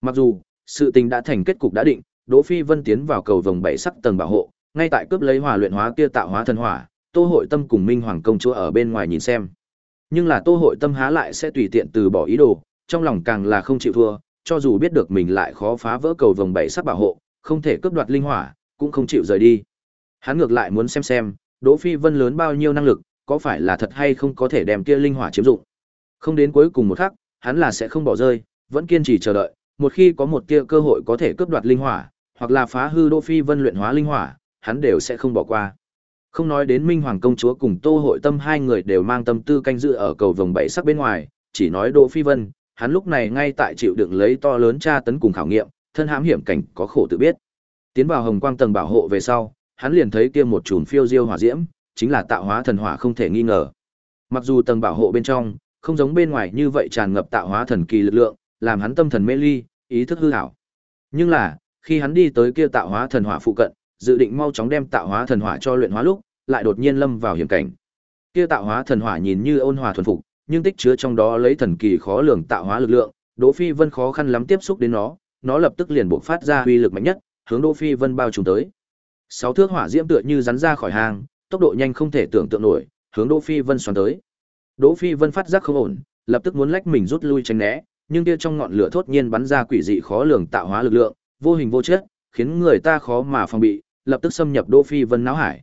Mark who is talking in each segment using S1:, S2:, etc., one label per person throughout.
S1: Mặc dù, sự tình đã thành kết cục đã định, Đỗ Phi Vân tiến vào cầu vòng bảy sắc tầng bảo hộ, ngay tại cướp lấy hòa luyện hóa kia tạo hóa thần hỏa, Tô Hội Tâm cùng Minh Hoàng công chúa ở bên ngoài nhìn xem. Nhưng là Tô Hội Tâm há lại sẽ tùy tiện từ bỏ ý đồ, trong lòng càng là không chịu thua, cho dù biết được mình lại khó phá vỡ cầu vòng bảy sắc bảo hộ, không thể cướp đoạt linh hỏa, cũng không chịu rời đi. Hắn ngược lại muốn xem xem, Đỗ Phi Vân lớn bao nhiêu năng lực, có phải là thật hay không có thể đem kia linh hỏa chiếm dụng. Không đến cuối cùng một khắc, hắn là sẽ không bỏ rơi, vẫn kiên trì chờ đợi, một khi có một tia cơ hội có thể cướp đoạt linh hỏa, hoặc là phá hư Đỗ Phi Vân luyện hóa linh hỏa, hắn đều sẽ không bỏ qua. Không nói đến Minh Hoàng công chúa cùng Tô Hội Tâm hai người đều mang tâm tư canh giữ ở cầu vòng bảy sắc bên ngoài, chỉ nói Đỗ Phi Vân, hắn lúc này ngay tại chịu đựng lấy to lớn tra tấn cùng khảo nghiệm, thân hãm hiểm cảnh có khổ tự biết. Tiến vào hồng quang tầng bảo hộ về sau, hắn liền thấy kia một chùm phiêu diêu hỏa diễm, chính là tạo hóa thần hỏa không thể nghi ngờ. Mặc dù tầng bảo hộ bên trong không giống bên ngoài như vậy tràn ngập tạo hóa thần kỳ lực lượng, làm hắn tâm thần mê ly, ý thức hư ảo. Nhưng là, khi hắn đi tới kia tạo hóa thần hỏa phụ cận, dự định mau chóng đem tạo hóa thần hỏa cho luyện hóa lúc, lại đột nhiên lâm vào hiểm cảnh. Kia tạo hóa thần hỏa nhìn như ôn hòa thuần phục, nhưng tích chứa trong đó lấy thần kỳ khó lường tạo hóa lực lượng, Đỗ Phi Vân khó khăn lắm tiếp xúc đến nó, nó lập tức liền bộc phát ra uy lực mạnh nhất, hướng Đỗ Phi Vân bao trùm tới. Sáu thước hỏa diễm tựa như rắn ra khỏi hang, tốc độ nhanh không thể tưởng tượng nổi, hướng Đỗ Phi Vân xoắn tới. Đỗ Phi Vân phát giác không ổn, lập tức muốn lách mình rút lui tránh né, nhưng kia trong ngọn lửa thốt nhiên bắn ra quỷ dị khó lường tạo hóa lực lượng, vô hình vô chất, khiến người ta khó mà phòng bị, lập tức xâm nhập Đỗ Phi Vân não hải.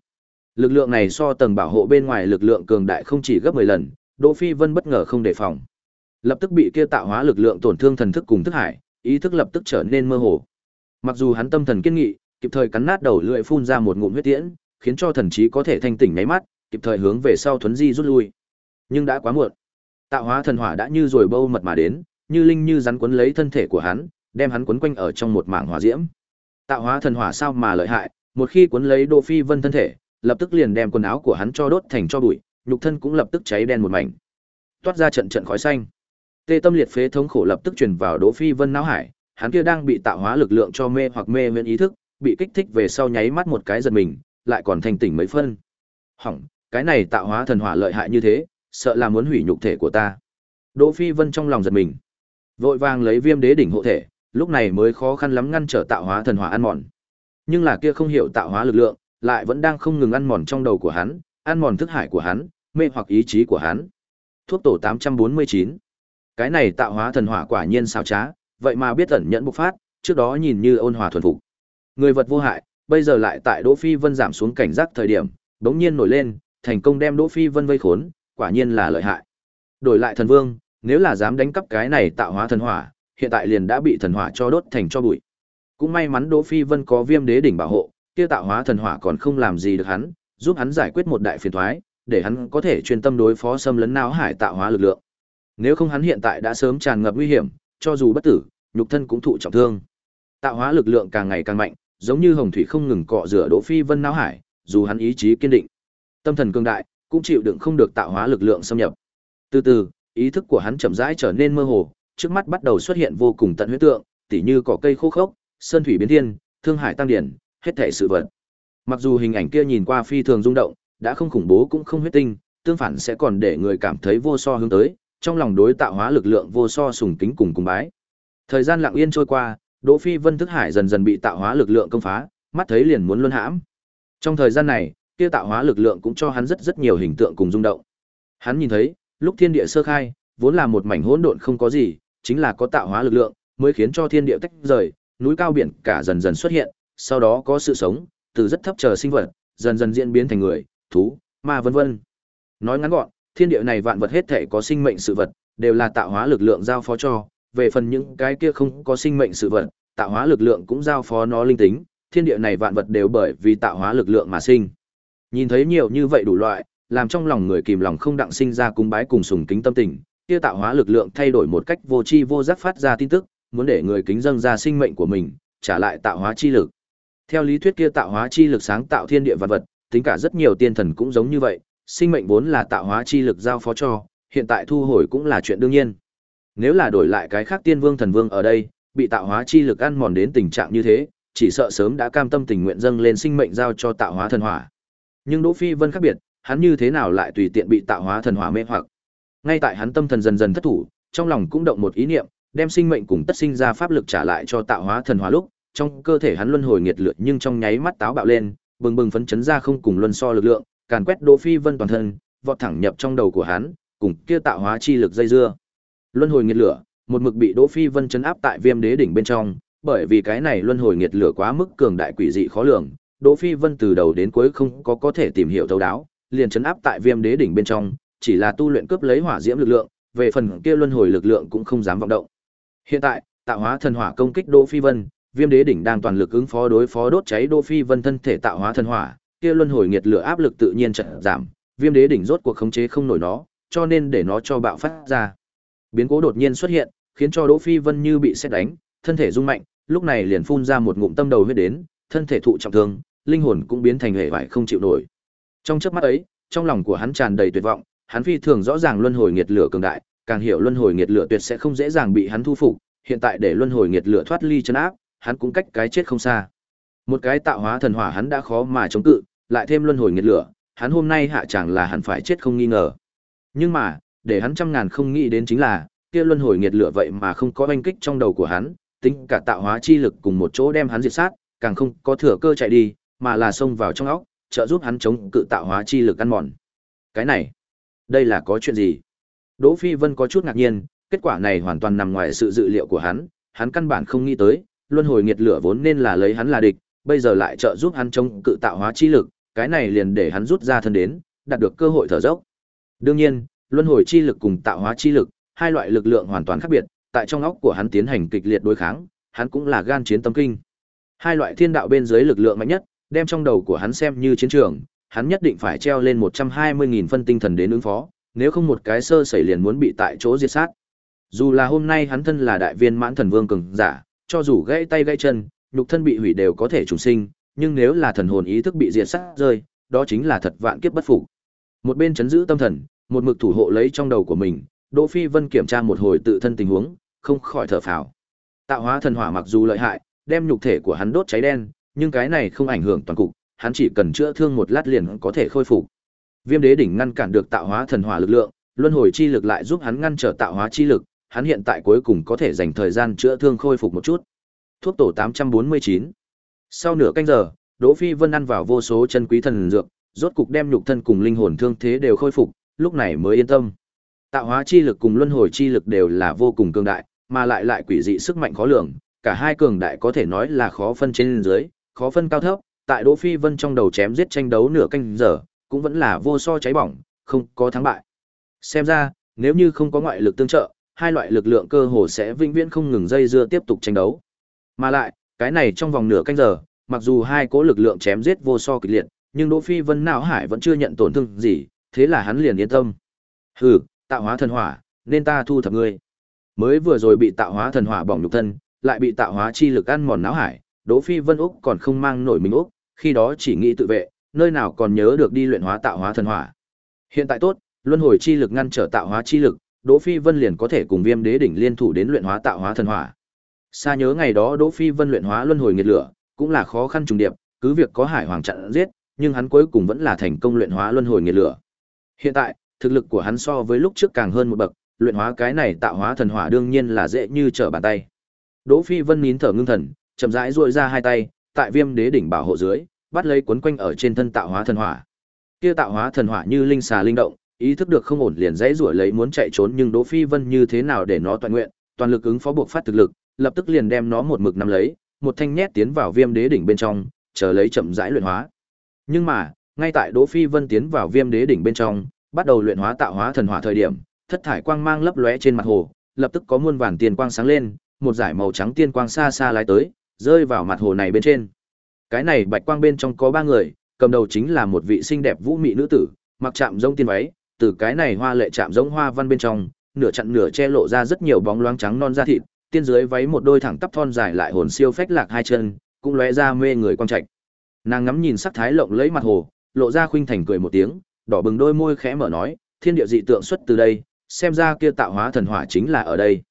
S1: Lực lượng này so tầng bảo hộ bên ngoài lực lượng cường đại không chỉ gấp 10 lần, Đỗ Phi Vân bất ngờ không đề phòng. Lập tức bị kia tạo hóa lực lượng tổn thương thần thức cùng thức hải, ý thức lập tức trở nên mơ hồ. Mặc dù hắn tâm thần kiên nghị, kịp thời cắn nát đầu lưỡi phun ra một ngụm huyết tiễn, khiến cho thần trí có thể thanh tỉnh nháy mắt, kịp thời hướng về sau thuấn di rút lui. Nhưng đã quá muộn. Tạo hóa thần hỏa đã như rồi bâu mật mà đến, như linh như rắn quấn lấy thân thể của hắn, đem hắn quấn quanh ở trong một mảng hỏa diễm. Tạo hóa thần hỏa sao mà lợi hại, một khi quấn lấy Đỗ Phi Vân thân thể, lập tức liền đem quần áo của hắn cho đốt thành cho bụi, nhục thân cũng lập tức cháy đen một mảnh. Toát ra trận trận khói xanh. Tê tâm liệt phế thống khổ lập tức truyền vào Đỗ Phi Vân não hải, hắn kia đang bị tạo hóa lực lượng cho mê hoặc mê miễn ý thức, bị kích thích về sau nháy mắt một cái giật mình, lại còn thành tỉnh mấy phân. Hỏng, cái này tạo hóa thần hỏa lợi hại như thế, sợ là muốn hủy nhục thể của ta. Đỗ Phi Vân trong lòng giật mình, vội vàng lấy Viêm Đế đỉnh hộ thể, lúc này mới khó khăn lắm ngăn trở tạo hóa thần hỏa ăn mòn. Nhưng là kia không hiểu tạo hóa lực lượng, lại vẫn đang không ngừng ăn mòn trong đầu của hắn, ăn mòn thức hải của hắn, mê hoặc ý chí của hắn. Thuốc tổ 849. Cái này tạo hóa thần hỏa quả nhiên xảo trá, vậy mà biết ẩn nhẫn bộc phát, trước đó nhìn như ôn hòa thuần phục. Người vật vô hại, bây giờ lại tại Đỗ Phi Vân giảm xuống cảnh giác thời điểm, bỗng nhiên nổi lên, thành công đem Đỗ Phi Vân vây khốn, quả nhiên là lợi hại. Đổi lại thần vương, nếu là dám đánh cắp cái này tạo hóa thần hỏa, hiện tại liền đã bị thần hỏa cho đốt thành cho bụi. Cũng may mắn Đỗ Phi Vân có Viêm Đế đỉnh bảo hộ, kia tạo hóa thần hỏa còn không làm gì được hắn, giúp hắn giải quyết một đại phiền toái, để hắn có thể chuyên tâm đối phó xâm lấn não hải tạo hóa lực lượng. Nếu không hắn hiện tại đã sớm tràn ngập nguy hiểm, cho dù bất tử, nhục thân cũng thụ trọng thương. Tạo hóa lực lượng càng ngày càng mạnh, giống như hồng thủy không ngừng cọ rửa Đỗ Phi Vân não hải, dù hắn ý chí kiên định, tâm thần cường đại, cũng chịu đựng không được tạo hóa lực lượng xâm nhập. Từ từ, ý thức của hắn chậm rãi trở nên mơ hồ, trước mắt bắt đầu xuất hiện vô cùng tận huyết tượng, tỉ như cỏ cây khô khốc, sơn thủy biến thiên, thương hải tăng điển, hết thảy sự vật. Mặc dù hình ảnh kia nhìn qua phi thường rung động, đã không khủng bố cũng không huyết tinh, tương phản sẽ còn để người cảm thấy vô so hướng tới, trong lòng đối tạo hóa lực lượng vô so sùng kính cùng cùng bái. Thời gian lặng yên trôi qua, Đỗ Phi Vân thức hải dần dần bị tạo hóa lực lượng công phá, mắt thấy liền muốn luân hãm. Trong thời gian này, kia tạo hóa lực lượng cũng cho hắn rất rất nhiều hình tượng cùng rung động. Hắn nhìn thấy, lúc thiên địa sơ khai, vốn là một mảnh hỗn độn không có gì, chính là có tạo hóa lực lượng, mới khiến cho thiên địa tách rời, núi cao biển cả dần dần xuất hiện, sau đó có sự sống, từ rất thấp chờ sinh vật, dần dần diễn biến thành người, thú, ma vân vân. Nói ngắn gọn, thiên địa này vạn vật hết thể có sinh mệnh sự vật, đều là tạo hóa lực lượng giao phó cho, về phần những cái kia không có sinh mệnh sự vật, tạo hóa lực lượng cũng giao phó nó linh tính, thiên địa này vạn vật đều bởi vì tạo hóa lực lượng mà sinh. Nhìn thấy nhiều như vậy đủ loại, làm trong lòng người kìm lòng không đặng sinh ra cung bái cùng sùng kính tâm tình, kia tạo hóa lực lượng thay đổi một cách vô tri vô giác phát ra tin tức, muốn để người kính dâng ra sinh mệnh của mình, trả lại tạo hóa chi lực. Theo lý thuyết kia tạo hóa chi lực sáng tạo thiên địa vật vật, tính cả rất nhiều tiên thần cũng giống như vậy, sinh mệnh vốn là tạo hóa chi lực giao phó cho, hiện tại thu hồi cũng là chuyện đương nhiên. Nếu là đổi lại cái khác tiên vương thần vương ở đây, bị tạo hóa chi lực ăn mòn đến tình trạng như thế, chỉ sợ sớm đã cam tâm tình nguyện dâng lên sinh mệnh giao cho tạo hóa thần hỏa. Nhưng Đỗ Phi Vân khác biệt, hắn như thế nào lại tùy tiện bị tạo hóa thần hỏa mê hoặc. Ngay tại hắn tâm thần dần dần thất thủ, trong lòng cũng động một ý niệm, đem sinh mệnh cùng tất sinh ra pháp lực trả lại cho tạo hóa thần hỏa lúc, trong cơ thể hắn luân hồi nghiệt lượt nhưng trong nháy mắt táo bạo lên, bừng bừng phấn chấn ra không cùng luân so lực lượng, càn quét Đỗ Phi Vân toàn thân, vọt thẳng nhập trong đầu của hắn, cùng kia tạo hóa chi lực dây dưa. Luân hồi nghiệt lửa, một mực bị Đỗ Phi Vân chấn áp tại Viêm Đế đỉnh bên trong, bởi vì cái này luân hồi nghiệt lửa quá mức cường đại quỷ dị khó lường, Đỗ Phi Vân từ đầu đến cuối không có có thể tìm hiểu thấu đáo, liền chấn áp tại Viêm Đế đỉnh bên trong, chỉ là tu luyện cướp lấy hỏa diễm lực lượng, về phần kia luân hồi lực lượng cũng không dám vọng động. Hiện tại, tạo hóa thần hỏa công kích Đỗ Phi Vân, Viêm Đế đỉnh đang toàn lực ứng phó đối phó đốt cháy Đỗ Phi Vân thân thể tạo hóa thần hỏa, kia luân hồi nhiệt lửa áp lực tự nhiên chậm giảm, Viêm Đế đỉnh rốt cuộc khống chế không nổi nó, cho nên để nó cho bạo phát ra. Biến cố đột nhiên xuất hiện, khiến cho Đỗ Phi Vân như bị sét đánh, thân thể rung mạnh, lúc này liền phun ra một ngụm tâm đầu huyết đến, thân thể thụ trọng thương, linh hồn cũng biến thành hệ vải không chịu nổi. Trong chớp mắt ấy, trong lòng của hắn tràn đầy tuyệt vọng, hắn phi thường rõ ràng luân hồi nhiệt lửa cường đại, càng hiểu luân hồi nhiệt lửa tuyệt sẽ không dễ dàng bị hắn thu phục, hiện tại để luân hồi nhiệt lửa thoát ly chân áp, hắn cũng cách cái chết không xa. Một cái tạo hóa thần hỏa hắn đã khó mà chống cự, lại thêm luân hồi nhiệt lửa, hắn hôm nay hạ chẳng là hắn phải chết không nghi ngờ. Nhưng mà, để hắn trăm ngàn không nghĩ đến chính là, kia luân hồi nhiệt lửa vậy mà không có oanh kích trong đầu của hắn, tính cả tạo hóa chi lực cùng một chỗ đem hắn diệt sát, càng không có thừa cơ chạy đi, mà là xông vào trong óc, trợ giúp hắn chống cự tạo hóa chi lực ăn mòn. Cái này, đây là có chuyện gì? Đỗ Phi Vân có chút ngạc nhiên, kết quả này hoàn toàn nằm ngoài sự dự liệu của hắn, hắn căn bản không nghĩ tới, luân hồi nhiệt lửa vốn nên là lấy hắn là địch, bây giờ lại trợ giúp hắn chống cự tạo hóa chi lực, cái này liền để hắn rút ra thân đến, đạt được cơ hội thở dốc. Đương nhiên, luân hồi chi lực cùng tạo hóa chi lực, hai loại lực lượng hoàn toàn khác biệt, tại trong óc của hắn tiến hành kịch liệt đối kháng, hắn cũng là gan chiến tâm kinh. Hai loại thiên đạo bên dưới lực lượng mạnh nhất, đem trong đầu của hắn xem như chiến trường, hắn nhất định phải treo lên 120.000 phân tinh thần đến ứng phó, nếu không một cái sơ sẩy liền muốn bị tại chỗ diệt sát. Dù là hôm nay hắn thân là đại viên mãn thần vương cường giả, cho dù gãy tay gãy chân, nhục thân bị hủy đều có thể trùng sinh, nhưng nếu là thần hồn ý thức bị diệt sát rơi, đó chính là thật vạn kiếp bất phục. Một bên chấn giữ tâm thần, một mực thủ hộ lấy trong đầu của mình, Đỗ Phi Vân kiểm tra một hồi tự thân tình huống, không khỏi thở phào. Tạo hóa thần hỏa mặc dù lợi hại, đem nhục thể của hắn đốt cháy đen, nhưng cái này không ảnh hưởng toàn cục, hắn chỉ cần chữa thương một lát liền có thể khôi phục. Viêm Đế đỉnh ngăn cản được tạo hóa thần hỏa lực lượng, luân hồi chi lực lại giúp hắn ngăn trở tạo hóa chi lực, hắn hiện tại cuối cùng có thể dành thời gian chữa thương khôi phục một chút. Thuốc tổ 849. Sau nửa canh giờ, Đỗ Phi Vân ăn vào vô số chân quý thần dược, rốt cục đem nhục thân cùng linh hồn thương thế đều khôi phục, lúc này mới yên tâm. Tạo hóa chi lực cùng luân hồi chi lực đều là vô cùng cường đại, mà lại lại quỷ dị sức mạnh khó lường, cả hai cường đại có thể nói là khó phân trên dưới, khó phân cao thấp, tại Đỗ Phi Vân trong đầu chém giết tranh đấu nửa canh giờ, cũng vẫn là vô so cháy bỏng, không có thắng bại. Xem ra, nếu như không có ngoại lực tương trợ, hai loại lực lượng cơ hồ sẽ vĩnh viễn không ngừng dây dưa tiếp tục tranh đấu. Mà lại, cái này trong vòng nửa canh giờ, mặc dù hai cố lực lượng chém giết vô so kịch liệt, nhưng Đỗ Phi Vân não hải vẫn chưa nhận tổn thương gì, thế là hắn liền yên tâm. Hừ, tạo hóa thần hỏa, nên ta thu thập ngươi. Mới vừa rồi bị tạo hóa thần hỏa bỏng nhục thân, lại bị tạo hóa chi lực ăn mòn não hải, Đỗ Phi Vân Úc còn không mang nổi mình Úc, khi đó chỉ nghĩ tự vệ, nơi nào còn nhớ được đi luyện hóa tạo hóa thần hỏa. Hiện tại tốt, luân hồi chi lực ngăn trở tạo hóa chi lực, Đỗ Phi Vân liền có thể cùng Viêm Đế đỉnh liên thủ đến luyện hóa tạo hóa thần hỏa. Xa nhớ ngày đó Đỗ Phi Vân luyện hóa luân hồi nhiệt lửa, cũng là khó khăn trùng điệp, cứ việc có Hải Hoàng chặn giết, nhưng hắn cuối cùng vẫn là thành công luyện hóa luân hồi nhiệt lửa. Hiện tại, thực lực của hắn so với lúc trước càng hơn một bậc, luyện hóa cái này tạo hóa thần hỏa đương nhiên là dễ như trở bàn tay. Đỗ Phi Vân nín thở ngưng thần, chậm rãi duỗi ra hai tay, tại Viêm Đế đỉnh bảo hộ dưới, bắt lấy cuốn quanh ở trên thân tạo hóa thần hỏa. Kia tạo hóa thần hỏa như linh xà linh động, ý thức được không ổn liền dãy rủa lấy muốn chạy trốn nhưng Đỗ Phi Vân như thế nào để nó toàn nguyện, toàn lực ứng phó buộc phát thực lực, lập tức liền đem nó một mực nắm lấy, một thanh nhét tiến vào Viêm Đế đỉnh bên trong, chờ lấy chậm rãi luyện hóa. Nhưng mà, ngay tại Đỗ Phi Vân tiến vào Viêm Đế đỉnh bên trong, bắt đầu luyện hóa tạo hóa thần hỏa thời điểm, thất thải quang mang lấp lóe trên mặt hồ, lập tức có muôn vàn tiền quang sáng lên, một dải màu trắng tiên quang xa xa lái tới, rơi vào mặt hồ này bên trên. Cái này bạch quang bên trong có ba người, cầm đầu chính là một vị xinh đẹp vũ mị nữ tử, mặc chạm giống tiên váy, từ cái này hoa lệ chạm giống hoa văn bên trong, nửa chặn nửa che lộ ra rất nhiều bóng loáng trắng non da thịt, tiên dưới váy một đôi thẳng tắp thon dài lại hồn siêu phách lạc hai chân, cũng lóe ra mê người quang trạch. Nàng ngắm nhìn sắc thái lộng lẫy mặt hồ, lộ ra khuynh thành cười một tiếng, đỏ bừng đôi môi khẽ mở nói, thiên địa dị tượng xuất từ đây, xem ra kia tạo hóa thần hỏa chính là ở đây.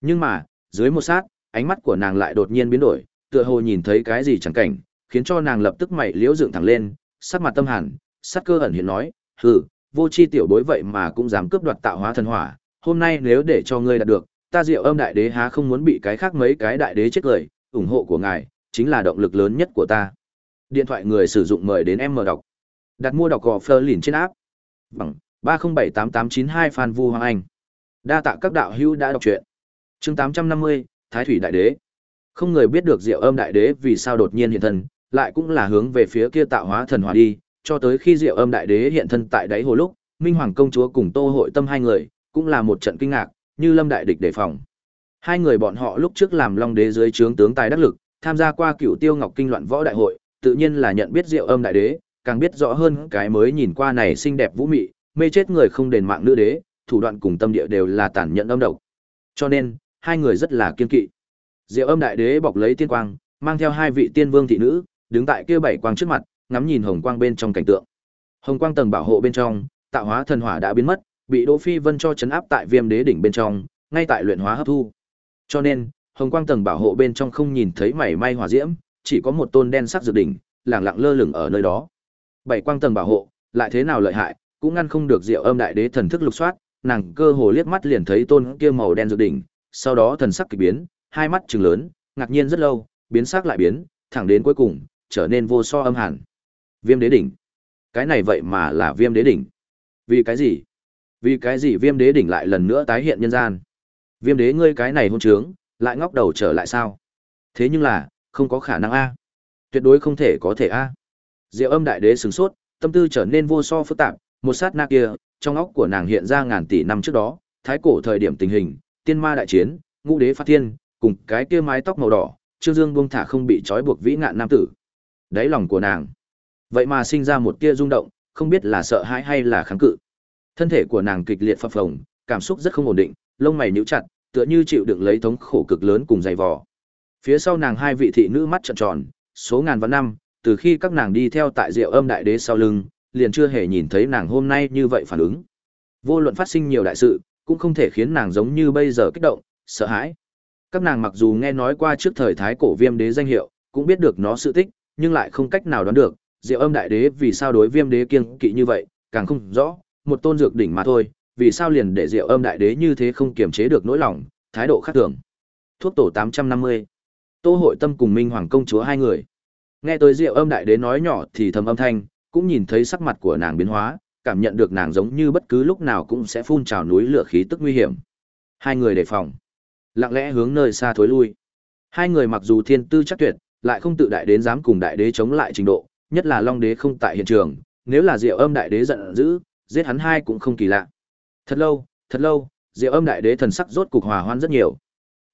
S1: Nhưng mà, dưới một sát, ánh mắt của nàng lại đột nhiên biến đổi, tựa hồ nhìn thấy cái gì chẳng cảnh, khiến cho nàng lập tức mày liễu dựng thẳng lên, sắc mặt tâm hàn, sắc cơ ẩn hiện nói, hừ, vô chi tiểu bối vậy mà cũng dám cướp đoạt tạo hóa thần hỏa, hôm nay nếu để cho ngươi đạt được, ta Diệu Âm Đại Đế há không muốn bị cái khác mấy cái đại đế chết cười, ủng hộ của ngài chính là động lực lớn nhất của ta. Điện thoại người sử dụng mời đến em mở đọc. Đặt mua đọc gò Fleur liền trên áp. Bằng 3078892 Phan Vu Hoàng Anh. Đa tạ các đạo hữu đã đọc truyện. Chương 850, Thái Thủy Đại Đế. Không người biết được Diệu Âm Đại Đế vì sao đột nhiên hiện thân, lại cũng là hướng về phía kia tạo hóa thần hỏa đi, cho tới khi Diệu Âm Đại Đế hiện thân tại đáy hồ lúc, Minh Hoàng công chúa cùng Tô Hội Tâm hai người, cũng là một trận kinh ngạc, như lâm đại địch đề phòng. Hai người bọn họ lúc trước làm Long Đế dưới trướng tướng tài đắc lực, tham gia qua Cửu Tiêu Ngọc Kinh loạn võ đại hội, tự nhiên là nhận biết Diệu Âm Đại Đế, càng biết rõ hơn cái mới nhìn qua này xinh đẹp vũ mị, mê chết người không đền mạng nữ đế, thủ đoạn cùng tâm địa đều là tàn nhẫn âm độc. Cho nên, hai người rất là kiên kỵ. Diệu Âm Đại Đế bọc lấy tiên quang, mang theo hai vị tiên vương thị nữ, đứng tại kia bảy quang trước mặt, ngắm nhìn hồng quang bên trong cảnh tượng. Hồng quang tầng bảo hộ bên trong, tạo hóa thần hỏa đã biến mất, bị Đỗ Phi Vân cho chấn áp tại Viêm Đế đỉnh bên trong, ngay tại luyện hóa hấp thu. Cho nên, hồng quang tầng bảo hộ bên trong không nhìn thấy mảy may hỏa diễm, chỉ có một tôn đen sắc dược đỉnh, lặng lặng lơ lửng ở nơi đó. Bảy quang tầng bảo hộ, lại thế nào lợi hại, cũng ngăn không được Diệu Âm Đại Đế thần thức lục soát, nàng cơ hồ liếc mắt liền thấy tôn kia màu đen dược đỉnh, sau đó thần sắc kỳ biến, hai mắt trừng lớn, ngạc nhiên rất lâu, biến sắc lại biến, thẳng đến cuối cùng trở nên vô so âm hàn. Viêm Đế đỉnh. Cái này vậy mà là Viêm Đế đỉnh. Vì cái gì? Vì cái gì Viêm Đế đỉnh lại lần nữa tái hiện nhân gian? Viêm Đế ngươi cái này hôn trướng, lại ngóc đầu trở lại sao? Thế nhưng là, không có khả năng a. Tuyệt đối không thể có thể a. Diệu Âm Đại Đế sửng sốt, tâm tư trở nên vô so phức tạp, một sát na kia, trong óc của nàng hiện ra ngàn tỷ năm trước đó, thái cổ thời điểm tình hình, tiên ma đại chiến, ngũ đế phát thiên, cùng cái kia mái tóc màu đỏ, Trương Dương buông thả không bị trói buộc vĩ ngạn nam tử. Đáy lòng của nàng, vậy mà sinh ra một tia rung động, không biết là sợ hãi hay là kháng cự. Thân thể của nàng kịch liệt phập phồng, cảm xúc rất không ổn định, lông mày nhíu chặt, tựa như chịu đựng lấy thống khổ cực lớn cùng dày vò. Phía sau nàng hai vị thị nữ mắt trợn tròn, số ngàn vạn năm, từ khi các nàng đi theo tại Diệu Âm Đại Đế sau lưng, liền chưa hề nhìn thấy nàng hôm nay như vậy phản ứng. Vô luận phát sinh nhiều đại sự, cũng không thể khiến nàng giống như bây giờ kích động, sợ hãi. Các nàng mặc dù nghe nói qua trước thời thái cổ viêm đế danh hiệu, cũng biết được nó sự tích, nhưng lại không cách nào đoán được, Diệu Âm Đại Đế vì sao đối viêm đế kiêng kỵ như vậy, càng không rõ, một tôn dược đỉnh mà thôi, vì sao liền để Diệu Âm Đại Đế như thế không kiềm chế được nỗi lòng, thái độ khác thường. Thuốc tổ 850. Tô Hội Tâm cùng Minh Hoàng công chúa hai người. Nghe tới Diệu Âm Đại Đế nói nhỏ thì thầm âm thanh, cũng nhìn thấy sắc mặt của nàng biến hóa, cảm nhận được nàng giống như bất cứ lúc nào cũng sẽ phun trào núi lửa khí tức nguy hiểm. Hai người đề phòng, lặng lẽ hướng nơi xa thối lui. Hai người mặc dù thiên tư chắc tuyệt, lại không tự đại đến dám cùng đại đế chống lại trình độ, nhất là Long đế không tại hiện trường, nếu là Diệu Âm đại đế giận dữ, giết hắn hai cũng không kỳ lạ. Thật lâu, thật lâu, Diệu Âm đại đế thần sắc rốt cục hòa hoan rất nhiều.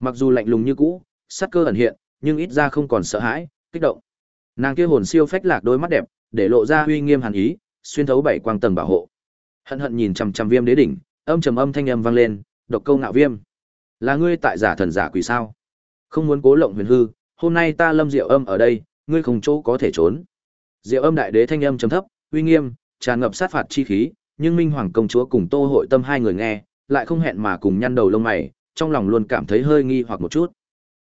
S1: Mặc dù lạnh lùng như cũ, sát cơ ẩn hiện, nhưng ít ra không còn sợ hãi, kích động. Nàng kia hồn siêu phách lạc đôi mắt đẹp, để lộ ra uy nghiêm hàn ý, xuyên thấu bảy quang tầng bảo hộ. Hận hận nhìn chằm chằm Viêm Đế đỉnh, âm trầm âm thanh âm vang lên, độc câu ngạo viêm. Là ngươi tại giả thần giả quỷ sao? Không muốn cố lộng huyền hư, hôm nay ta Lâm Diệu Âm ở đây, ngươi không chỗ có thể trốn. Diệu Âm đại đế thanh âm trầm thấp, uy nghiêm, tràn ngập sát phạt chi khí, nhưng Minh Hoàng công chúa cùng Tô Hội Tâm hai người nghe, lại không hẹn mà cùng nhăn đầu lông mày, trong lòng luôn cảm thấy hơi nghi hoặc một chút.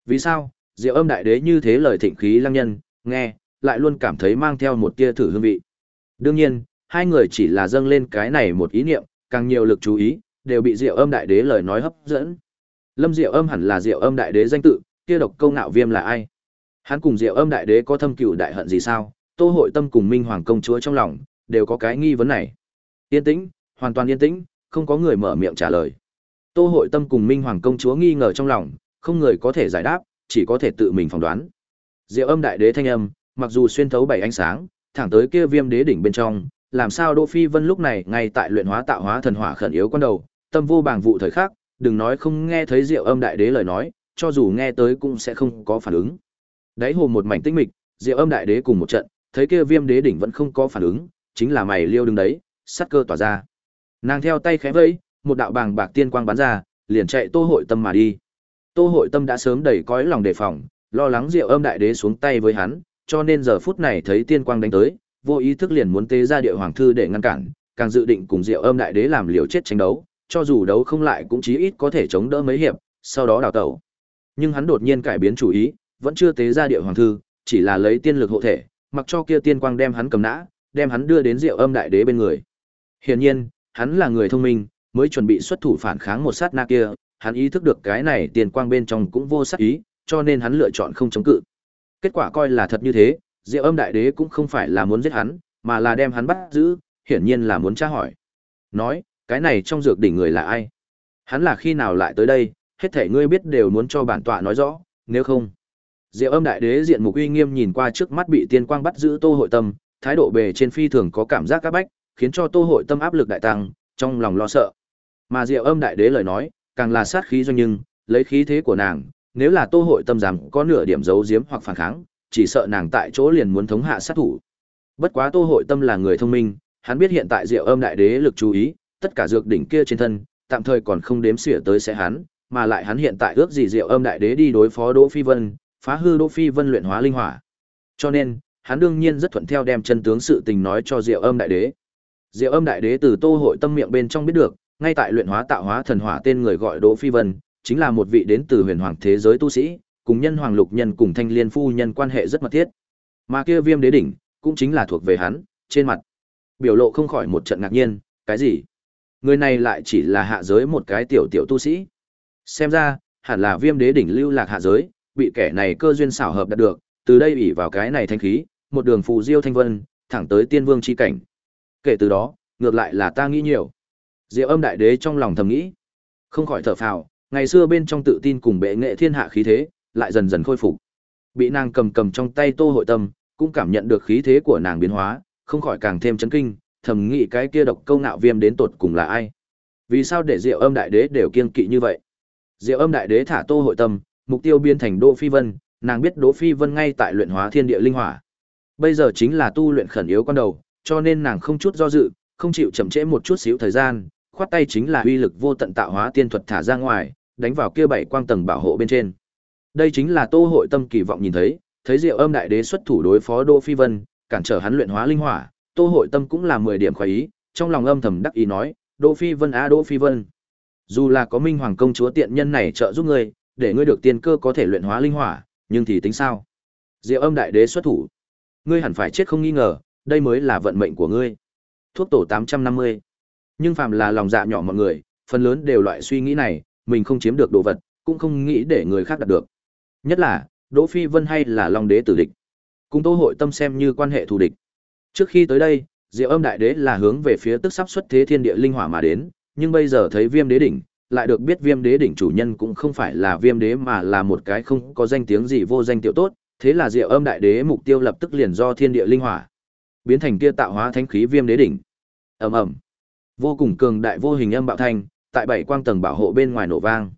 S1: Vì sao? Diệu Âm đại đế như thế lời thịnh khí lăng nhân, nghe, lại luôn cảm thấy mang theo một tia thử hương vị. Đương nhiên, hai người chỉ là dâng lên cái này một ý niệm, càng nhiều lực chú ý, đều bị Diệu Âm Đại Đế lời nói hấp dẫn. Lâm Diệu Âm hẳn là Diệu Âm Đại Đế danh tự, kia độc câu nạo viêm là ai? Hắn cùng Diệu Âm Đại Đế có thâm cừu đại hận gì sao? Tô Hội Tâm cùng Minh Hoàng công chúa trong lòng đều có cái nghi vấn này. Yên tĩnh, hoàn toàn yên tĩnh, không có người mở miệng trả lời. Tô Hội Tâm cùng Minh Hoàng công chúa nghi ngờ trong lòng, không người có thể giải đáp, chỉ có thể tự mình phỏng đoán. Diệu Âm Đại Đế thanh âm, mặc dù xuyên thấu bảy ánh sáng, thẳng tới kia viêm đế đỉnh bên trong, làm sao Đỗ Phi Vân lúc này ngay tại luyện hóa tạo hóa thần hỏa khẩn yếu quan đầu, tâm vô bảng vụ thời khắc, đừng nói không nghe thấy Diệu Âm đại đế lời nói, cho dù nghe tới cũng sẽ không có phản ứng. Đáy hồ một mảnh tĩnh mịch, Diệu Âm đại đế cùng một trận, thấy kia viêm đế đỉnh vẫn không có phản ứng, chính là mày liêu đứng đấy, sát cơ tỏa ra. Nàng theo tay khẽ vẫy, một đạo bàng bạc tiên quang bắn ra, liền chạy Tô Hội Tâm mà đi. Tô Hội Tâm đã sớm đầy cõi lòng đề phòng, lo lắng Diệu Âm đại đế xuống tay với hắn, cho nên giờ phút này thấy tiên quang đánh tới, vô ý thức liền muốn tế ra địa hoàng thư để ngăn cản, càng dự định cùng Diệu Âm đại đế làm liều chết tranh đấu, cho dù đấu không lại cũng chí ít có thể chống đỡ mấy hiệp, sau đó đào tẩu. Nhưng hắn đột nhiên cải biến chủ ý, vẫn chưa tế ra địa hoàng thư, chỉ là lấy tiên lực hộ thể, mặc cho kia tiên quang đem hắn cầm nã, đem hắn đưa đến Diệu Âm đại đế bên người. Hiển nhiên, hắn là người thông minh, mới chuẩn bị xuất thủ phản kháng một sát na kia, hắn ý thức được cái này tiền quang bên trong cũng vô sắc ý, cho nên hắn lựa chọn không chống cự. Kết quả coi là thật như thế, Diệu Âm Đại Đế cũng không phải là muốn giết hắn, mà là đem hắn bắt giữ, hiển nhiên là muốn tra hỏi. Nói, cái này trong dược đỉnh người là ai? Hắn là khi nào lại tới đây, hết thể ngươi biết đều muốn cho bản tọa nói rõ, nếu không. Diệu Âm Đại Đế diện mục uy nghiêm nhìn qua trước mắt bị tiên quang bắt giữ Tô Hội Tâm, thái độ bề trên phi thường có cảm giác các bách, khiến cho Tô Hội Tâm áp lực đại tăng, trong lòng lo sợ. Mà Diệu Âm Đại Đế lời nói, càng là sát khí doanh nhưng, lấy khí thế của nàng, nếu là Tô Hội Tâm dám có nửa điểm giấu giếm hoặc phản kháng, chỉ sợ nàng tại chỗ liền muốn thống hạ sát thủ. Bất quá Tô Hội Tâm là người thông minh, hắn biết hiện tại Diệu Âm Đại Đế lực chú ý, tất cả dược đỉnh kia trên thân, tạm thời còn không đếm xỉa tới sẽ hắn, mà lại hắn hiện tại ước gì Diệu Âm Đại Đế đi đối phó Đỗ Phi Vân, phá hư Đỗ Phi Vân luyện hóa linh hỏa. Cho nên, hắn đương nhiên rất thuận theo đem chân tướng sự tình nói cho Diệu Âm Đại Đế. Diệu Âm Đại Đế từ Tô Hội Tâm miệng bên trong biết được, ngay tại luyện hóa tạo hóa thần hỏa tên người gọi Đỗ Phi Vân, chính là một vị đến từ huyền hoàng thế giới tu sĩ, cùng nhân hoàng lục nhân cùng thanh liên phu nhân quan hệ rất mật thiết. Mà kia Viêm Đế đỉnh, cũng chính là thuộc về hắn, trên mặt biểu lộ không khỏi một trận ngạc nhiên, cái gì? Người này lại chỉ là hạ giới một cái tiểu tiểu tu sĩ. Xem ra, hẳn là Viêm Đế đỉnh lưu lạc hạ giới, bị kẻ này cơ duyên xảo hợp đạt được, từ đây ủy vào cái này thanh khí, một đường phù diêu thanh vân, thẳng tới tiên vương chi cảnh. Kể từ đó, ngược lại là ta nghĩ nhiều. Diệu Âm Đại Đế trong lòng thầm nghĩ, không khỏi thở phào, ngày xưa bên trong tự tin cùng bệ nghệ thiên hạ khí thế, lại dần dần khôi phục. Bị nàng cầm cầm trong tay Tô Hội Tâm, cũng cảm nhận được khí thế của nàng biến hóa, không khỏi càng thêm chấn kinh, thầm nghĩ cái kia độc câu nạo viêm đến tột cùng là ai? Vì sao để Diệu Âm Đại Đế đều kiên kỵ như vậy? Diệu Âm Đại Đế thả Tô Hội Tâm, mục tiêu biến thành Đỗ Phi Vân, nàng biết Đỗ Phi Vân ngay tại luyện hóa thiên địa linh hỏa. Bây giờ chính là tu luyện khẩn yếu con đầu, cho nên nàng không chút do dự, không chịu chậm trễ một chút xíu thời gian, khoát tay chính là uy lực vô tận tạo hóa tiên thuật thả ra ngoài, đánh vào kia bảy quang tầng bảo hộ bên trên. Đây chính là Tô Hội Tâm kỳ vọng nhìn thấy, thấy Diệu Âm Đại Đế xuất thủ đối phó Đỗ Phi Vân, cản trở hắn luyện hóa linh hỏa, Tô Hội Tâm cũng là 10 điểm khoái ý, trong lòng âm thầm đắc ý nói, Đỗ Phi Vân a Đỗ Phi Vân. Dù là có Minh Hoàng công chúa tiện nhân này trợ giúp ngươi, để ngươi được tiên cơ có thể luyện hóa linh hỏa, nhưng thì tính sao? Diệu Âm Đại Đế xuất thủ, ngươi hẳn phải chết không nghi ngờ, đây mới là vận mệnh của ngươi. Thuốc tổ 850. Nhưng phàm là lòng dạ nhỏ mọi người, phần lớn đều loại suy nghĩ này, mình không chiếm được đồ vật, cũng không nghĩ để người khác đạt được. Nhất là, Đỗ Phi Vân hay là Long Đế tử địch. Cùng Tô Hội Tâm xem như quan hệ thù địch. Trước khi tới đây, Diệu Âm Đại Đế là hướng về phía tức sắp xuất thế thiên địa linh hỏa mà đến, nhưng bây giờ thấy Viêm Đế đỉnh, lại được biết Viêm Đế đỉnh chủ nhân cũng không phải là Viêm Đế mà là một cái không có danh tiếng gì vô danh tiểu tốt, thế là Diệu Âm Đại Đế mục tiêu lập tức liền do thiên địa linh hỏa biến thành kia tạo hóa thánh khí Viêm Đế đỉnh. Ầm ầm. Vô cùng cường đại vô hình âm bạo thanh, tại bảy quang tầng bảo hộ bên ngoài nổ vang.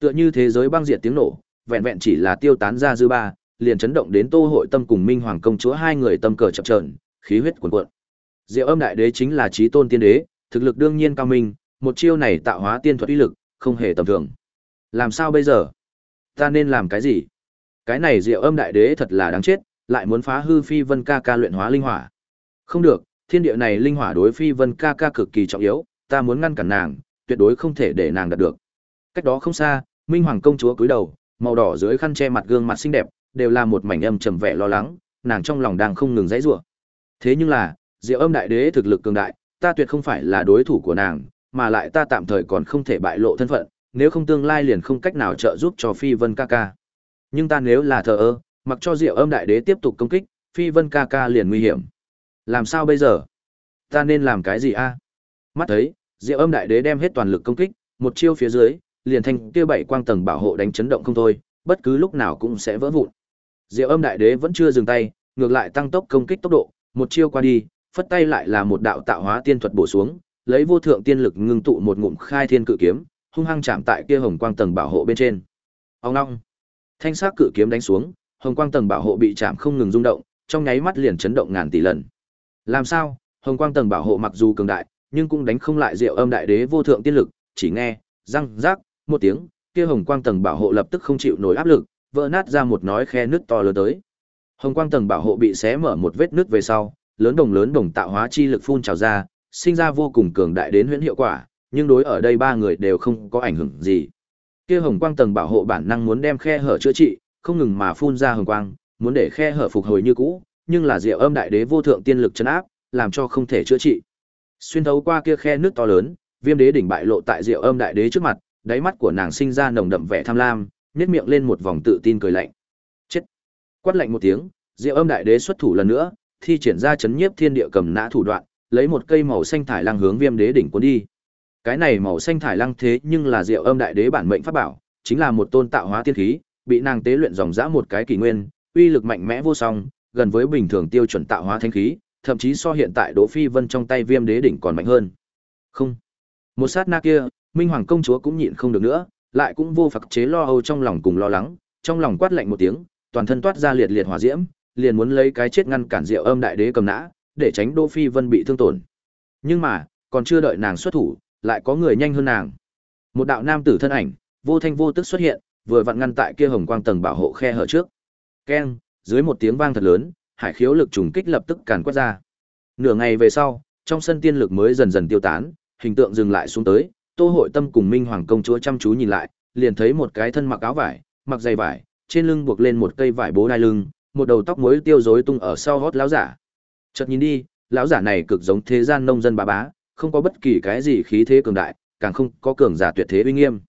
S1: Tựa như thế giới băng diệt tiếng nổ, vẹn vẹn chỉ là tiêu tán ra dư ba, liền chấn động đến Tô Hội Tâm cùng Minh Hoàng công chúa hai người tâm cờ chập chờn, khí huyết cuồn cuộn. Diệu Âm Đại Đế chính là chí tôn tiên đế, thực lực đương nhiên cao minh, một chiêu này tạo hóa tiên thuật uy lực, không hề tầm thường. Làm sao bây giờ? Ta nên làm cái gì? Cái này Diệu Âm Đại Đế thật là đáng chết, lại muốn phá hư Phi Vân ca ca luyện hóa linh hỏa. Không được, thiên địa này linh hỏa đối Phi Vân ca ca cực kỳ trọng yếu, ta muốn ngăn cản nàng, tuyệt đối không thể để nàng đạt được. Cách đó không xa, Minh Hoàng công chúa cúi đầu, màu đỏ dưới khăn che mặt gương mặt xinh đẹp, đều là một mảnh âm trầm vẻ lo lắng, nàng trong lòng đang không ngừng dãy rủa. Thế nhưng là, Diệu Âm đại đế thực lực cường đại, ta tuyệt không phải là đối thủ của nàng, mà lại ta tạm thời còn không thể bại lộ thân phận, nếu không tương lai liền không cách nào trợ giúp cho Phi Vân ca ca. Nhưng ta nếu là thờ ơ, mặc cho Diệu Âm đại đế tiếp tục công kích, Phi Vân ca ca liền nguy hiểm. Làm sao bây giờ? Ta nên làm cái gì a? Mắt thấy, Diệu Âm đại đế đem hết toàn lực công kích, một chiêu phía dưới, liền thành kia bảy quang tầng bảo hộ đánh chấn động không thôi, bất cứ lúc nào cũng sẽ vỡ vụn. Diệu Âm đại đế vẫn chưa dừng tay, ngược lại tăng tốc công kích tốc độ, một chiêu qua đi, phất tay lại là một đạo tạo hóa tiên thuật bổ xuống, lấy vô thượng tiên lực ngưng tụ một ngụm khai thiên cự kiếm, hung hăng chạm tại kia hồng quang tầng bảo hộ bên trên. Ông ngoong. Thanh sắc cự kiếm đánh xuống, hồng quang tầng bảo hộ bị chạm không ngừng rung động, trong nháy mắt liền chấn động ngàn tỷ lần. Làm sao? Hồng quang tầng bảo hộ mặc dù cường đại, nhưng cũng đánh không lại Diệu Âm đại đế vô thượng tiên lực, chỉ nghe răng rác một tiếng, kia hồng quang tầng bảo hộ lập tức không chịu nổi áp lực, vỡ nát ra một nói khe nước to lớn tới. Hồng quang tầng bảo hộ bị xé mở một vết nứt về sau, lớn đồng lớn đồng tạo hóa chi lực phun trào ra, sinh ra vô cùng cường đại đến huyễn hiệu quả, nhưng đối ở đây ba người đều không có ảnh hưởng gì. Kia hồng quang tầng bảo hộ bản năng muốn đem khe hở chữa trị, không ngừng mà phun ra hồng quang, muốn để khe hở phục hồi như cũ, nhưng là Diệu Âm đại đế vô thượng tiên lực chấn áp, làm cho không thể chữa trị. Xuyên thấu qua kia khe nước to lớn, Viêm đế đỉnh bại lộ tại Diệu Âm đại đế trước mặt, đáy mắt của nàng sinh ra nồng đậm vẻ tham lam, nhếch miệng lên một vòng tự tin cười lạnh. Chết. Quát lạnh một tiếng, Diệu Âm Đại Đế xuất thủ lần nữa, thi triển ra chấn nhiếp thiên địa cầm nã thủ đoạn, lấy một cây màu xanh thải lăng hướng Viêm Đế đỉnh cuốn đi. Cái này màu xanh thải lăng thế nhưng là Diệu Âm Đại Đế bản mệnh pháp bảo, chính là một tôn tạo hóa tiên khí, bị nàng tế luyện dòng dã một cái kỳ nguyên, uy lực mạnh mẽ vô song, gần với bình thường tiêu chuẩn tạo hóa thánh khí, thậm chí so hiện tại Đỗ Phi Vân trong tay Viêm Đế đỉnh còn mạnh hơn. Không. Một sát na kia, Minh Hoàng công chúa cũng nhịn không được nữa, lại cũng vô phật chế lo âu trong lòng cùng lo lắng, trong lòng quát lạnh một tiếng, toàn thân toát ra liệt liệt hỏa diễm, liền muốn lấy cái chết ngăn cản Diệu Âm đại đế cầm nã, để tránh Đỗ Phi Vân bị thương tổn. Nhưng mà, còn chưa đợi nàng xuất thủ, lại có người nhanh hơn nàng. Một đạo nam tử thân ảnh, vô thanh vô tức xuất hiện, vừa vặn ngăn tại kia hồng quang tầng bảo hộ khe hở trước. Keng, dưới một tiếng vang thật lớn, hải khiếu lực trùng kích lập tức càn quét ra. Nửa ngày về sau, trong sân tiên lực mới dần dần tiêu tán, hình tượng dừng lại xuống tới, Tô Hội Tâm cùng Minh Hoàng công chúa chăm chú nhìn lại, liền thấy một cái thân mặc áo vải, mặc giày vải, trên lưng buộc lên một cây vải bố đai lưng, một đầu tóc muối tiêu rối tung ở sau gót lão giả. Chợt nhìn đi, lão giả này cực giống thế gian nông dân bà bá, không có bất kỳ cái gì khí thế cường đại, càng không có cường giả tuyệt thế uy nghiêm.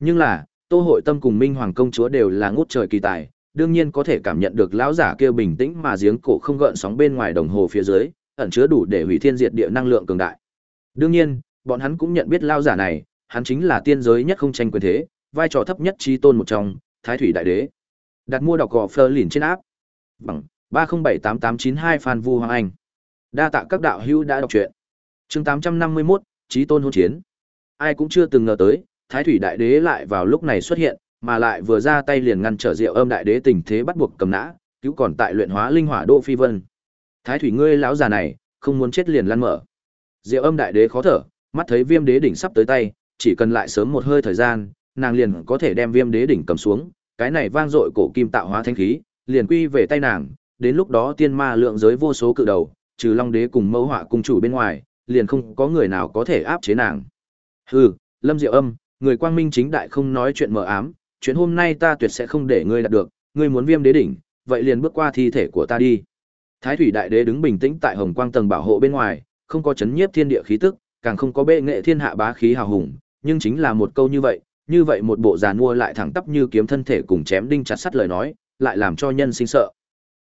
S1: Nhưng là, Tô Hội Tâm cùng Minh Hoàng công chúa đều là ngút trời kỳ tài, đương nhiên có thể cảm nhận được lão giả kia bình tĩnh mà giếng cổ không gợn sóng bên ngoài đồng hồ phía dưới, ẩn chứa đủ để hủy thiên diệt địa năng lượng cường đại. Đương nhiên, bọn hắn cũng nhận biết lão giả này, hắn chính là tiên giới nhất không tranh quyền thế, vai trò thấp nhất chi tôn một trong, Thái thủy đại đế. Đặt mua đọc gò Fleur liền trên áp. Bằng 3078892 Phan Vu Hoàng Anh. Đa tạ các đạo hữu đã đọc truyện. Chương 851, Chí tôn hôn chiến. Ai cũng chưa từng ngờ tới, Thái thủy đại đế lại vào lúc này xuất hiện, mà lại vừa ra tay liền ngăn trở Diệu Âm đại đế tình thế bắt buộc cầm nã, cứu còn tại luyện hóa linh hỏa độ Phi Vân. Thái thủy ngươi lão già này, không muốn chết liền lăn mở. Diệu Âm đại đế khó thở, mắt thấy Viêm đế đỉnh sắp tới tay, chỉ cần lại sớm một hơi thời gian, nàng liền có thể đem Viêm đế đỉnh cầm xuống, cái này vang dội cổ kim tạo hóa thanh khí, liền quy về tay nàng, đến lúc đó tiên ma lượng giới vô số cự đầu, trừ Long đế cùng Mẫu Họa cung chủ bên ngoài, liền không có người nào có thể áp chế nàng. Hừ, Lâm Diệu Âm, người quang minh chính đại không nói chuyện mờ ám, chuyện hôm nay ta tuyệt sẽ không để ngươi đạt được, ngươi muốn viêm đế đỉnh, vậy liền bước qua thi thể của ta đi. Thái thủy đại đế đứng bình tĩnh tại hồng quang tầng bảo hộ bên ngoài, không có chấn nhiếp thiên địa khí tức, càng không có bệ nghệ thiên hạ bá khí hào hùng, nhưng chính là một câu như vậy, như vậy một bộ giàn mua lại thẳng tắp như kiếm thân thể cùng chém đinh chặt sắt lời nói, lại làm cho nhân sinh sợ.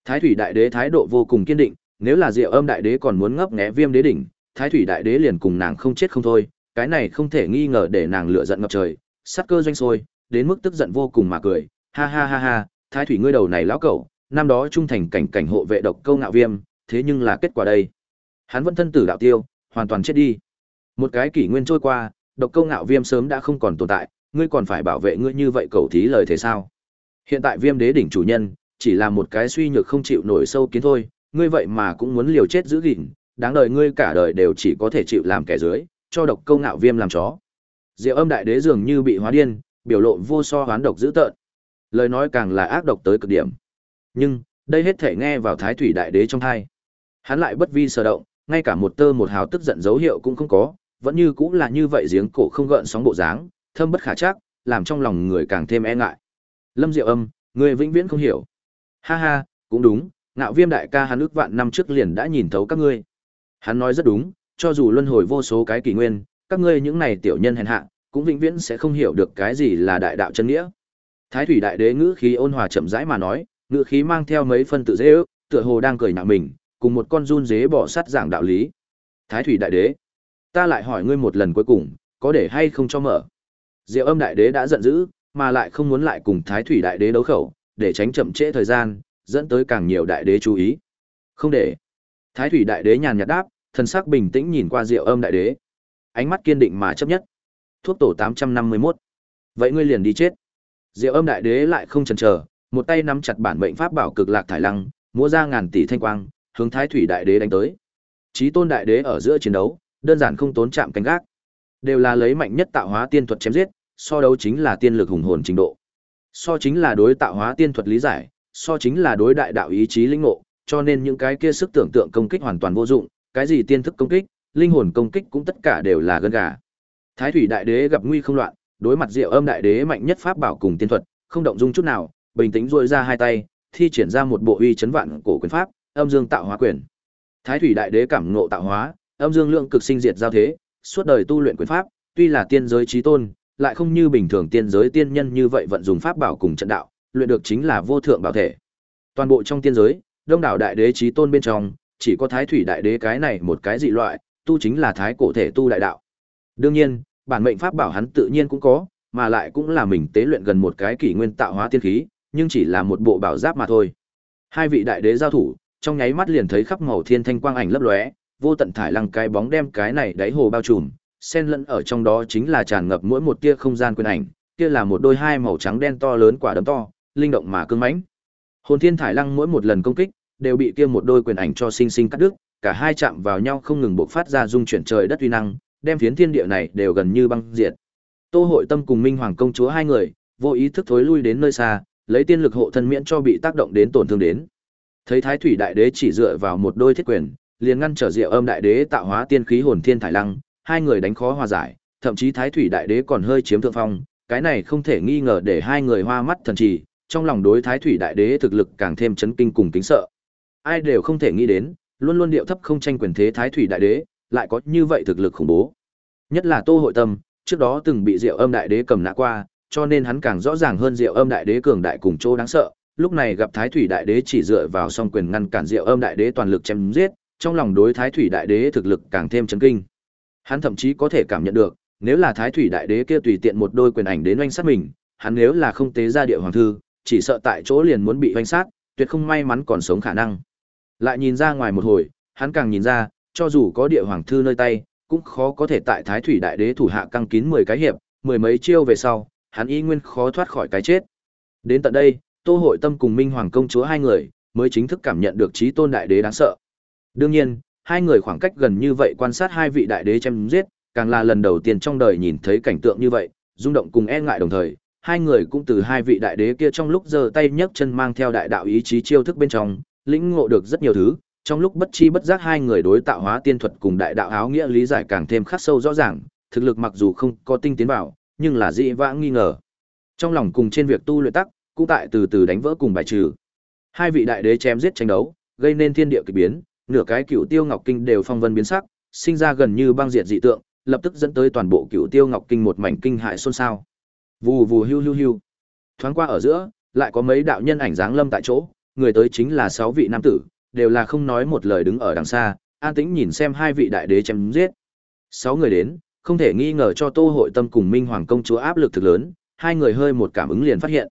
S1: Thái thủy đại đế thái độ vô cùng kiên định, nếu là Diệu Âm đại đế còn muốn ngấp nghé Viêm đế đỉnh, Thái thủy đại đế liền cùng nàng không chết không thôi, cái này không thể nghi ngờ để nàng lửa giận ngập trời, sát cơ doanh sôi, đến mức tức giận vô cùng mà cười, ha ha ha ha, thái thủy ngươi đầu này lão cẩu, năm đó trung thành cảnh cảnh hộ vệ độc câu ngạo viêm, thế nhưng là kết quả đây. Hắn vẫn thân tử đạo tiêu, hoàn toàn chết đi. Một cái kỷ nguyên trôi qua, độc câu ngạo viêm sớm đã không còn tồn tại, ngươi còn phải bảo vệ ngươi như vậy cầu thí lời thế sao? Hiện tại viêm đế đỉnh chủ nhân, chỉ là một cái suy nhược không chịu nổi sâu kiến thôi, ngươi vậy mà cũng muốn liều chết giữ gìn, đáng đời ngươi cả đời đều chỉ có thể chịu làm kẻ dưới, cho độc câu ngạo viêm làm chó. Diệu âm đại đế dường như bị hóa điên, biểu lộ vô so hoán độc dữ tợn. Lời nói càng là ác độc tới cực điểm. Nhưng, đây hết thể nghe vào Thái Thủy Đại Đế trong thai. Hắn lại bất vi sở động, ngay cả một tơ một hào tức giận dấu hiệu cũng không có, vẫn như cũng là như vậy giếng cổ không gợn sóng bộ dáng, thâm bất khả trắc, làm trong lòng người càng thêm e ngại. Lâm Diệu Âm, người vĩnh viễn không hiểu. Ha ha, cũng đúng, ngạo viêm đại ca hắn ước vạn năm trước liền đã nhìn thấu các ngươi. Hắn nói rất đúng, cho dù luân hồi vô số cái kỷ nguyên, các ngươi những này tiểu nhân hèn hạ, cũng vĩnh viễn sẽ không hiểu được cái gì là đại đạo chân nghĩa. Thái thủy đại đế ngữ khí ôn hòa chậm rãi mà nói, ngữ khí mang theo mấy phân tự dễ ước, tựa hồ đang cười nhạo mình, cùng một con run dế bỏ sắt giảng đạo lý. Thái thủy đại đế, ta lại hỏi ngươi một lần cuối cùng, có để hay không cho mở? Diệu Âm đại đế đã giận dữ, mà lại không muốn lại cùng Thái thủy đại đế đấu khẩu, để tránh chậm trễ thời gian, dẫn tới càng nhiều đại đế chú ý. Không để. Thái thủy đại đế nhàn nhạt đáp, thần sắc bình tĩnh nhìn qua Diệu Âm đại đế. Ánh mắt kiên định mà chấp nhất thuốc tổ 851. Vậy ngươi liền đi chết. Diệu âm đại đế lại không chần chờ, một tay nắm chặt bản mệnh pháp bảo cực lạc thải lăng, múa ra ngàn tỷ thanh quang, hướng thái thủy đại đế đánh tới. Chí tôn đại đế ở giữa chiến đấu, đơn giản không tốn chạm canh gác. Đều là lấy mạnh nhất tạo hóa tiên thuật chém giết, so đấu chính là tiên lực hùng hồn trình độ. So chính là đối tạo hóa tiên thuật lý giải, so chính là đối đại đạo ý chí linh ngộ, cho nên những cái kia sức tưởng tượng công kích hoàn toàn vô dụng, cái gì tiên thức công kích, linh hồn công kích cũng tất cả đều là gân gà. Thái thủy đại đế gặp nguy không loạn, đối mặt Diệu Âm đại đế mạnh nhất pháp bảo cùng tiên thuật, không động dung chút nào, bình tĩnh duỗi ra hai tay, thi triển ra một bộ uy chấn vạn cổ quyền pháp, Âm Dương Tạo Hóa Quyền. Thái thủy đại đế cảm ngộ tạo hóa, âm dương lượng cực sinh diệt giao thế, suốt đời tu luyện quyền pháp, tuy là tiên giới chí tôn, lại không như bình thường tiên giới tiên nhân như vậy vận dùng pháp bảo cùng trận đạo, luyện được chính là vô thượng bảo thể. Toàn bộ trong tiên giới, đông đảo đại đế chí tôn bên trong, chỉ có thái thủy đại đế cái này một cái dị loại, tu chính là thái cổ thể tu đại đạo. Đương nhiên, bản mệnh pháp bảo hắn tự nhiên cũng có, mà lại cũng là mình tế luyện gần một cái kỷ nguyên tạo hóa tiên khí, nhưng chỉ là một bộ bảo giáp mà thôi. Hai vị đại đế giao thủ, trong nháy mắt liền thấy khắp màu thiên thanh quang ảnh lấp lóe, vô tận thải lăng cái bóng đem cái này đáy hồ bao trùm, xen lẫn ở trong đó chính là tràn ngập mỗi một tia không gian quyền ảnh, kia là một đôi hai màu trắng đen to lớn quả đấm to, linh động mà cứng mãnh. Hồn Thiên Thải Lăng mỗi một lần công kích, đều bị kia một đôi quyền ảnh cho sinh sinh cắt đứt, cả hai chạm vào nhau không ngừng bộc phát ra dung chuyển trời đất uy năng, đem phiến thiên địa này đều gần như băng diệt. Tô Hội Tâm cùng Minh Hoàng công chúa hai người, vô ý thức thối lui đến nơi xa, lấy tiên lực hộ thân miễn cho bị tác động đến tổn thương đến. Thấy Thái Thủy Đại Đế chỉ dựa vào một đôi thiết quyền, liền ngăn trở Diệu Âm Đại Đế tạo hóa tiên khí hồn thiên thải lăng, hai người đánh khó hòa giải, thậm chí Thái Thủy Đại Đế còn hơi chiếm thượng phong, cái này không thể nghi ngờ để hai người hoa mắt thần trì, trong lòng đối Thái Thủy Đại Đế thực lực càng thêm chấn kinh cùng kính sợ. Ai đều không thể nghĩ đến, luôn luôn điệu thấp không tranh quyền thế Thái Thủy Đại Đế, lại có như vậy thực lực khủng bố. Nhất là Tô Hội Tâm, trước đó từng bị Diệu Âm Đại Đế cầm nã qua, cho nên hắn càng rõ ràng hơn Diệu Âm Đại Đế cường đại cùng chỗ đáng sợ. Lúc này gặp Thái Thủy Đại Đế chỉ dựa vào song quyền ngăn cản Diệu Âm Đại Đế toàn lực chém giết, trong lòng đối Thái Thủy Đại Đế thực lực càng thêm chấn kinh. Hắn thậm chí có thể cảm nhận được, nếu là Thái Thủy Đại Đế kia tùy tiện một đôi quyền ảnh đến oanh sát mình, hắn nếu là không tế ra địa hoàng thư, chỉ sợ tại chỗ liền muốn bị oanh sát, tuyệt không may mắn còn sống khả năng. Lại nhìn ra ngoài một hồi, hắn càng nhìn ra, cho dù có địa hoàng thư nơi tay, cũng khó có thể tại Thái Thủy Đại Đế thủ hạ căng kín 10 cái hiệp, mười mấy chiêu về sau, hắn y nguyên khó thoát khỏi cái chết. Đến tận đây, Tô Hội Tâm cùng Minh Hoàng công chúa hai người mới chính thức cảm nhận được trí tôn đại đế đáng sợ. Đương nhiên, hai người khoảng cách gần như vậy quan sát hai vị đại đế chém giết, càng là lần đầu tiên trong đời nhìn thấy cảnh tượng như vậy, rung động cùng e ngại đồng thời, hai người cũng từ hai vị đại đế kia trong lúc giơ tay nhấc chân mang theo đại đạo ý chí chiêu thức bên trong, lĩnh ngộ được rất nhiều thứ, trong lúc bất chi bất giác hai người đối tạo hóa tiên thuật cùng đại đạo áo nghĩa lý giải càng thêm khắc sâu rõ ràng, thực lực mặc dù không có tinh tiến vào, nhưng là dị vãng nghi ngờ. Trong lòng cùng trên việc tu luyện tắc, cũng tại từ từ đánh vỡ cùng bài trừ. Hai vị đại đế chém giết tranh đấu, gây nên thiên địa kỳ biến, nửa cái cựu tiêu ngọc kinh đều phong vân biến sắc, sinh ra gần như băng diệt dị tượng, lập tức dẫn tới toàn bộ cựu tiêu ngọc kinh một mảnh kinh hại xôn xao. Vù vù hưu hưu hưu. Thoáng qua ở giữa, lại có mấy đạo nhân ảnh dáng lâm tại chỗ, người tới chính là sáu vị nam tử, đều là không nói một lời đứng ở đằng xa, an tĩnh nhìn xem hai vị đại đế chém giết. Sáu người đến, không thể nghi ngờ cho Tô Hội Tâm cùng Minh Hoàng công chúa áp lực thực lớn, hai người hơi một cảm ứng liền phát hiện.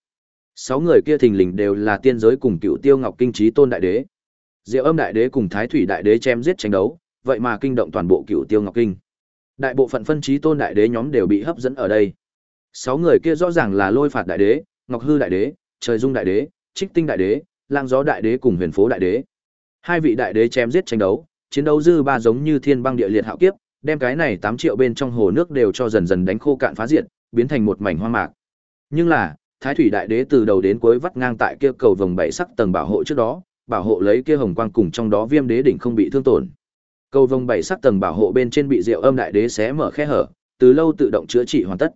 S1: Sáu người kia thình lình đều là tiên giới cùng cựu Tiêu Ngọc Kinh trí Tôn đại đế. Diệu Âm đại đế cùng Thái Thủy đại đế chém giết tranh đấu, vậy mà kinh động toàn bộ cựu Tiêu Ngọc Kinh. Đại bộ phận phân Chí Tôn đại đế nhóm đều bị hấp dẫn ở đây. Sáu người kia rõ ràng là Lôi Phạt đại đế, Ngọc Hư đại đế, Trời Dung đại đế, Trích Tinh đại đế, Lang Gió đại đế cùng Huyền Phố đại đế. Hai vị đại đế chém giết tranh đấu, chiến đấu dư ba giống như thiên băng địa liệt hạo kiếp, đem cái này 8 triệu bên trong hồ nước đều cho dần dần đánh khô cạn phá diệt, biến thành một mảnh hoang mạc. Nhưng là, Thái thủy đại đế từ đầu đến cuối vắt ngang tại kia cầu vòng bảy sắc tầng bảo hộ trước đó, bảo hộ lấy kia hồng quang cùng trong đó viêm đế đỉnh không bị thương tổn. Cầu vòng bảy sắc tầng bảo hộ bên trên bị Diệu Âm đại đế xé mở khe hở, từ lâu tự động chữa trị hoàn tất.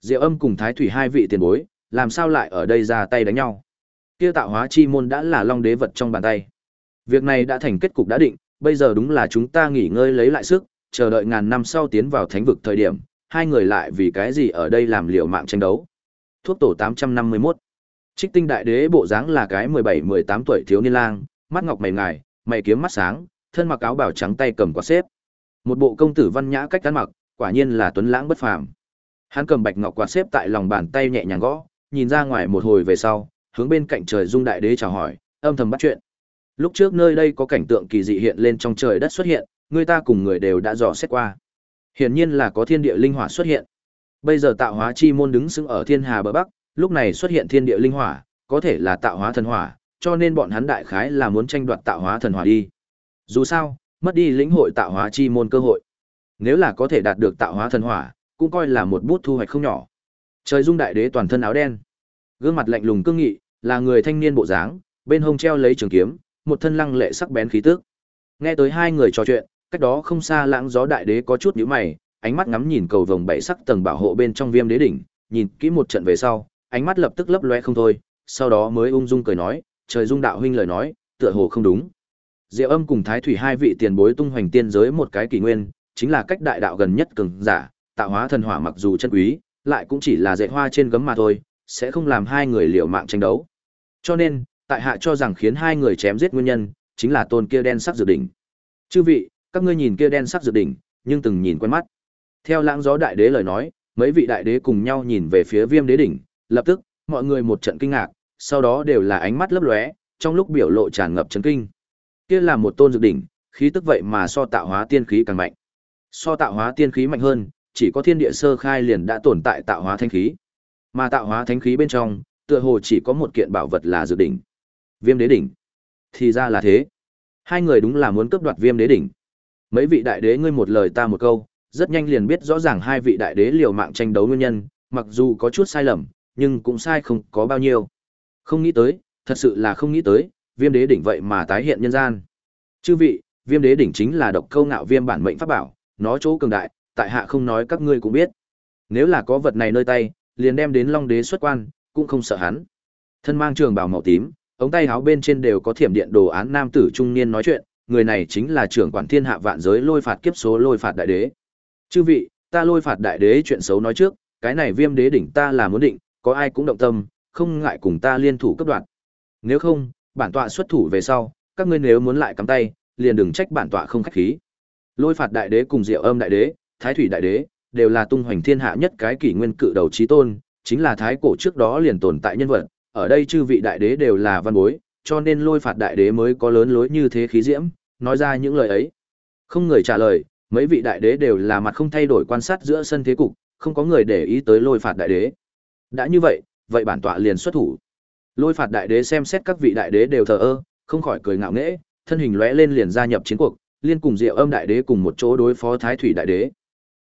S1: Diệu Âm cùng Thái thủy hai vị tiền bối, làm sao lại ở đây ra tay đánh nhau? Kia tạo hóa chi môn đã là long đế vật trong bàn tay. Việc này đã thành kết cục đã định, bây giờ đúng là chúng ta nghỉ ngơi lấy lại sức, chờ đợi ngàn năm sau tiến vào thánh vực thời điểm, hai người lại vì cái gì ở đây làm liều mạng tranh đấu. Thuốc tổ 851 Trích tinh đại đế bộ dáng là cái 17-18 tuổi thiếu niên lang, mắt ngọc mày ngài, mày kiếm mắt sáng, thân mặc áo bảo trắng tay cầm quạt xếp. Một bộ công tử văn nhã cách ăn mặc, quả nhiên là tuấn lãng bất phàm. Hắn cầm bạch ngọc quạt xếp tại lòng bàn tay nhẹ nhàng gõ, nhìn ra ngoài một hồi về sau, hướng bên cạnh trời dung đại đế chào hỏi, âm thầm bắt chuyện. Lúc trước nơi đây có cảnh tượng kỳ dị hiện lên trong trời đất xuất hiện, người ta cùng người đều đã dò xét qua. Hiển nhiên là có thiên địa linh hỏa xuất hiện. Bây giờ tạo hóa chi môn đứng sững ở thiên hà bờ bắc, lúc này xuất hiện thiên địa linh hỏa, có thể là tạo hóa thần hỏa, cho nên bọn hắn đại khái là muốn tranh đoạt tạo hóa thần hỏa đi. Dù sao, mất đi lĩnh hội tạo hóa chi môn cơ hội. Nếu là có thể đạt được tạo hóa thần hỏa, cũng coi là một bút thu hoạch không nhỏ. Trời dung đại đế toàn thân áo đen, gương mặt lạnh lùng cương nghị, là người thanh niên bộ dáng, bên hông treo lấy trường kiếm, một thân lăng lệ sắc bén khí tức. Nghe tới hai người trò chuyện, cách đó không xa lãng gió đại đế có chút nhíu mày, ánh mắt ngắm nhìn cầu vồng bảy sắc tầng bảo hộ bên trong viêm đế đỉnh, nhìn kỹ một trận về sau, ánh mắt lập tức lấp loe không thôi, sau đó mới ung dung cười nói, trời dung đạo huynh lời nói, tựa hồ không đúng. Diệu âm cùng thái thủy hai vị tiền bối tung hoành tiên giới một cái kỳ nguyên, chính là cách đại đạo gần nhất cường giả, tạo hóa thần hỏa mặc dù chân quý, lại cũng chỉ là dạy hoa trên gấm mà thôi, sẽ không làm hai người liều mạng tranh đấu. Cho nên, tại hạ cho rằng khiến hai người chém giết nguyên nhân, chính là tôn kia đen sắc dự đỉnh. Chư vị, các ngươi nhìn kia đen sắc dự đỉnh, nhưng từng nhìn quen mắt. Theo lãng gió đại đế lời nói, mấy vị đại đế cùng nhau nhìn về phía viêm đế đỉnh, lập tức, mọi người một trận kinh ngạc, sau đó đều là ánh mắt lấp lóe, trong lúc biểu lộ tràn ngập chấn kinh. Kia là một tôn dược đỉnh, khí tức vậy mà so tạo hóa tiên khí càng mạnh. So tạo hóa tiên khí mạnh hơn, chỉ có thiên địa sơ khai liền đã tồn tại tạo hóa thánh khí. Mà tạo hóa thánh khí bên trong, tựa hồ chỉ có một kiện bảo vật là dược đỉnh. Viêm đế đỉnh. Thì ra là thế. Hai người đúng là muốn cướp đoạt Viêm đế đỉnh. Mấy vị đại đế ngươi một lời ta một câu, rất nhanh liền biết rõ ràng hai vị đại đế liều mạng tranh đấu nguyên nhân, mặc dù có chút sai lầm, nhưng cũng sai không có bao nhiêu. Không nghĩ tới, thật sự là không nghĩ tới, Viêm đế đỉnh vậy mà tái hiện nhân gian. Chư vị, Viêm đế đỉnh chính là độc câu ngạo viêm bản mệnh pháp bảo, nó chỗ cường đại, tại hạ không nói các ngươi cũng biết. Nếu là có vật này nơi tay, liền đem đến Long đế xuất quan, cũng không sợ hắn. Thân mang trường bào màu tím, ống tay áo bên trên đều có thiểm điện đồ án nam tử trung niên nói chuyện, người này chính là trưởng quản thiên hạ vạn giới lôi phạt kiếp số lôi phạt đại đế. Chư vị, ta lôi phạt đại đế chuyện xấu nói trước, cái này viêm đế đỉnh ta là muốn định, có ai cũng động tâm, không ngại cùng ta liên thủ cấp đoạn. Nếu không, bản tọa xuất thủ về sau, các ngươi nếu muốn lại cắm tay, liền đừng trách bản tọa không khách khí. Lôi phạt đại đế cùng Diệu Âm đại đế, Thái thủy đại đế, đều là tung hoành thiên hạ nhất cái kỷ nguyên cự đầu chí tôn, chính là thái cổ trước đó liền tồn tại nhân vật, ở đây chư vị đại đế đều là văn bối, cho nên lôi phạt đại đế mới có lớn lối như thế khí diễm, nói ra những lời ấy. Không người trả lời, mấy vị đại đế đều là mặt không thay đổi quan sát giữa sân thế cục, không có người để ý tới lôi phạt đại đế. Đã như vậy, vậy bản tọa liền xuất thủ. Lôi phạt đại đế xem xét các vị đại đế đều thờ ơ, không khỏi cười ngạo nghễ, thân hình lóe lên liền gia nhập chiến cuộc, liên cùng Diệu Âm đại đế cùng một chỗ đối phó Thái thủy đại đế.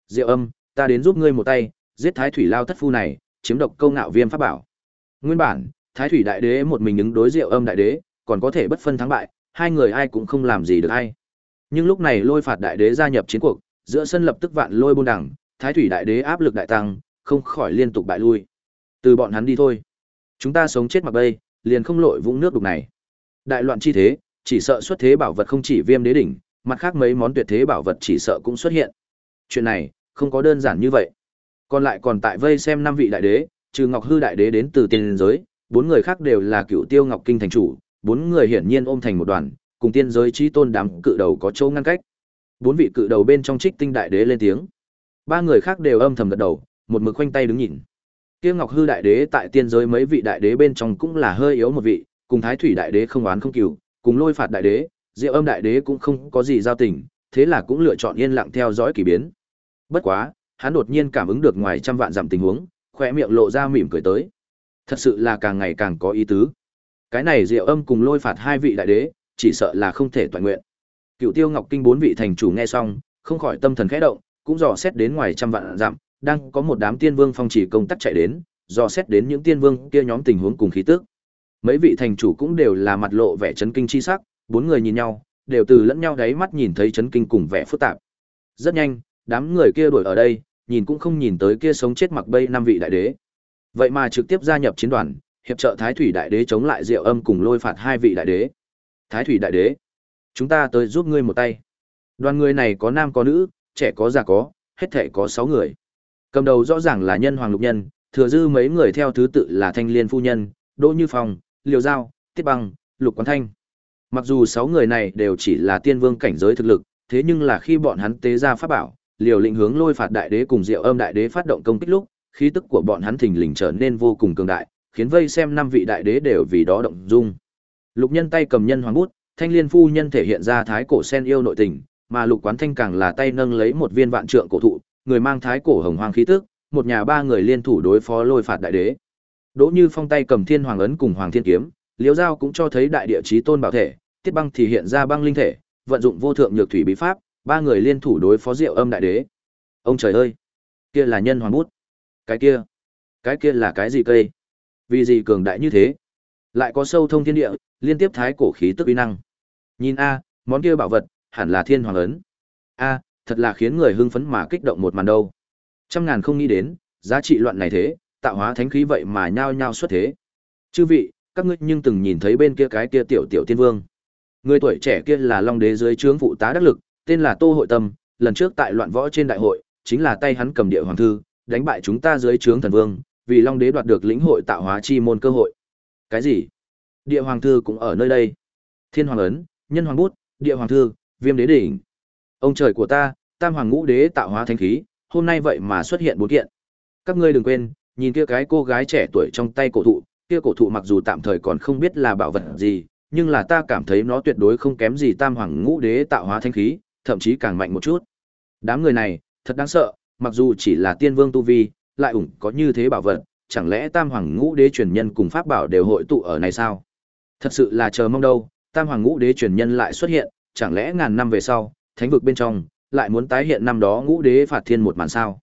S1: Diệu Âm, ta đến giúp ngươi một tay, giết Thái thủy lao thất phu này, chiếm độc câu ngạo viêm pháp bảo. Nguyên bản, Thái thủy đại đế một mình ứng đối Diệu Âm đại đế, còn có thể bất phân thắng bại, hai người ai cũng không làm gì được ai. Nhưng lúc này Lôi phạt đại đế gia nhập chiến cuộc, giữa sân lập tức vạn lôi buôn đẳng, Thái thủy đại đế áp lực đại tăng, không khỏi liên tục bại lui. Từ bọn hắn đi thôi. Chúng ta sống chết mặc bay, liền không lội vũng nước đục này. Đại loạn chi thế, chỉ sợ xuất thế bảo vật không chỉ viêm đế đỉnh, mặt khác mấy món tuyệt thế bảo vật chỉ sợ cũng xuất hiện. Chuyện này, không có đơn giản như vậy. Còn lại còn tại vây xem năm vị đại đế, trừ Ngọc Hư đại đế đến từ tiên giới, bốn người khác đều là cựu Tiêu Ngọc Kinh thành chủ, bốn người hiển nhiên ôm thành một đoàn, cùng tiên giới trí tôn đám cự đầu có chỗ ngăn cách. Bốn vị cự đầu bên trong Trích Tinh đại đế lên tiếng. Ba người khác đều âm thầm gật đầu, một mực khoanh tay đứng nhìn. Kia Ngọc Hư đại đế tại tiên giới mấy vị đại đế bên trong cũng là hơi yếu một vị, cùng Thái Thủy đại đế không oán không cừu, cùng Lôi Phạt đại đế, Diệu Âm đại đế cũng không có gì giao tình, thế là cũng lựa chọn yên lặng theo dõi kỳ biến. Bất quá, hắn đột nhiên cảm ứng được ngoài trăm vạn dặm tình huống, khóe miệng lộ ra mỉm cười tới. Thật sự là càng ngày càng có ý tứ. Cái này Diệu Âm cùng Lôi Phạt hai vị đại đế, chỉ sợ là không thể toàn nguyện. Cựu Tiêu Ngọc Kinh bốn vị thành chủ nghe xong, không khỏi tâm thần khẽ động, cũng dò xét đến ngoài trăm vạn dặm, đang có một đám tiên vương phong chỉ công tác chạy đến, dò xét đến những tiên vương kia nhóm tình huống cùng khí tức. Mấy vị thành chủ cũng đều là mặt lộ vẻ chấn kinh chi sắc, bốn người nhìn nhau, đều từ lẫn nhau đáy mắt nhìn thấy chấn kinh cùng vẻ phức tạp. Rất nhanh, đám người kia đuổi ở đây, nhìn cũng không nhìn tới kia sống chết mặc bay năm vị đại đế. Vậy mà trực tiếp gia nhập chiến đoàn, hiệp trợ Thái Thủy đại đế chống lại Diệu Âm cùng lôi phạt hai vị đại đế. Thái Thủy đại đế, chúng ta tới giúp ngươi một tay. Đoàn người này có nam có nữ, trẻ có già có, hết thảy có 6 người. Cầm đầu rõ ràng là nhân hoàng lục nhân, thừa dư mấy người theo thứ tự là Thanh Liên phu nhân, Đỗ Như Phong, Liều Giao, Tiết Băng, Lục Quán Thanh. Mặc dù sáu người này đều chỉ là tiên vương cảnh giới thực lực, thế nhưng là khi bọn hắn tế ra pháp bảo, liều lĩnh hướng lôi phạt đại đế cùng diệu âm đại đế phát động công kích lúc, khí tức của bọn hắn thình lình trở nên vô cùng cường đại, khiến vây xem năm vị đại đế đều vì đó động dung. Lục Nhân tay cầm nhân hoàng bút, Thanh Liên phu nhân thể hiện ra thái cổ sen yêu nội tình, mà Lục Quán Thanh càng là tay nâng lấy một viên vạn trượng cổ thụ, người mang thái cổ hồng hoang khí tức, một nhà ba người liên thủ đối phó lôi phạt đại đế. Đỗ Như Phong tay cầm Thiên Hoàng ấn cùng Hoàng Thiên kiếm, Liễu Giao cũng cho thấy đại địa chí tôn bảo thể, Tiết Băng thì hiện ra băng linh thể, vận dụng vô thượng nhược thủy bí pháp, ba người liên thủ đối phó Diệu Âm đại đế. Ông trời ơi, kia là nhân hoàng bút. Cái kia, cái kia là cái gì cây? Vì gì cường đại như thế? Lại có sâu thông thiên địa, liên tiếp thái cổ khí tức uy năng. Nhìn a, món kia bảo vật, hẳn là Thiên Hoàng ấn. A, thật là khiến người hưng phấn mà kích động một màn đâu. Trăm ngàn không nghĩ đến, giá trị loạn này thế, tạo hóa thánh khí vậy mà nhao nhao xuất thế. Chư vị, các ngươi nhưng từng nhìn thấy bên kia cái kia tiểu tiểu tiên vương. Người tuổi trẻ kia là Long Đế dưới trướng phụ tá đắc lực, tên là Tô Hội Tâm, lần trước tại loạn võ trên đại hội, chính là tay hắn cầm địa hoàng thư, đánh bại chúng ta dưới trướng thần vương, vì Long Đế đoạt được lĩnh hội tạo hóa chi môn cơ hội. Cái gì? Địa Hoàng Thư cũng ở nơi đây. Thiên Hoàng Ấn, Nhân Hoàng Bút, Địa Hoàng Thư, Viêm Đế Đỉnh. Ông trời của ta, Tam Hoàng Ngũ Đế tạo hóa thánh khí, hôm nay vậy mà xuất hiện bốn kiện. Các ngươi đừng quên, nhìn kia cái cô gái trẻ tuổi trong tay cổ thụ, kia cổ thụ mặc dù tạm thời còn không biết là bảo vật gì, nhưng là ta cảm thấy nó tuyệt đối không kém gì Tam Hoàng Ngũ Đế tạo hóa thánh khí, thậm chí càng mạnh một chút. Đám người này, thật đáng sợ, mặc dù chỉ là tiên vương tu vi, lại ủng có như thế bảo vật, chẳng lẽ Tam Hoàng Ngũ Đế truyền nhân cùng pháp bảo đều hội tụ ở này sao? Thật sự là chờ mong đâu, Tam Hoàng Ngũ Đế truyền nhân lại xuất hiện, chẳng lẽ ngàn năm về sau, thánh vực bên trong lại muốn tái hiện năm đó Ngũ Đế phạt thiên một màn sao?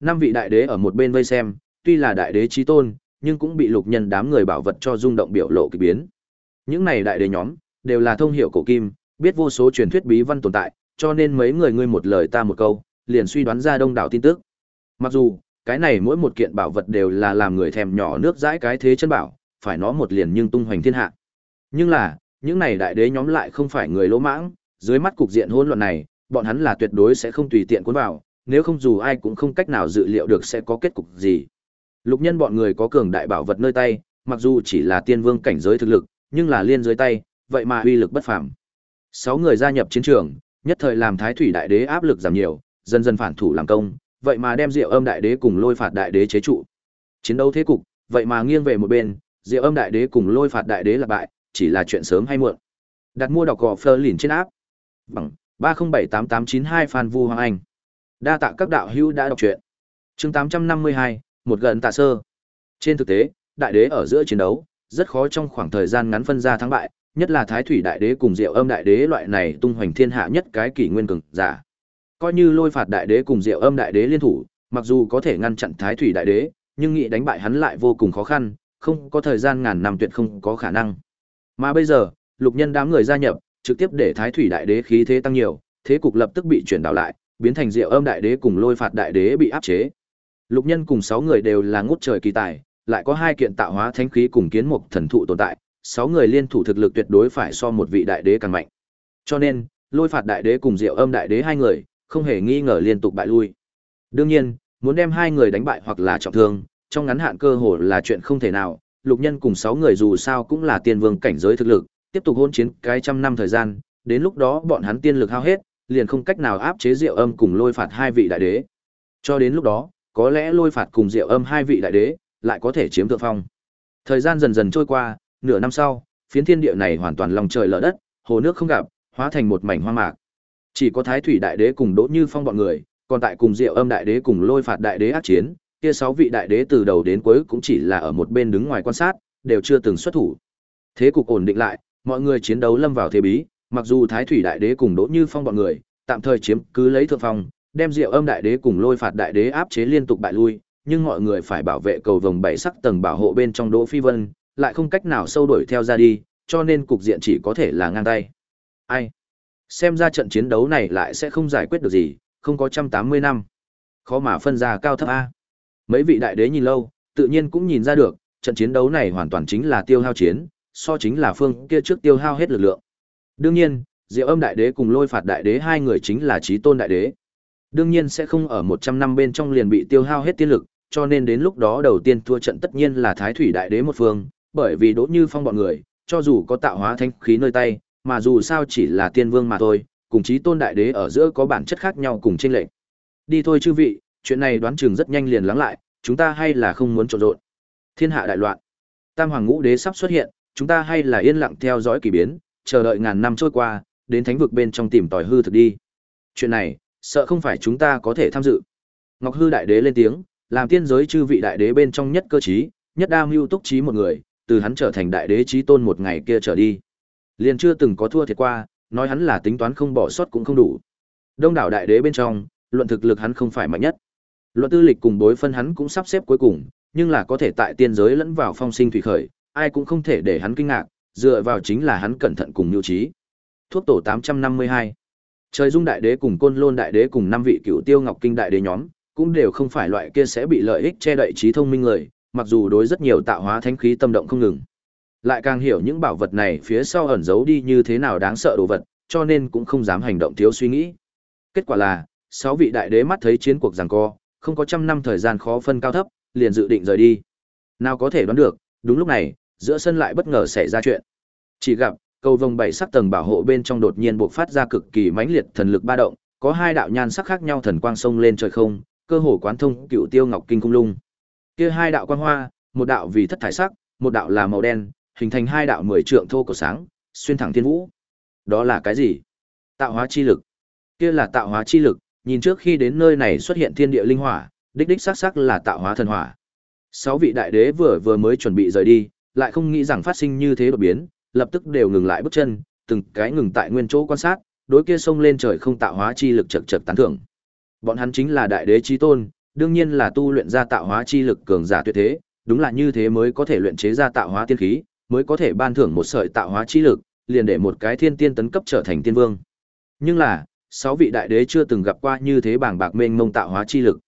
S1: Năm vị đại đế ở một bên vây xem, tuy là đại đế trí tôn, nhưng cũng bị lục nhân đám người bảo vật cho rung động biểu lộ kỳ biến. Những này đại đế nhóm đều là thông hiểu cổ kim, biết vô số truyền thuyết bí văn tồn tại, cho nên mấy người ngươi một lời ta một câu, liền suy đoán ra đông đảo tin tức. Mặc dù, cái này mỗi một kiện bảo vật đều là làm người thèm nhỏ nước dãi cái thế chân bảo, phải nó một liền nhưng tung hoành thiên hạ. Nhưng là, những này đại đế nhóm lại không phải người lỗ mãng, dưới mắt cục diện hỗn loạn này, bọn hắn là tuyệt đối sẽ không tùy tiện cuốn vào, nếu không dù ai cũng không cách nào dự liệu được sẽ có kết cục gì. Lục nhân bọn người có cường đại bảo vật nơi tay, mặc dù chỉ là tiên vương cảnh giới thực lực, nhưng là liên dưới tay, vậy mà uy lực bất phàm. Sáu người gia nhập chiến trường, nhất thời làm Thái Thủy Đại Đế áp lực giảm nhiều, dần dần phản thủ làm công, vậy mà đem Diệu Âm Đại Đế cùng Lôi Phạt Đại Đế chế trụ. Chiến đấu thế cục, vậy mà nghiêng về một bên, Diệu Âm Đại Đế cùng Lôi Phạt Đại Đế là bại, chỉ là chuyện sớm hay muộn. Đặt mua đọc gò Fleur lìn trên áp. Bằng 3078892 Phan Vu Hoàng Anh. Đa tạ các đạo hữu đã đọc truyện. Chương 852, một gần tạ sơ. Trên thực tế, đại đế ở giữa chiến đấu, rất khó trong khoảng thời gian ngắn phân ra thắng bại, nhất là Thái Thủy Đại Đế cùng Diệu Âm Đại Đế loại này tung hoành thiên hạ nhất cái kỷ nguyên cường giả. Coi như Lôi Phạt Đại Đế cùng Diệu Âm Đại Đế liên thủ, mặc dù có thể ngăn chặn Thái Thủy Đại Đế, nhưng nghĩ đánh bại hắn lại vô cùng khó khăn, không có thời gian ngàn năm tuyệt không có khả năng. Mà bây giờ, lục nhân đám người gia nhập, trực tiếp để Thái Thủy Đại Đế khí thế tăng nhiều, thế cục lập tức bị chuyển đảo lại, biến thành Diệu Âm Đại Đế cùng Lôi Phạt Đại Đế bị áp chế. Lục nhân cùng 6 người đều là ngút trời kỳ tài, lại có hai kiện tạo hóa thánh khí cùng kiến mục thần thụ tồn tại, sáu người liên thủ thực lực tuyệt đối phải so một vị đại đế càng mạnh. Cho nên, lôi phạt đại đế cùng diệu âm đại đế hai người, không hề nghi ngờ liên tục bại lui. Đương nhiên, muốn đem hai người đánh bại hoặc là trọng thương, trong ngắn hạn cơ hội là chuyện không thể nào, lục nhân cùng sáu người dù sao cũng là tiên vương cảnh giới thực lực, tiếp tục hôn chiến cái trăm năm thời gian, đến lúc đó bọn hắn tiên lực hao hết, liền không cách nào áp chế diệu âm cùng lôi phạt hai vị đại đế. Cho đến lúc đó, có lẽ lôi phạt cùng diệu âm hai vị đại đế, lại có thể chiếm thượng phong. Thời gian dần dần trôi qua, nửa năm sau, phiến thiên địa này hoàn toàn lòng trời lở đất, hồ nước không gặp, hóa thành một mảnh hoang mạc. Chỉ có Thái Thủy Đại Đế cùng Đỗ Như Phong bọn người, còn tại cùng Diệu Âm Đại Đế cùng Lôi Phạt Đại Đế ác chiến, kia sáu vị đại đế từ đầu đến cuối cũng chỉ là ở một bên đứng ngoài quan sát, đều chưa từng xuất thủ. Thế cục ổn định lại, mọi người chiến đấu lâm vào thế bí, mặc dù Thái Thủy Đại Đế cùng Đỗ Như Phong bọn người, tạm thời chiếm cứ lấy thượng phong, đem Diệu Âm Đại Đế cùng Lôi Phạt Đại Đế áp chế liên tục bại lui, nhưng mọi người phải bảo vệ cầu vồng bảy sắc tầng bảo hộ bên trong Đỗ Phi Vân, lại không cách nào sâu đuổi theo ra đi, cho nên cục diện chỉ có thể là ngang tay. Ai? Xem ra trận chiến đấu này lại sẽ không giải quyết được gì, không có trăm tám mươi năm. Khó mà phân ra cao thấp A. Mấy vị đại đế nhìn lâu, tự nhiên cũng nhìn ra được, trận chiến đấu này hoàn toàn chính là tiêu hao chiến, so chính là phương kia trước tiêu hao hết lực lượng. Đương nhiên, Diệu Âm đại đế cùng Lôi Phạt đại đế hai người chính là Chí Tôn đại đế. Đương nhiên sẽ không ở 100 năm bên trong liền bị tiêu hao hết tiên lực, cho nên đến lúc đó đầu tiên thua trận tất nhiên là Thái Thủy đại đế một phương, bởi vì Đỗ Như Phong bọn người, cho dù có tạo hóa thanh khí nơi tay, mà dù sao chỉ là tiên vương mà thôi, cùng chí tôn đại đế ở giữa có bản chất khác nhau cùng chênh lệch. Đi thôi chư vị, chuyện này đoán chừng rất nhanh liền lắng lại, chúng ta hay là không muốn trộn rộn. Thiên hạ đại loạn. Tam hoàng ngũ đế sắp xuất hiện, chúng ta hay là yên lặng theo dõi kỳ biến, chờ đợi ngàn năm trôi qua, đến thánh vực bên trong tìm tòi hư thực đi. Chuyện này, sợ không phải chúng ta có thể tham dự. Ngọc Hư đại đế lên tiếng, làm tiên giới chư vị đại đế bên trong nhất cơ trí, nhất đa mưu túc trí một người, từ hắn trở thành đại đế chí tôn một ngày kia trở đi. Liền chưa từng có thua thiệt qua, nói hắn là tính toán không bỏ sót cũng không đủ. Đông đảo đại đế bên trong, luận thực lực hắn không phải mạnh nhất. Luận tư lịch cùng đối phân hắn cũng sắp xếp cuối cùng, nhưng là có thể tại tiên giới lẫn vào phong sinh thủy khởi, ai cũng không thể để hắn kinh ngạc, dựa vào chính là hắn cẩn thận cùng nhu trí. Thuốc tổ 852 Trời Dung Đại Đế cùng Côn Lôn Đại Đế cùng năm vị cựu Tiêu Ngọc Kinh Đại Đế nhóm, cũng đều không phải loại kia sẽ bị lợi ích che đậy trí thông minh người, mặc dù đối rất nhiều tạo hóa thánh khí tâm động không ngừng. Lại càng hiểu những bảo vật này phía sau ẩn giấu đi như thế nào đáng sợ đồ vật, cho nên cũng không dám hành động thiếu suy nghĩ. Kết quả là, sáu vị đại đế mắt thấy chiến cuộc giằng co, không có trăm năm thời gian khó phân cao thấp, liền dự định rời đi. Nào có thể đoán được, đúng lúc này, giữa sân lại bất ngờ xảy ra chuyện. Chỉ gặp, cầu vồng bảy sắc tầng bảo hộ bên trong đột nhiên bộc phát ra cực kỳ mãnh liệt thần lực ba động, có hai đạo nhan sắc khác nhau thần quang sông lên trời không, cơ hồ quán thông cựu tiêu ngọc kinh cung lung. Kia hai đạo quang hoa, một đạo vì thất thải sắc, một đạo là màu đen, hình thành hai đạo mười trượng thô của sáng, xuyên thẳng thiên vũ. Đó là cái gì? Tạo hóa chi lực. Kia là tạo hóa chi lực, nhìn trước khi đến nơi này xuất hiện thiên địa linh hỏa, đích đích xác xác là tạo hóa thần hỏa. Sáu vị đại đế vừa vừa mới chuẩn bị rời đi, lại không nghĩ rằng phát sinh như thế đột biến, lập tức đều ngừng lại bước chân, từng cái ngừng tại nguyên chỗ quan sát, đối kia sông lên trời không tạo hóa chi lực chật chật tán thưởng. Bọn hắn chính là đại đế chí tôn, đương nhiên là tu luyện ra tạo hóa chi lực cường giả tuyệt thế, đúng là như thế mới có thể luyện chế ra tạo hóa tiên khí, mới có thể ban thưởng một sợi tạo hóa chi lực, liền để một cái thiên tiên tấn cấp trở thành tiên vương. Nhưng là, sáu vị đại đế chưa từng gặp qua như thế bảng bạc mênh mông tạo hóa chi lực.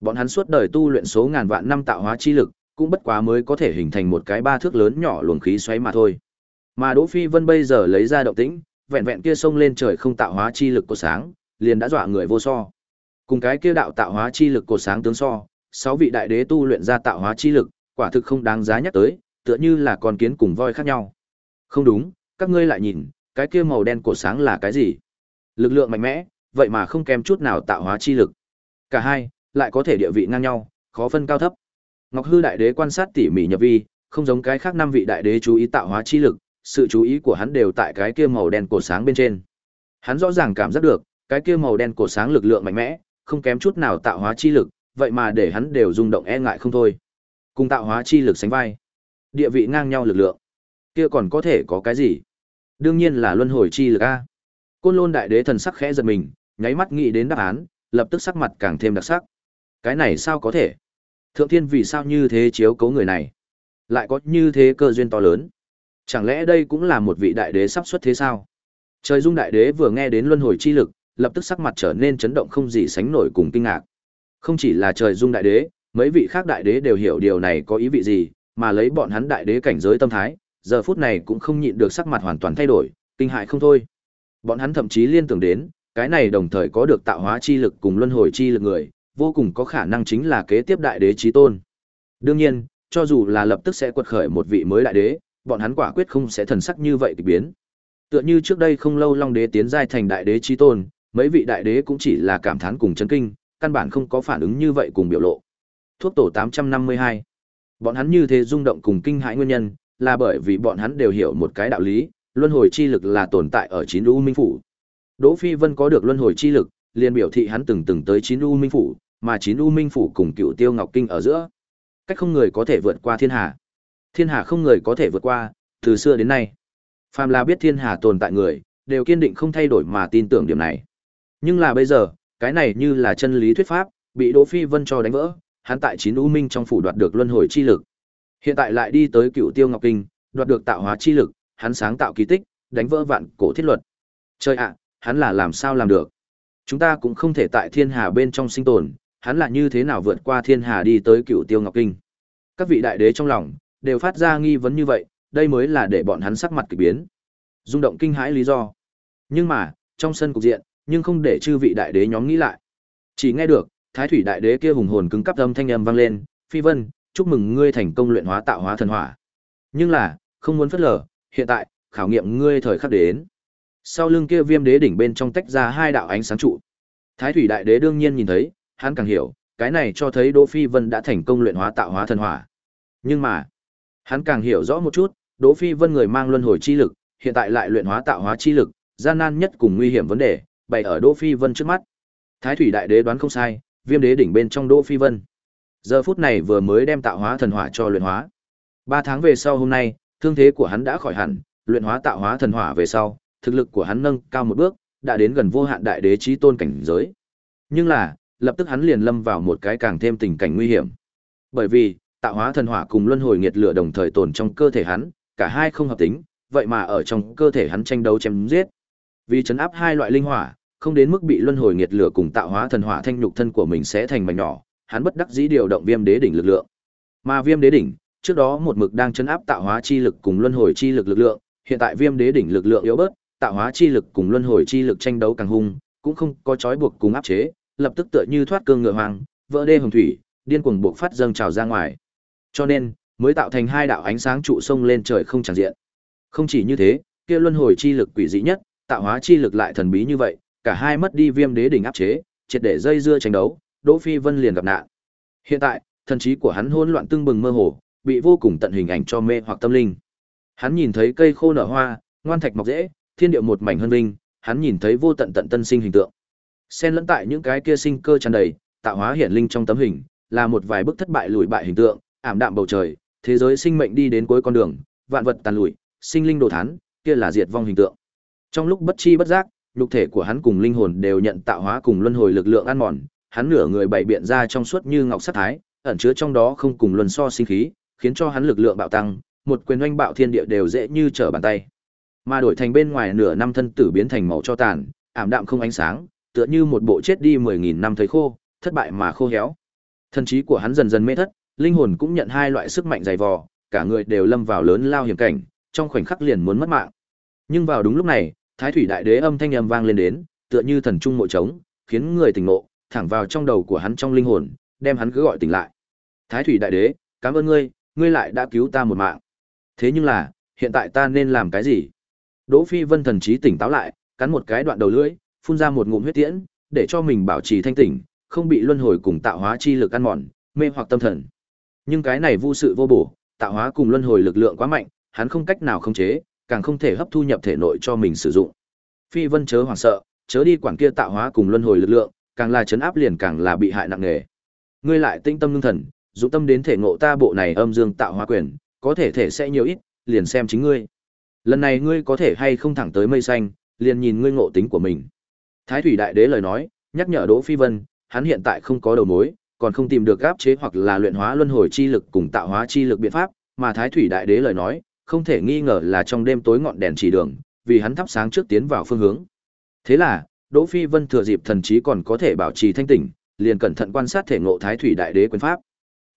S1: Bọn hắn suốt đời tu luyện số ngàn vạn năm tạo hóa chi lực, cũng bất quá mới có thể hình thành một cái ba thước lớn nhỏ luồng khí xoáy mà thôi. Mà Đỗ Phi Vân bây giờ lấy ra động tĩnh, vẹn vẹn kia sông lên trời không tạo hóa chi lực của sáng, liền đã dọa người vô so. Cùng cái kia đạo tạo hóa chi lực của sáng tướng so, sáu vị đại đế tu luyện ra tạo hóa chi lực, quả thực không đáng giá nhắc tới, tựa như là con kiến cùng voi khác nhau. Không đúng, các ngươi lại nhìn, cái kia màu đen của sáng là cái gì? Lực lượng mạnh mẽ, vậy mà không kém chút nào tạo hóa chi lực. Cả hai, lại có thể địa vị ngang nhau, khó phân cao thấp. Ngọc Hư đại đế quan sát tỉ mỉ nhập vi, không giống cái khác năm vị đại đế chú ý tạo hóa chi lực, sự chú ý của hắn đều tại cái kia màu đen cổ sáng bên trên. Hắn rõ ràng cảm giác được, cái kia màu đen cổ sáng lực lượng mạnh mẽ, không kém chút nào tạo hóa chi lực, vậy mà để hắn đều rung động e ngại không thôi. Cùng tạo hóa chi lực sánh vai, địa vị ngang nhau lực lượng, kia còn có thể có cái gì? Đương nhiên là luân hồi chi lực a. Côn Lôn đại đế thần sắc khẽ giật mình, nháy mắt nghĩ đến đáp án, lập tức sắc mặt càng thêm đặc sắc. Cái này sao có thể? Thượng thiên vì sao như thế chiếu cố người này? Lại có như thế cơ duyên to lớn? Chẳng lẽ đây cũng là một vị đại đế sắp xuất thế sao? Trời Dung đại đế vừa nghe đến luân hồi chi lực, lập tức sắc mặt trở nên chấn động không gì sánh nổi cùng kinh ngạc. Không chỉ là Trời Dung đại đế, mấy vị khác đại đế đều hiểu điều này có ý vị gì, mà lấy bọn hắn đại đế cảnh giới tâm thái, giờ phút này cũng không nhịn được sắc mặt hoàn toàn thay đổi, kinh hại không thôi. Bọn hắn thậm chí liên tưởng đến, cái này đồng thời có được tạo hóa chi lực cùng luân hồi chi lực người, vô cùng có khả năng chính là kế tiếp đại đế trí tôn. Đương nhiên, cho dù là lập tức sẽ quật khởi một vị mới đại đế, bọn hắn quả quyết không sẽ thần sắc như vậy kỳ biến. Tựa như trước đây không lâu Long đế tiến giai thành đại đế chí tôn, mấy vị đại đế cũng chỉ là cảm thán cùng chấn kinh, căn bản không có phản ứng như vậy cùng biểu lộ. Thuốc tổ 852. Bọn hắn như thế rung động cùng kinh hãi nguyên nhân, là bởi vì bọn hắn đều hiểu một cái đạo lý, luân hồi chi lực là tồn tại ở chín u minh phủ. Đỗ Phi Vân có được luân hồi chi lực, liền biểu thị hắn từng từng tới chín u minh phủ, mà chín u minh phủ cùng cựu tiêu ngọc kinh ở giữa, cách không người có thể vượt qua thiên hà. Thiên hà không người có thể vượt qua, từ xưa đến nay. Phàm là biết thiên hà tồn tại người, đều kiên định không thay đổi mà tin tưởng điểm này. Nhưng là bây giờ, cái này như là chân lý thuyết pháp, bị Đỗ Phi Vân cho đánh vỡ, hắn tại chín u minh trong phủ đoạt được luân hồi chi lực. Hiện tại lại đi tới Cựu Tiêu Ngọc Kinh, đoạt được tạo hóa chi lực, hắn sáng tạo kỳ tích, đánh vỡ vạn cổ thiết luật. Trời ạ, hắn là làm sao làm được? Chúng ta cũng không thể tại thiên hà bên trong sinh tồn, hắn là như thế nào vượt qua thiên hà đi tới Cựu Tiêu Ngọc Kinh? Các vị đại đế trong lòng đều phát ra nghi vấn như vậy, đây mới là để bọn hắn sắc mặt kỳ biến. rung động kinh hãi lý do. Nhưng mà, trong sân cục diện, nhưng không để chư vị đại đế nhóm nghĩ lại. Chỉ nghe được, Thái thủy đại đế kia hùng hồn cứng cắp âm thanh âm vang lên, "Phi Vân, chúc mừng ngươi thành công luyện hóa tạo hóa thần hỏa." Nhưng là, không muốn phớt lờ, hiện tại, khảo nghiệm ngươi thời khắc đến. Sau lưng kia viêm đế đỉnh bên trong tách ra hai đạo ánh sáng trụ. Thái thủy đại đế đương nhiên nhìn thấy, hắn càng hiểu, cái này cho thấy Đỗ Phi Vân đã thành công luyện hóa tạo hóa thần hỏa. Nhưng mà, hắn càng hiểu rõ một chút, Đỗ Phi Vân người mang luân hồi chi lực, hiện tại lại luyện hóa tạo hóa chi lực, gian nan nhất cùng nguy hiểm vấn đề, bày ở Đỗ Phi Vân trước mắt. Thái thủy đại đế đoán không sai, viêm đế đỉnh bên trong Đỗ Phi Vân. Giờ phút này vừa mới đem tạo hóa thần hỏa cho luyện hóa. Ba tháng về sau hôm nay, thương thế của hắn đã khỏi hẳn, luyện hóa tạo hóa thần hỏa về sau, thực lực của hắn nâng cao một bước, đã đến gần vô hạn đại đế chí tôn cảnh giới. Nhưng là, lập tức hắn liền lâm vào một cái càng thêm tình cảnh nguy hiểm. Bởi vì, tạo hóa thần hỏa cùng luân hồi nhiệt lửa đồng thời tồn trong cơ thể hắn, cả hai không hợp tính, vậy mà ở trong cơ thể hắn tranh đấu chém giết. Vì chấn áp hai loại linh hỏa, không đến mức bị luân hồi nhiệt lửa cùng tạo hóa thần hỏa thanh nhục thân của mình sẽ thành mảnh nhỏ, hắn bất đắc dĩ điều động viêm đế đỉnh lực lượng. Mà viêm đế đỉnh, trước đó một mực đang chấn áp tạo hóa chi lực cùng luân hồi chi lực lực lượng, hiện tại viêm đế đỉnh lực lượng yếu bớt, tạo hóa chi lực cùng luân hồi chi lực tranh đấu càng hung, cũng không có trói buộc cùng áp chế, lập tức tựa như thoát cương ngựa hoang, vỡ đê hồng thủy, điên cuồng buộc phát dâng trào ra ngoài. Cho nên, mới tạo thành hai đạo ánh sáng trụ sông lên trời không tràn diện. Không chỉ như thế, kia luân hồi chi lực quỷ dị nhất, tạo hóa chi lực lại thần bí như vậy, cả hai mất đi viêm đế đỉnh áp chế, triệt để dây dưa tranh đấu, Đỗ Phi Vân liền gặp nạn. Hiện tại, thần trí của hắn hỗn loạn tương bừng mơ hồ, bị vô cùng tận hình ảnh cho mê hoặc tâm linh. Hắn nhìn thấy cây khô nở hoa, ngoan thạch mọc rễ, thiên địa một mảnh hân vinh, hắn nhìn thấy vô tận tận tân sinh hình tượng. Xen lẫn tại những cái kia sinh cơ tràn đầy, tạo hóa hiển linh trong tấm hình, là một vài bức thất bại lùi bại hình tượng, ảm đạm bầu trời, thế giới sinh mệnh đi đến cuối con đường, vạn vật tàn lùi, sinh linh đồ thán, kia là diệt vong hình tượng. Trong lúc bất chi bất giác, nhục thể của hắn cùng linh hồn đều nhận tạo hóa cùng luân hồi lực lượng ăn mòn, hắn nửa người bảy biện ra trong suốt như ngọc sắt thái, ẩn chứa trong đó không cùng luân so sinh khí, khiến cho hắn lực lượng bạo tăng, một quyền oanh bạo thiên địa đều dễ như trở bàn tay. Mà đổi thành bên ngoài nửa năm thân tử biến thành màu cho tàn, ảm đạm không ánh sáng, tựa như một bộ chết đi mười nghìn năm thấy khô, thất bại mà khô héo. thần trí của hắn dần dần mê thất, linh hồn cũng nhận hai loại sức mạnh dày vò, cả người đều lâm vào lớn lao hiểm cảnh, trong khoảnh khắc liền muốn mất mạng. Nhưng vào đúng lúc này, Thái Thủy Đại Đế âm thanh ầm vang lên đến, tựa như thần trung mộ trống, khiến người tỉnh ngộ, thẳng vào trong đầu của hắn trong linh hồn, đem hắn cứ gọi tỉnh lại. Thái Thủy Đại Đế, cảm ơn ngươi, ngươi lại đã cứu ta một mạng. Thế nhưng là, hiện tại ta nên làm cái gì? Đỗ Phi Vân thần trí tỉnh táo lại, cắn một cái đoạn đầu lưỡi, phun ra một ngụm huyết tiễn, để cho mình bảo trì thanh tỉnh, không bị luân hồi cùng tạo hóa chi lực ăn mòn, mê hoặc tâm thần. Nhưng cái này vô sự vô bổ, tạo hóa cùng luân hồi lực lượng quá mạnh, hắn không cách nào khống chế, càng không thể hấp thu nhập thể nội cho mình sử dụng. Phi Vân chớ hoảng sợ, chớ đi quản kia tạo hóa cùng luân hồi lực lượng, càng là chấn áp liền càng là bị hại nặng nề. Ngươi lại tinh tâm ngưng thần, dụng tâm đến thể ngộ ta bộ này âm dương tạo hóa quyền, có thể thể sẽ nhiều ít, liền xem chính ngươi. Lần này ngươi có thể hay không thẳng tới mây xanh, liền nhìn ngươi ngộ tính của mình. Thái thủy đại đế lời nói, nhắc nhở Đỗ Phi Vân, hắn hiện tại không có đầu mối, còn không tìm được áp chế hoặc là luyện hóa luân hồi chi lực cùng tạo hóa chi lực biện pháp, mà Thái thủy đại đế lời nói, không thể nghi ngờ là trong đêm tối ngọn đèn chỉ đường, vì hắn thắp sáng trước tiến vào phương hướng. Thế là, Đỗ Phi Vân thừa dịp thần trí còn có thể bảo trì thanh tỉnh, liền cẩn thận quan sát thể ngộ Thái thủy đại đế quyền pháp.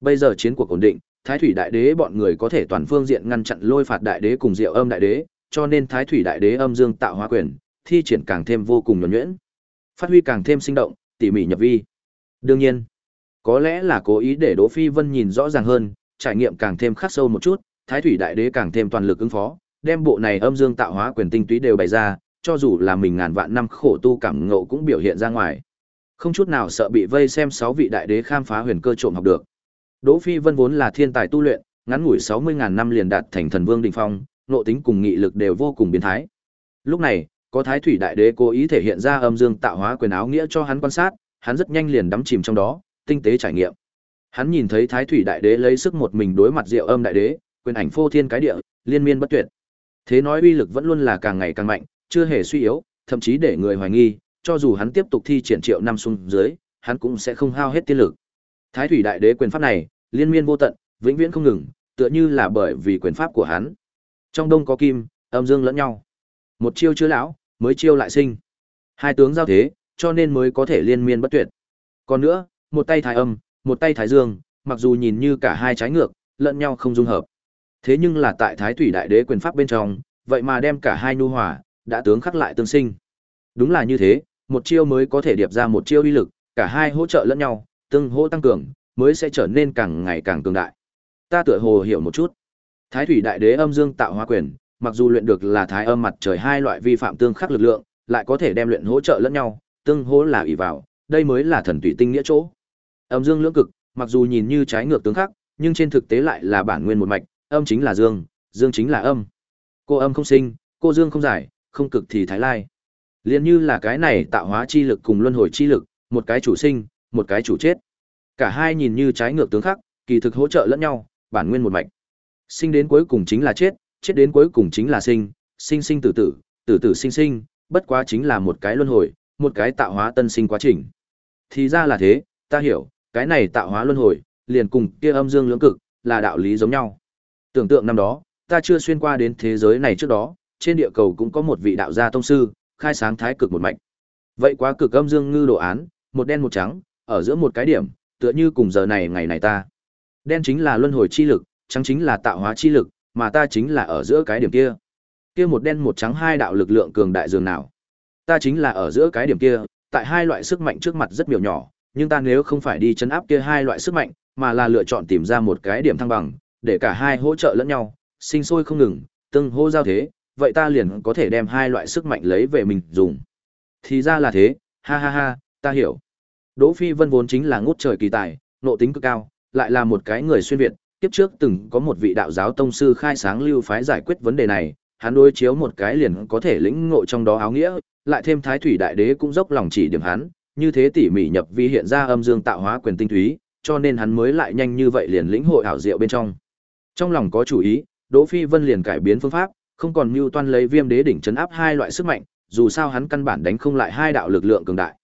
S1: Bây giờ chiến cuộc ổn định, Thái thủy đại đế bọn người có thể toàn phương diện ngăn chặn lôi phạt đại đế cùng Diệu Âm đại đế, cho nên Thái thủy đại đế âm dương tạo hóa quyền, thi triển càng thêm vô cùng nhuẩn nhuyễn, phát huy càng thêm sinh động, tỉ mỉ nhập vi. Đương nhiên, có lẽ là cố ý để Đỗ Phi Vân nhìn rõ ràng hơn, trải nghiệm càng thêm khắc sâu một chút, Thái thủy đại đế càng thêm toàn lực ứng phó, đem bộ này âm dương tạo hóa quyền tinh túy đều bày ra, cho dù là mình ngàn vạn năm khổ tu cảm ngộ cũng biểu hiện ra ngoài. Không chút nào sợ bị vây xem sáu vị đại đế khám phá huyền cơ trộm học được. Đỗ Phi Vân vốn là thiên tài tu luyện, ngắn ngủi 60.000 năm liền đạt thành thần vương đỉnh phong, nộ tính cùng nghị lực đều vô cùng biến thái. Lúc này, có Thái Thủy Đại Đế cố ý thể hiện ra âm dương tạo hóa quyền áo nghĩa cho hắn quan sát, hắn rất nhanh liền đắm chìm trong đó, tinh tế trải nghiệm. Hắn nhìn thấy Thái Thủy Đại Đế lấy sức một mình đối mặt Diệu Âm Đại Đế, quyền ảnh phô thiên cái địa, liên miên bất tuyệt. Thế nói uy lực vẫn luôn là càng ngày càng mạnh, chưa hề suy yếu, thậm chí để người hoài nghi, cho dù hắn tiếp tục thi triển triệu năm xuống dưới, hắn cũng sẽ không hao hết tiên lực. Thái Thủy Đại Đế quyền pháp này, liên miên vô tận, vĩnh viễn không ngừng, tựa như là bởi vì quyền pháp của hắn. Trong đông có kim, âm dương lẫn nhau. Một chiêu chứa lão, mới chiêu lại sinh. Hai tướng giao thế, cho nên mới có thể liên miên bất tuyệt. Còn nữa, một tay thái âm, một tay thái dương, mặc dù nhìn như cả hai trái ngược, lẫn nhau không dung hợp. Thế nhưng là tại Thái Thủy Đại Đế quyền pháp bên trong, vậy mà đem cả hai nhu hòa, đã tướng khắc lại tương sinh. Đúng là như thế, một chiêu mới có thể điệp ra một chiêu uy lực, cả hai hỗ trợ lẫn nhau, tương hỗ tăng cường, mới sẽ trở nên càng ngày càng cường đại. Ta tựa hồ hiểu một chút. Thái Thủy Đại Đế âm dương tạo hóa quyền, mặc dù luyện được là thái âm mặt trời hai loại vi phạm tương khắc lực lượng, lại có thể đem luyện hỗ trợ lẫn nhau, tương hỗ là ỷ vào, đây mới là thần tụy tinh nghĩa chỗ. Âm dương lưỡng cực, mặc dù nhìn như trái ngược tương khắc, nhưng trên thực tế lại là bản nguyên một mạch, âm chính là dương, dương chính là âm. Cô âm không sinh, cô dương không giải, không cực thì thái lai. Liên như là cái này tạo hóa chi lực cùng luân hồi chi lực, một cái chủ sinh, một cái chủ chết. Cả hai nhìn như trái ngược tướng khắc, kỳ thực hỗ trợ lẫn nhau, bản nguyên một mạch. Sinh đến cuối cùng chính là chết, chết đến cuối cùng chính là sinh, sinh sinh tử tử, tử tử sinh sinh, bất quá chính là một cái luân hồi, một cái tạo hóa tân sinh quá trình. Thì ra là thế, ta hiểu, cái này tạo hóa luân hồi, liền cùng kia âm dương lưỡng cực, là đạo lý giống nhau. Tưởng tượng năm đó, ta chưa xuyên qua đến thế giới này trước đó, trên địa cầu cũng có một vị đạo gia tông sư, khai sáng thái cực một mạch. Vậy quá cực âm dương ngư đồ án, một đen một trắng, ở giữa một cái điểm, tựa như cùng giờ này ngày này ta. Đen chính là luân hồi chi lực, trắng chính là tạo hóa chi lực, mà ta chính là ở giữa cái điểm kia. Kia một đen một trắng hai đạo lực lượng cường đại dường nào. Ta chính là ở giữa cái điểm kia, tại hai loại sức mạnh trước mặt rất miểu nhỏ, nhưng ta nếu không phải đi chấn áp kia hai loại sức mạnh, mà là lựa chọn tìm ra một cái điểm thăng bằng, để cả hai hỗ trợ lẫn nhau, sinh sôi không ngừng, tương hô giao thế, vậy ta liền có thể đem hai loại sức mạnh lấy về mình dùng. Thì ra là thế, ha ha ha, ta hiểu. Đỗ Phi Vân vốn chính là ngút trời kỳ tài, nộ tính cực cao, lại là một cái người xuyên việt, kiếp trước từng có một vị đạo giáo tông sư khai sáng lưu phái giải quyết vấn đề này, hắn đối chiếu một cái liền có thể lĩnh ngộ trong đó áo nghĩa, lại thêm Thái Thủy Đại Đế cũng dốc lòng chỉ điểm hắn, như thế tỉ mỉ nhập vi hiện ra âm dương tạo hóa quyền tinh túy, cho nên hắn mới lại nhanh như vậy liền lĩnh hội ảo diệu bên trong. Trong lòng có chủ ý, Đỗ Phi Vân liền cải biến phương pháp, không còn mưu toan lấy Viêm Đế đỉnh chấn áp hai loại sức mạnh, dù sao hắn căn bản đánh không lại hai đạo lực lượng cường đại.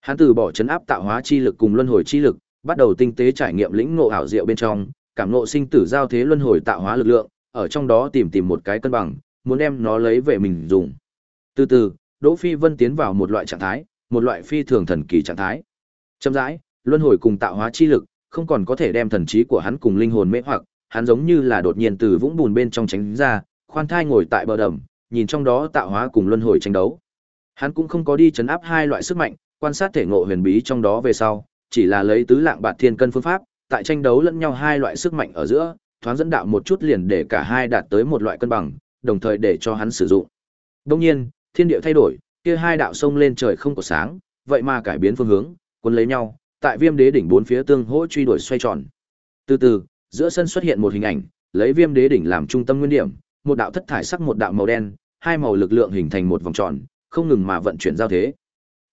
S1: Hắn từ bỏ chấn áp tạo hóa chi lực cùng luân hồi chi lực, bắt đầu tinh tế trải nghiệm lĩnh ngộ ảo diệu bên trong, cảm ngộ sinh tử giao thế luân hồi tạo hóa lực lượng, ở trong đó tìm tìm một cái cân bằng, muốn đem nó lấy về mình dùng. Từ từ, Đỗ Phi Vân tiến vào một loại trạng thái, một loại phi thường thần kỳ trạng thái. Chậm rãi, luân hồi cùng tạo hóa chi lực, không còn có thể đem thần trí của hắn cùng linh hồn mê hoặc, hắn giống như là đột nhiên từ vũng bùn bên trong tránh ra, khoan thai ngồi tại bờ đầm, nhìn trong đó tạo hóa cùng luân hồi tranh đấu. Hắn cũng không có đi chấn áp hai loại sức mạnh, quan sát thể ngộ huyền bí trong đó về sau, chỉ là lấy tứ lạng bạt thiên cân phương pháp, tại tranh đấu lẫn nhau hai loại sức mạnh ở giữa, thoáng dẫn đạo một chút liền để cả hai đạt tới một loại cân bằng, đồng thời để cho hắn sử dụng. Đương nhiên, thiên địa thay đổi, kia hai đạo sông lên trời không có sáng, vậy mà cải biến phương hướng, cuốn lấy nhau, tại Viêm Đế đỉnh bốn phía tương hỗ truy đuổi xoay tròn. Từ từ, giữa sân xuất hiện một hình ảnh, lấy Viêm Đế đỉnh làm trung tâm nguyên điểm, một đạo thất thải sắc một đạo màu đen, hai màu lực lượng hình thành một vòng tròn, không ngừng mà vận chuyển giao thế.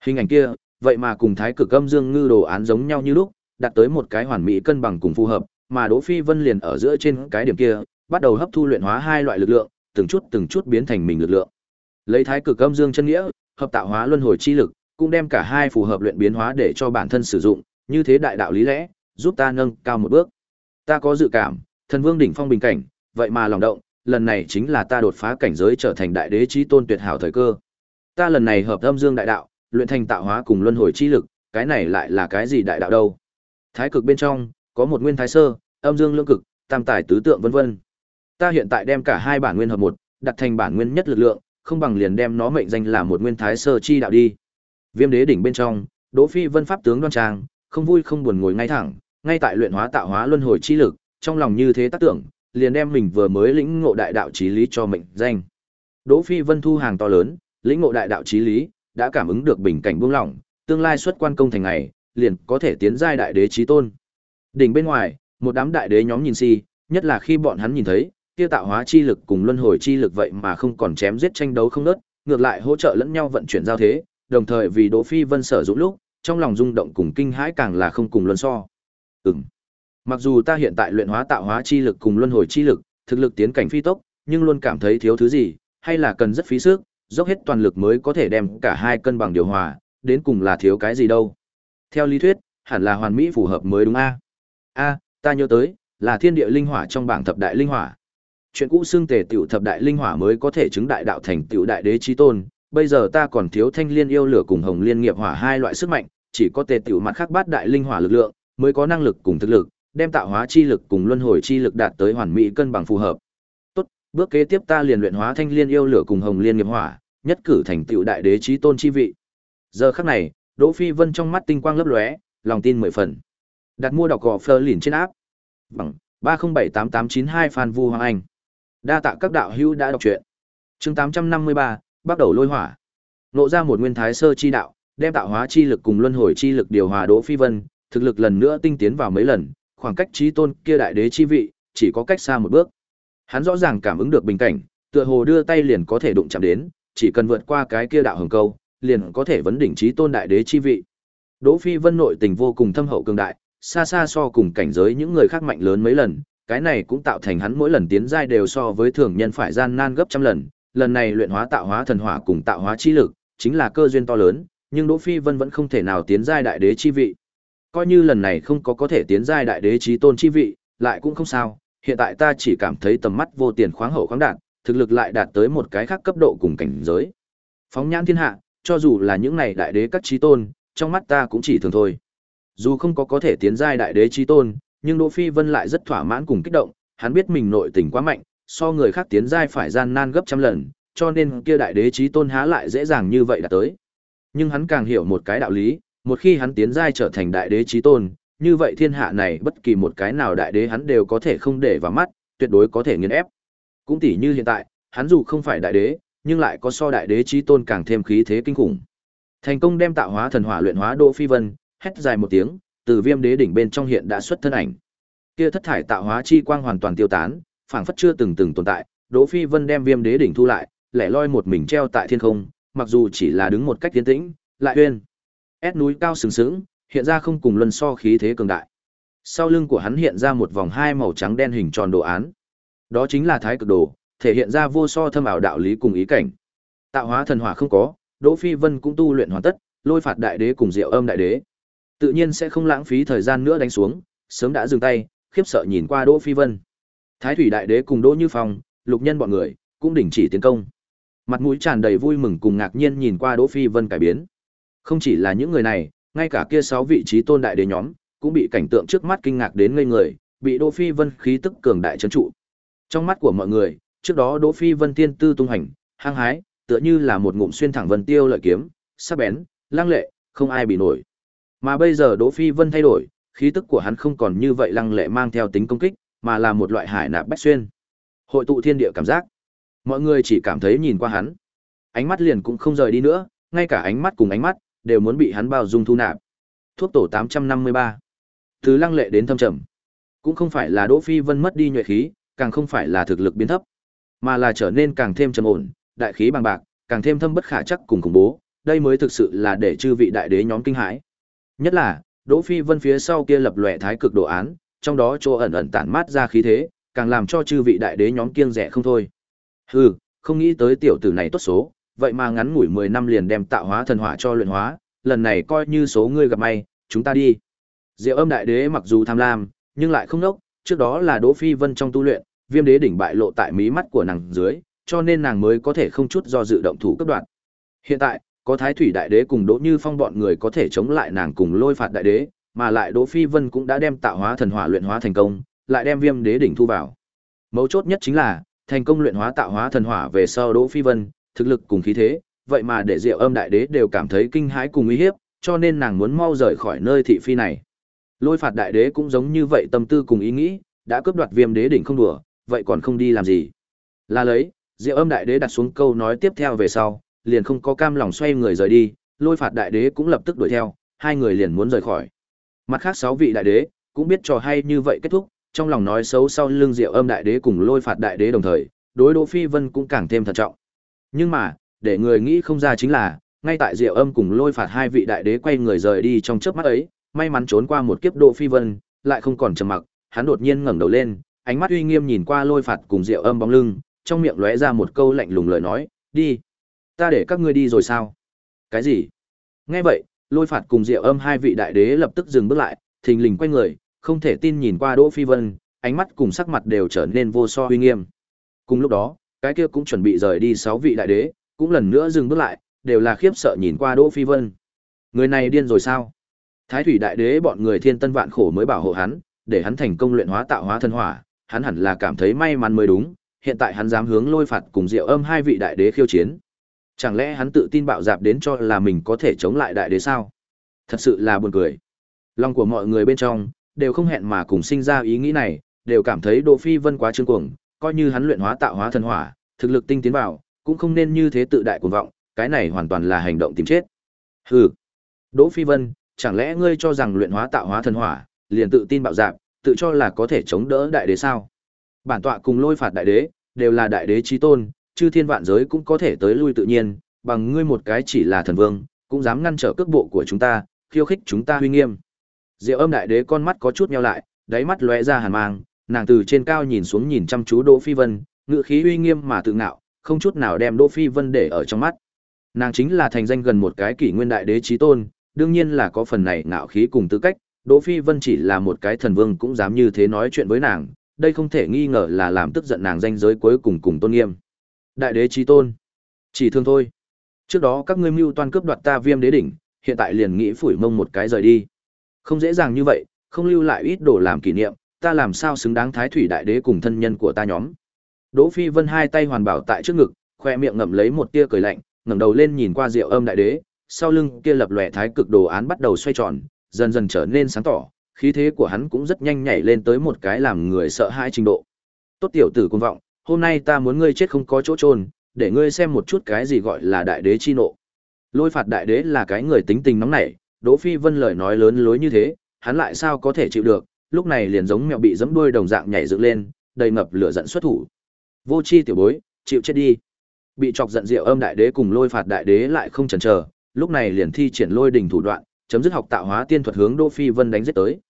S1: Hình ảnh kia, vậy mà cùng Thái Cực Âm Dương Ngư đồ án giống nhau như lúc, đạt tới một cái hoàn mỹ cân bằng cùng phù hợp, mà Đỗ Phi Vân liền ở giữa trên cái điểm kia, bắt đầu hấp thu luyện hóa hai loại lực lượng, từng chút từng chút biến thành mình lực lượng. Lấy Thái Cực Âm Dương chân nghĩa, hợp tạo hóa luân hồi chi lực, cũng đem cả hai phù hợp luyện biến hóa để cho bản thân sử dụng, như thế đại đạo lý lẽ, giúp ta nâng cao một bước. Ta có dự cảm, thần vương đỉnh phong bình cảnh, vậy mà lòng động, lần này chính là ta đột phá cảnh giới trở thành đại đế chí tôn tuyệt hảo thời cơ. Ta lần này hợp âm dương đại đạo, luyện thành tạo hóa cùng luân hồi chi lực, cái này lại là cái gì đại đạo đâu? Thái cực bên trong, có một nguyên thái sơ, âm dương lưỡng cực, tam tài tứ tượng vân vân. Ta hiện tại đem cả hai bản nguyên hợp một, đặt thành bản nguyên nhất lực lượng, không bằng liền đem nó mệnh danh là một nguyên thái sơ chi đạo đi. Viêm đế đỉnh bên trong, Đỗ Phi Vân pháp tướng đoan trang, không vui không buồn ngồi ngay thẳng, ngay tại luyện hóa tạo hóa luân hồi chi lực, trong lòng như thế tác tưởng, liền đem mình vừa mới lĩnh ngộ đại đạo chí lý cho mệnh danh. Đỗ Phi Vân thu hàng to lớn, lĩnh ngộ đại đạo chí lý, đã cảm ứng được bình cảnh buông lỏng, tương lai xuất quan công thành ngày, liền có thể tiến giai đại đế trí tôn. Đỉnh bên ngoài, một đám đại đế nhóm nhìn si, nhất là khi bọn hắn nhìn thấy, kia tạo hóa chi lực cùng luân hồi chi lực vậy mà không còn chém giết tranh đấu không ngớt, ngược lại hỗ trợ lẫn nhau vận chuyển giao thế, đồng thời vì Đỗ Phi Vân sở dụng lúc, trong lòng rung động cùng kinh hãi càng là không cùng luân so. Ừm. Mặc dù ta hiện tại luyện hóa tạo hóa chi lực cùng luân hồi chi lực, thực lực tiến cảnh phi tốc, nhưng luôn cảm thấy thiếu thứ gì, hay là cần rất phí sức, dốc hết toàn lực mới có thể đem cả hai cân bằng điều hòa, đến cùng là thiếu cái gì đâu. Theo lý thuyết, hẳn là hoàn mỹ phù hợp mới đúng a. A, ta nhớ tới, là thiên địa linh hỏa trong bảng thập đại linh hỏa. Chuyện cũ xưng tề tiểu thập đại linh hỏa mới có thể chứng đại đạo thành tiểu đại đế chí tôn, bây giờ ta còn thiếu thanh liên yêu lửa cùng hồng liên nghiệp hỏa hai loại sức mạnh, chỉ có tề tiểu mặt khác bát đại linh hỏa lực lượng, mới có năng lực cùng thực lực, đem tạo hóa chi lực cùng luân hồi chi lực đạt tới hoàn mỹ cân bằng phù hợp. Tốt, bước kế tiếp ta liền luyện hóa thanh liên yêu lửa cùng hồng liên nghiệp hỏa, nhất cử thành tựu đại đế chí tôn chi vị. Giờ khắc này, Đỗ Phi Vân trong mắt tinh quang lấp lóe, lòng tin mười phần. Đặt mua đọc gò phơ liền trên áp. Bằng 3078892 Phan Vu Hoàng Anh. Đa tạ các đạo hữu đã đọc truyện. Chương 853, bắt đầu lôi hỏa. Nộ ra một nguyên thái sơ chi đạo, đem tạo hóa chi lực cùng luân hồi chi lực điều hòa Đỗ Phi Vân, thực lực lần nữa tinh tiến vào mấy lần, khoảng cách chí tôn kia đại đế chi vị, chỉ có cách xa một bước. Hắn rõ ràng cảm ứng được bình cảnh, tựa hồ đưa tay liền có thể đụng chạm đến, chỉ cần vượt qua cái kia đạo hồng câu, liền có thể vấn đỉnh trí tôn đại đế chi vị. Đỗ Phi Vân nội tình vô cùng thâm hậu cường đại, xa xa so cùng cảnh giới những người khác mạnh lớn mấy lần, cái này cũng tạo thành hắn mỗi lần tiến giai đều so với thường nhân phải gian nan gấp trăm lần, lần này luyện hóa tạo hóa thần hỏa cùng tạo hóa chi lực, chính là cơ duyên to lớn, nhưng Đỗ Phi Vân vẫn không thể nào tiến giai đại đế chi vị. Coi như lần này không có có thể tiến giai đại đế chí tôn chi vị, lại cũng không sao, hiện tại ta chỉ cảm thấy tầm mắt vô tiền khoáng hậu khoáng đạt, thực lực lại đạt tới một cái khác cấp độ cùng cảnh giới. Phóng nhãn thiên hạ, cho dù là những này đại đế các trí tôn, trong mắt ta cũng chỉ thường thôi. Dù không có có thể tiến giai đại đế trí tôn, nhưng Đỗ Phi Vân lại rất thỏa mãn cùng kích động, hắn biết mình nội tình quá mạnh, so người khác tiến giai phải gian nan gấp trăm lần, cho nên kia đại đế trí tôn há lại dễ dàng như vậy đã tới. Nhưng hắn càng hiểu một cái đạo lý, một khi hắn tiến giai trở thành đại đế trí tôn, như vậy thiên hạ này bất kỳ một cái nào đại đế hắn đều có thể không để vào mắt, tuyệt đối có thể nghiền ép. Cũng tỉ như hiện tại, hắn dù không phải đại đế, nhưng lại có so đại đế chí tôn càng thêm khí thế kinh khủng. Thành công đem tạo hóa thần hỏa luyện hóa Đỗ Phi Vân, hét dài một tiếng, từ viêm đế đỉnh bên trong hiện đã xuất thân ảnh. Kia thất thải tạo hóa chi quang hoàn toàn tiêu tán, phảng phất chưa từng từng tồn tại, Đỗ Phi Vân đem viêm đế đỉnh thu lại, lẻ loi một mình treo tại thiên không, mặc dù chỉ là đứng một cách tiến tĩnh, lại uyên. Ép núi cao sừng sững, hiện ra không cùng luân so khí thế cường đại. Sau lưng của hắn hiện ra một vòng hai màu trắng đen hình tròn đồ án. Đó chính là thái cực đồ, thể hiện ra vô so thâm ảo đạo lý cùng ý cảnh. Tạo hóa thần hỏa không có, Đỗ Phi Vân cũng tu luyện hoàn tất, lôi phạt đại đế cùng Diệu Âm đại đế. Tự nhiên sẽ không lãng phí thời gian nữa đánh xuống, sớm đã dừng tay, khiếp sợ nhìn qua Đỗ Phi Vân. Thái thủy đại đế cùng Đỗ Như Phong, lục nhân bọn người cũng đình chỉ tiến công. Mặt mũi tràn đầy vui mừng cùng ngạc nhiên nhìn qua Đỗ Phi Vân cải biến. Không chỉ là những người này, ngay cả kia sáu vị trí tôn đại đế nhóm cũng bị cảnh tượng trước mắt kinh ngạc đến ngây người, bị Đỗ Phi Vân khí tức cường đại trấn trụ. Trong mắt của mọi người, trước đó Đỗ Phi Vân tiên tư tung hành, hăng hái, tựa như là một ngụm xuyên thẳng vân tiêu lợi kiếm, sắc bén, lăng lệ, không ai bị nổi. Mà bây giờ Đỗ Phi Vân thay đổi, khí tức của hắn không còn như vậy lăng lệ mang theo tính công kích, mà là một loại hải nạp bách xuyên. Hội tụ thiên địa cảm giác. Mọi người chỉ cảm thấy nhìn qua hắn, ánh mắt liền cũng không rời đi nữa, ngay cả ánh mắt cùng ánh mắt đều muốn bị hắn bao dung thu nạp. Thuốc tổ 853. Từ lăng lệ đến thâm trầm, cũng không phải là Đỗ Phi Vân mất đi nhuệ khí, càng không phải là thực lực biến thấp, mà là trở nên càng thêm trầm ổn, đại khí bằng bạc, càng thêm thâm bất khả chắc cùng khủng bố, đây mới thực sự là để chư vị đại đế nhóm kinh hãi. Nhất là, Đỗ Phi Vân phía sau kia lập lòe thái cực đồ án, trong đó chỗ ẩn ẩn tản mát ra khí thế, càng làm cho chư vị đại đế nhóm kiêng rẻ không thôi. Hừ, không nghĩ tới tiểu tử này tốt số, vậy mà ngắn ngủi 10 năm liền đem tạo hóa thần hỏa cho luyện hóa, lần này coi như số ngươi gặp may, chúng ta đi. Diệu Âm đại đế mặc dù tham lam, nhưng lại không nốc, trước đó là Đỗ Phi Vân trong tu luyện, Viêm đế đỉnh bại lộ tại mí mắt của nàng dưới, cho nên nàng mới có thể không chút do dự động thủ cấp đoạn. Hiện tại, có Thái Thủy đại đế cùng Đỗ Như Phong bọn người có thể chống lại nàng cùng Lôi phạt đại đế, mà lại Đỗ Phi Vân cũng đã đem tạo hóa thần hỏa luyện hóa thành công, lại đem Viêm đế đỉnh thu vào. Mấu chốt nhất chính là, thành công luyện hóa tạo hóa thần hỏa về sau Đỗ Phi Vân, thực lực cùng khí thế, vậy mà để Diệu Âm đại đế đều cảm thấy kinh hãi cùng uy hiếp, cho nên nàng muốn mau rời khỏi nơi thị phi này. Lôi phạt đại đế cũng giống như vậy tâm tư cùng ý nghĩ, đã cướp đoạt Viêm đế đỉnh không đùa, vậy còn không đi làm gì? Là lấy, Diệu Âm đại đế đặt xuống câu nói tiếp theo về sau, liền không có cam lòng xoay người rời đi, Lôi phạt đại đế cũng lập tức đuổi theo, hai người liền muốn rời khỏi. Mặt khác sáu vị đại đế cũng biết trò hay như vậy kết thúc, trong lòng nói xấu sau lưng Diệu Âm đại đế cùng Lôi phạt đại đế đồng thời, đối Đỗ Phi Vân cũng càng thêm thận trọng. Nhưng mà, để người nghĩ không ra chính là, ngay tại Diệu Âm cùng Lôi phạt hai vị đại đế quay người rời đi trong chớp mắt ấy, may mắn trốn qua một kiếp Đỗ Phi Vân, lại không còn trầm mặc, hắn đột nhiên ngẩng đầu lên, ánh mắt uy nghiêm nhìn qua Lôi phạt cùng Diệu Âm bóng lưng, trong miệng lóe ra một câu lạnh lùng lời nói, "Đi." "Ta để các ngươi đi rồi sao?" "Cái gì?" Nghe vậy, Lôi phạt cùng Diệu Âm hai vị đại đế lập tức dừng bước lại, thình lình quay người, không thể tin nhìn qua Đỗ Phi Vân, ánh mắt cùng sắc mặt đều trở nên vô so uy nghiêm. Cùng lúc đó, cái kia cũng chuẩn bị rời đi sáu vị đại đế, cũng lần nữa dừng bước lại, đều là khiếp sợ nhìn qua Đỗ Phi Vân. Người này điên rồi sao? Thái thủy đại đế bọn người thiên tân vạn khổ mới bảo hộ hắn, để hắn thành công luyện hóa tạo hóa thân hỏa, hắn hẳn là cảm thấy may mắn mới đúng, hiện tại hắn dám hướng lôi phạt cùng Diệu Âm hai vị đại đế khiêu chiến. Chẳng lẽ hắn tự tin bạo dạp đến cho là mình có thể chống lại đại đế sao? Thật sự là buồn cười. Lòng của mọi người bên trong đều không hẹn mà cùng sinh ra ý nghĩ này, đều cảm thấy Đỗ Phi Vân quá trương cuồng, coi như hắn luyện hóa tạo hóa thần hỏa, thực lực tinh tiến vào, cũng không nên như thế tự đại cuồng vọng, cái này hoàn toàn là hành động tìm chết. Hừ. Đỗ Phi Vân, chẳng lẽ ngươi cho rằng luyện hóa tạo hóa thần hỏa, liền tự tin bạo dạn, tự cho là có thể chống đỡ đại đế sao? Bản tọa cùng lôi phạt đại đế, đều là đại đế chí tôn, chư thiên vạn giới cũng có thể tới lui tự nhiên, bằng ngươi một cái chỉ là thần vương, cũng dám ngăn trở cước bộ của chúng ta, khiêu khích chúng ta uy nghiêm. Diệu Âm đại đế con mắt có chút nheo lại, đáy mắt lóe ra hàn mang, nàng từ trên cao nhìn xuống nhìn chăm chú Đỗ Phi Vân, ngựa khí uy nghiêm mà tự ngạo, không chút nào đem Đỗ Phi Vân để ở trong mắt. Nàng chính là thành danh gần một cái kỷ nguyên đại đế chí tôn, đương nhiên là có phần này ngạo khí cùng tư cách, Đỗ Phi Vân chỉ là một cái thần vương cũng dám như thế nói chuyện với nàng, đây không thể nghi ngờ là làm tức giận nàng danh giới cuối cùng cùng tôn nghiêm. Đại đế chí tôn, chỉ thương thôi. Trước đó các ngươi mưu toan cướp đoạt ta Viêm đế đỉnh, hiện tại liền nghĩ phủi mông một cái rời đi. Không dễ dàng như vậy, không lưu lại ít đồ làm kỷ niệm, ta làm sao xứng đáng thái thủy đại đế cùng thân nhân của ta nhóm. Đỗ Phi Vân hai tay hoàn bảo tại trước ngực, khoe miệng ngậm lấy một tia cười lạnh, ngẩng đầu lên nhìn qua Diệu Âm đại đế, sau lưng kia lập lòe thái cực đồ án bắt đầu xoay tròn, dần dần trở nên sáng tỏ, khí thế của hắn cũng rất nhanh nhảy lên tới một cái làm người sợ hãi trình độ. Tốt tiểu tử cuồng vọng, hôm nay ta muốn ngươi chết không có chỗ trôn, để ngươi xem một chút cái gì gọi là đại đế chi nộ. Lôi phạt đại đế là cái người tính tình nóng nảy, Đỗ Phi Vân lời nói lớn lối như thế, hắn lại sao có thể chịu được, lúc này liền giống mèo bị giẫm đuôi đồng dạng nhảy dựng lên, đầy ngập lửa giận xuất thủ. Vô chi tiểu bối, chịu chết đi. Bị chọc giận Diệu Âm đại đế cùng Lôi phạt đại đế lại không chần chờ, lúc này liền thi triển Lôi đỉnh thủ đoạn, chấm dứt học tạo hóa tiên thuật hướng Đỗ Phi Vân đánh giết tới.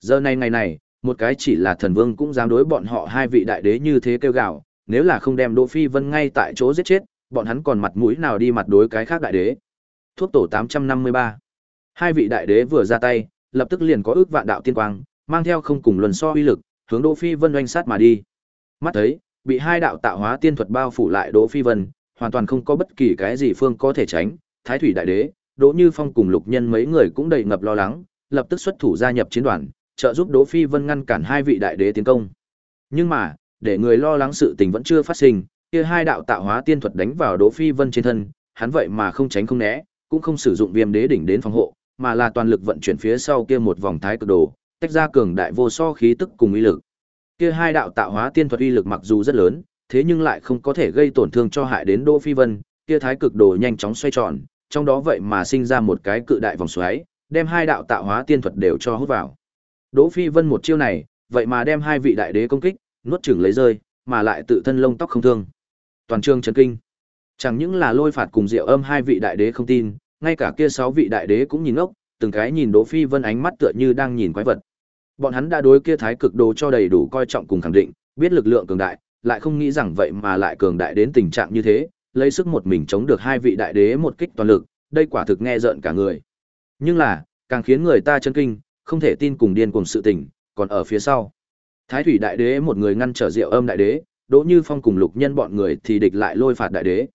S1: Giờ này ngày này, một cái chỉ là thần vương cũng dám đối bọn họ hai vị đại đế như thế kêu gào, nếu là không đem Đỗ Phi Vân ngay tại chỗ giết chết, bọn hắn còn mặt mũi nào đi mặt đối cái khác đại đế. Thuốc tổ 853. Hai vị đại đế vừa ra tay, lập tức liền có ước vạn đạo tiên quang, mang theo không cùng luân so uy lực, hướng Đỗ Phi Vân oanh sát mà đi. Mắt thấy, bị hai đạo tạo hóa tiên thuật bao phủ lại Đỗ Phi Vân, hoàn toàn không có bất kỳ cái gì phương có thể tránh, Thái thủy đại đế, Đỗ Như Phong cùng Lục Nhân mấy người cũng đầy ngập lo lắng, lập tức xuất thủ gia nhập chiến đoàn, trợ giúp Đỗ Phi Vân ngăn cản hai vị đại đế tiến công. Nhưng mà, để người lo lắng sự tình vẫn chưa phát sinh, kia hai đạo tạo hóa tiên thuật đánh vào Đỗ Phi Vân trên thân, hắn vậy mà không tránh không né, cũng không sử dụng viêm đế đỉnh đến phòng hộ, mà là toàn lực vận chuyển phía sau kia một vòng thái cực đồ, tách ra cường đại vô so khí tức cùng uy lực. Kia hai đạo tạo hóa tiên thuật uy lực mặc dù rất lớn, thế nhưng lại không có thể gây tổn thương cho hại đến Đỗ Phi Vân, kia thái cực đồ nhanh chóng xoay tròn, trong đó vậy mà sinh ra một cái cự đại vòng xoáy, đem hai đạo tạo hóa tiên thuật đều cho hút vào. Đỗ Phi Vân một chiêu này, vậy mà đem hai vị đại đế công kích, nuốt chửng lấy rơi, mà lại tự thân lông tóc không thương. Toàn trường chấn kinh. Chẳng những là lôi phạt cùng Diệu Âm hai vị đại đế không tin, ngay cả kia sáu vị đại đế cũng nhìn ngốc, từng cái nhìn Đỗ Phi Vân ánh mắt tựa như đang nhìn quái vật. Bọn hắn đã đối kia thái cực đồ cho đầy đủ coi trọng cùng khẳng định, biết lực lượng cường đại, lại không nghĩ rằng vậy mà lại cường đại đến tình trạng như thế, lấy sức một mình chống được hai vị đại đế một kích toàn lực, đây quả thực nghe rợn cả người. Nhưng là, càng khiến người ta chấn kinh, không thể tin cùng điên cùng sự tình, còn ở phía sau. Thái thủy đại đế một người ngăn trở Diệu Âm đại đế, Đỗ Như Phong cùng Lục Nhân bọn người thì địch lại lôi phạt đại đế.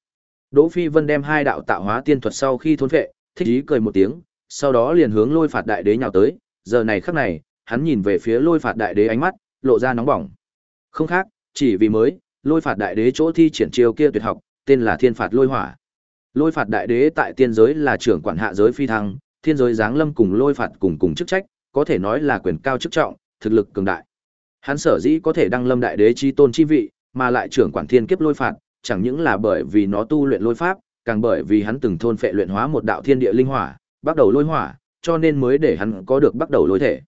S1: Đỗ Phi Vân đem hai đạo tạo hóa tiên thuật sau khi thôn phệ, thích ý cười một tiếng, sau đó liền hướng lôi phạt đại đế nhào tới, giờ này khắc này, hắn nhìn về phía lôi phạt đại đế ánh mắt, lộ ra nóng bỏng. Không khác, chỉ vì mới, lôi phạt đại đế chỗ thi triển chiêu kia tuyệt học, tên là thiên phạt lôi hỏa. Lôi phạt đại đế tại tiên giới là trưởng quản hạ giới phi thăng, thiên giới giáng lâm cùng lôi phạt cùng cùng chức trách, có thể nói là quyền cao chức trọng, thực lực cường đại. Hắn sở dĩ có thể đăng lâm đại đế chi tôn chi vị, mà lại trưởng quản thiên kiếp lôi phạt, chẳng những là bởi vì nó tu luyện lôi pháp, càng bởi vì hắn từng thôn phệ luyện hóa một đạo thiên địa linh hỏa, bắt đầu lôi hỏa, cho nên mới để hắn có được bắt đầu lôi thể.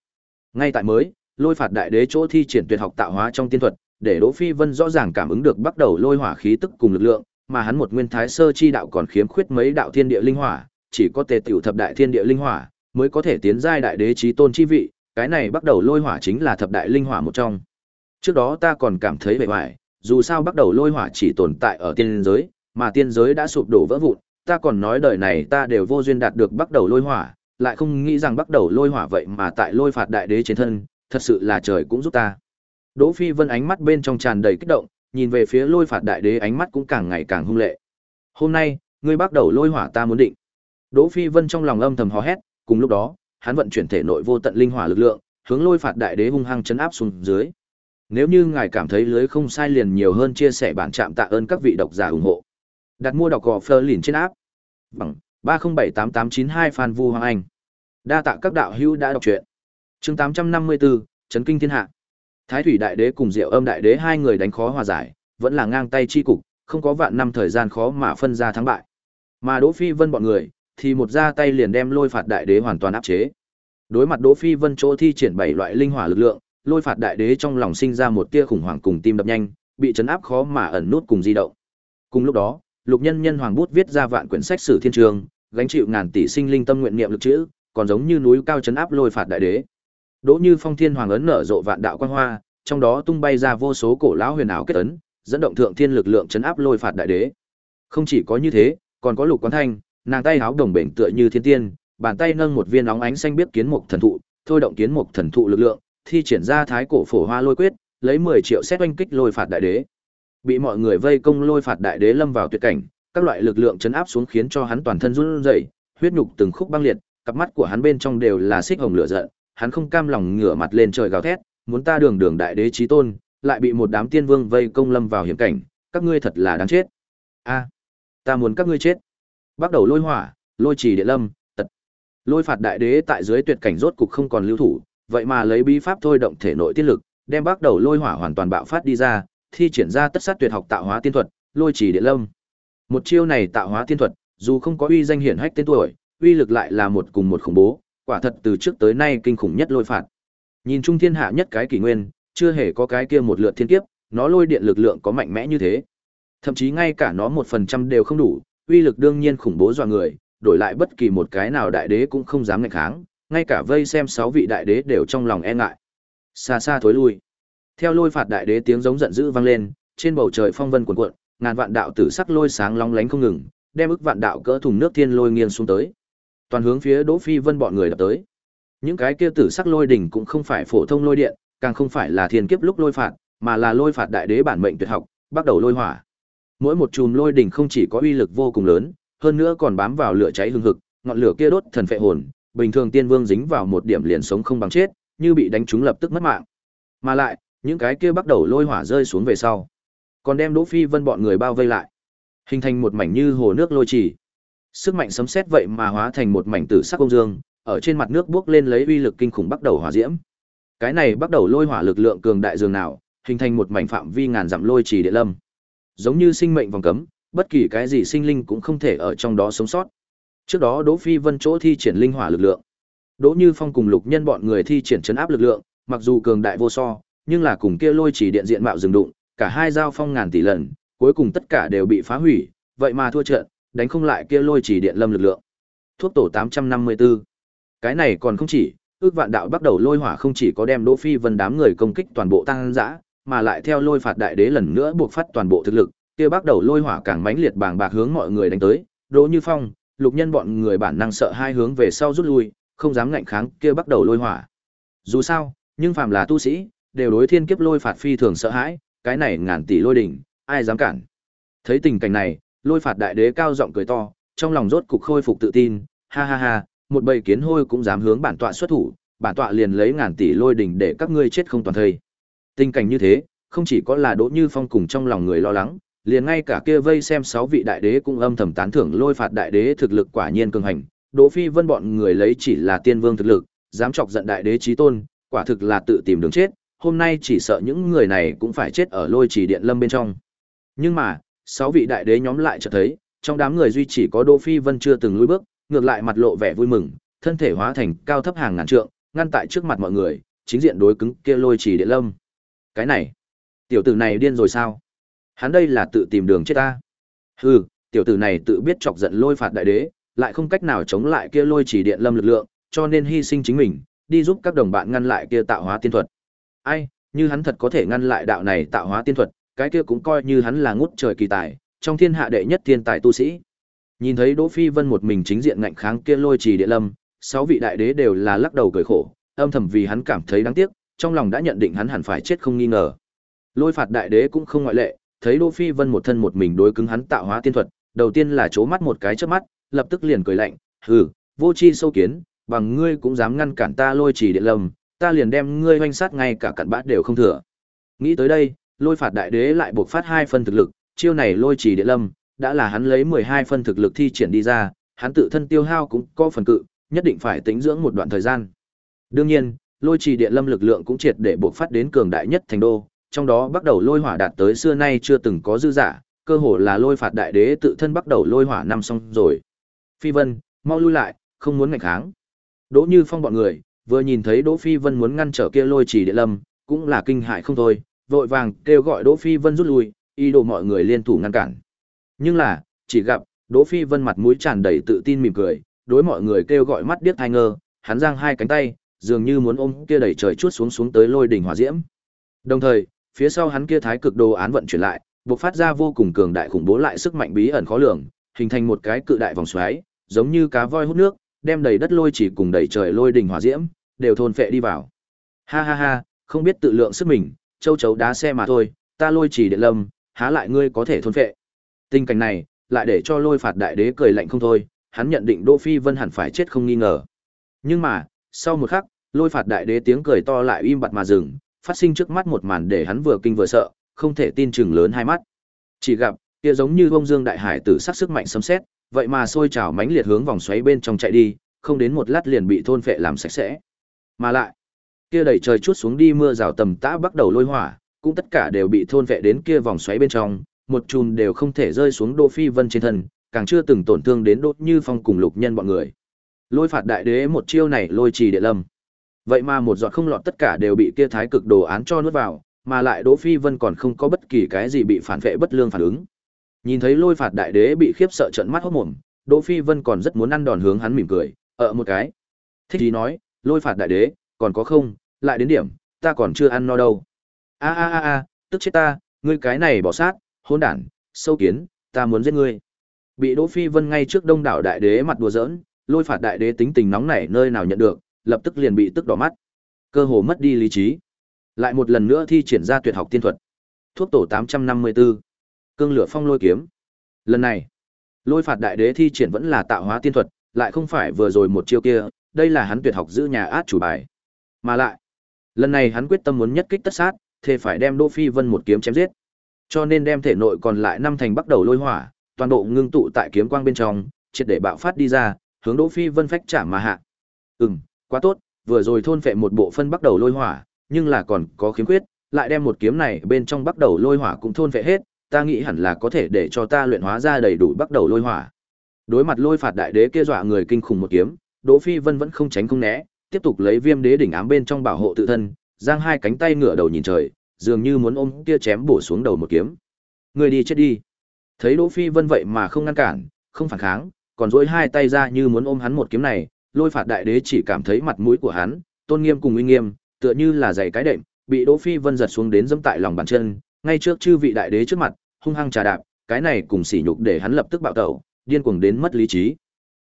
S1: Ngay tại mới, lôi phạt đại đế chỗ thi triển tuyệt học tạo hóa trong tiên thuật, để Đỗ Phi Vân rõ ràng cảm ứng được bắt đầu lôi hỏa khí tức cùng lực lượng, mà hắn một nguyên thái sơ chi đạo còn khiếm khuyết mấy đạo thiên địa linh hỏa, chỉ có tề tiểu thập đại thiên địa linh hỏa mới có thể tiến giai đại đế chí tôn chi vị, cái này bắt đầu lôi hỏa chính là thập đại linh hỏa một trong. Trước đó ta còn cảm thấy bề ngoài, dù sao bắt đầu lôi hỏa chỉ tồn tại ở tiên giới, mà tiên giới đã sụp đổ vỡ vụn, ta còn nói đời này ta đều vô duyên đạt được bắt đầu lôi hỏa, lại không nghĩ rằng bắt đầu lôi hỏa vậy mà tại lôi phạt đại đế trên thân, thật sự là trời cũng giúp ta. Đỗ Phi Vân ánh mắt bên trong tràn đầy kích động, nhìn về phía lôi phạt đại đế ánh mắt cũng càng ngày càng hung lệ. Hôm nay, ngươi bắt đầu lôi hỏa ta muốn định. Đỗ Phi Vân trong lòng âm thầm hò hét, cùng lúc đó, hắn vận chuyển thể nội vô tận linh hỏa lực lượng, hướng lôi phạt đại đế hung hăng chấn áp xuống dưới. Nếu như ngài cảm thấy lưới không sai liền nhiều hơn chia sẻ bản trạm tạ ơn các vị độc giả ủng hộ. Đặt mua đọc gò phơ liền trên áp. Bằng 3078892 Phan Vu Hoàng Anh. Đa tạ các đạo hữu đã đọc truyện. Chương 854, chấn kinh thiên hạ. Thái thủy đại đế cùng Diệu Âm đại đế hai người đánh khó hòa giải, vẫn là ngang tay chi cục, không có vạn năm thời gian khó mà phân ra thắng bại. Mà Đỗ Phi Vân bọn người thì một ra tay liền đem lôi phạt đại đế hoàn toàn áp chế. Đối mặt Đỗ Phi Vân chỗ thi triển bảy loại linh hỏa lực lượng, lôi phạt đại đế trong lòng sinh ra một tia khủng hoảng cùng tim đập nhanh, bị chấn áp khó mà ẩn nút cùng di động. Cùng lúc đó, Lục Nhân Nhân Hoàng bút viết ra vạn quyển sách sử thiên trường, gánh chịu ngàn tỷ sinh linh tâm nguyện niệm lực chữ, còn giống như núi cao chấn áp lôi phạt đại đế. Đỗ Như Phong Thiên Hoàng ấn nở rộ vạn đạo quang hoa, trong đó tung bay ra vô số cổ lão huyền ảo kết ấn, dẫn động thượng thiên lực lượng chấn áp lôi phạt đại đế. Không chỉ có như thế, còn có Lục Quán Thanh, nàng tay háo đồng bệnh tựa như thiên tiên, bàn tay nâng một viên óng ánh xanh biết kiến mục thần thụ, thôi động kiến mục thần thụ lực lượng, thi triển ra thái cổ phổ hoa lôi quyết, lấy 10 triệu xét oanh kích lôi phạt đại đế. Bị mọi người vây công lôi phạt đại đế lâm vào tuyệt cảnh, các loại lực lượng chấn áp xuống khiến cho hắn toàn thân run rẩy, huyết nhục từng khúc băng liệt, cặp mắt của hắn bên trong đều là xích hồng lửa giận, hắn không cam lòng ngửa mặt lên trời gào thét, muốn ta đường đường đại đế chí tôn, lại bị một đám tiên vương vây công lâm vào hiểm cảnh, các ngươi thật là đáng chết. A, ta muốn các ngươi chết. Bắt đầu lôi hỏa, lôi trì địa lâm, tật. Lôi phạt đại đế tại dưới tuyệt cảnh rốt cục không còn lưu thủ, vậy mà lấy bí pháp thôi động thể nội tiết lực, đem bắt đầu lôi hỏa hoàn toàn bạo phát đi ra, thi triển ra tất sát tuyệt học tạo hóa tiên thuật, lôi trì địa lâm. Một chiêu này tạo hóa tiên thuật, dù không có uy danh hiển hách tên tuổi, uy lực lại là một cùng một khủng bố, quả thật từ trước tới nay kinh khủng nhất lôi phạt. Nhìn trung thiên hạ nhất cái kỷ nguyên, chưa hề có cái kia một lượt thiên kiếp, nó lôi điện lực lượng có mạnh mẽ như thế. Thậm chí ngay cả nó một phần trăm đều không đủ, uy lực đương nhiên khủng bố dọa người, đổi lại bất kỳ một cái nào đại đế cũng không dám ngạnh kháng, ngay cả vây xem sáu vị đại đế đều trong lòng e ngại. Xa xa thối lui. Theo lôi phạt đại đế tiếng giống giận dữ vang lên, trên bầu trời phong vân cuộn cuộn, ngàn vạn đạo tử sắc lôi sáng long lánh không ngừng, đem ức vạn đạo cỡ thùng nước thiên lôi nghiêng xuống tới. Toàn hướng phía Đỗ Phi Vân bọn người đập tới. Những cái kia tử sắc lôi đỉnh cũng không phải phổ thông lôi điện, càng không phải là thiên kiếp lúc lôi phạt, mà là lôi phạt đại đế bản mệnh tuyệt học, bắt đầu lôi hỏa. Mỗi một chùm lôi đỉnh không chỉ có uy lực vô cùng lớn, hơn nữa còn bám vào lửa cháy hừng hực, ngọn lửa kia đốt thần phệ hồn, bình thường tiên vương dính vào một điểm liền sống không bằng chết, như bị đánh trúng lập tức mất mạng. Mà lại, những cái kia bắt đầu lôi hỏa rơi xuống về sau, còn đem Đỗ Phi Vân bọn người bao vây lại, hình thành một mảnh như hồ nước lôi trì. Sức mạnh sấm sét vậy mà hóa thành một mảnh tử sắc công dương, ở trên mặt nước bước lên lấy uy lực kinh khủng bắt đầu hỏa diễm. Cái này bắt đầu lôi hỏa lực lượng cường đại dường nào, hình thành một mảnh phạm vi ngàn dặm lôi trì địa lâm. Giống như sinh mệnh vòng cấm, bất kỳ cái gì sinh linh cũng không thể ở trong đó sống sót. Trước đó Đỗ Phi Vân chỗ thi triển linh hỏa lực lượng. Đỗ Như Phong cùng Lục Nhân bọn người thi triển chấn áp lực lượng, mặc dù cường đại vô so, nhưng là cùng kia lôi chỉ điện diện mạo dừng đụng, cả hai giao phong ngàn tỷ lần, cuối cùng tất cả đều bị phá hủy, vậy mà thua trận, đánh không lại kia lôi chỉ điện lâm lực lượng. Thuốc tổ 854. Cái này còn không chỉ, ước vạn đạo bắt đầu lôi hỏa không chỉ có đem Đỗ Phi Vân đám người công kích toàn bộ tăng dã, mà lại theo lôi phạt đại đế lần nữa buộc phát toàn bộ thực lực, kia bắt đầu lôi hỏa càng mãnh liệt bàng bạc hướng mọi người đánh tới, Đỗ Như Phong, Lục Nhân bọn người bản năng sợ hai hướng về sau rút lui, không dám ngạnh kháng kia bắt đầu lôi hỏa. Dù sao, nhưng phàm là tu sĩ, đều đối thiên kiếp lôi phạt phi thường sợ hãi, cái này ngàn tỷ lôi đỉnh, ai dám cản. Thấy tình cảnh này, lôi phạt đại đế cao giọng cười to, trong lòng rốt cục khôi phục tự tin, ha ha ha, một bầy kiến hôi cũng dám hướng bản tọa xuất thủ, bản tọa liền lấy ngàn tỷ lôi đỉnh để các ngươi chết không toàn thây. Tình cảnh như thế, không chỉ có là Đỗ Như Phong cùng trong lòng người lo lắng, liền ngay cả kia vây xem sáu vị đại đế cũng âm thầm tán thưởng lôi phạt đại đế thực lực quả nhiên cường hành. Đỗ Phi Vân bọn người lấy chỉ là tiên vương thực lực, dám chọc giận đại đế chí tôn, quả thực là tự tìm đường chết, hôm nay chỉ sợ những người này cũng phải chết ở lôi chỉ điện lâm bên trong. Nhưng mà, sáu vị đại đế nhóm lại chợt thấy, trong đám người duy chỉ có Đỗ Phi Vân chưa từng lùi bước, ngược lại mặt lộ vẻ vui mừng, thân thể hóa thành cao thấp hàng ngàn trượng, ngăn tại trước mặt mọi người, chính diện đối cứng kia lôi chỉ điện lâm. Cái này, tiểu tử này điên rồi sao? Hắn đây là tự tìm đường chết ta. Hừ, tiểu tử này tự biết chọc giận lôi phạt đại đế, lại không cách nào chống lại kia lôi chỉ điện lâm lực lượng, cho nên hy sinh chính mình, đi giúp các đồng bạn ngăn lại kia tạo hóa tiên thuật. Ai, như hắn thật có thể ngăn lại đạo này tạo hóa tiên thuật, cái kia cũng coi như hắn là ngút trời kỳ tài, trong thiên hạ đệ nhất thiên tài tu sĩ. Nhìn thấy Đỗ Phi Vân một mình chính diện ngạnh kháng kia lôi trì địa lâm, sáu vị đại đế đều là lắc đầu cười khổ, âm thầm vì hắn cảm thấy đáng tiếc, trong lòng đã nhận định hắn hẳn phải chết không nghi ngờ. Lôi phạt đại đế cũng không ngoại lệ, thấy Đỗ Phi Vân một thân một mình đối cứng hắn tạo hóa tiên thuật, đầu tiên là chố mắt một cái chớp mắt, lập tức liền cười lạnh, "Hừ, vô chi sâu kiến, bằng ngươi cũng dám ngăn cản ta lôi trì địa lâm, ta liền đem ngươi hoanh sát ngay cả cặn bã đều không thừa." Nghĩ tới đây, Lôi phạt đại đế lại buộc phát hai phân thực lực, chiêu này lôi trì địa lâm, đã là hắn lấy 12 phân thực lực thi triển đi ra, hắn tự thân tiêu hao cũng có phần cự, nhất định phải tính dưỡng một đoạn thời gian. Đương nhiên, lôi trì địa lâm lực lượng cũng triệt để buộc phát đến cường đại nhất thành đô, trong đó bắt đầu lôi hỏa đạt tới xưa nay chưa từng có dư giả, cơ hồ là lôi phạt đại đế tự thân bắt đầu lôi hỏa năm xong rồi. Phi Vân, mau lui lại, không muốn ngạch kháng. Đỗ Như Phong bọn người, vừa nhìn thấy Đỗ Phi Vân muốn ngăn trở kia lôi trì địa lâm, cũng là kinh hại không thôi, vội vàng kêu gọi Đỗ Phi Vân rút lui, ý đồ mọi người liên thủ ngăn cản. Nhưng là, chỉ gặp Đỗ Phi Vân mặt mũi tràn đầy tự tin mỉm cười, đối mọi người kêu gọi mắt điếc hai ngơ, hắn giang hai cánh tay, dường như muốn ôm kia đẩy trời chuốt xuống xuống tới lôi đỉnh hỏa diễm. Đồng thời, phía sau hắn kia thái cực đồ án vận chuyển lại, bộc phát ra vô cùng cường đại khủng bố lại sức mạnh bí ẩn khó lường, hình thành một cái cự đại vòng xoáy, giống như cá voi hút nước, đem đầy đất lôi chỉ cùng đầy trời lôi đỉnh hỏa diễm, đều thôn phệ đi vào. Ha ha ha, không biết tự lượng sức mình, châu chấu đá xe mà thôi, ta lôi chỉ điện lâm, há lại ngươi có thể thôn phệ. Tình cảnh này, lại để cho lôi phạt đại đế cười lạnh không thôi, hắn nhận định Đỗ Phi Vân hẳn phải chết không nghi ngờ. Nhưng mà, sau một khắc, lôi phạt đại đế tiếng cười to lại im bặt mà dừng, phát sinh trước mắt một màn để hắn vừa kinh vừa sợ, không thể tin chừng lớn hai mắt. Chỉ gặp, kia giống như bông dương đại hải tử sắc sức mạnh sấm sét, vậy mà sôi trào mãnh liệt hướng vòng xoáy bên trong chạy đi, không đến một lát liền bị thôn phệ làm sạch sẽ. Mà lại, kia đẩy trời chút xuống đi mưa rào tầm tã bắt đầu lôi hỏa, cũng tất cả đều bị thôn vẹ đến kia vòng xoáy bên trong, một chùm đều không thể rơi xuống Đỗ Phi Vân trên thân, càng chưa từng tổn thương đến đốt Như Phong cùng Lục Nhân bọn người. Lôi phạt đại đế một chiêu này lôi trì địa lâm. Vậy mà một giọt không lọt tất cả đều bị kia thái cực đồ án cho nuốt vào, mà lại Đỗ Phi Vân còn không có bất kỳ cái gì bị phản vệ bất lương phản ứng. Nhìn thấy lôi phạt đại đế bị khiếp sợ trợn mắt hốt mồm, Đỗ Phi Vân còn rất muốn ăn đòn hướng hắn mỉm cười, ở một cái. Thích ý nói, lôi phạt đại đế, còn có không, lại đến điểm, ta còn chưa ăn no đâu. A a a a, tức chết ta, ngươi cái này bỏ sát, hỗn đản, sâu kiến, ta muốn giết ngươi. Bị Đỗ Phi Vân ngay trước đông đảo đại đế mặt đùa giỡn, lôi phạt đại đế tính tình nóng nảy nơi nào nhận được, lập tức liền bị tức đỏ mắt. Cơ hồ mất đi lý trí. Lại một lần nữa thi triển ra tuyệt học tiên thuật. Thuốc tổ 854. Cương lửa phong lôi kiếm. Lần này, lôi phạt đại đế thi triển vẫn là tạo hóa tiên thuật, lại không phải vừa rồi một chiêu kia, đây là hắn tuyệt học giữ nhà át chủ bài. Mà lại, lần này hắn quyết tâm muốn nhất kích tất sát, thề phải đem Đỗ Phi Vân một kiếm chém giết. Cho nên đem thể nội còn lại năm thành bắt đầu lôi hỏa, toàn bộ ngưng tụ tại kiếm quang bên trong, triệt để bạo phát đi ra, hướng Đỗ Phi Vân phách trả mà hạ. Ừm, quá tốt, vừa rồi thôn phệ một bộ phân bắt đầu lôi hỏa, nhưng là còn có khiếm khuyết, lại đem một kiếm này bên trong bắt đầu lôi hỏa cũng thôn phệ hết, ta nghĩ hẳn là có thể để cho ta luyện hóa ra đầy đủ bắt đầu lôi hỏa. Đối mặt lôi phạt đại đế kia dọa người kinh khủng một kiếm, Đỗ Phi Vân vẫn không tránh không né, tiếp tục lấy viêm đế đỉnh ám bên trong bảo hộ tự thân, giang hai cánh tay ngửa đầu nhìn trời, dường như muốn ôm kia chém bổ xuống đầu một kiếm. Người đi chết đi. Thấy Đỗ Phi Vân vậy mà không ngăn cản, không phản kháng, còn duỗi hai tay ra như muốn ôm hắn một kiếm này, lôi phạt đại đế chỉ cảm thấy mặt mũi của hắn, tôn nghiêm cùng uy nghiêm, tựa như là giày cái đệm, bị Đỗ Phi Vân giật xuống đến dẫm tại lòng bàn chân, ngay trước chư vị đại đế trước mặt, hung hăng trà đạp, cái này cùng sỉ nhục để hắn lập tức bạo tẩu, điên cuồng đến mất lý trí.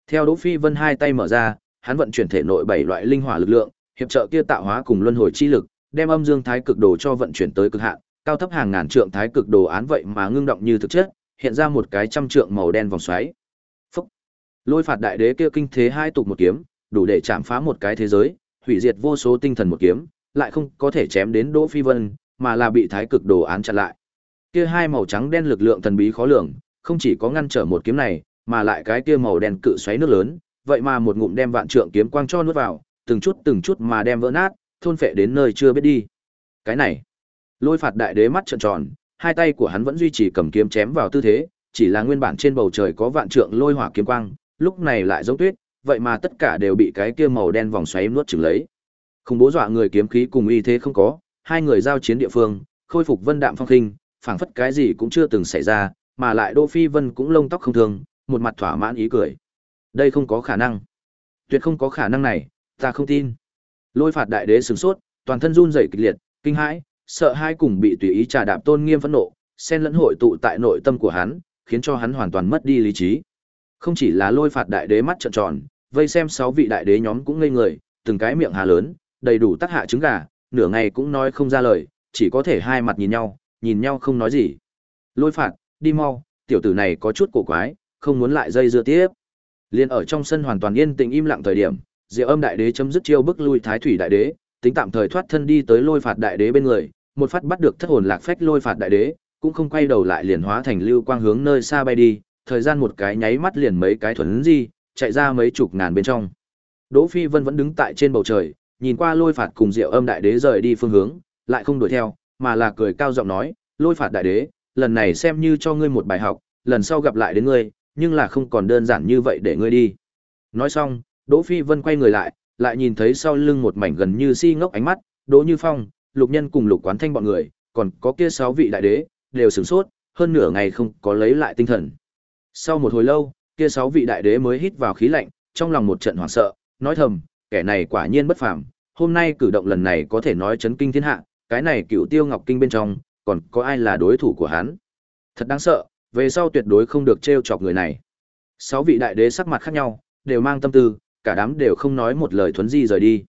S1: Theo Đỗ Phi Vân hai tay mở ra, hắn vận chuyển thể nội bảy loại linh hỏa lực lượng, hiệp trợ kia tạo hóa cùng luân hồi chi lực, đem âm dương thái cực đồ cho vận chuyển tới cực hạn, cao thấp hàng ngàn trượng thái cực đồ án vậy mà ngưng động như thực chất, hiện ra một cái trăm trượng màu đen vòng xoáy. Phúc. Lôi phạt đại đế kia kinh thế hai tục một kiếm, đủ để chạm phá một cái thế giới, hủy diệt vô số tinh thần một kiếm, lại không có thể chém đến Đỗ Phi Vân, mà là bị thái cực đồ án chặn lại. Kia hai màu trắng đen lực lượng thần bí khó lường, không chỉ có ngăn trở một kiếm này, mà lại cái kia màu đen cự xoáy nước lớn, vậy mà một ngụm đem vạn trượng kiếm quang cho nuốt vào, từng chút từng chút mà đem vỡ nát, thôn phệ đến nơi chưa biết đi. Cái này, Lôi phạt đại đế mắt trợn tròn, hai tay của hắn vẫn duy trì cầm kiếm chém vào tư thế, chỉ là nguyên bản trên bầu trời có vạn trượng lôi hỏa kiếm quang, lúc này lại giống tuyết, vậy mà tất cả đều bị cái kia màu đen vòng xoáy nuốt chửng lấy. Không bố dọa người kiếm khí cùng y thế không có, hai người giao chiến địa phương, khôi phục vân đạm phong khinh, phảng phất cái gì cũng chưa từng xảy ra, mà lại Đỗ Phi Vân cũng lông tóc không thường, một mặt thỏa mãn ý cười. Đây không có khả năng. Tuyệt không có khả năng này, ta không tin. Lôi phạt đại đế sửng sốt, toàn thân run rẩy kịch liệt, kinh hãi, sợ hai cùng bị tùy ý trà đạp tôn nghiêm phẫn nộ, xen lẫn hội tụ tại nội tâm của hắn, khiến cho hắn hoàn toàn mất đi lý trí. Không chỉ là lôi phạt đại đế mắt trợn tròn, vây xem sáu vị đại đế nhóm cũng ngây người, từng cái miệng hà lớn, đầy đủ tác hạ trứng gà, nửa ngày cũng nói không ra lời, chỉ có thể hai mặt nhìn nhau, nhìn nhau không nói gì. Lôi phạt, đi mau, tiểu tử này có chút cổ quái, không muốn lại dây dưa tiếp. Liên ở trong sân hoàn toàn yên tĩnh im lặng thời điểm, Diệu Âm đại đế chấm dứt chiêu bức lui Thái Thủy đại đế, tính tạm thời thoát thân đi tới lôi phạt đại đế bên người, một phát bắt được thất hồn lạc phách lôi phạt đại đế, cũng không quay đầu lại liền hóa thành lưu quang hướng nơi xa bay đi, thời gian một cái nháy mắt liền mấy cái thuần di, chạy ra mấy chục ngàn bên trong. Đỗ Phi Vân vẫn đứng tại trên bầu trời, nhìn qua lôi phạt cùng Diệu Âm đại đế rời đi phương hướng, lại không đuổi theo, mà là cười cao giọng nói, lôi phạt đại đế, lần này xem như cho ngươi một bài học, lần sau gặp lại đến ngươi, nhưng là không còn đơn giản như vậy để ngươi đi. Nói xong, Đỗ Phi Vân quay người lại, lại nhìn thấy sau lưng một mảnh gần như si ngốc ánh mắt, Đỗ Như Phong, Lục Nhân cùng Lục Quán Thanh bọn người, còn có kia sáu vị đại đế, đều sửng sốt, hơn nửa ngày không có lấy lại tinh thần. Sau một hồi lâu, kia sáu vị đại đế mới hít vào khí lạnh, trong lòng một trận hoảng sợ, nói thầm, kẻ này quả nhiên bất phàm, hôm nay cử động lần này có thể nói chấn kinh thiên hạ, cái này Cửu Tiêu Ngọc Kinh bên trong, còn có ai là đối thủ của hắn? Thật đáng sợ, về sau tuyệt đối không được trêu chọc người này. Sáu vị đại đế sắc mặt khác nhau, đều mang tâm tư, cả đám đều không nói một lời thuấn di rời đi.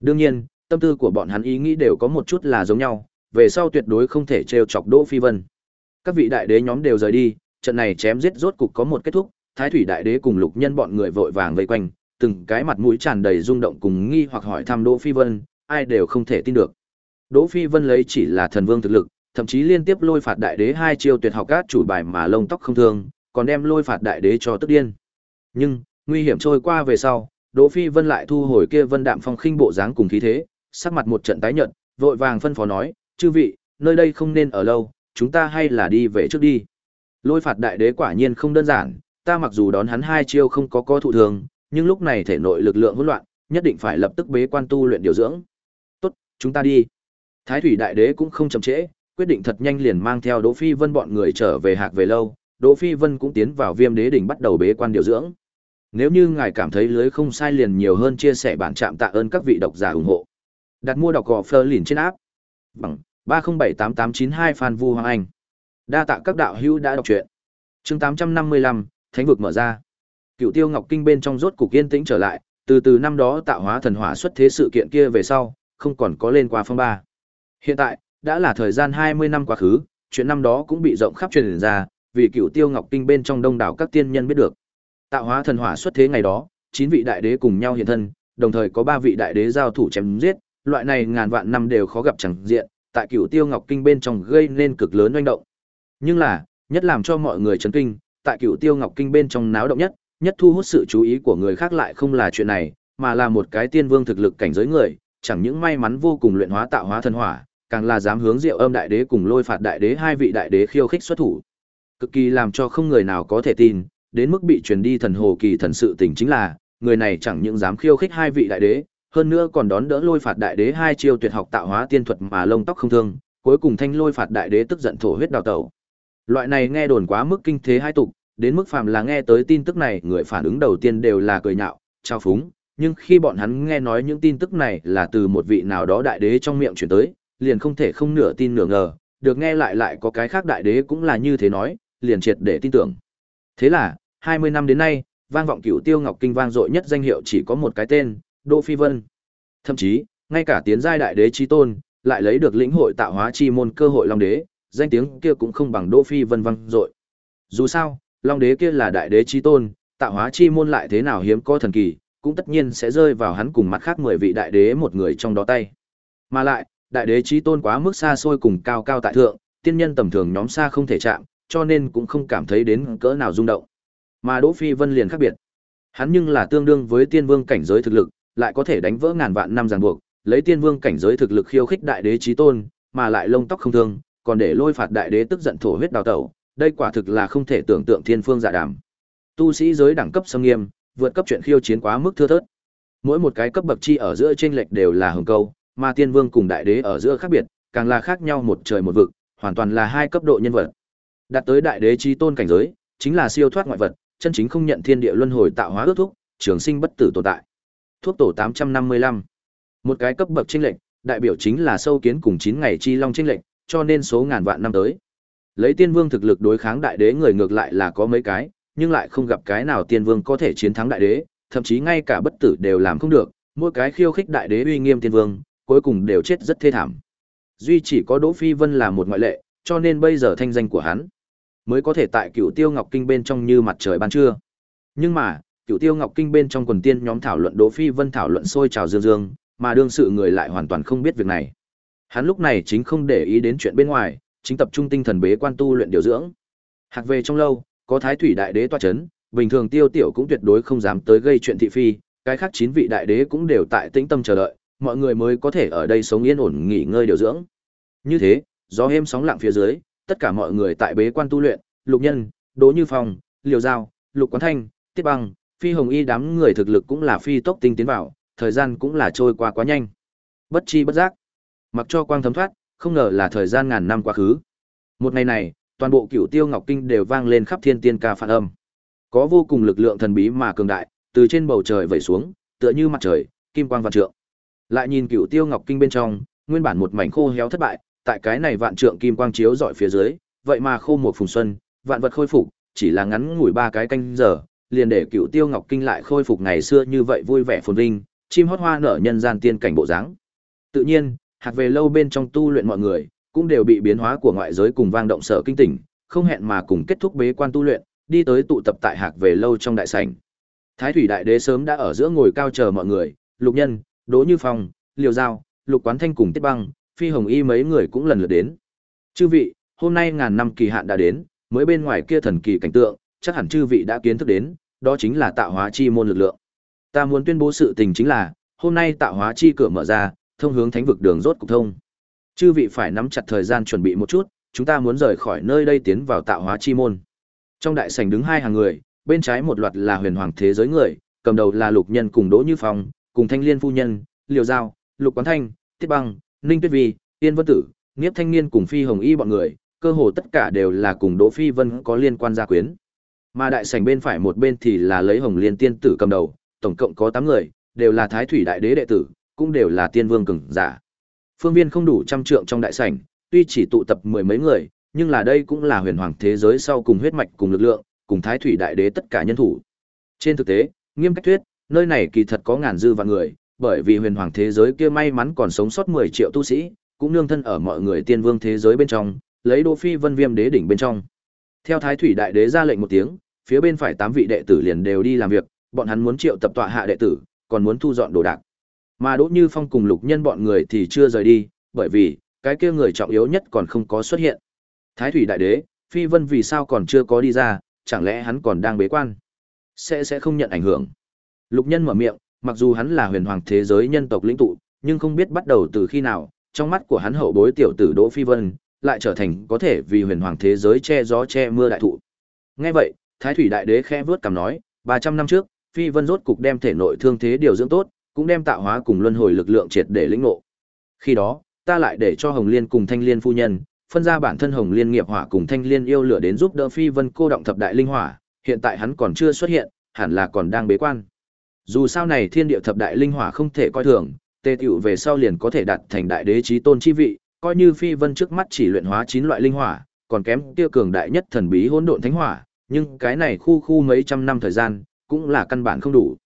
S1: Đương nhiên, tâm tư của bọn hắn ý nghĩ đều có một chút là giống nhau, về sau tuyệt đối không thể trêu chọc Đỗ Phi Vân. Các vị đại đế nhóm đều rời đi, trận này chém giết rốt cục có một kết thúc, Thái thủy đại đế cùng Lục Nhân bọn người vội vàng vây quanh, từng cái mặt mũi tràn đầy rung động cùng nghi hoặc hỏi thăm Đỗ Phi Vân, ai đều không thể tin được. Đỗ Phi Vân lấy chỉ là thần vương thực lực, thậm chí liên tiếp lôi phạt đại đế hai chiêu tuyệt học cát chủ bài mà lông tóc không thương, còn đem lôi phạt đại đế cho tức điên. Nhưng, nguy hiểm trôi qua về sau, Đỗ Phi Vân lại thu hồi kia vân đạm phong khinh bộ dáng cùng khí thế, sắc mặt một trận tái nhợt, vội vàng phân phó nói, "Chư vị, nơi đây không nên ở lâu, chúng ta hay là đi về trước đi." Lôi phạt đại đế quả nhiên không đơn giản, ta mặc dù đón hắn hai chiêu không có có thụ thường, nhưng lúc này thể nội lực lượng hỗn loạn, nhất định phải lập tức bế quan tu luyện điều dưỡng. "Tốt, chúng ta đi." Thái thủy đại đế cũng không chậm trễ, quyết định thật nhanh liền mang theo Đỗ Phi Vân bọn người trở về Hạc về lâu, Đỗ Phi Vân cũng tiến vào Viêm Đế đỉnh bắt đầu bế quan điều dưỡng. Nếu như ngài cảm thấy lưới không sai liền nhiều hơn chia sẻ bản trạm tạ ơn các vị độc giả ủng hộ. Đặt mua đọc gò Fleur liền trên áp. Bằng 3078892 Phan Vu Hoàng Anh. Đa tạ các đạo hữu đã đọc truyện. Chương 855, Thánh vực mở ra. Cựu Tiêu Ngọc Kinh bên trong rốt cục yên tĩnh trở lại, từ từ năm đó tạo hóa thần hỏa xuất thế sự kiện kia về sau, không còn có lên qua phong ba. Hiện tại, đã là thời gian 20 năm quá khứ, chuyện năm đó cũng bị rộng khắp truyền ra, vì Cựu Tiêu Ngọc Kinh bên trong đông đảo các tiên nhân biết được. Tạo hóa thần hỏa xuất thế ngày đó, chín vị đại đế cùng nhau hiện thân, đồng thời có ba vị đại đế giao thủ chém giết, loại này ngàn vạn năm đều khó gặp chẳng diện, tại cựu Tiêu Ngọc Kinh bên trong gây nên cực lớn oanh động. Nhưng là, nhất làm cho mọi người chấn kinh, tại cựu Tiêu Ngọc Kinh bên trong náo động nhất, nhất thu hút sự chú ý của người khác lại không là chuyện này, mà là một cái tiên vương thực lực cảnh giới người, chẳng những may mắn vô cùng luyện hóa tạo hóa thần hỏa, càng là dám hướng Diệu Âm đại đế cùng Lôi Phạt đại đế hai vị đại đế khiêu khích xuất thủ. Cực kỳ làm cho không người nào có thể tin, đến mức bị truyền đi thần hồ kỳ thần sự tình chính là, người này chẳng những dám khiêu khích hai vị đại đế, hơn nữa còn đón đỡ lôi phạt đại đế hai chiêu tuyệt học tạo hóa tiên thuật mà lông tóc không thương, cuối cùng thanh lôi phạt đại đế tức giận thổ huyết đào tẩu. Loại này nghe đồn quá mức kinh thế hai tục, đến mức phàm là nghe tới tin tức này, người phản ứng đầu tiên đều là cười nhạo, trao phúng, nhưng khi bọn hắn nghe nói những tin tức này là từ một vị nào đó đại đế trong miệng truyền tới, liền không thể không nửa tin nửa ngờ, được nghe lại lại có cái khác đại đế cũng là như thế nói, liền triệt để tin tưởng. Thế là, 20 năm đến nay, vang vọng cửu tiêu ngọc kinh vang dội nhất danh hiệu chỉ có một cái tên, Đỗ Phi Vân. Thậm chí, ngay cả tiến giai đại đế chi tôn, lại lấy được lĩnh hội tạo hóa chi môn cơ hội long đế, danh tiếng kia cũng không bằng Đỗ Phi Vân vang dội. Dù sao, long đế kia là đại đế chi tôn, tạo hóa chi môn lại thế nào hiếm có thần kỳ, cũng tất nhiên sẽ rơi vào hắn cùng mặt khác 10 vị đại đế một người trong đó tay. Mà lại, đại đế trí tôn quá mức xa xôi cùng cao cao tại thượng, tiên nhân tầm thường nhóm xa không thể chạm, cho nên cũng không cảm thấy đến cỡ nào rung động. Mà Đỗ Phi Vân liền khác biệt. Hắn nhưng là tương đương với tiên vương cảnh giới thực lực, lại có thể đánh vỡ ngàn vạn năm ràng buộc, lấy tiên vương cảnh giới thực lực khiêu khích đại đế chí tôn, mà lại lông tóc không thương, còn để lôi phạt đại đế tức giận thổ huyết đào tẩu, đây quả thực là không thể tưởng tượng thiên phương dạ đàm. Tu sĩ giới đẳng cấp sâm nghiêm, vượt cấp chuyện khiêu chiến quá mức thưa thớt. Mỗi một cái cấp bậc chi ở giữa chênh lệch đều là hừng câu, mà tiên vương cùng đại đế ở giữa khác biệt, càng là khác nhau một trời một vực, hoàn toàn là hai cấp độ nhân vật. Đạt tới đại đế chí tôn cảnh giới, chính là siêu thoát ngoại vật, chân chính không nhận thiên địa luân hồi tạo hóa ước thúc, trường sinh bất tử tồn tại. Thuốc tổ 855. Một cái cấp bậc chênh lệnh, đại biểu chính là sâu kiến cùng 9 ngày chi long chênh lệnh, cho nên số ngàn vạn năm tới. Lấy tiên vương thực lực đối kháng đại đế người ngược lại là có mấy cái, nhưng lại không gặp cái nào tiên vương có thể chiến thắng đại đế, thậm chí ngay cả bất tử đều làm không được, mỗi cái khiêu khích đại đế uy nghiêm tiên vương, cuối cùng đều chết rất thê thảm. Duy chỉ có Đỗ Phi Vân là một ngoại lệ, cho nên bây giờ thanh danh của hắn mới có thể tại cựu tiêu ngọc kinh bên trong như mặt trời ban trưa. Nhưng mà cựu tiêu ngọc kinh bên trong quần tiên nhóm thảo luận đỗ phi vân thảo luận sôi trào dương dương mà đương sự người lại hoàn toàn không biết việc này. Hắn lúc này chính không để ý đến chuyện bên ngoài chính tập trung tinh thần bế quan tu luyện điều dưỡng. Hạc về trong lâu có thái thủy đại đế toa chấn bình thường tiêu tiểu cũng tuyệt đối không dám tới gây chuyện thị phi cái khác chín vị đại đế cũng đều tại tĩnh tâm chờ đợi mọi người mới có thể ở đây sống yên ổn nghỉ ngơi điều dưỡng như thế gió êm sóng lặng phía dưới tất cả mọi người tại bế quan tu luyện, Lục Nhân, Đỗ Như Phong, Liều Giao, Lục Quán Thanh, Tiết Băng, Phi Hồng Y đám người thực lực cũng là phi tốc tinh tiến vào, thời gian cũng là trôi qua quá nhanh. Bất chi bất giác, mặc cho quang thấm thoát, không ngờ là thời gian ngàn năm quá khứ. Một ngày này, toàn bộ Cửu Tiêu Ngọc Kinh đều vang lên khắp thiên tiên ca phản âm. Có vô cùng lực lượng thần bí mà cường đại, từ trên bầu trời vẩy xuống, tựa như mặt trời, kim quang vạn trượng. Lại nhìn Cửu Tiêu Ngọc Kinh bên trong, nguyên bản một mảnh khô héo thất bại, tại cái này vạn trượng kim quang chiếu dọi phía dưới, vậy mà khô một phùng xuân, vạn vật khôi phục, chỉ là ngắn ngủi ba cái canh giờ, liền để cựu tiêu ngọc kinh lại khôi phục ngày xưa như vậy vui vẻ phồn vinh, chim hót hoa nở nhân gian tiên cảnh bộ dáng. Tự nhiên, hạt về lâu bên trong tu luyện mọi người, cũng đều bị biến hóa của ngoại giới cùng vang động sở kinh tỉnh, không hẹn mà cùng kết thúc bế quan tu luyện, đi tới tụ tập tại hạc về lâu trong đại sảnh. Thái thủy đại đế sớm đã ở giữa ngồi cao chờ mọi người, Lục Nhân, Đỗ Như Phong, Liều Giao, Lục Quán Thanh cùng Tiết Băng, Phi Hồng Y mấy người cũng lần lượt đến. Chư vị, hôm nay ngàn năm kỳ hạn đã đến, mới bên ngoài kia thần kỳ cảnh tượng, chắc hẳn chư vị đã kiến thức đến, đó chính là tạo hóa chi môn lực lượng. Ta muốn tuyên bố sự tình chính là, hôm nay tạo hóa chi cửa mở ra, thông hướng thánh vực đường rốt cục thông. Chư vị phải nắm chặt thời gian chuẩn bị một chút, chúng ta muốn rời khỏi nơi đây tiến vào tạo hóa chi môn. Trong đại sảnh đứng hai hàng người, bên trái một loạt là huyền hoàng thế giới người, cầm đầu là Lục Nhân cùng Đỗ Như Phong, cùng Thanh Liên phu nhân, Liều Giao, Lục Quán Thanh, Tiết Băng, Ninh Tuyết Vi, yên Vân Tử, nghiếp Thanh Niên cùng Phi Hồng Y bọn người, cơ hồ tất cả đều là cùng Đỗ Phi Vân có liên quan gia quyến. Mà đại sảnh bên phải một bên thì là lấy Hồng Liên tiên tử cầm đầu, tổng cộng có 8 người, đều là Thái Thủy đại đế đệ tử, cũng đều là tiên vương cường giả. Phương viên không đủ trăm trượng trong đại sảnh, tuy chỉ tụ tập mười mấy người, nhưng là đây cũng là huyền hoàng thế giới sau cùng huyết mạch cùng lực lượng, cùng Thái Thủy đại đế tất cả nhân thủ. Trên thực tế, nghiêm cách thuyết, nơi này kỳ thật có ngàn dư vạn người, bởi vì huyền hoàng thế giới kia may mắn còn sống sót 10 triệu tu sĩ, cũng nương thân ở mọi người tiên vương thế giới bên trong, lấy Đỗ Phi Vân Viêm đế đỉnh bên trong. Theo Thái Thủy đại đế ra lệnh một tiếng, phía bên phải tám vị đệ tử liền đều đi làm việc, bọn hắn muốn triệu tập tọa hạ đệ tử, còn muốn thu dọn đồ đạc. Mà Đỗ Như Phong cùng Lục Nhân bọn người thì chưa rời đi, bởi vì cái kia người trọng yếu nhất còn không có xuất hiện. Thái Thủy đại đế, Phi Vân vì sao còn chưa có đi ra, chẳng lẽ hắn còn đang bế quan? Sẽ sẽ không nhận ảnh hưởng. Lục Nhân mở miệng, mặc dù hắn là huyền hoàng thế giới nhân tộc lĩnh tụ, nhưng không biết bắt đầu từ khi nào, trong mắt của hắn hậu bối tiểu tử Đỗ Phi Vân, lại trở thành có thể vì huyền hoàng thế giới che gió che mưa đại thụ. Nghe vậy, Thái Thủy Đại Đế khẽ vướt cằm nói, 300 năm trước, Phi Vân rốt cục đem thể nội thương thế điều dưỡng tốt, cũng đem tạo hóa cùng luân hồi lực lượng triệt để lĩnh ngộ. Khi đó, ta lại để cho Hồng Liên cùng Thanh Liên phu nhân, phân ra bản thân Hồng Liên nghiệp hỏa cùng Thanh Liên yêu lửa đến giúp đỡ Phi Vân cô động thập đại linh hỏa, hiện tại hắn còn chưa xuất hiện, hẳn là còn đang bế quan. Dù sao này thiên địa thập đại linh hỏa không thể coi thường, tề tiểu về sau liền có thể đạt thành đại đế chí tôn chi vị, coi như Phi Vân trước mắt chỉ luyện hóa 9 loại linh hỏa, còn kém kia cường đại nhất thần bí hỗn độn thánh hỏa, nhưng cái này khu khu mấy trăm năm thời gian, cũng là căn bản không đủ.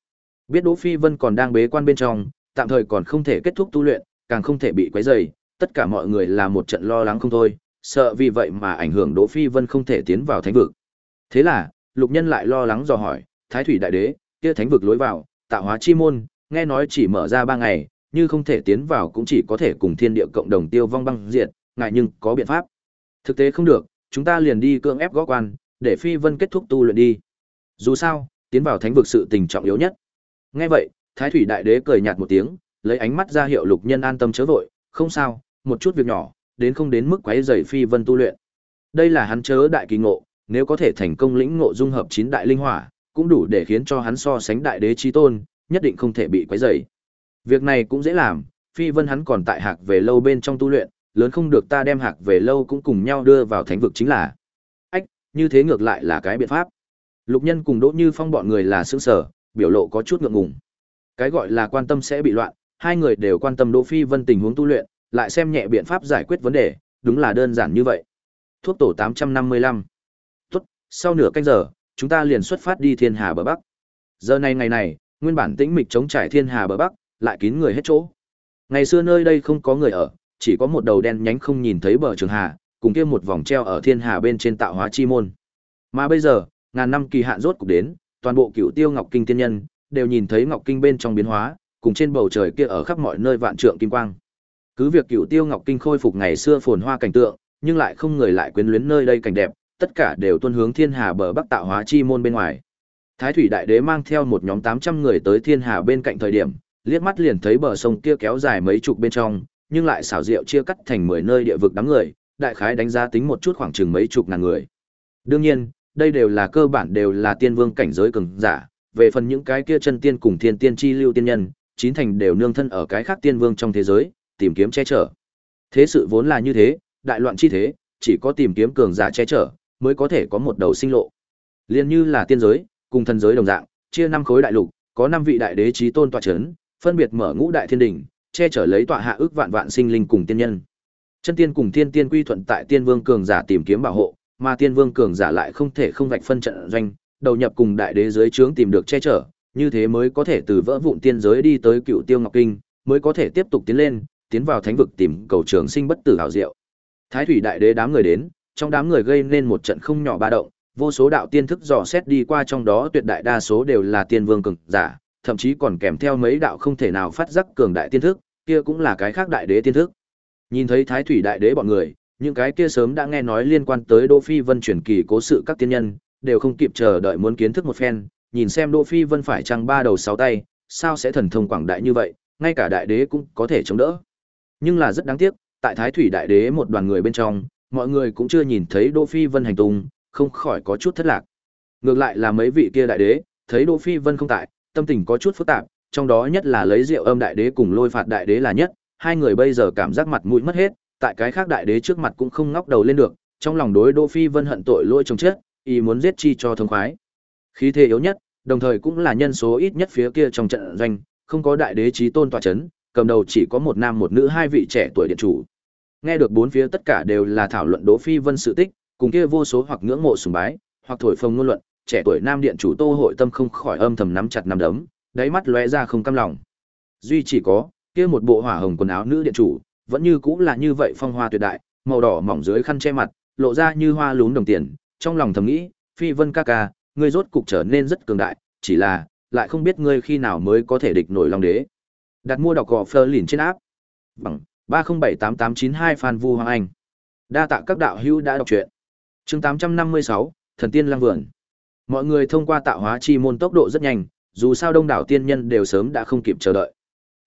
S1: Biết Đỗ Phi Vân còn đang bế quan bên trong, tạm thời còn không thể kết thúc tu luyện, càng không thể bị quấy rầy, tất cả mọi người là một trận lo lắng không thôi, sợ vì vậy mà ảnh hưởng Đỗ Phi Vân không thể tiến vào thánh vực. Thế là, Lục Nhân lại lo lắng dò hỏi, Thái Thủy Đại Đế, kia thánh vực lối vào, tạo hóa chi môn, nghe nói chỉ mở ra ba ngày, như không thể tiến vào cũng chỉ có thể cùng thiên địa cộng đồng tiêu vong băng diệt, ngại nhưng có biện pháp. Thực tế không được, chúng ta liền đi cưỡng ép gõ quan, để Phi Vân kết thúc tu luyện đi. Dù sao, tiến vào thánh vực sự tình trọng yếu nhất. Nghe vậy, Thái Thủy Đại Đế cười nhạt một tiếng, lấy ánh mắt ra hiệu Lục Nhân an tâm chớ vội, không sao, một chút việc nhỏ, đến không đến mức quấy rầy Phi Vân tu luyện. Đây là hắn chớ đại kỳ ngộ, nếu có thể thành công lĩnh ngộ dung hợp chín đại linh hỏa, cũng đủ để khiến cho hắn so sánh đại đế chí tôn, nhất định không thể bị quấy rầy. Việc này cũng dễ làm, Phi Vân hắn còn tại hạc về lâu bên trong tu luyện, lớn không được ta đem hạc về lâu cũng cùng nhau đưa vào thánh vực chính là. Ách, như thế ngược lại là cái biện pháp. Lục Nhân cùng Đỗ Như Phong bọn người là sững sở, biểu lộ có chút ngượng ngùng. Cái gọi là quan tâm sẽ bị loạn, hai người đều quan tâm Đỗ Phi Vân tình huống tu luyện, lại xem nhẹ biện pháp giải quyết vấn đề, đúng là đơn giản như vậy. Thuốc tổ 855. Tốt, sau nửa canh giờ, chúng ta liền xuất phát đi Thiên Hà bờ Bắc. Giờ này ngày này, nguyên bản tĩnh mịch chống trải Thiên Hà bờ Bắc, lại kín người hết chỗ. Ngày xưa nơi đây không có người ở, chỉ có một đầu đen nhánh không nhìn thấy bờ trường hà, cùng kia một vòng treo ở Thiên Hà bên trên tạo hóa chi môn. Mà bây giờ, ngàn năm kỳ hạn rốt cục đến, toàn bộ Cửu Tiêu Ngọc Kinh tiên nhân đều nhìn thấy Ngọc Kinh bên trong biến hóa, cùng trên bầu trời kia ở khắp mọi nơi vạn trượng kim quang. Cứ việc Cửu Tiêu Ngọc Kinh khôi phục ngày xưa phồn hoa cảnh tượng, nhưng lại không người lại quyến luyến nơi đây cảnh đẹp, tất cả đều tuân hướng Thiên Hà bờ bắc tạo hóa chi môn bên ngoài. Thái thủy đại đế mang theo một nhóm 800 người tới Thiên Hà bên cạnh thời điểm, liếc mắt liền thấy bờ sông kia kéo dài mấy chục bên trong, nhưng lại xảo diệu chia cắt thành 10 nơi địa vực đám người, đại khái đánh giá tính một chút khoảng chừng mấy chục ngàn người. Đương nhiên, đây đều là cơ bản đều là tiên vương cảnh giới cường giả, về phần những cái kia chân tiên cùng thiên tiên chi lưu tiên nhân, chín thành đều nương thân ở cái khác tiên vương trong thế giới, tìm kiếm che chở. Thế sự vốn là như thế, đại loạn chi thế, chỉ có tìm kiếm cường giả che chở, mới có thể có một đầu sinh lộ. Liên như là tiên giới, cùng thần giới đồng dạng, chia năm khối đại lục, có năm vị đại đế chí tôn tọa chấn, phân biệt mở ngũ đại thiên đỉnh, che chở lấy tọa hạ ước vạn vạn sinh linh cùng tiên nhân. Chân tiên cùng tiên tiên quy thuận tại tiên vương cường giả tìm kiếm bảo hộ, mà tiên vương cường giả lại không thể không vạch phân trận doanh, đầu nhập cùng đại đế dưới trướng tìm được che chở, như thế mới có thể từ vỡ vụn tiên giới đi tới cựu tiêu ngọc kinh, mới có thể tiếp tục tiến lên, tiến vào thánh vực tìm cầu trường sinh bất tử hảo diệu. Thái thủy đại đế đám người đến, trong đám người gây nên một trận không nhỏ ba động, vô số đạo tiên thức dò xét đi qua trong đó tuyệt đại đa số đều là tiên vương cường giả, thậm chí còn kèm theo mấy đạo không thể nào phát giác cường đại tiên thức, kia cũng là cái khác đại đế tiên thức. Nhìn thấy Thái Thủy đại đế bọn người, những cái kia sớm đã nghe nói liên quan tới Đỗ Phi Vân truyền kỳ cố sự các tiên nhân, đều không kịp chờ đợi muốn kiến thức một phen, nhìn xem Đỗ Phi Vân phải chăng ba đầu sáu tay, sao sẽ thần thông quảng đại như vậy, ngay cả đại đế cũng có thể chống đỡ. Nhưng là rất đáng tiếc, tại Thái Thủy đại đế một đoàn người bên trong, mọi người cũng chưa nhìn thấy Đỗ Phi Vân hành tung, không khỏi có chút thất lạc. Ngược lại là mấy vị kia đại đế, thấy Đỗ Phi Vân không tại, tâm tình có chút phức tạp, trong đó nhất là lấy rượu âm đại đế cùng lôi phạt đại đế là nhất, hai người bây giờ cảm giác mặt mũi mất hết, tại cái khác đại đế trước mặt cũng không ngóc đầu lên được, trong lòng đối Đỗ Phi Vân hận tội lỗi chồng chết, ý muốn giết chi cho thông khoái. Khí thế yếu nhất, đồng thời cũng là nhân số ít nhất phía kia trong trận doanh, không có đại đế chí tôn tọa chấn, cầm đầu chỉ có một nam một nữ hai vị trẻ tuổi điện chủ. Nghe được bốn phía tất cả đều là thảo luận Đỗ Phi Vân sự tích, cùng kia vô số hoặc ngưỡng mộ sùng bái, hoặc thổi phồng ngôn luận, trẻ tuổi nam điện chủ Tô Hội Tâm không khỏi âm thầm nắm chặt nắm đấm, đáy mắt lóe ra không cam lòng. Duy chỉ có, kia một bộ hỏa hồng quần áo nữ điện chủ, vẫn như cũng là như vậy phong hoa tuyệt đại, màu đỏ mỏng dưới khăn che mặt, lộ ra như hoa lún đồng tiền, trong lòng thầm nghĩ, Phi Vân ca ca, ngươi rốt cục trở nên rất cường đại, chỉ là, lại không biết ngươi khi nào mới có thể địch nổi Long Đế. Đặt mua đọc gò Fleur lìn trên áp. Bằng 3078892 Phan Vu Hoàng Anh. Đa tạ các đạo hữu đã đọc truyện. Chương 856, Thần Tiên Lang Vườn. Mọi người thông qua tạo hóa chi môn tốc độ rất nhanh, dù sao đông đảo tiên nhân đều sớm đã không kịp chờ đợi.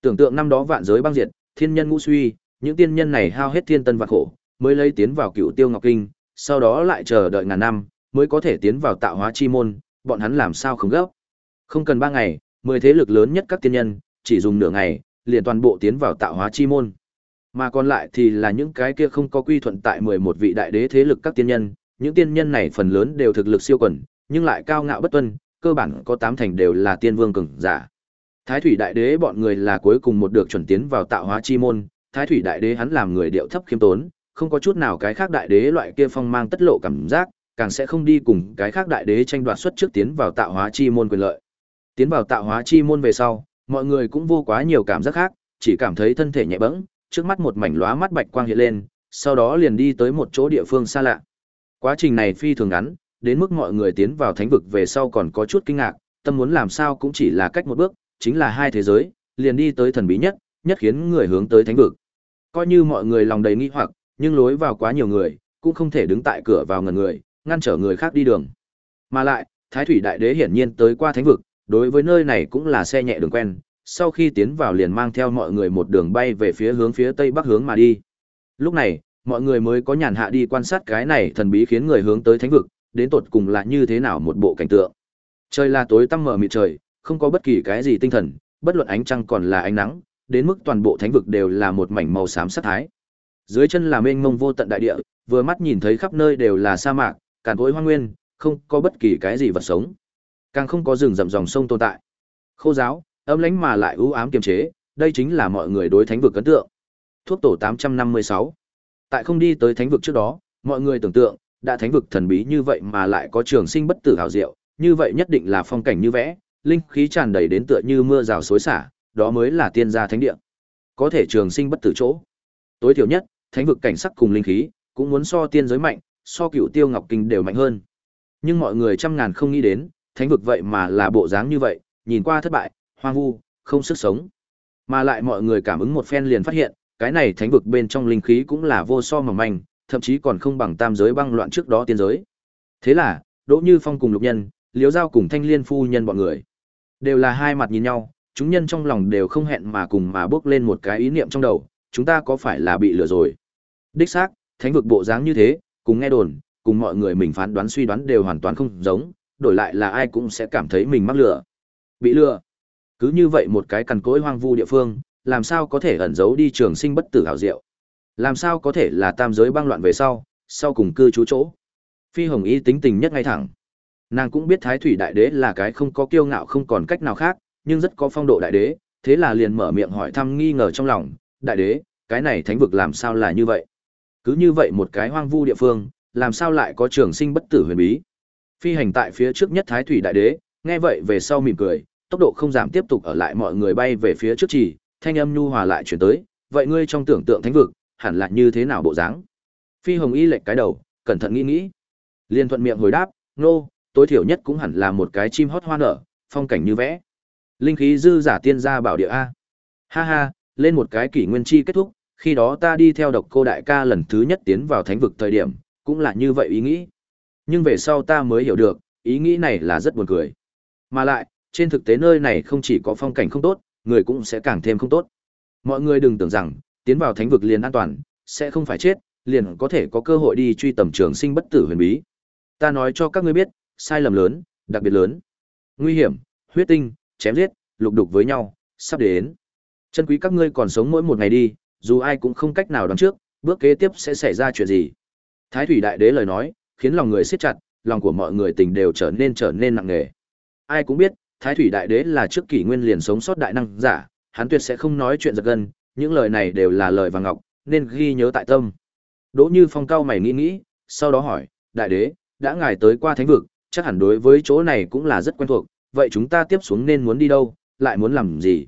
S1: Tưởng tượng năm đó vạn giới băng diệt, thiên nhân ngũ suy, những tiên nhân này hao hết thiên tân và khổ, mới lấy tiến vào cựu tiêu ngọc kinh, sau đó lại chờ đợi ngàn năm, mới có thể tiến vào tạo hóa chi môn, bọn hắn làm sao không gấp. Không cần ba ngày, mười thế lực lớn nhất các tiên nhân, chỉ dùng nửa ngày, liền toàn bộ tiến vào tạo hóa chi môn. Mà còn lại thì là những cái kia không có quy thuận tại mười một vị đại đế thế lực các tiên nhân, những tiên nhân này phần lớn đều thực lực siêu quần, nhưng lại cao ngạo bất tuân, cơ bản có tám thành đều là tiên vương cường giả. Thái thủy đại đế bọn người là cuối cùng một được chuẩn tiến vào tạo hóa chi môn, Thái thủy đại đế hắn làm người điệu thấp khiêm tốn, không có chút nào cái khác đại đế loại kia phong mang tất lộ cảm giác, càng sẽ không đi cùng cái khác đại đế tranh đoạt xuất trước tiến vào tạo hóa chi môn quyền lợi. Tiến vào tạo hóa chi môn về sau, mọi người cũng vô quá nhiều cảm giác khác, chỉ cảm thấy thân thể nhẹ bẫng, trước mắt một mảnh lóa mắt bạch quang hiện lên, sau đó liền đi tới một chỗ địa phương xa lạ. Quá trình này phi thường ngắn, đến mức mọi người tiến vào thánh vực về sau còn có chút kinh ngạc, tâm muốn làm sao cũng chỉ là cách một bước, chính là hai thế giới, liền đi tới thần bí nhất, nhất khiến người hướng tới thánh vực. Coi như mọi người lòng đầy nghi hoặc, nhưng lối vào quá nhiều người, cũng không thể đứng tại cửa vào ngần người, ngăn trở người khác đi đường. Mà lại, Thái Thủy Đại Đế hiển nhiên tới qua thánh vực, đối với nơi này cũng là xe nhẹ đường quen, sau khi tiến vào liền mang theo mọi người một đường bay về phía hướng phía tây bắc hướng mà đi. Lúc này, mọi người mới có nhàn hạ đi quan sát cái này thần bí khiến người hướng tới thánh vực, đến tột cùng là như thế nào một bộ cảnh tượng. Trời là tối tăm mờ mịt trời, không có bất kỳ cái gì tinh thần, bất luận ánh trăng còn là ánh nắng, đến mức toàn bộ thánh vực đều là một mảnh màu xám sắc thái. Dưới chân là mênh mông vô tận đại địa, vừa mắt nhìn thấy khắp nơi đều là sa mạc, càn cỗi hoang nguyên, không có bất kỳ cái gì vật sống. Càng không có rừng rậm dòng sông tồn tại. Khô giáo, âm lãnh mà lại ưu ám kiềm chế, đây chính là mọi người đối thánh vực ấn tượng. Thuốc tổ 856. Tại không đi tới thánh vực trước đó, mọi người tưởng tượng, đã thánh vực thần bí như vậy mà lại có trường sinh bất tử hào diệu, như vậy nhất định là phong cảnh như vẽ, linh khí tràn đầy đến tựa như mưa rào xối xả, đó mới là tiên gia thánh địa. Có thể trường sinh bất tử chỗ. Tối thiểu nhất, thánh vực cảnh sắc cùng linh khí, cũng muốn so tiên giới mạnh, so cựu tiêu ngọc kinh đều mạnh hơn. Nhưng mọi người trăm ngàn không nghĩ đến, thánh vực vậy mà là bộ dáng như vậy, nhìn qua thất bại, hoang vu, không sức sống. Mà lại mọi người cảm ứng một phen liền phát hiện, cái này thánh vực bên trong linh khí cũng là vô so mỏng manh, thậm chí còn không bằng tam giới băng loạn trước đó tiên giới. Thế là, Đỗ Như Phong cùng Lục Nhân, Liễu Giao cùng Thanh Liên phu nhân bọn người, đều là hai mặt nhìn nhau, chúng nhân trong lòng đều không hẹn mà cùng mà bước lên một cái ý niệm trong đầu, chúng ta có phải là bị lừa rồi? Đích xác, thánh vực bộ dáng như thế, cùng nghe đồn, cùng mọi người mình phán đoán suy đoán đều hoàn toàn không giống, đổi lại là ai cũng sẽ cảm thấy mình mắc lừa. Bị lừa. Cứ như vậy một cái cằn cỗi hoang vu địa phương, làm sao có thể ẩn giấu đi trường sinh bất tử hảo diệu? Làm sao có thể là tam giới băng loạn về sau, sau cùng cư trú chỗ? Phi Hồng Y tính tình nhất ngay thẳng. Nàng cũng biết Thái Thủy Đại Đế là cái không có kiêu ngạo không còn cách nào khác, nhưng rất có phong độ đại đế, thế là liền mở miệng hỏi thăm nghi ngờ trong lòng, đại đế, cái này thánh vực làm sao là như vậy? Cứ như vậy một cái hoang vu địa phương, làm sao lại có trường sinh bất tử huyền bí? Phi hành tại phía trước nhất Thái Thủy Đại Đế, nghe vậy về sau mỉm cười, tốc độ không giảm tiếp tục ở lại mọi người bay về phía trước chỉ, thanh âm nhu hòa lại chuyển tới, vậy ngươi trong tưởng tượng thánh vực, hẳn là như thế nào bộ dáng? Phi Hồng Y lệch cái đầu, cẩn thận nghĩ nghĩ. Liên thuận miệng hồi đáp, nô, tối thiểu nhất cũng hẳn là một cái chim hót hoa nở, phong cảnh như vẽ. Linh khí dư giả tiên gia bảo địa a. Ha ha, lên một cái kỷ nguyên chi kết thúc, khi đó ta đi theo độc cô đại ca lần thứ nhất tiến vào thánh vực thời điểm, cũng là như vậy ý nghĩ. Nhưng về sau ta mới hiểu được, ý nghĩ này là rất buồn cười. Mà lại, trên thực tế nơi này không chỉ có phong cảnh không tốt, người cũng sẽ càng thêm không tốt. Mọi người đừng tưởng rằng, tiến vào thánh vực liền an toàn, sẽ không phải chết, liền có thể có cơ hội đi truy tầm trường sinh bất tử huyền bí. Ta nói cho các ngươi biết, sai lầm lớn, đặc biệt lớn. Nguy hiểm, huyết tinh, chém giết, lục đục với nhau, sắp đến. Chân quý các ngươi còn sống mỗi một ngày đi, dù ai cũng không cách nào đoán trước, bước kế tiếp sẽ xảy ra chuyện gì. Thái thủy đại đế lời nói, khiến lòng người siết chặt, lòng của mọi người tình đều trở nên trở nên nặng nề. Ai cũng biết, Thái thủy đại đế là trước kỷ nguyên liền sống sót đại năng giả, hắn tuyệt sẽ không nói chuyện giật gân, những lời này đều là lời vàng ngọc, nên ghi nhớ tại tâm. Đỗ Như Phong cao mày nghĩ nghĩ, sau đó hỏi, đại đế, đã ngài tới qua thánh vực, chắc hẳn đối với chỗ này cũng là rất quen thuộc, vậy chúng ta tiếp xuống nên muốn đi đâu, lại muốn làm gì?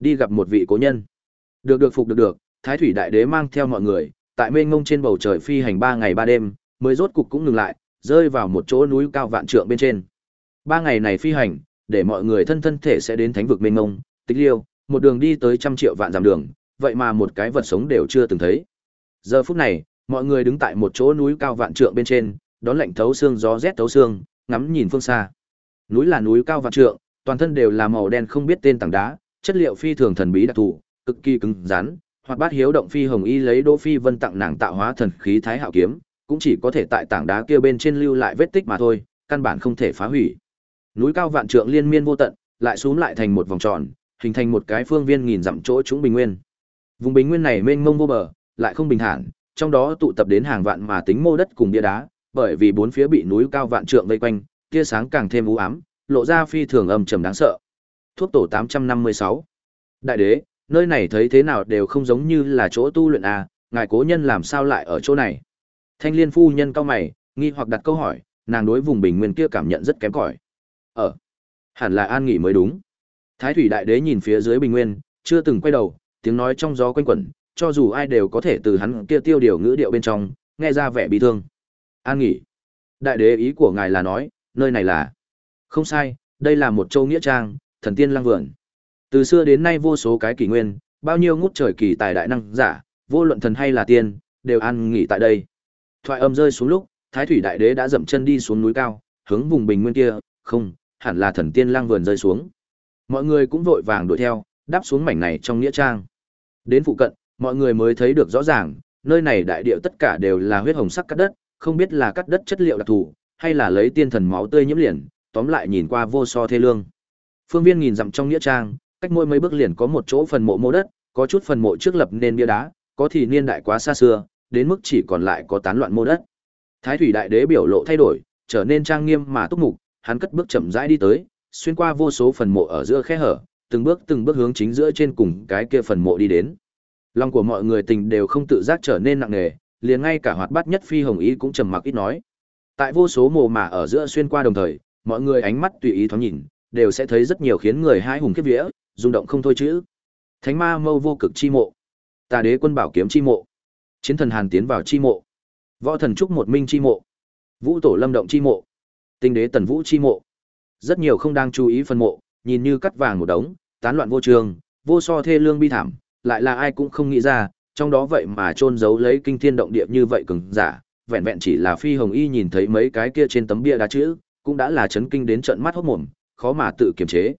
S1: Đi gặp một vị cố nhân. Được được phục được được, Thái thủy đại đế mang theo mọi người, tại mênh ngông trên bầu trời phi hành ba ngày ba đêm, mới rốt cục cũng ngừng lại, rơi vào một chỗ núi cao vạn trượng bên trên. Ba ngày này phi hành, để mọi người thân thân thể sẽ đến thánh vực mênh mông. tích liêu, một đường đi tới trăm triệu vạn dặm đường, vậy mà một cái vật sống đều chưa từng thấy. Giờ phút này, mọi người đứng tại một chỗ núi cao vạn trượng bên trên, đón lạnh thấu xương gió rét thấu xương, ngắm nhìn phương xa. Núi là núi cao vạn trượng, toàn thân đều là màu đen không biết tên tảng đá, chất liệu phi thường thần bí đặc thù, cực kỳ cứng rắn, hoặc bát hiếu động phi hồng y lấy Đỗ Phi Vân tặng nàng tạo hóa thần khí Thái Hạo kiếm, cũng chỉ có thể tại tảng đá kia bên trên lưu lại vết tích mà thôi, căn bản không thể phá hủy. Núi cao vạn trượng liên miên vô tận, lại xuống lại thành một vòng tròn, hình thành một cái phương viên nghìn dặm chỗ chúng bình nguyên. Vùng bình nguyên này mênh mông vô bờ, lại không bình thản, trong đó tụ tập đến hàng vạn mà tính mô đất cùng bia đá, bởi vì bốn phía bị núi cao vạn trượng vây quanh, tia sáng càng thêm u ám, lộ ra phi thường âm trầm đáng sợ. Thuốc tổ 856. Đại đế, nơi này thấy thế nào đều không giống như là chỗ tu luyện à, ngài cố nhân làm sao lại ở chỗ này? Thanh Liên phu nhân cao mày, nghi hoặc đặt câu hỏi, nàng đối vùng bình nguyên kia cảm nhận rất kém cỏi. Ở, hẳn là an nghỉ mới đúng. Thái thủy đại đế nhìn phía dưới bình nguyên, chưa từng quay đầu, tiếng nói trong gió quanh quẩn, cho dù ai đều có thể từ hắn kia tiêu điều ngữ điệu bên trong, nghe ra vẻ bị thương. An nghỉ. Đại đế ý của ngài là nói, nơi này là Không sai, đây là một châu nghĩa trang, thần tiên lang vườn. Từ xưa đến nay vô số cái kỷ nguyên, bao nhiêu ngút trời kỳ tài đại năng giả, vô luận thần hay là tiên, đều an nghỉ tại đây. Thoại âm rơi xuống lúc, Thái thủy đại đế đã dậm chân đi xuống núi cao, hướng vùng bình nguyên kia, không, hẳn là thần tiên lang vườn rơi xuống. Mọi người cũng vội vàng đuổi theo, đáp xuống mảnh này trong nghĩa trang. Đến phụ cận, mọi người mới thấy được rõ ràng, nơi này đại địa tất cả đều là huyết hồng sắc cắt đất, không biết là cắt đất chất liệu đặc thù, hay là lấy tiên thần máu tươi nhiễm liền, tóm lại nhìn qua vô so thê lương. Phương viên nhìn dặm trong nghĩa trang, cách mỗi mấy bước liền có một chỗ phần mộ mô đất, có chút phần mộ trước lập nên bia đá, có thì niên đại quá xa xưa, đến mức chỉ còn lại có tán loạn mô đất. Thái thủy đại đế biểu lộ thay đổi, trở nên trang nghiêm mà túc mục, hắn cất bước chậm rãi đi tới, xuyên qua vô số phần mộ ở giữa khe hở, từng bước từng bước hướng chính giữa trên cùng cái kia phần mộ đi đến. Lòng của mọi người tình đều không tự giác trở nên nặng nề, liền ngay cả hoạt bát nhất phi hồng ý cũng trầm mặc ít nói. Tại vô số mồ mả ở giữa xuyên qua đồng thời, mọi người ánh mắt tùy ý thoáng nhìn, đều sẽ thấy rất nhiều khiến người hãi hùng kiếp vía, rung động không thôi chứ. Thánh ma mâu vô cực chi mộ, Tà đế quân bảo kiếm chi mộ, Chiến thần Hàn tiến vào chi mộ, Võ thần trúc một minh chi mộ, Vũ tổ lâm động chi mộ, Tinh đế tần vũ chi mộ. Rất nhiều không đang chú ý phân mộ, nhìn như cắt vàng một đống, tán loạn vô trường, vô so thê lương bi thảm, lại là ai cũng không nghĩ ra, trong đó vậy mà trôn giấu lấy kinh thiên động địa như vậy cường giả, vẹn vẹn chỉ là Phi Hồng Y nhìn thấy mấy cái kia trên tấm bia đá chữ, cũng đã là chấn kinh đến trợn mắt hốt mồm, khó mà tự kiềm chế.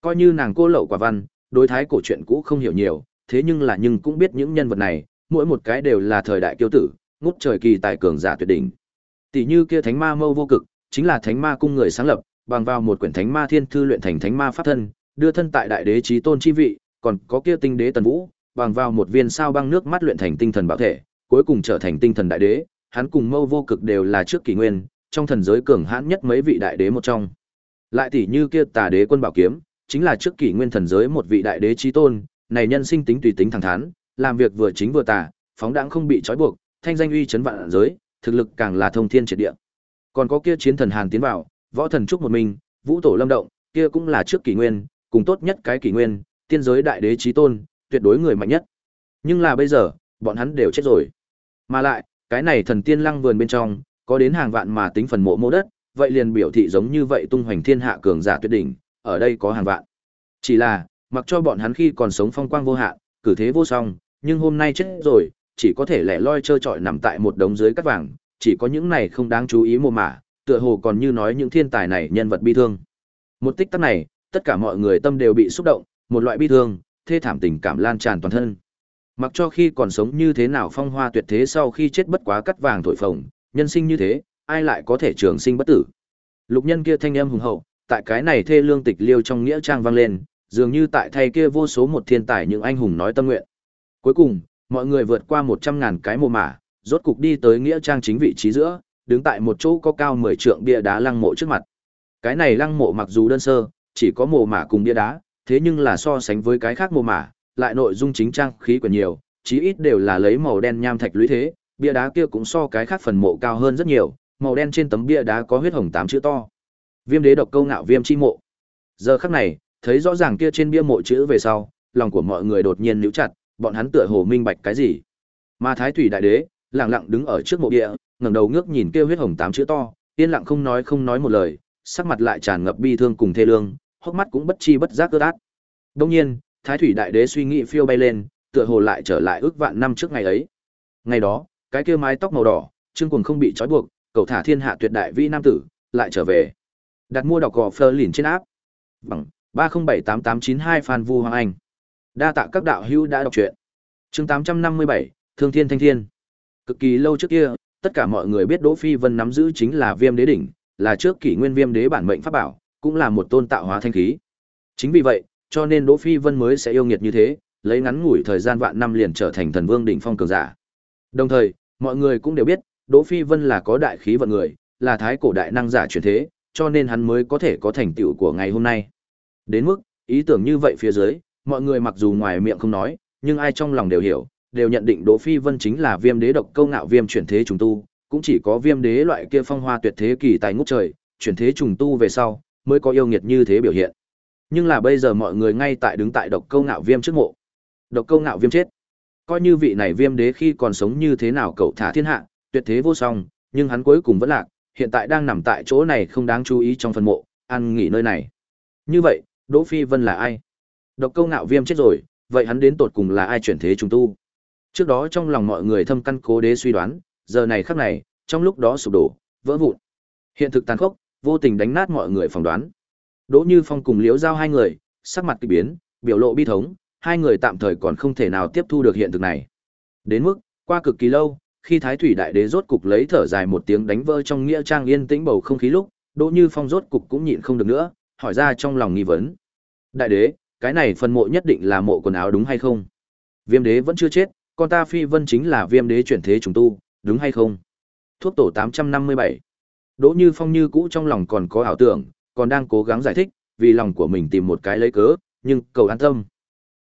S1: Coi như nàng cô lậu quả văn, đối thái cổ truyện cũ không hiểu nhiều, thế nhưng là nhưng cũng biết những nhân vật này, mỗi một cái đều là thời đại kiêu tử, ngút trời kỳ tài cường giả tuyệt đỉnh. Tỷ như kia Thánh Ma Mâu vô cực, chính là Thánh Ma cung người sáng lập, bằng vào một quyển Thánh Ma Thiên thư luyện thành Thánh Ma pháp thân, đưa thân tại đại đế trí tôn chi vị, còn có kia tinh đế Tần Vũ, bằng vào một viên sao băng nước mắt luyện thành tinh thần bảo thể, cuối cùng trở thành tinh thần đại đế, hắn cùng Mâu vô cực đều là trước kỷ nguyên, trong thần giới cường hãn nhất mấy vị đại đế một trong. Lại tỷ như kia Tà đế quân bảo kiếm, chính là trước kỷ nguyên thần giới một vị đại đế trí tôn, này nhân sinh tính tùy tính thẳng thắn, làm việc vừa chính vừa tà, phóng đãng không bị trói buộc, thanh danh uy chấn vạn giới, thực lực càng là thông thiên triệt địa. Còn có kia chiến thần Hàn tiến vào, võ thần trúc một mình, vũ tổ lâm động, kia cũng là trước kỷ nguyên, cùng tốt nhất cái kỷ nguyên, tiên giới đại đế trí tôn, tuyệt đối người mạnh nhất. Nhưng là bây giờ, bọn hắn đều chết rồi. Mà lại, cái này thần tiên lăng vườn bên trong, có đến hàng vạn mà tính phần mộ mô đất, vậy liền biểu thị giống như vậy tung hoành thiên hạ cường giả tuyệt đỉnh, ở đây có hàng vạn. Chỉ là, mặc cho bọn hắn khi còn sống phong quang vô hạn, cử thế vô song, nhưng hôm nay chết rồi, chỉ có thể lẻ loi trơ trọi nằm tại một đống dưới cát vàng, chỉ có những này không đáng chú ý mồ mả, tựa hồ còn như nói những thiên tài này nhân vật bi thương. Một tích tắc này, tất cả mọi người tâm đều bị xúc động, một loại bi thương, thê thảm tình cảm lan tràn toàn thân. Mặc cho khi còn sống như thế nào phong hoa tuyệt thế sau khi chết bất quá cắt vàng thổi phồng, nhân sinh như thế, ai lại có thể trường sinh bất tử. Lục nhân kia thanh âm hùng hậu, tại cái này thê lương tịch liêu trong nghĩa trang vang lên, dường như tại thay kia vô số một thiên tài những anh hùng nói tâm nguyện. Cuối cùng, mọi người vượt qua một trăm ngàn cái mồ mả, rốt cục đi tới nghĩa trang chính vị trí giữa, đứng tại một chỗ có cao mười trượng bia đá lăng mộ trước mặt. Cái này lăng mộ mặc dù đơn sơ, chỉ có mồ mả cùng bia đá, thế nhưng là so sánh với cái khác mồ mả, lại nội dung chính trang khí quyển nhiều, chí ít đều là lấy màu đen nham thạch lũy thế, bia đá kia cũng so cái khác phần mộ cao hơn rất nhiều, màu đen trên tấm bia đá có huyết hồng tám chữ to. Viêm đế độc câu ngạo viêm chi mộ. Giờ khắc này, thấy rõ ràng kia trên bia mộ chữ về sau, lòng của mọi người đột nhiên níu chặt, bọn hắn tựa hồ minh bạch cái gì. Mà Thái Thủy đại đế, lặng lặng đứng ở trước mộ địa, ngẩng đầu ngước nhìn kia huyết hồng tám chữ to, yên lặng không nói không nói một lời, sắc mặt lại tràn ngập bi thương cùng thê lương, hốc mắt cũng bất chi bất giác ướt át. Đương nhiên, Thái Thủy đại đế suy nghĩ phiêu bay lên, tựa hồ lại trở lại ước vạn năm trước ngày ấy. Ngày đó, cái kia mái tóc màu đỏ, trương quần không bị trói buộc, cầu thả thiên hạ tuyệt đại vi nam tử, lại trở về. Đặt mua đọc gò Fleur lìn trên áp. Bằng ba không bảy tám tám chín hai Phan Vu Hoàng Anh. Đa tạ các đạo hữu đã đọc truyện. Chương tám trăm năm mươi bảy Thương Thiên Thanh Thiên. Cực kỳ lâu trước kia, tất cả mọi người biết Đỗ Phi Vân nắm giữ chính là Viêm Đế đỉnh, là trước kỷ nguyên Viêm Đế bản mệnh pháp bảo, cũng là một tôn tạo hóa thanh khí. Chính vì vậy, cho nên Đỗ Phi Vân mới sẽ yêu nghiệt như thế, lấy ngắn ngủi thời gian vạn năm liền trở thành thần vương đỉnh phong cường giả. Đồng thời, mọi người cũng đều biết, Đỗ Phi Vân là có đại khí vận người, là thái cổ đại năng giả chuyển thế, cho nên hắn mới có thể có thành tựu của ngày hôm nay. Đến mức, ý tưởng như vậy phía dưới, mọi người mặc dù ngoài miệng không nói, nhưng ai trong lòng đều hiểu, đều nhận định Đỗ Phi Vân chính là viêm đế độc câu ngạo viêm chuyển thế trùng tu, cũng chỉ có viêm đế loại kia phong hoa tuyệt thế kỳ tài ngút trời, chuyển thế trùng tu về sau, mới có yêu nghiệt như thế biểu hiện. Nhưng là bây giờ mọi người ngay tại đứng tại độc câu ngạo viêm trước mộ. Độc câu ngạo viêm chết. Coi như vị này viêm đế khi còn sống như thế nào cậu thả thiên hạ, tuyệt thế vô song, nhưng hắn cuối cùng vẫn lạc, hiện tại đang nằm tại chỗ này không đáng chú ý trong phần mộ, ăn nghỉ nơi này. Như vậy, Đỗ Phi Vân là ai? Độc câu ngạo viêm chết rồi, vậy hắn đến tột cùng là ai chuyển thế trùng tu? Trước đó trong lòng mọi người thâm căn cố đế suy đoán, giờ này khắc này, trong lúc đó sụp đổ, vỡ vụn. Hiện thực tàn khốc, vô tình đánh nát mọi người phỏng đoán. Đỗ Như Phong cùng Liễu Giao hai người, sắc mặt kỳ biến, biểu lộ bi thống, hai người tạm thời còn không thể nào tiếp thu được hiện thực này. Đến mức, qua cực kỳ lâu, khi Thái Thủy Đại Đế rốt cục lấy thở dài một tiếng đánh vỡ trong nghĩa trang yên tĩnh bầu không khí lúc, Đỗ Như Phong rốt cục cũng nhịn không được nữa, hỏi ra trong lòng nghi vấn. Đại Đế, cái này phần mộ nhất định là mộ quần áo đúng hay không? Viêm Đế vẫn chưa chết, con ta Phi Vân chính là Viêm Đế chuyển thế trùng tu, đúng hay không? Thuốc tổ 857. Đỗ Như Phong như cũ trong lòng còn có ảo tưởng, còn đang cố gắng giải thích, vì lòng của mình tìm một cái lấy cớ, nhưng cầu an tâm.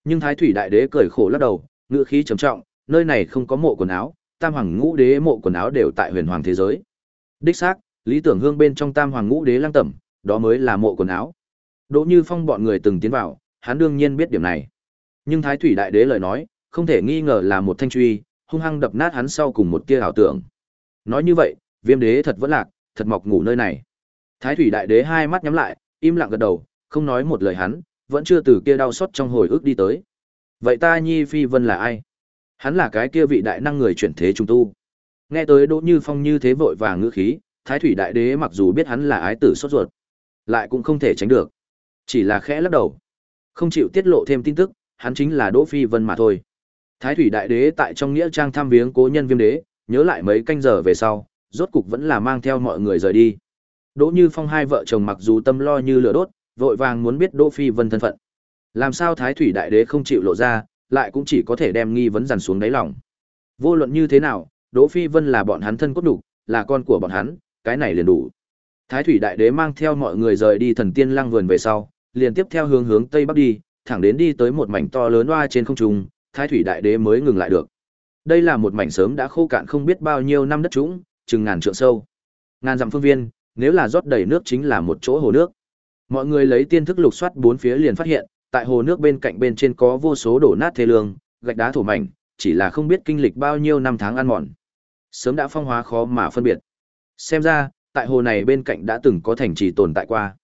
S1: Nhưng Thái Thủy Đại Đế cười khổ lắc đầu, ngữ khí trầm trọng, nơi này không có mộ quần áo, Tam Hoàng Ngũ Đế mộ quần áo đều tại Huyền Hoàng thế giới. Đích xác, lý tưởng hương bên trong Tam Hoàng Ngũ Đế lang tẩm, đó mới là mộ quần áo. Đỗ Như Phong bọn người từng tiến vào, hắn đương nhiên biết điểm này. Nhưng Thái Thủy Đại Đế lời nói, không thể nghi ngờ là một thanh truy, hung hăng đập nát hắn sau cùng một tia ảo tưởng. Nói như vậy, Viêm Đế thật vẫn lạc, thật mọc ngủ nơi này. Thái Thủy Đại Đế hai mắt nhắm lại, im lặng gật đầu, không nói một lời hắn, vẫn chưa từ kia đau xót trong hồi ức đi tới. Vậy ta Nhi Phi Vân là ai? Hắn là cái kia vị đại năng người chuyển thế trung tu. Nghe tới Đỗ Như Phong như thế vội vàng ngữ khí, Thái Thủy Đại Đế mặc dù biết hắn là ái tử sốt ruột, lại cũng không thể tránh được. Chỉ là khẽ lắc đầu, không chịu tiết lộ thêm tin tức, hắn chính là Đỗ Phi Vân mà thôi. Thái Thủy Đại Đế tại trong nghĩa trang thăm viếng cố nhân Viêm Đế, nhớ lại mấy canh giờ về sau, rốt cục vẫn là mang theo mọi người rời đi. Đỗ Như Phong hai vợ chồng mặc dù tâm lo như lửa đốt, vội vàng muốn biết Đỗ Phi Vân thân phận. Làm sao Thái Thủy Đại Đế không chịu lộ ra, lại cũng chỉ có thể đem nghi vấn dằn xuống đáy lòng. Vô luận như thế nào, Đỗ Phi Vân là bọn hắn thân cốt đủ, là con của bọn hắn, cái này liền đủ. Thái Thủy Đại Đế mang theo mọi người rời đi thần tiên lăng vườn về sau, liền tiếp theo hướng hướng tây bắc đi, thẳng đến đi tới một mảnh to lớn oa trên không trung, Thái Thủy Đại Đế mới ngừng lại được. Đây là một mảnh sớm đã khô cạn không biết bao nhiêu năm đất trũng, chừng ngàn trượng sâu. Ngàn dặm phương viên, nếu là rót đầy nước chính là một chỗ hồ nước. Mọi người lấy tiên thức lục soát bốn phía liền phát hiện, tại hồ nước bên cạnh bên trên có vô số đổ nát thê lương, gạch đá thổ mảnh, chỉ là không biết kinh lịch bao nhiêu năm tháng ăn mòn. Sớm đã phong hóa khó mà phân biệt. Xem ra, tại hồ này bên cạnh đã từng có thành trì tồn tại qua.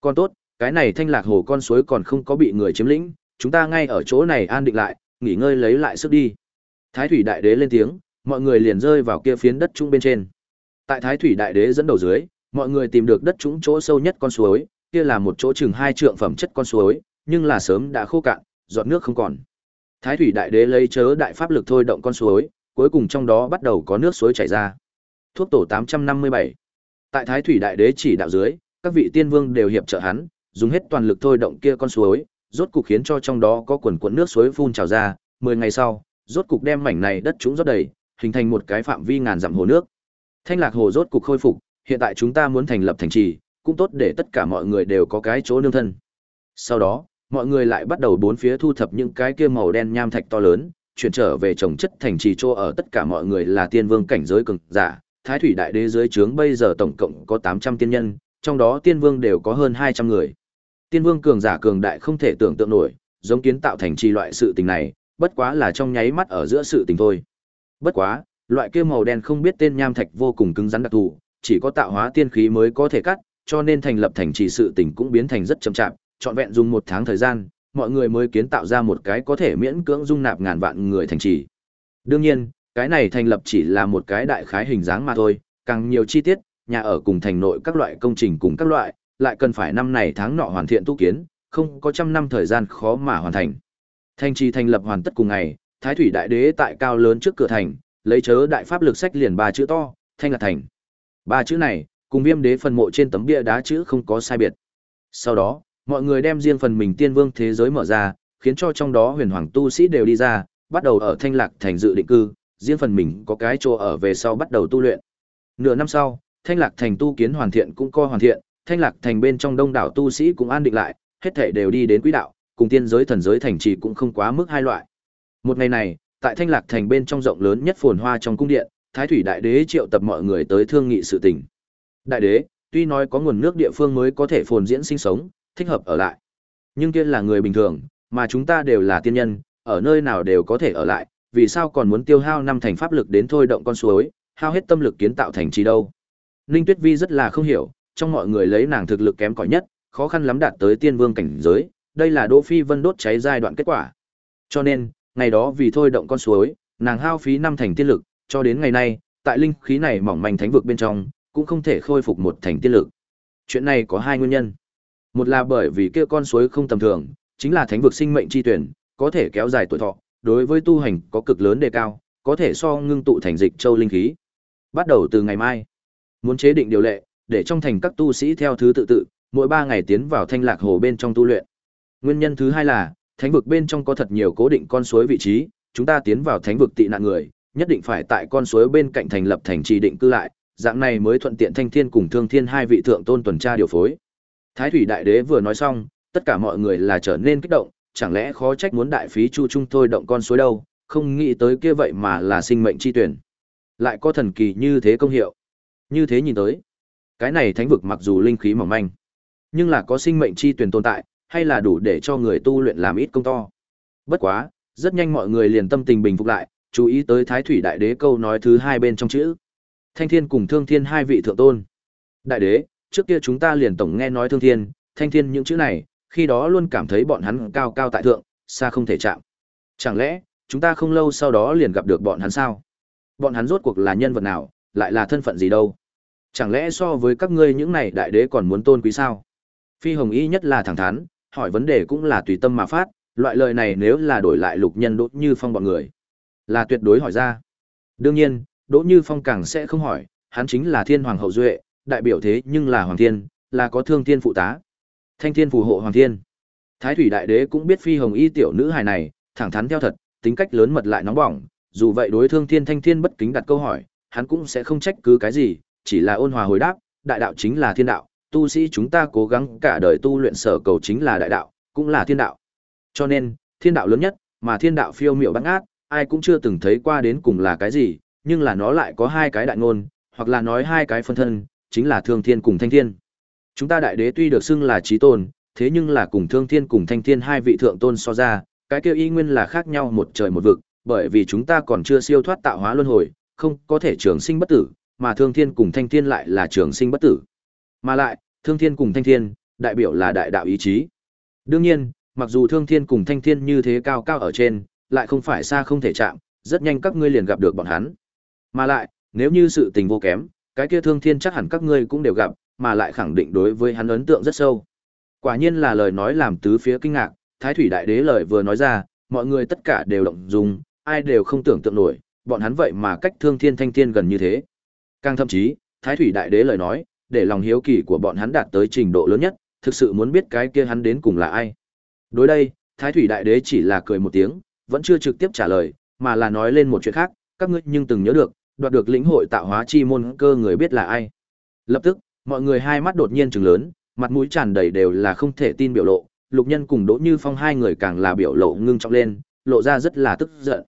S1: Còn tốt, cái này thanh lạc hồ con suối còn không có bị người chiếm lĩnh, chúng ta ngay ở chỗ này an định lại, nghỉ ngơi lấy lại sức đi. Thái thủy đại đế lên tiếng, mọi người liền rơi vào kia phiến đất trung bên trên. Tại Thái thủy đại đế dẫn đầu dưới, Mọi người tìm được đất trũng chỗ sâu nhất con suối, kia là một chỗ chừng hai trượng phẩm chất con suối, nhưng là sớm đã khô cạn, giọt nước không còn. Thái thủy đại đế lấy chớ đại pháp lực thôi động con suối, cuối cùng trong đó bắt đầu có nước suối chảy ra. Thuốc tổ 857. Tại Thái thủy đại đế chỉ đạo dưới, các vị tiên vương đều hiệp trợ hắn, dùng hết toàn lực thôi động kia con suối, rốt cục khiến cho trong đó có quần quần nước suối phun trào ra, 10 ngày sau, rốt cục đem mảnh này đất chúng rót đầy, hình thành một cái phạm vi ngàn dặm hồ nước. Thanh Lạc hồ rốt cục khôi phục, hiện tại chúng ta muốn thành lập thành trì, cũng tốt để tất cả mọi người đều có cái chỗ nương thân. Sau đó, mọi người lại bắt đầu bốn phía thu thập những cái kia màu đen nham thạch to lớn, chuyển trở về trồng chất thành trì chỗ ở tất cả mọi người là tiên vương cảnh giới cường giả, Thái thủy đại đế dưới trướng bây giờ tổng cộng có 800 tiên nhân, trong đó tiên vương đều có hơn 200 người. Tiên vương cường giả cường đại không thể tưởng tượng nổi, giống kiến tạo thành trì loại sự tình này, bất quá là trong nháy mắt ở giữa sự tình thôi. Bất quá, loại kia màu đen không biết tên nham thạch vô cùng cứng rắn đặc thù, chỉ có tạo hóa tiên khí mới có thể cắt, cho nên thành lập thành trì sự tình cũng biến thành rất chậm chạp, trọn vẹn dùng một tháng thời gian, mọi người mới kiến tạo ra một cái có thể miễn cưỡng dung nạp ngàn vạn người thành trì. Đương nhiên, cái này thành lập chỉ là một cái đại khái hình dáng mà thôi, càng nhiều chi tiết, nhà ở cùng thành nội các loại công trình cùng các loại, lại cần phải năm này tháng nọ hoàn thiện tu kiến, không có trăm năm thời gian khó mà hoàn thành. Thành trì thành lập hoàn tất cùng ngày, Thái thủy đại đế tại cao lớn trước cửa thành, lấy chớ đại pháp lực sách liền ba chữ to, thanh là thành. Ba chữ này, cùng Viêm đế phần mộ trên tấm bia đá chữ không có sai biệt. Sau đó, mọi người đem riêng phần mình tiên vương thế giới mở ra, khiến cho trong đó huyền hoàng tu sĩ đều đi ra, bắt đầu ở thanh lạc thành dự định cư, riêng phần mình có cái chỗ ở về sau bắt đầu tu luyện. Nửa năm sau, thanh lạc thành tu kiến hoàn thiện cũng coi hoàn thiện, thanh lạc thành bên trong đông đảo tu sĩ cũng an định lại, hết thể đều đi đến quỹ đạo, cùng tiên giới thần giới thành trì cũng không quá mức hai loại. Một ngày này, tại thanh lạc thành bên trong rộng lớn nhất phồn hoa trong cung điện, Thái thủy đại đế triệu tập mọi người tới thương nghị sự tình. Đại đế, tuy nói có nguồn nước địa phương mới có thể phồn diễn sinh sống, thích hợp ở lại. Nhưng kia là người bình thường, mà chúng ta đều là tiên nhân, ở nơi nào đều có thể ở lại, vì sao còn muốn tiêu hao năm thành pháp lực đến thôi động con suối, hao hết tâm lực kiến tạo thành trì đâu? Ninh Tuyết Vi rất là không hiểu, trong mọi người lấy nàng thực lực kém cỏi nhất, khó khăn lắm đạt tới tiên vương cảnh giới, đây là Đỗ Phi Vân đốt cháy giai đoạn kết quả. Cho nên, ngày đó vì thôi động con suối, nàng hao phí năm thành tiên lực, cho đến ngày nay, tại linh khí này mỏng manh thánh vực bên trong, cũng không thể khôi phục một thành tiên lực. Chuyện này có hai nguyên nhân. Một là bởi vì kia con suối không tầm thường, chính là thánh vực sinh mệnh chi tuyển, có thể kéo dài tuổi thọ, đối với tu hành có cực lớn đề cao, có thể so ngưng tụ thành dịch châu linh khí. Bắt đầu từ ngày mai, muốn chế định điều lệ, để trong thành các tu sĩ theo thứ tự tự, mỗi 3 ngày tiến vào thanh lạc hồ bên trong tu luyện. Nguyên nhân thứ hai là, thánh vực bên trong có thật nhiều cố định con suối vị trí, chúng ta tiến vào thánh vực tị nạn người, nhất định phải tại con suối bên cạnh thành lập thành trì định cư lại, dạng này mới thuận tiện thanh thiên cùng thương thiên hai vị thượng tôn tuần tra điều phối. Thái thủy đại đế vừa nói xong, tất cả mọi người là trở nên kích động, chẳng lẽ khó trách muốn đại phí chu trung thôi động con suối đâu, không nghĩ tới kia vậy mà là sinh mệnh chi tuyển. Lại có thần kỳ như thế công hiệu. Như thế nhìn tới, cái này thánh vực mặc dù linh khí mỏng manh, nhưng là có sinh mệnh chi tuyển tồn tại, hay là đủ để cho người tu luyện làm ít công to. Bất quá, rất nhanh mọi người liền tâm tình bình phục lại, chú ý tới Thái Thủy Đại Đế câu nói thứ hai bên trong chữ. Thanh Thiên cùng Thương Thiên hai vị thượng tôn. Đại Đế, trước kia chúng ta liền tổng nghe nói Thương Thiên, Thanh Thiên những chữ này, khi đó luôn cảm thấy bọn hắn cao cao tại thượng, xa không thể chạm. Chẳng lẽ, chúng ta không lâu sau đó liền gặp được bọn hắn sao? Bọn hắn rốt cuộc là nhân vật nào, lại là thân phận gì đâu? Chẳng lẽ so với các ngươi những này đại đế còn muốn tôn quý sao? Phi Hồng Y nhất là thẳng thắn, hỏi vấn đề cũng là tùy tâm mà phát, loại lời này nếu là đổi lại lục nhân đốt như phong bọn người, là tuyệt đối hỏi ra. Đương nhiên, Đỗ Như Phong càng sẽ không hỏi, hắn chính là thiên hoàng hậu duệ, đại biểu thế nhưng là hoàng thiên, là có thương thiên phụ tá. Thanh thiên phù hộ hoàng thiên. Thái thủy đại đế cũng biết phi hồng y tiểu nữ hài này, thẳng thắn theo thật, tính cách lớn mật lại nóng bỏng, dù vậy đối thương thiên thanh thiên bất kính đặt câu hỏi, hắn cũng sẽ không trách cứ cái gì, chỉ là ôn hòa hồi đáp, đại đạo chính là thiên đạo, tu sĩ chúng ta cố gắng cả đời tu luyện sở cầu chính là đại đạo, cũng là thiên đạo. Cho nên, thiên đạo lớn nhất, mà thiên đạo phiêu miểu băng ác, ai cũng chưa từng thấy qua đến cùng là cái gì, nhưng là nó lại có hai cái đại ngôn, hoặc là nói hai cái phân thân, chính là thương thiên cùng thanh thiên. Chúng ta đại đế tuy được xưng là trí tôn, thế nhưng là cùng thương thiên cùng thanh thiên hai vị thượng tôn so ra, cái kia y nguyên là khác nhau một trời một vực, bởi vì chúng ta còn chưa siêu thoát tạo hóa luân hồi, không có thể trường sinh bất tử, mà thương thiên cùng thanh thiên lại là trường sinh bất tử. Mà lại, thương thiên cùng thanh thiên, đại biểu là đại đạo ý chí. Đương nhiên, mặc dù thương thiên cùng thanh thiên như thế cao cao ở trên, lại không phải xa không thể chạm, rất nhanh các ngươi liền gặp được bọn hắn. Mà lại, nếu như sự tình vô kém, cái kia thương thiên chắc hẳn các ngươi cũng đều gặp, mà lại khẳng định đối với hắn ấn tượng rất sâu. Quả nhiên là lời nói làm tứ phía kinh ngạc, Thái Thủy Đại Đế lời vừa nói ra, mọi người tất cả đều động dung, ai đều không tưởng tượng nổi, bọn hắn vậy mà cách Thương Thiên Thanh Thiên gần như thế. Càng thậm chí, Thái Thủy Đại Đế lời nói, để lòng hiếu kỳ của bọn hắn đạt tới trình độ lớn nhất, thực sự muốn biết cái kia hắn đến cùng là ai. Đối đây, Thái Thủy Đại Đế chỉ là cười một tiếng, vẫn chưa trực tiếp trả lời, mà là nói lên một chuyện khác, các ngươi nhưng từng nhớ được, đoạt được lĩnh hội tạo hóa chi môn cơ người biết là ai. Lập tức, mọi người hai mắt đột nhiên trừng lớn, mặt mũi tràn đầy đều là không thể tin biểu lộ, Lục Nhân cùng Đỗ Như Phong hai người càng là biểu lộ ngưng trọng lên, lộ ra rất là tức giận.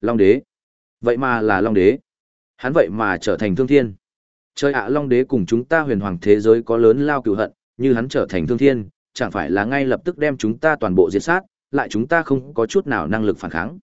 S1: Long đế, vậy mà là Long đế, hắn vậy mà trở thành thương thiên. Trời ạ Long đế cùng chúng ta huyền hoàng thế giới có lớn lao cửu hận, như hắn trở thành thương thiên, chẳng phải là ngay lập tức đem chúng ta toàn bộ diệt sát, lại chúng ta không có chút nào năng lực phản kháng.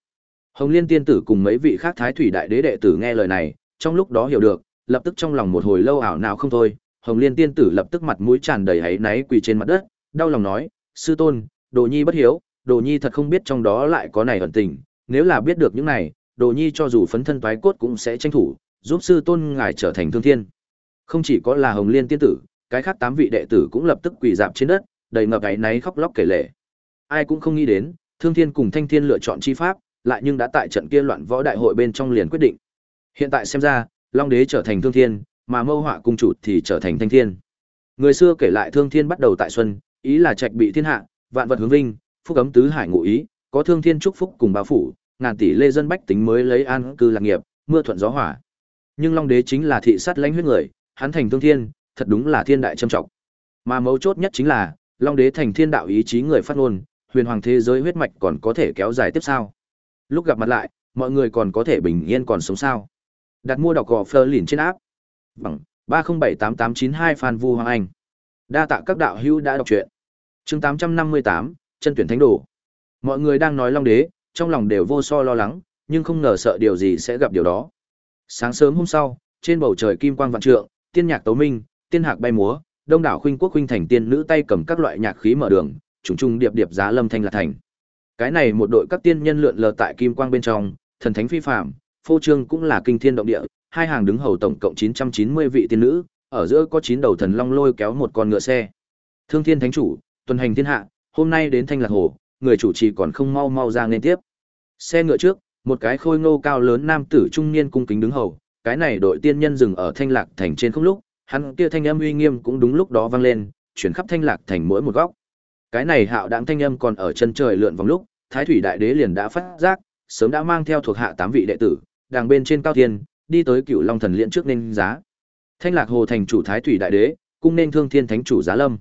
S1: Hồng Liên tiên tử cùng mấy vị khác thái thủy đại đế đệ tử nghe lời này, trong lúc đó hiểu được, lập tức trong lòng một hồi lâu ảo nào không thôi, Hồng Liên tiên tử lập tức mặt mũi tràn đầy hấy náy quỳ trên mặt đất, đau lòng nói, sư tôn, đồ nhi bất hiếu, đồ nhi thật không biết trong đó lại có này ẩn tình, nếu là biết được những này, đồ nhi cho dù phấn thân toái cốt cũng sẽ tranh thủ, giúp sư tôn ngài trở thành thương thiên. Không chỉ có là Hồng Liên tiên tử, cái khác tám vị đệ tử cũng lập tức quỳ dạp trên đất, đầy ngập áy náy khóc lóc kể lể. Ai cũng không nghĩ đến, Thương Thiên cùng Thanh Thiên lựa chọn chi pháp, lại nhưng đã tại trận kia loạn võ đại hội bên trong liền quyết định. Hiện tại xem ra, Long Đế trở thành Thương Thiên, mà Mâu Họa cung chủ thì trở thành Thanh Thiên. Người xưa kể lại Thương Thiên bắt đầu tại xuân, ý là trạch bị thiên hạ, vạn vật hướng vinh, phúc ấm tứ hải ngụ ý, có Thương Thiên chúc phúc cùng bao phủ, ngàn tỷ lê dân bách tính mới lấy an cư lạc nghiệp, mưa thuận gió hỏa. Nhưng Long Đế chính là thị sát lãnh huyết người, hắn thành Thương Thiên, thật đúng là thiên đại trâm trọng. Mà mấu chốt nhất chính là, Long Đế thành thiên đạo ý chí người phát ngôn, huyền hoàng thế giới huyết mạch còn có thể kéo dài tiếp sao? Lúc gặp mặt lại, mọi người còn có thể bình yên còn sống sao? Đặt mua đọc gò phơ lìn trên áp. Bằng ba không bảy tám tám chín hai Phan Vu Hoàng Anh. Đa tạ các đạo hữu đã đọc truyện. Chương tám trăm năm mươi tám chân tuyển thánh đồ. Mọi người đang nói Long Đế, trong lòng đều vô so lo lắng, nhưng không ngờ sợ điều gì sẽ gặp điều đó. Sáng sớm hôm sau, trên bầu trời kim quang vạn trượng, tiên nhạc tấu minh, tiên hạc bay múa, đông đảo khuynh quốc khuynh thành tiên nữ tay cầm các loại nhạc khí mở đường, trùng trùng điệp điệp giá lâm thanh là thành. Cái này một đội các tiên nhân lượn lờ tại kim quang bên trong, thần thánh phi phàm, phô trương cũng là kinh thiên động địa, hai hàng đứng hầu tổng cộng 990 vị tiên nữ, ở giữa có chín đầu thần long lôi kéo một con ngựa xe. Thương Thiên Thánh chủ, tuần hành thiên hạ, hôm nay đến Thanh Lạc Hồ, người chủ trì còn không mau mau ra nên tiếp. Xe ngựa trước, một cái khôi ngô cao lớn nam tử trung niên cung kính đứng hầu, cái này đội tiên nhân dừng ở Thanh Lạc thành trên không lúc, hắn kia thanh âm uy nghiêm cũng đúng lúc đó vang lên, chuyển khắp Thanh Lạc thành mỗi một góc. Cái này hạo đãng thanh âm còn ở chân trời lượn vòng lúc, Thái thủy đại đế liền đã phát giác, sớm đã mang theo thuộc hạ tám vị đệ tử, đang bên trên cao thiên, đi tới Cựu Long thần liễn trước nên giá. Thanh Lạc Hồ thành chủ Thái thủy đại đế, cung nên Thương Thiên thánh chủ Giá Lâm.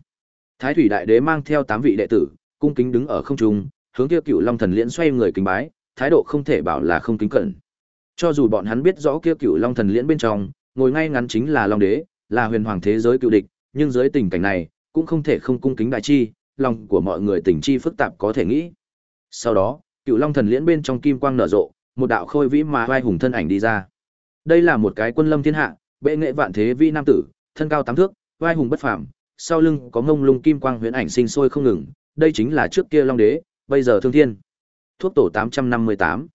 S1: Thái thủy đại đế mang theo tám vị đệ tử, cung kính đứng ở không trung, hướng kia Cựu Long thần liễn xoay người kính bái, thái độ không thể bảo là không kính cẩn. Cho dù bọn hắn biết rõ kia Cựu Long thần liễn bên trong, ngồi ngay ngắn chính là Long đế, là huyền hoàng thế giới cựu địch, nhưng dưới tình cảnh này, cũng không thể không cung kính đại chi, lòng của mọi người tình chi phức tạp có thể nghĩ. Sau đó, cựu long thần liễn bên trong kim quang nở rộ, một đạo khôi vĩ mà vai hùng thân ảnh đi ra. Đây là một cái quân lâm thiên hạ, bệ nghệ vạn thế vi nam tử, thân cao tám thước, vai hùng bất phàm, sau lưng có ngông lung kim quang huyễn ảnh sinh sôi không ngừng, đây chính là trước kia long đế, bây giờ thương thiên. Thuốc tổ 858.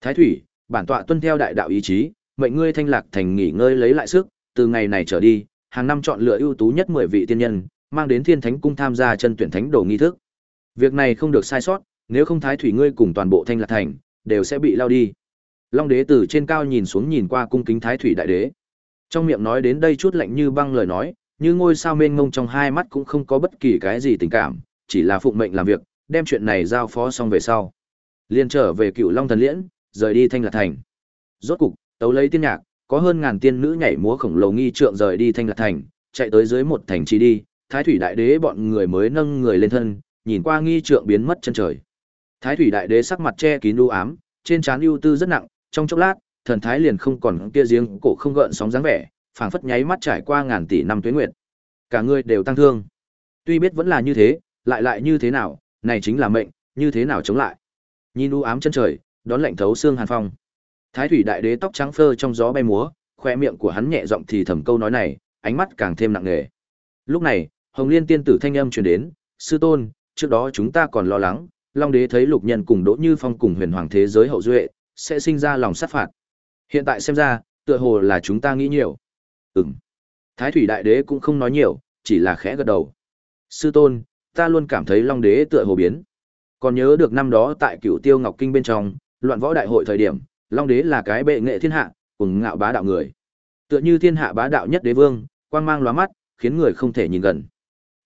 S1: Thái thủy, bản tọa tuân theo đại đạo ý chí, mệnh ngươi thanh lạc thành nghỉ ngơi lấy lại sức, từ ngày này trở đi, hàng năm chọn lựa ưu tú nhất 10 vị tiên nhân, mang đến Thiên Thánh cung tham gia chân tuyển thánh đồ nghi thức. Việc này không được sai sót, nếu không thái thủy ngươi cùng toàn bộ Thanh Lạc thành đều sẽ bị lao đi. Long đế từ trên cao nhìn xuống nhìn qua cung kính thái thủy đại đế. Trong miệng nói đến đây chút lạnh như băng lời nói, như ngôi sao mênh mông trong hai mắt cũng không có bất kỳ cái gì tình cảm, chỉ là phụng mệnh làm việc, đem chuyện này giao phó xong về sau. Liên trở về Cựu Long thần liễn, rời đi Thanh Lạc thành. Rốt cục, tấu lấy tiên nhạc, có hơn ngàn tiên nữ nhảy múa khổng lồ nghi trượng rời đi thanh lạc thành, chạy tới dưới một thành trì đi, Thái thủy đại đế bọn người mới nâng người lên thân, nhìn qua nghi trượng biến mất chân trời. Thái thủy đại đế sắc mặt che kín u ám, trên trán ưu tư rất nặng, trong chốc lát, thần thái liền không còn kia giếng cổ không gợn sóng dáng vẻ, phảng phất nháy mắt trải qua ngàn tỷ năm tuế nguyệt. Cả người đều tăng thương. Tuy biết vẫn là như thế, lại lại như thế nào, này chính là mệnh, như thế nào chống lại. Nhìn u ám chân trời, đón lạnh thấu xương hàn phong. Thái thủy đại đế tóc trắng phơ trong gió bay múa, khoe miệng của hắn nhẹ giọng thì thầm câu nói này, ánh mắt càng thêm nặng nề. Lúc này, Hồng Liên tiên tử thanh âm truyền đến, "Sư tôn, trước đó chúng ta còn lo lắng, Long đế thấy Lục Nhân cùng Đỗ Như Phong cùng Huyền Hoàng thế giới hậu duệ, sẽ sinh ra lòng sát phạt. Hiện tại xem ra, tựa hồ là chúng ta nghĩ nhiều." Ừm. Thái thủy đại đế cũng không nói nhiều, chỉ là khẽ gật đầu. Sư tôn, ta luôn cảm thấy Long đế tựa hồ biến. Còn nhớ được năm đó tại cựu Tiêu Ngọc Kinh bên trong, loạn võ đại hội thời điểm, Long đế là cái bệ nghệ thiên hạ, cùng ngạo bá đạo người. Tựa như thiên hạ bá đạo nhất đế vương, quang mang lóa mắt, khiến người không thể nhìn gần.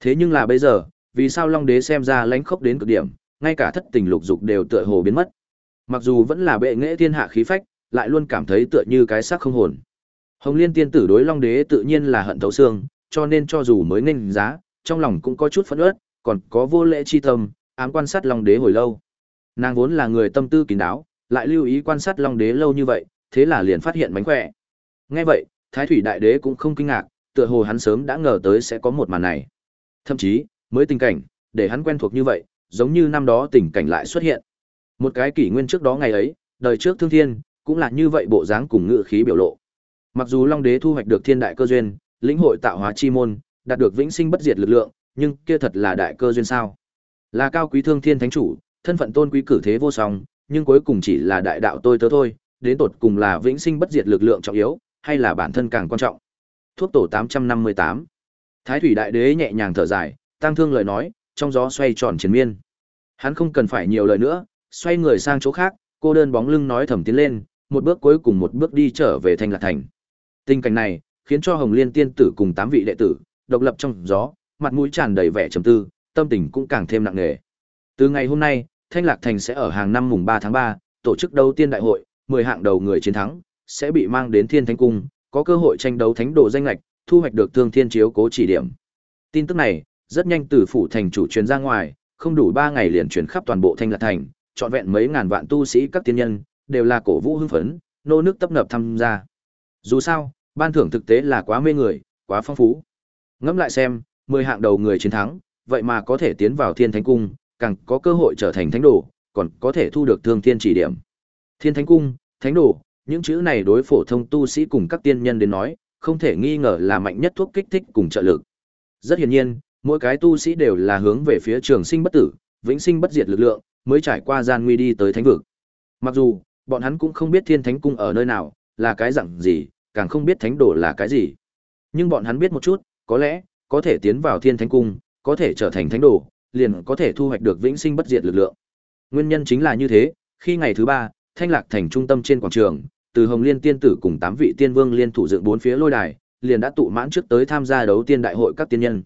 S1: Thế nhưng là bây giờ, vì sao Long đế xem ra lãnh khốc đến cực điểm, ngay cả thất tình lục dục đều tựa hồ biến mất. Mặc dù vẫn là bệ nghệ thiên hạ khí phách, lại luôn cảm thấy tựa như cái xác không hồn. Hồng Liên tiên tử đối Long đế tự nhiên là hận thấu xương, cho nên cho dù mới nghênh giá, trong lòng cũng có chút phẫn uất, còn có vô lễ chi tâm, ám quan sát Long đế hồi lâu. Nàng vốn là người tâm tư kín đáo, lại lưu ý quan sát Long đế lâu như vậy, thế là liền phát hiện mánh khỏe. Nghe vậy, Thái thủy đại đế cũng không kinh ngạc, tựa hồ hắn sớm đã ngờ tới sẽ có một màn này. Thậm chí, mới tình cảnh, để hắn quen thuộc như vậy, giống như năm đó tình cảnh lại xuất hiện. Một cái kỷ nguyên trước đó ngày ấy, đời trước thương thiên, cũng là như vậy bộ dáng cùng ngự khí biểu lộ. Mặc dù Long Đế thu hoạch được thiên đại cơ duyên, lĩnh hội tạo hóa chi môn, đạt được vĩnh sinh bất diệt lực lượng, nhưng kia thật là đại cơ duyên sao? Là cao quý thương thiên thánh chủ, thân phận tôn quý cử thế vô song, nhưng cuối cùng chỉ là đại đạo tôi tớ thôi, đến tột cùng là vĩnh sinh bất diệt lực lượng trọng yếu, hay là bản thân càng quan trọng. Thuốc tổ 858. Thái thủy đại đế nhẹ nhàng thở dài, tăng thương lời nói, trong gió xoay tròn chiến miên. Hắn không cần phải nhiều lời nữa, xoay người sang chỗ khác, cô đơn bóng lưng nói thầm tiến lên, một bước cuối cùng một bước đi trở về Thanh Lạc Thành. Tình cảnh này, khiến cho Hồng Liên tiên tử cùng tám vị đệ tử, độc lập trong gió, mặt mũi tràn đầy vẻ trầm tư, tâm tình cũng càng thêm nặng nề. Từ ngày hôm nay, Thanh Lạc Thành sẽ ở hàng năm mùng 3 tháng 3, tổ chức đầu tiên đại hội, 10 hạng đầu người chiến thắng, sẽ bị mang đến Thiên Thánh Cung, có cơ hội tranh đấu thánh đồ danh lệch, thu hoạch được Thương Thiên chiếu cố chỉ điểm. Tin tức này, rất nhanh từ phủ thành chủ truyền ra ngoài, không đủ 3 ngày liền truyền khắp toàn bộ Thanh Lạc Thành, trọn vẹn mấy ngàn vạn tu sĩ các tiên nhân, đều là cổ vũ hưng phấn, nô nước tấp nập tham gia. Dù sao, ban thưởng thực tế là quá mê người, quá phong phú. Ngẫm lại xem, 10 hạng đầu người chiến thắng, vậy mà có thể tiến vào Thiên Thánh Cung, càng có cơ hội trở thành thánh đồ, còn có thể thu được thương thiên chỉ điểm. Thiên Thánh Cung, Thánh Đồ, những chữ này đối phổ thông tu sĩ cùng các tiên nhân đến nói, không thể nghi ngờ là mạnh nhất thuốc kích thích cùng trợ lực. Rất hiển nhiên, mỗi cái tu sĩ đều là hướng về phía trường sinh bất tử, vĩnh sinh bất diệt lực lượng, mới trải qua gian nguy đi tới thánh vực. Mặc dù, bọn hắn cũng không biết Thiên Thánh Cung ở nơi nào, là cái dạng gì, càng không biết thánh đồ là cái gì. Nhưng bọn hắn biết một chút, có lẽ, có thể tiến vào Thiên Thánh Cung, có thể trở thành thánh đồ, liền có thể thu hoạch được vĩnh sinh bất diệt lực lượng. Nguyên nhân chính là như thế, khi ngày thứ ba, Thanh Lạc thành trung tâm trên quảng trường, từ Hồng Liên tiên tử cùng tám vị tiên vương liên thủ dựng bốn phía lôi đài, liền đã tụ mãn trước tới tham gia đấu tiên đại hội các tiên nhân.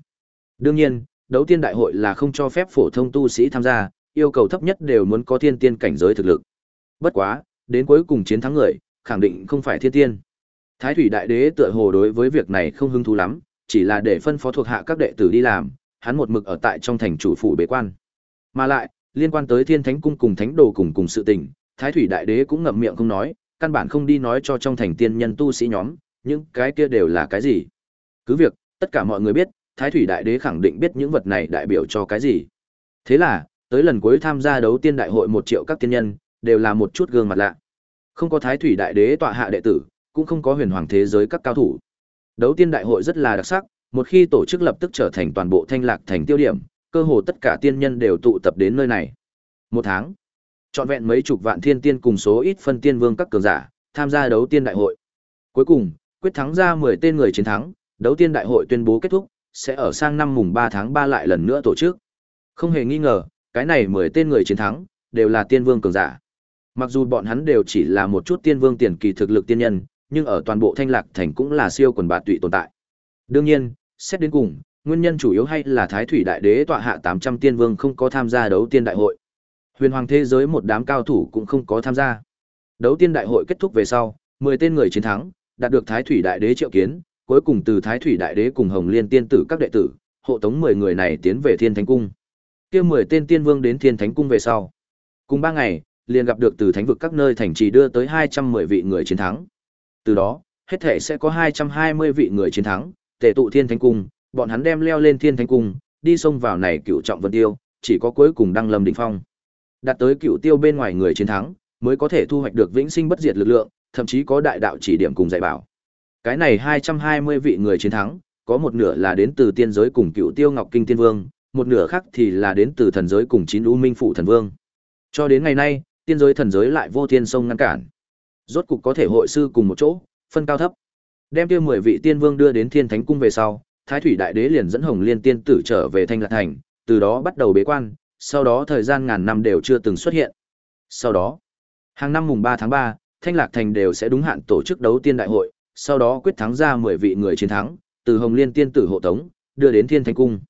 S1: Đương nhiên, đấu tiên đại hội là không cho phép phổ thông tu sĩ tham gia, yêu cầu thấp nhất đều muốn có tiên tiên cảnh giới thực lực. Bất quá, đến cuối cùng chiến thắng người, khẳng định không phải thiên tiên. Thái thủy đại đế tựa hồ đối với việc này không hứng thú lắm, chỉ là để phân phó thuộc hạ các đệ tử đi làm, hắn một mực ở tại trong thành chủ phủ bế quan. Mà lại, liên quan tới Thiên Thánh cung cùng thánh đồ cùng cùng sự tình, Thái thủy đại đế cũng ngậm miệng không nói, căn bản không đi nói cho trong thành tiên nhân tu sĩ nhóm, những cái kia đều là cái gì. Cứ việc, tất cả mọi người biết, Thái thủy đại đế khẳng định biết những vật này đại biểu cho cái gì. Thế là, tới lần cuối tham gia đấu tiên đại hội một triệu các tiên nhân, đều là một chút gương mặt lạ. Không có Thái thủy đại đế tọa hạ đệ tử, cũng không có huyền hoàng thế giới các cao thủ. Đấu tiên đại hội rất là đặc sắc, một khi tổ chức lập tức trở thành toàn bộ thanh lạc thành tiêu điểm, cơ hồ tất cả tiên nhân đều tụ tập đến nơi này. Một tháng, trọn vẹn mấy chục vạn thiên tiên cùng số ít phân tiên vương các cường giả, tham gia đấu tiên đại hội. Cuối cùng, quyết thắng ra 10 tên người chiến thắng, đấu tiên đại hội tuyên bố kết thúc, sẽ ở sang năm mùng 3 tháng 3 lại lần nữa tổ chức. Không hề nghi ngờ, cái này 10 tên người chiến thắng, đều là tiên vương cường giả. Mặc dù bọn hắn đều chỉ là một chút tiên vương tiền kỳ thực lực tiên nhân, nhưng ở toàn bộ thanh lạc thành cũng là siêu quần bạt tụy tồn tại. Đương nhiên, xét đến cùng, nguyên nhân chủ yếu hay là Thái Thủy Đại Đế tọa hạ 800 tiên vương không có tham gia đấu tiên đại hội. Huyền Hoàng thế giới một đám cao thủ cũng không có tham gia. Đấu tiên đại hội kết thúc về sau, 10 tên người chiến thắng, đạt được Thái Thủy Đại Đế triệu kiến, cuối cùng từ Thái Thủy Đại Đế cùng Hồng Liên tiên tử các đệ tử, hộ tống 10 người này tiến về Thiên Thánh cung. Kia 10 tên tiên vương đến Thiên Thánh cung về sau, cùng 3 ngày, liền gặp được từ thánh vực các nơi thành trì đưa tới 210 vị người chiến thắng. Từ đó, hết thể sẽ có 220 vị người chiến thắng, tề tụ Thiên Thánh cung, bọn hắn đem leo lên Thiên Thánh cung, đi xông vào này cựu trọng vân tiêu, chỉ có cuối cùng đăng lâm đỉnh phong. Đạt tới cựu tiêu bên ngoài người chiến thắng, mới có thể thu hoạch được vĩnh sinh bất diệt lực lượng, thậm chí có đại đạo chỉ điểm cùng dạy bảo. Cái này 220 vị người chiến thắng, có một nửa là đến từ tiên giới cùng cựu tiêu ngọc kinh tiên vương, một nửa khác thì là đến từ thần giới cùng chín u minh phụ thần vương. Cho đến ngày nay, tiên giới thần giới lại vô thiên sông ngăn cản. Rốt cục có thể hội sư cùng một chỗ, phân cao thấp. Đem kia 10 vị tiên vương đưa đến Thiên Thánh cung về sau, Thái Thủy Đại Đế liền dẫn Hồng Liên tiên tử trở về Thanh Lạc thành, từ đó bắt đầu bế quan, sau đó thời gian ngàn năm đều chưa từng xuất hiện. Sau đó, hàng năm mùng 3 tháng 3, Thanh Lạc thành đều sẽ đúng hạn tổ chức đấu tiên đại hội, sau đó quyết thắng ra 10 vị người chiến thắng, từ Hồng Liên tiên tử hộ tống, đưa đến Thiên Thánh cung.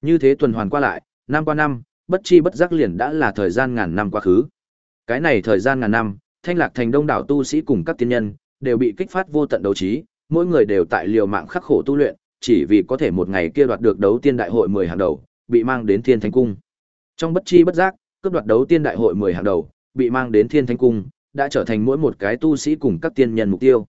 S1: Như thế tuần hoàn qua lại, năm qua năm, bất chi bất giác liền đã là thời gian ngàn năm quá khứ. Cái này thời gian ngàn năm, Thanh Lạc thành đông đảo tu sĩ cùng các tiên nhân đều bị kích phát vô tận đấu trí, mỗi người đều tại liều mạng khắc khổ tu luyện, chỉ vì có thể một ngày kia đoạt được đấu tiên đại hội 10 hàng đầu, bị mang đến Thiên Thánh cung. Trong bất chi bất giác, cướp đoạt đấu tiên đại hội 10 hàng đầu, bị mang đến Thiên Thánh cung, đã trở thành mỗi một cái tu sĩ cùng các tiên nhân mục tiêu.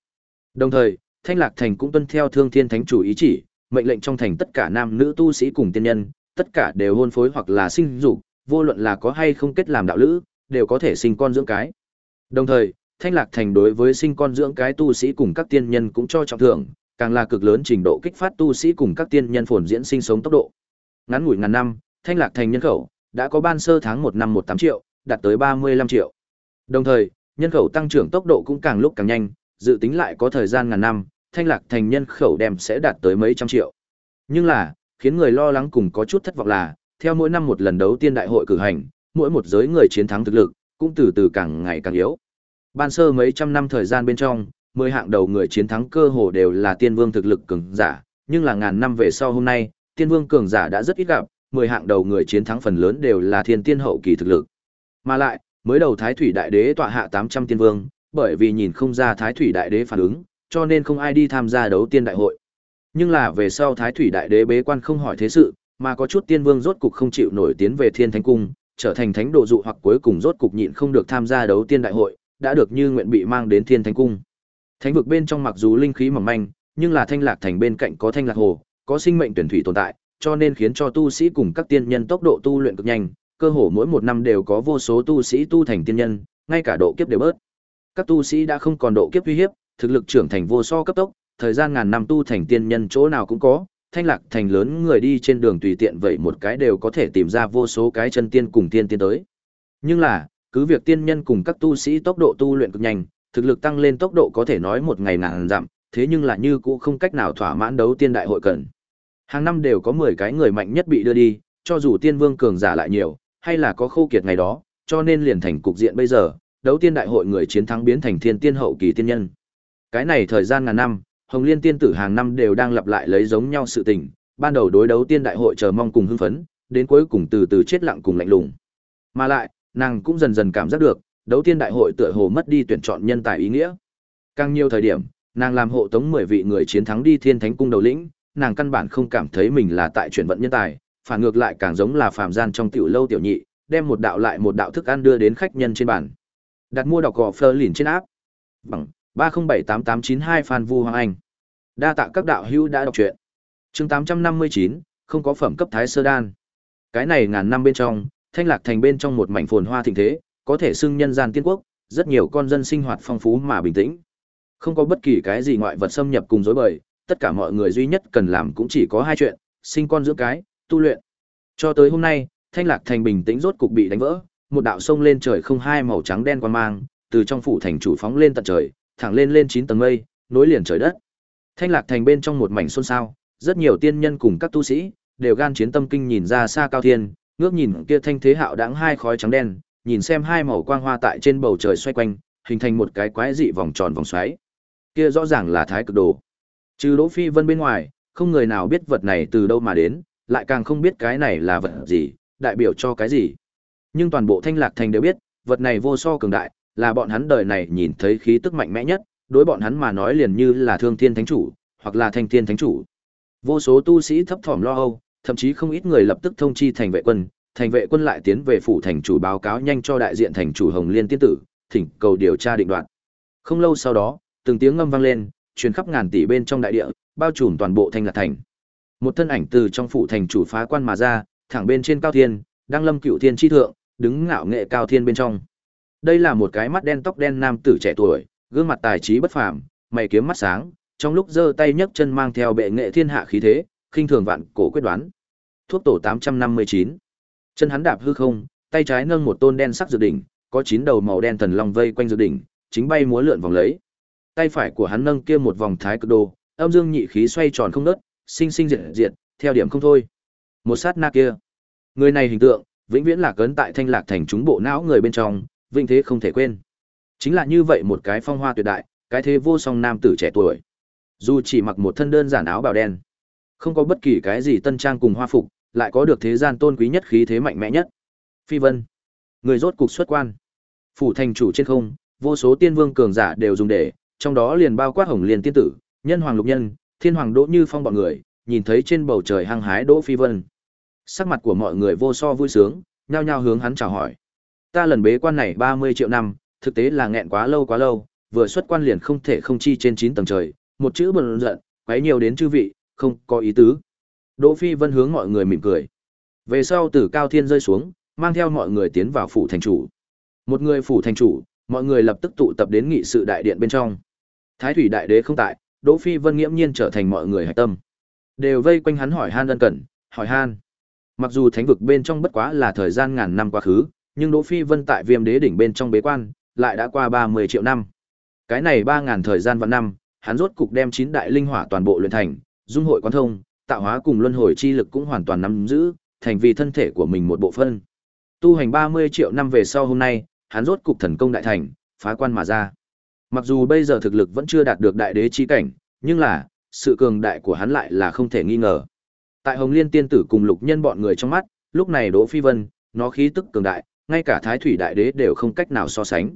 S1: Đồng thời, Thanh Lạc thành cũng tuân theo Thương Thiên Thánh chủ ý chỉ, mệnh lệnh trong thành tất cả nam nữ tu sĩ cùng tiên nhân, tất cả đều hôn phối hoặc là sinh dục, vô luận là có hay không kết làm đạo lữ, đều có thể sinh con dưỡng cái. Đồng thời, Thanh Lạc Thành đối với sinh con dưỡng cái tu sĩ cùng các tiên nhân cũng cho trọng thưởng, càng là cực lớn trình độ kích phát tu sĩ cùng các tiên nhân phồn diễn sinh sống tốc độ. Ngắn ngủi ngàn năm, Thanh Lạc Thành nhân khẩu đã có ban sơ tháng một năm một tám triệu, đạt tới ba mươi 35 triệu. Đồng thời, nhân khẩu tăng trưởng tốc độ cũng càng lúc càng nhanh, dự tính lại có thời gian ngàn năm, Thanh Lạc Thành nhân khẩu đem sẽ đạt tới mấy trăm triệu. Nhưng là, khiến người lo lắng cùng có chút thất vọng là, theo mỗi năm một lần đấu tiên đại hội cử hành, mỗi một giới người chiến thắng thực lực cũng từ từ càng ngày càng yếu. Ban sơ mấy trăm năm thời gian bên trong, mười hạng đầu người chiến thắng cơ hồ đều là tiên vương thực lực cường giả, nhưng là ngàn năm về sau hôm nay, tiên vương cường giả đã rất ít gặp, mười hạng đầu người chiến thắng phần lớn đều là thiên tiên hậu kỳ thực lực. Mà lại, mới đầu Thái Thủy Đại Đế tọa hạ 800 tiên vương, bởi vì nhìn không ra Thái Thủy Đại Đế phản ứng, cho nên không ai đi tham gia đấu tiên đại hội. Nhưng là về sau Thái Thủy Đại Đế bế quan không hỏi thế sự, mà có chút tiên vương rốt cục không chịu nổi tiến về Thiên Thánh cung, trở thành thánh độ dụ hoặc cuối cùng rốt cục nhịn không được tham gia đấu tiên đại hội, đã được như nguyện bị mang đến Thiên Thánh cung. Thánh vực bên trong mặc dù linh khí mỏng manh, nhưng là Thanh Lạc thành bên cạnh có Thanh Lạc hồ, có sinh mệnh tuyển thủy tồn tại, cho nên khiến cho tu sĩ cùng các tiên nhân tốc độ tu luyện cực nhanh, cơ hồ mỗi một năm đều có vô số tu sĩ tu thành tiên nhân, ngay cả độ kiếp đều bớt. Các tu sĩ đã không còn độ kiếp uy hiếp, thực lực trưởng thành vô so cấp tốc, thời gian ngàn năm tu thành tiên nhân chỗ nào cũng có, thanh lạc thành lớn người đi trên đường tùy tiện vậy một cái đều có thể tìm ra vô số cái chân tiên cùng tiên tiên tới. Nhưng là, cứ việc tiên nhân cùng các tu sĩ tốc độ tu luyện cực nhanh, thực lực tăng lên tốc độ có thể nói một ngày ngàn dặm, thế nhưng là như cũng không cách nào thỏa mãn đấu tiên đại hội cần. Hàng năm đều có 10 cái người mạnh nhất bị đưa đi, cho dù tiên vương cường giả lại nhiều, hay là có khâu kiệt ngày đó, cho nên liền thành cục diện bây giờ, đấu tiên đại hội người chiến thắng biến thành thiên tiên hậu kỳ tiên nhân. Cái này thời gian ngàn năm, Hồng Liên tiên tử hàng năm đều đang lặp lại lấy giống nhau sự tình, ban đầu đối đấu tiên đại hội chờ mong cùng hưng phấn, đến cuối cùng từ từ chết lặng cùng lạnh lùng. Mà lại, nàng cũng dần dần cảm giác được, đấu tiên đại hội tựa hồ mất đi tuyển chọn nhân tài ý nghĩa. Càng nhiều thời điểm, nàng làm hộ tống 10 vị người chiến thắng đi Thiên Thánh cung đầu lĩnh, nàng căn bản không cảm thấy mình là tại chuyển vận nhân tài, phản ngược lại càng giống là phàm gian trong tiểu lâu tiểu nhị, đem một đạo lại một đạo thức ăn đưa đến khách nhân trên bàn. Đặt mua đọc gò phơ lìn trên áp. Bằng 3078892 Phan Vu Hoàng Anh. Đa tạ các đạo hữu đã đọc truyện. Chương 859, không có phẩm cấp thái sơ đan. Cái này ngàn năm bên trong, Thanh Lạc thành bên trong một mảnh phồn hoa thịnh thế, có thể xưng nhân gian tiên quốc, rất nhiều con dân sinh hoạt phong phú mà bình tĩnh. Không có bất kỳ cái gì ngoại vật xâm nhập cùng dối bời, tất cả mọi người duy nhất cần làm cũng chỉ có hai chuyện, sinh con dưỡng cái, tu luyện. Cho tới hôm nay, Thanh Lạc thành bình tĩnh rốt cục bị đánh vỡ, một đạo sông lên trời không hai màu trắng đen quan mang, từ trong phủ thành chủ phóng lên tận trời, thẳng lên lên chín tầng mây, nối liền trời đất. Thanh Lạc thành bên trong một mảnh xôn xao, rất nhiều tiên nhân cùng các tu sĩ đều gan chiến tâm kinh nhìn ra xa cao thiên, ngước nhìn kia thanh thế hạo đáng hai khói trắng đen, nhìn xem hai màu quang hoa tại trên bầu trời xoay quanh, hình thành một cái quái dị vòng tròn vòng xoáy. Kia rõ ràng là thái cực đồ. Trừ Đỗ Phi Vân bên ngoài, không người nào biết vật này từ đâu mà đến, lại càng không biết cái này là vật gì, đại biểu cho cái gì. Nhưng toàn bộ Thanh Lạc thành đều biết, vật này vô so cường đại, là bọn hắn đời này nhìn thấy khí tức mạnh mẽ nhất, đối bọn hắn mà nói liền như là thương thiên thánh chủ, hoặc là thanh thiên thánh chủ. Vô số tu sĩ thấp thỏm lo âu, thậm chí không ít người lập tức thông chi thành vệ quân, thành vệ quân lại tiến về phủ thành chủ báo cáo nhanh cho đại diện thành chủ Hồng Liên tiên tử, thỉnh cầu điều tra định đoạn. Không lâu sau đó, từng tiếng ngâm vang lên, truyền khắp ngàn tỷ bên trong đại địa, bao trùm toàn bộ thanh lạc thành. Một thân ảnh từ trong phủ thành chủ phá quan mà ra, thẳng bên trên cao thiên, đang lâm cựu thiên chi thượng, đứng ngạo nghệ cao thiên bên trong. Đây là một cái mắt đen tóc đen nam tử trẻ tuổi, gương mặt tài trí bất phàm, mày kiếm mắt sáng, trong lúc giơ tay nhấc chân mang theo bệ nghệ thiên hạ khí thế, khinh thường vạn cổ quyết đoán. Thuốc tổ 859. Chân hắn đạp hư không, tay trái nâng một tôn đen sắc dự đỉnh, có chín đầu màu đen thần long vây quanh dự đỉnh, chính bay múa lượn vòng lấy. Tay phải của hắn nâng kia một vòng thái cực đồ, âm dương nhị khí xoay tròn không ngớt, sinh sinh diệt diệt, theo điểm không thôi. Một sát na kia, người này hình tượng, vĩnh viễn là cấn tại thanh lạc thành chúng bộ não người bên trong, vinh thế không thể quên. Chính là như vậy một cái phong hoa tuyệt đại, cái thế vô song nam tử trẻ tuổi. Dù chỉ mặc một thân đơn giản áo bào đen, không có bất kỳ cái gì tân trang cùng hoa phục, lại có được thế gian tôn quý nhất khí thế mạnh mẽ nhất. Phi Vân, người rốt cục xuất quan. Phủ thành chủ trên không, vô số tiên vương cường giả đều dùng để, trong đó liền bao quát Hồng Liên tiên tử, Nhân Hoàng Lục Nhân, Thiên Hoàng Đỗ Như Phong bọn người, nhìn thấy trên bầu trời hăng hái Đỗ Phi Vân. Sắc mặt của mọi người vô so vui sướng, nhao nhao hướng hắn chào hỏi. Ta lần bế quan này 30 triệu năm, thực tế là nghẹn quá lâu quá lâu, vừa xuất quan liền không thể không chi trên 9 tầng trời, một chữ bần giận, quấy nhiều đến chư vị, không có ý tứ. Đỗ Phi Vân hướng mọi người mỉm cười. Về sau từ cao thiên rơi xuống, mang theo mọi người tiến vào phủ thành chủ. Một người phủ thành chủ, mọi người lập tức tụ tập đến nghị sự đại điện bên trong. Thái thủy đại đế không tại, Đỗ Phi Vân nghiễm nhiên trở thành mọi người hạch tâm. Đều vây quanh hắn hỏi han ân cẩn, hỏi han. Mặc dù thánh vực bên trong bất quá là thời gian ngàn năm quá khứ, nhưng Đỗ Phi Vân tại Viêm Đế đỉnh bên trong bế quan, lại đã qua 30 triệu năm. Cái này ba ngàn thời gian vạn năm, hắn rốt cục đem chín đại linh hỏa toàn bộ luyện thành, dung hội quan thông, tạo hóa cùng luân hồi chi lực cũng hoàn toàn nắm giữ, thành vì thân thể của mình một bộ phận. Tu hành 30 triệu năm về sau hôm nay, hắn rốt cục thần công đại thành, phá quan mà ra. Mặc dù bây giờ thực lực vẫn chưa đạt được đại đế chi cảnh, nhưng là, sự cường đại của hắn lại là không thể nghi ngờ. Tại Hồng Liên tiên tử cùng Lục Nhân bọn người trong mắt, lúc này Đỗ Phi Vân, nó khí tức cường đại, ngay cả Thái Thủy đại đế đều không cách nào so sánh.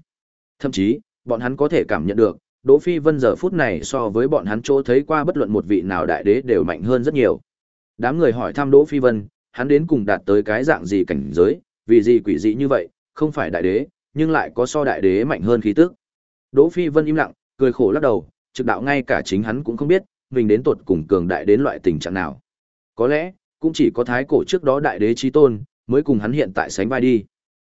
S1: Thậm chí, bọn hắn có thể cảm nhận được, Đỗ Phi Vân giờ phút này so với bọn hắn chỗ thấy qua bất luận một vị nào đại đế đều mạnh hơn rất nhiều. Đám người hỏi thăm Đỗ Phi Vân, hắn đến cùng đạt tới cái dạng gì cảnh giới, vì gì quỷ dị như vậy, không phải đại đế, nhưng lại có so đại đế mạnh hơn khí tức. Đỗ Phi Vân im lặng, cười khổ lắc đầu, trực đạo ngay cả chính hắn cũng không biết, mình đến tột cùng cường đại đến loại tình trạng nào. Có lẽ, cũng chỉ có thái cổ trước đó đại đế chí tôn, mới cùng hắn hiện tại sánh vai đi.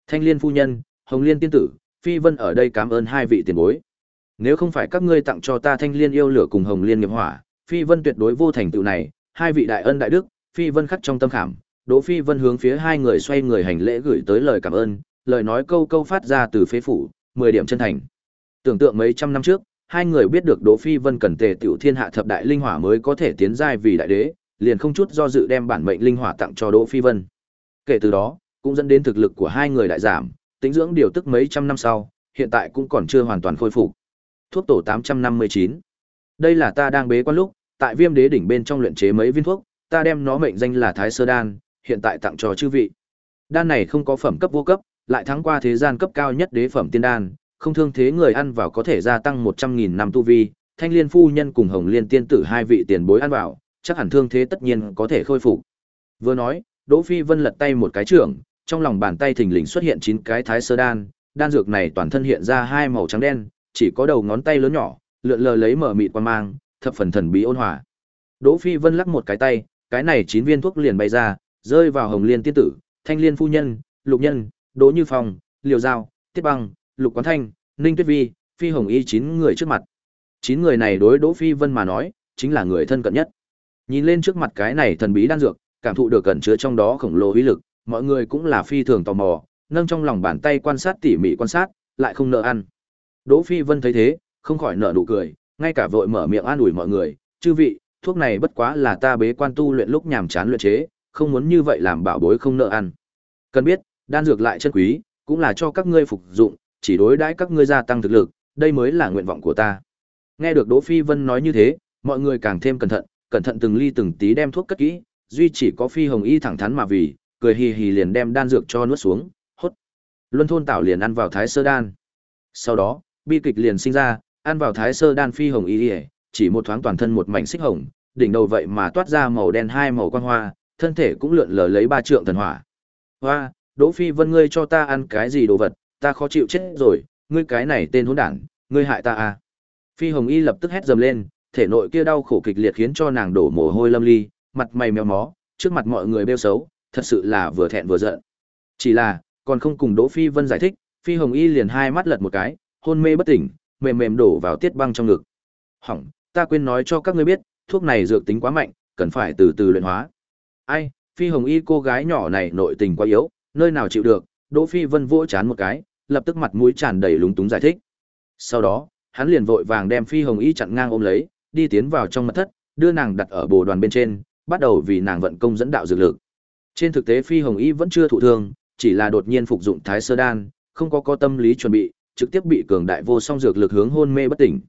S1: Thanh Liên phu nhân, Hồng Liên tiên tử, Phi Vân ở đây cảm ơn hai vị tiền bối. Nếu không phải các ngươi tặng cho ta Thanh Liên yêu lửa cùng Hồng Liên nghiệp hỏa, Phi Vân tuyệt đối vô thành tựu này, hai vị đại ân đại đức, Phi Vân khắc trong tâm khảm. Đỗ Phi Vân hướng phía hai người xoay người hành lễ gửi tới lời cảm ơn, lời nói câu câu phát ra từ phế phủ, 10 điểm chân thành. Tưởng tượng mấy trăm năm trước, hai người biết được Đỗ Phi Vân cần tề tiểu thiên hạ thập đại linh hỏa mới có thể tiến giai vì đại đế, liền không chút do dự đem bản mệnh linh hỏa tặng cho Đỗ Phi Vân. Kể từ đó, cũng dẫn đến thực lực của hai người đại giảm, tính dưỡng điều tức mấy trăm năm sau, hiện tại cũng còn chưa hoàn toàn khôi phục. Thuốc tổ 859. Đây là ta đang bế quan lúc, tại Viêm Đế đỉnh bên trong luyện chế mấy viên thuốc, ta đem nó mệnh danh là Thái Sơ đan, hiện tại tặng cho chư vị. Đan này không có phẩm cấp vô cấp, lại thắng qua thế gian cấp cao nhất đế phẩm tiên đan, không thương thế người ăn vào có thể gia tăng 100.000 năm tu vi, Thanh Liên phu nhân cùng Hồng Liên tiên tử hai vị tiền bối ăn vào, chắc hẳn thương thế tất nhiên có thể khôi phục. Vừa nói, Đỗ Phi Vân lật tay một cái trưởng, trong lòng bàn tay thình lình xuất hiện chín cái thái sơ đan, đan dược này toàn thân hiện ra hai màu trắng đen, chỉ có đầu ngón tay lớn nhỏ, lượn lờ lấy mở mịt qua mang, thập phần thần bí ôn hòa. Đỗ Phi Vân lắc một cái tay, cái này chín viên thuốc liền bay ra, rơi vào Hồng Liên tiên tử, Thanh Liên phu nhân, Lục Nhân, Đỗ Như Phong, Liều Giao, Tiết Băng, Lục Quán Thanh, Ninh Tuyết Vi, Phi Hồng Y chín người trước mặt. Chín người này đối Đỗ Phi Vân mà nói, chính là người thân cận nhất. Nhìn lên trước mặt cái này thần bí đan dược, cảm thụ được cẩn chứa trong đó khổng lồ uy lực, mọi người cũng là phi thường tò mò, nâng trong lòng bàn tay quan sát tỉ mỉ quan sát, lại không nợ ăn. Đỗ Phi Vân thấy thế, không khỏi nở nụ cười, ngay cả vội mở miệng an ủi mọi người, "Chư vị, thuốc này bất quá là ta bế quan tu luyện lúc nhàm chán luyện chế, không muốn như vậy làm bảo bối không nợ ăn. Cần biết, đan dược lại chân quý, cũng là cho các ngươi phục dụng, chỉ đối đãi các ngươi gia tăng thực lực, đây mới là nguyện vọng của ta." Nghe được Đỗ Phi Vân nói như thế, mọi người càng thêm cẩn thận, cẩn thận từng ly từng tí đem thuốc cất kỹ, duy chỉ có Phi Hồng Y thẳng thắn mà vì, cười hì hì liền đem đan dược cho nuốt xuống, hốt. Luân thôn tảo liền ăn vào thái sơ đan. Sau đó, bi kịch liền sinh ra, ăn vào thái sơ đan Phi Hồng Y, chỉ một thoáng toàn thân một mảnh xích hồng, đỉnh đầu vậy mà toát ra màu đen hai màu quang hoa, thân thể cũng lượn lờ lấy ba trượng thần hỏa. Hoa, Đỗ Phi Vân ngươi cho ta ăn cái gì đồ vật, ta khó chịu chết rồi, ngươi cái này tên hỗn đản, ngươi hại ta à. Phi Hồng Y lập tức hét dầm lên, thể nội kia đau khổ kịch liệt khiến cho nàng đổ mồ hôi lâm ly, mặt mày méo mó, trước mặt mọi người bêu xấu, thật sự là vừa thẹn vừa giận. Chỉ là, còn không cùng Đỗ Phi Vân giải thích, Phi Hồng Y liền hai mắt lật một cái, hôn mê bất tỉnh, mềm mềm đổ vào tiết băng trong ngực. Hỏng, ta quên nói cho các ngươi biết, thuốc này dược tính quá mạnh, cần phải từ từ luyện hóa. Ai, Phi Hồng Y cô gái nhỏ này nội tình quá yếu, nơi nào chịu được, Đỗ Phi Vân vỗ chán một cái, lập tức mặt mũi tràn đầy lúng túng giải thích. Sau đó, hắn liền vội vàng đem Phi Hồng Y chặn ngang ôm lấy, đi tiến vào trong mật thất, đưa nàng đặt ở bồ đoàn bên trên, bắt đầu vì nàng vận công dẫn đạo dược lực. Trên thực tế Phi Hồng Y vẫn chưa thụ thương, chỉ là đột nhiên phục dụng Thái Sơ đan, không có có tâm lý chuẩn bị, trực tiếp bị cường đại vô song dược lực hướng hôn mê bất tỉnh.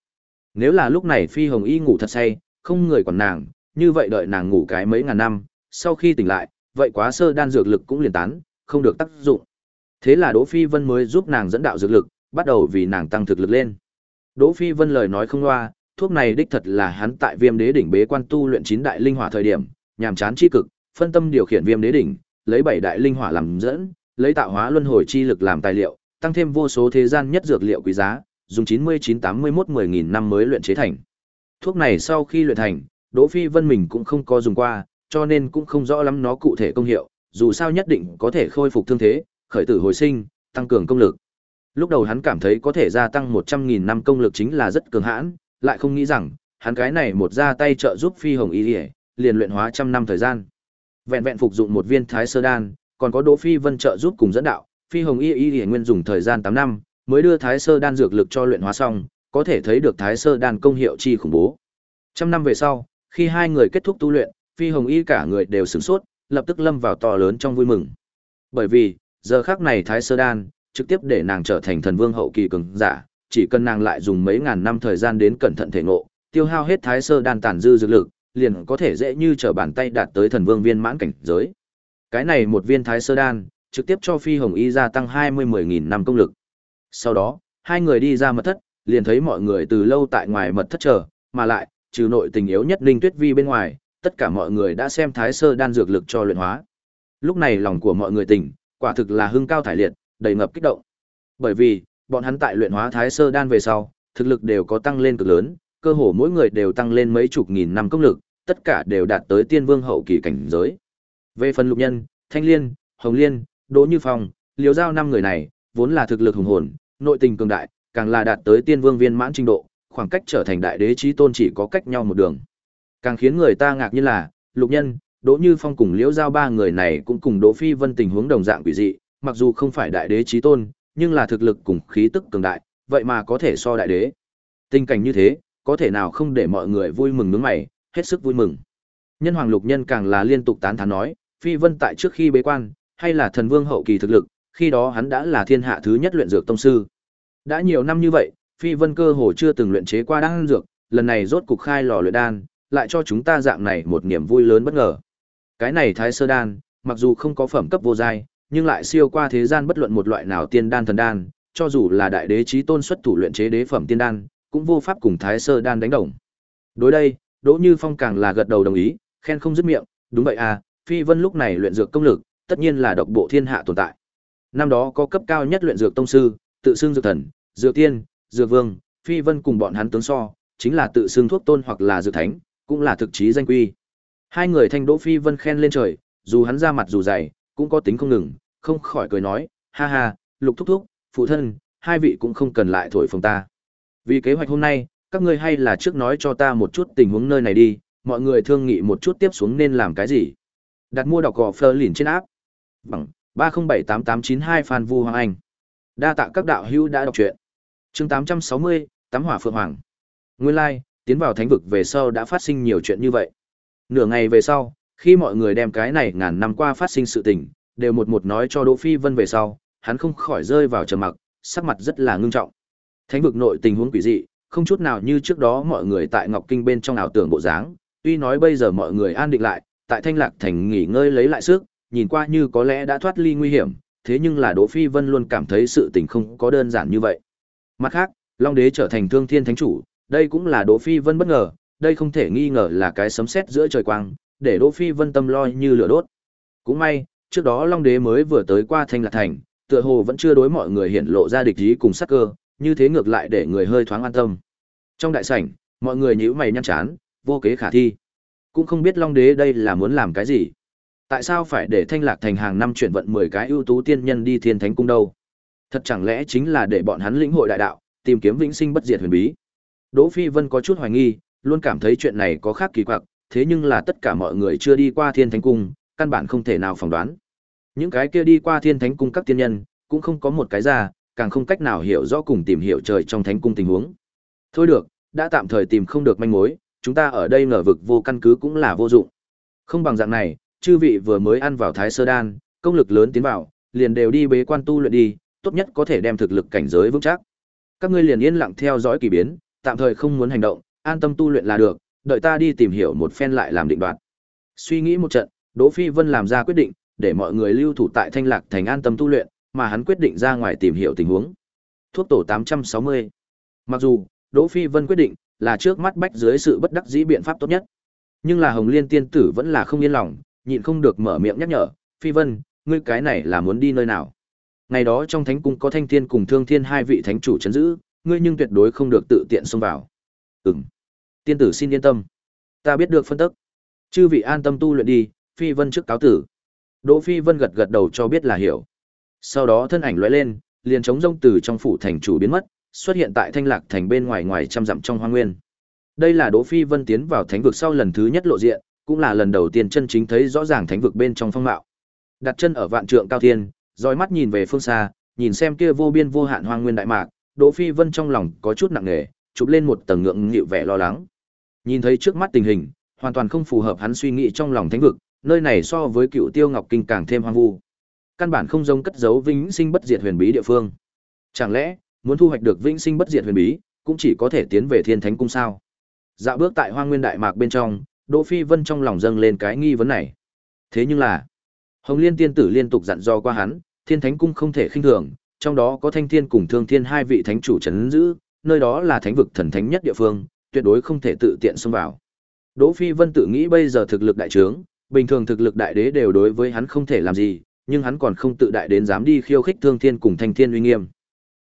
S1: Nếu là lúc này Phi Hồng Y ngủ thật say, không người còn nàng, như vậy đợi nàng ngủ cái mấy ngàn năm, sau khi tỉnh lại, vậy quá sơ đan dược lực cũng liền tán, không được tác dụng. Thế là Đỗ Phi Vân mới giúp nàng dẫn đạo dược lực, bắt đầu vì nàng tăng thực lực lên. Đỗ Phi Vân lời nói không loa, thuốc này đích thật là hắn tại Viêm Đế đỉnh bế quan tu luyện chín đại linh hỏa thời điểm, nhàm chán chi cực, phân tâm điều khiển Viêm Đế đỉnh, lấy bảy đại linh hỏa làm dẫn, lấy tạo hóa luân hồi chi lực làm tài liệu, tăng thêm vô số thế gian nhất dược liệu quý giá, dùng 9981 10000 năm mới luyện chế thành. Thuốc này sau khi luyện thành, Đỗ Phi Vân mình cũng không có dùng qua, cho nên cũng không rõ lắm nó cụ thể công hiệu, dù sao nhất định có thể khôi phục thương thế, khởi tử hồi sinh, tăng cường công lực. Lúc đầu hắn cảm thấy có thể gia tăng 100.000 năm công lực chính là rất cường hãn, lại không nghĩ rằng, hắn cái này một ra tay trợ giúp Phi Hồng Y Liễu, liền luyện hóa trăm năm thời gian. Vẹn vẹn phục dụng một viên Thái Sơ đan, còn có Đỗ Phi Vân trợ giúp cùng dẫn đạo, Phi Hồng Y Y Liễu nguyên dùng thời gian 8 năm, mới đưa Thái Sơ đan dược lực cho luyện hóa xong, có thể thấy được Thái Sơ đan công hiệu chi khủng bố. Trăm năm về sau, khi hai người kết thúc tu luyện, Phi Hồng Y cả người đều sửng sốt, lập tức lâm vào to lớn trong vui mừng. Bởi vì, giờ khắc này Thái Sơ Đan trực tiếp để nàng trở thành thần vương hậu kỳ cường giả, chỉ cần nàng lại dùng mấy ngàn năm thời gian đến cẩn thận thể ngộ, tiêu hao hết Thái Sơ Đan tàn dư dược lực, liền có thể dễ như trở bàn tay đạt tới thần vương viên mãn cảnh giới. Cái này một viên Thái Sơ Đan, trực tiếp cho Phi Hồng Y gia tăng 20 10000 năm công lực. Sau đó, hai người đi ra mật thất, liền thấy mọi người từ lâu tại ngoài mật thất chờ, mà lại, trừ nội tình yếu nhất Ninh Tuyết Vi bên ngoài, tất cả mọi người đã xem Thái Sơ đan dược lực cho luyện hóa. Lúc này lòng của mọi người tỉnh, quả thực là hưng cao thải liệt, đầy ngập kích động. Bởi vì, bọn hắn tại luyện hóa Thái Sơ đan về sau, thực lực đều có tăng lên cực lớn, cơ hồ mỗi người đều tăng lên mấy chục nghìn năm công lực, tất cả đều đạt tới tiên vương hậu kỳ cảnh giới. Về phần lục nhân, Thanh Liên, Hồng Liên, Đỗ Như Phong, Liễu Giao năm người này, vốn là thực lực hùng hồn, nội tình cường đại, càng là đạt tới tiên vương viên mãn trình độ, khoảng cách trở thành đại đế chí tôn chỉ có cách nhau một đường. Càng khiến người ta ngạc nhiên là, Lục Nhân, Đỗ Như Phong cùng Liễu Giao ba người này cũng cùng Đỗ Phi Vân tình huống đồng dạng quỷ dị, mặc dù không phải đại đế chí tôn, nhưng là thực lực cùng khí tức cường đại, vậy mà có thể so đại đế. Tình cảnh như thế, có thể nào không để mọi người vui mừng nướng mày, hết sức vui mừng. Nhân Hoàng Lục Nhân càng là liên tục tán thán nói, Phi Vân tại trước khi bế quan, hay là thần vương hậu kỳ thực lực, khi đó hắn đã là thiên hạ thứ nhất luyện dược tông sư. Đã nhiều năm như vậy, Phi Vân cơ hồ chưa từng luyện chế qua đan dược, lần này rốt cục khai lò luyện đan, lại cho chúng ta dạng này một niềm vui lớn bất ngờ. Cái này Thái Sơ đan, mặc dù không có phẩm cấp vô giai, nhưng lại siêu qua thế gian bất luận một loại nào tiên đan thần đan, cho dù là đại đế chí tôn xuất thủ luyện chế đế phẩm tiên đan, cũng vô pháp cùng Thái Sơ đan đánh đồng. Đối đây, Đỗ Như Phong càng là gật đầu đồng ý, khen không dứt miệng, đúng vậy à, Phi Vân lúc này luyện dược công lực, tất nhiên là độc bộ thiên hạ tồn tại. Năm đó có cấp cao nhất luyện dược tông sư, tự xưng dược thần, dược tiên, dược vương, Phi Vân cùng bọn hắn tướng so, chính là tự xưng thuốc tôn hoặc là dược thánh, cũng là thực chí danh quy. Hai người thanh Đỗ Phi Vân khen lên trời, dù hắn ra mặt dù dày, cũng có tính không ngừng, không khỏi cười nói, ha ha, lục thúc thúc, phụ thân, hai vị cũng không cần lại thổi phồng ta. Vì kế hoạch hôm nay, các ngươi hay là trước nói cho ta một chút tình huống nơi này đi, mọi người thương nghị một chút tiếp xuống nên làm cái gì. Đặt mua đọc gò phơ lìn trên áp. Bằng 3078892 Phan Vu Hoàng Anh. Đa tạ các đạo hữu đã đọc truyện. Chương 860, Tám hỏa phượng hoàng. Nguyên lai, like, tiến vào thánh vực về sau đã phát sinh nhiều chuyện như vậy. Nửa ngày về sau, khi mọi người đem cái này ngàn năm qua phát sinh sự tình, đều một một nói cho Đỗ Phi Vân về sau, hắn không khỏi rơi vào trầm mặc, sắc mặt rất là ngưng trọng. Thánh vực nội tình huống quỷ dị, không chút nào như trước đó mọi người tại Ngọc Kinh bên trong ảo tưởng bộ dáng, tuy nói bây giờ mọi người an định lại, tại Thanh Lạc thành nghỉ ngơi lấy lại sức, nhìn qua như có lẽ đã thoát ly nguy hiểm, thế nhưng là Đỗ Phi Vân luôn cảm thấy sự tình không có đơn giản như vậy. Mặt khác, Long Đế trở thành Thương Thiên Thánh chủ, đây cũng là Đỗ Phi Vân bất ngờ, đây không thể nghi ngờ là cái sấm sét giữa trời quang, để Đỗ Phi Vân tâm lo như lửa đốt. Cũng may, trước đó Long Đế mới vừa tới qua Thanh Lạc Thành, tựa hồ vẫn chưa đối mọi người hiện lộ ra địch ý cùng sắc cơ, như thế ngược lại để người hơi thoáng an tâm. Trong đại sảnh, mọi người nhíu mày nhăn chán, vô kế khả thi. Cũng không biết Long Đế đây là muốn làm cái gì. Tại sao phải để Thanh Lạc Thành hàng năm chuyển vận 10 cái ưu tú tiên nhân đi Thiên Thánh cung đâu? Thật chẳng lẽ chính là để bọn hắn lĩnh hội đại đạo, tìm kiếm vĩnh sinh bất diệt huyền bí. Đỗ Phi Vân có chút hoài nghi, luôn cảm thấy chuyện này có khác kỳ quặc, thế nhưng là tất cả mọi người chưa đi qua Thiên Thánh Cung, căn bản không thể nào phỏng đoán. Những cái kia đi qua Thiên Thánh Cung các tiên nhân, cũng không có một cái ra, càng không cách nào hiểu rõ cùng tìm hiểu trời trong Thánh Cung tình huống. Thôi được, đã tạm thời tìm không được manh mối, chúng ta ở đây ngờ vực vô căn cứ cũng là vô dụng. Không bằng dạng này, chư vị vừa mới ăn vào Thái Sơ Đan, công lực lớn tiến vào, liền đều đi bế quan tu luyện đi, tốt nhất có thể đem thực lực cảnh giới vững chắc. Các ngươi liền yên lặng theo dõi kỳ biến, tạm thời không muốn hành động, an tâm tu luyện là được, đợi ta đi tìm hiểu một phen lại làm định đoạt. Suy nghĩ một trận, Đỗ Phi Vân làm ra quyết định, để mọi người lưu thủ tại Thanh Lạc thành an tâm tu luyện, mà hắn quyết định ra ngoài tìm hiểu tình huống. Thuốc tổ 860. Mặc dù, Đỗ Phi Vân quyết định là trước mắt bách dưới sự bất đắc dĩ biện pháp tốt nhất. Nhưng là Hồng Liên tiên tử vẫn là không yên lòng, nhịn không được mở miệng nhắc nhở, "Phi Vân, ngươi cái này là muốn đi nơi nào?" Ngày đó trong thánh cung có Thanh Thiên cùng Thương Thiên hai vị thánh chủ trấn giữ, ngươi nhưng tuyệt đối không được tự tiện xông vào. Ừm. Tiên tử xin yên tâm. Ta biết được phân tức. Chư vị an tâm tu luyện đi, Phi Vân trước cáo tử. Đỗ Phi Vân gật gật đầu cho biết là hiểu. Sau đó thân ảnh lóe lên, liền chống rông từ trong phủ thành chủ biến mất, xuất hiện tại Thanh Lạc thành bên ngoài ngoài trăm dặm trong hoang nguyên. Đây là Đỗ Phi Vân tiến vào thánh vực sau lần thứ nhất lộ diện, cũng là lần đầu tiên chân chính thấy rõ ràng thánh vực bên trong phong mạo. Đặt chân ở vạn trượng cao thiên, dõi mắt nhìn về phương xa, nhìn xem kia vô biên vô hạn hoang nguyên đại mạc, Đỗ Phi Vân trong lòng có chút nặng nề, chụp lên một tầng ngượng nghịu vẻ lo lắng. Nhìn thấy trước mắt tình hình, hoàn toàn không phù hợp hắn suy nghĩ trong lòng thánh vực, nơi này so với Cựu Tiêu Ngọc Kinh càng thêm hoang vu. Căn bản không giống cất giấu vĩnh sinh bất diệt huyền bí địa phương. Chẳng lẽ, muốn thu hoạch được vĩnh sinh bất diệt huyền bí, cũng chỉ có thể tiến về Thiên Thánh cung sao? Dạo bước tại Hoang Nguyên Đại Mạc bên trong, Đỗ Phi Vân trong lòng dâng lên cái nghi vấn này. Thế nhưng là, Hồng Liên tiên tử liên tục dặn dò qua hắn, Thiên Thánh cung không thể khinh thường, trong đó có Thanh Thiên cùng Thương Thiên hai vị thánh chủ trấn giữ, nơi đó là thánh vực thần thánh nhất địa phương, tuyệt đối không thể tự tiện xông vào. Đỗ Phi Vân tự nghĩ bây giờ thực lực đại trướng, bình thường thực lực đại đế đều đối với hắn không thể làm gì, nhưng hắn còn không tự đại đến dám đi khiêu khích Thương Thiên cùng Thanh Thiên uy nghiêm.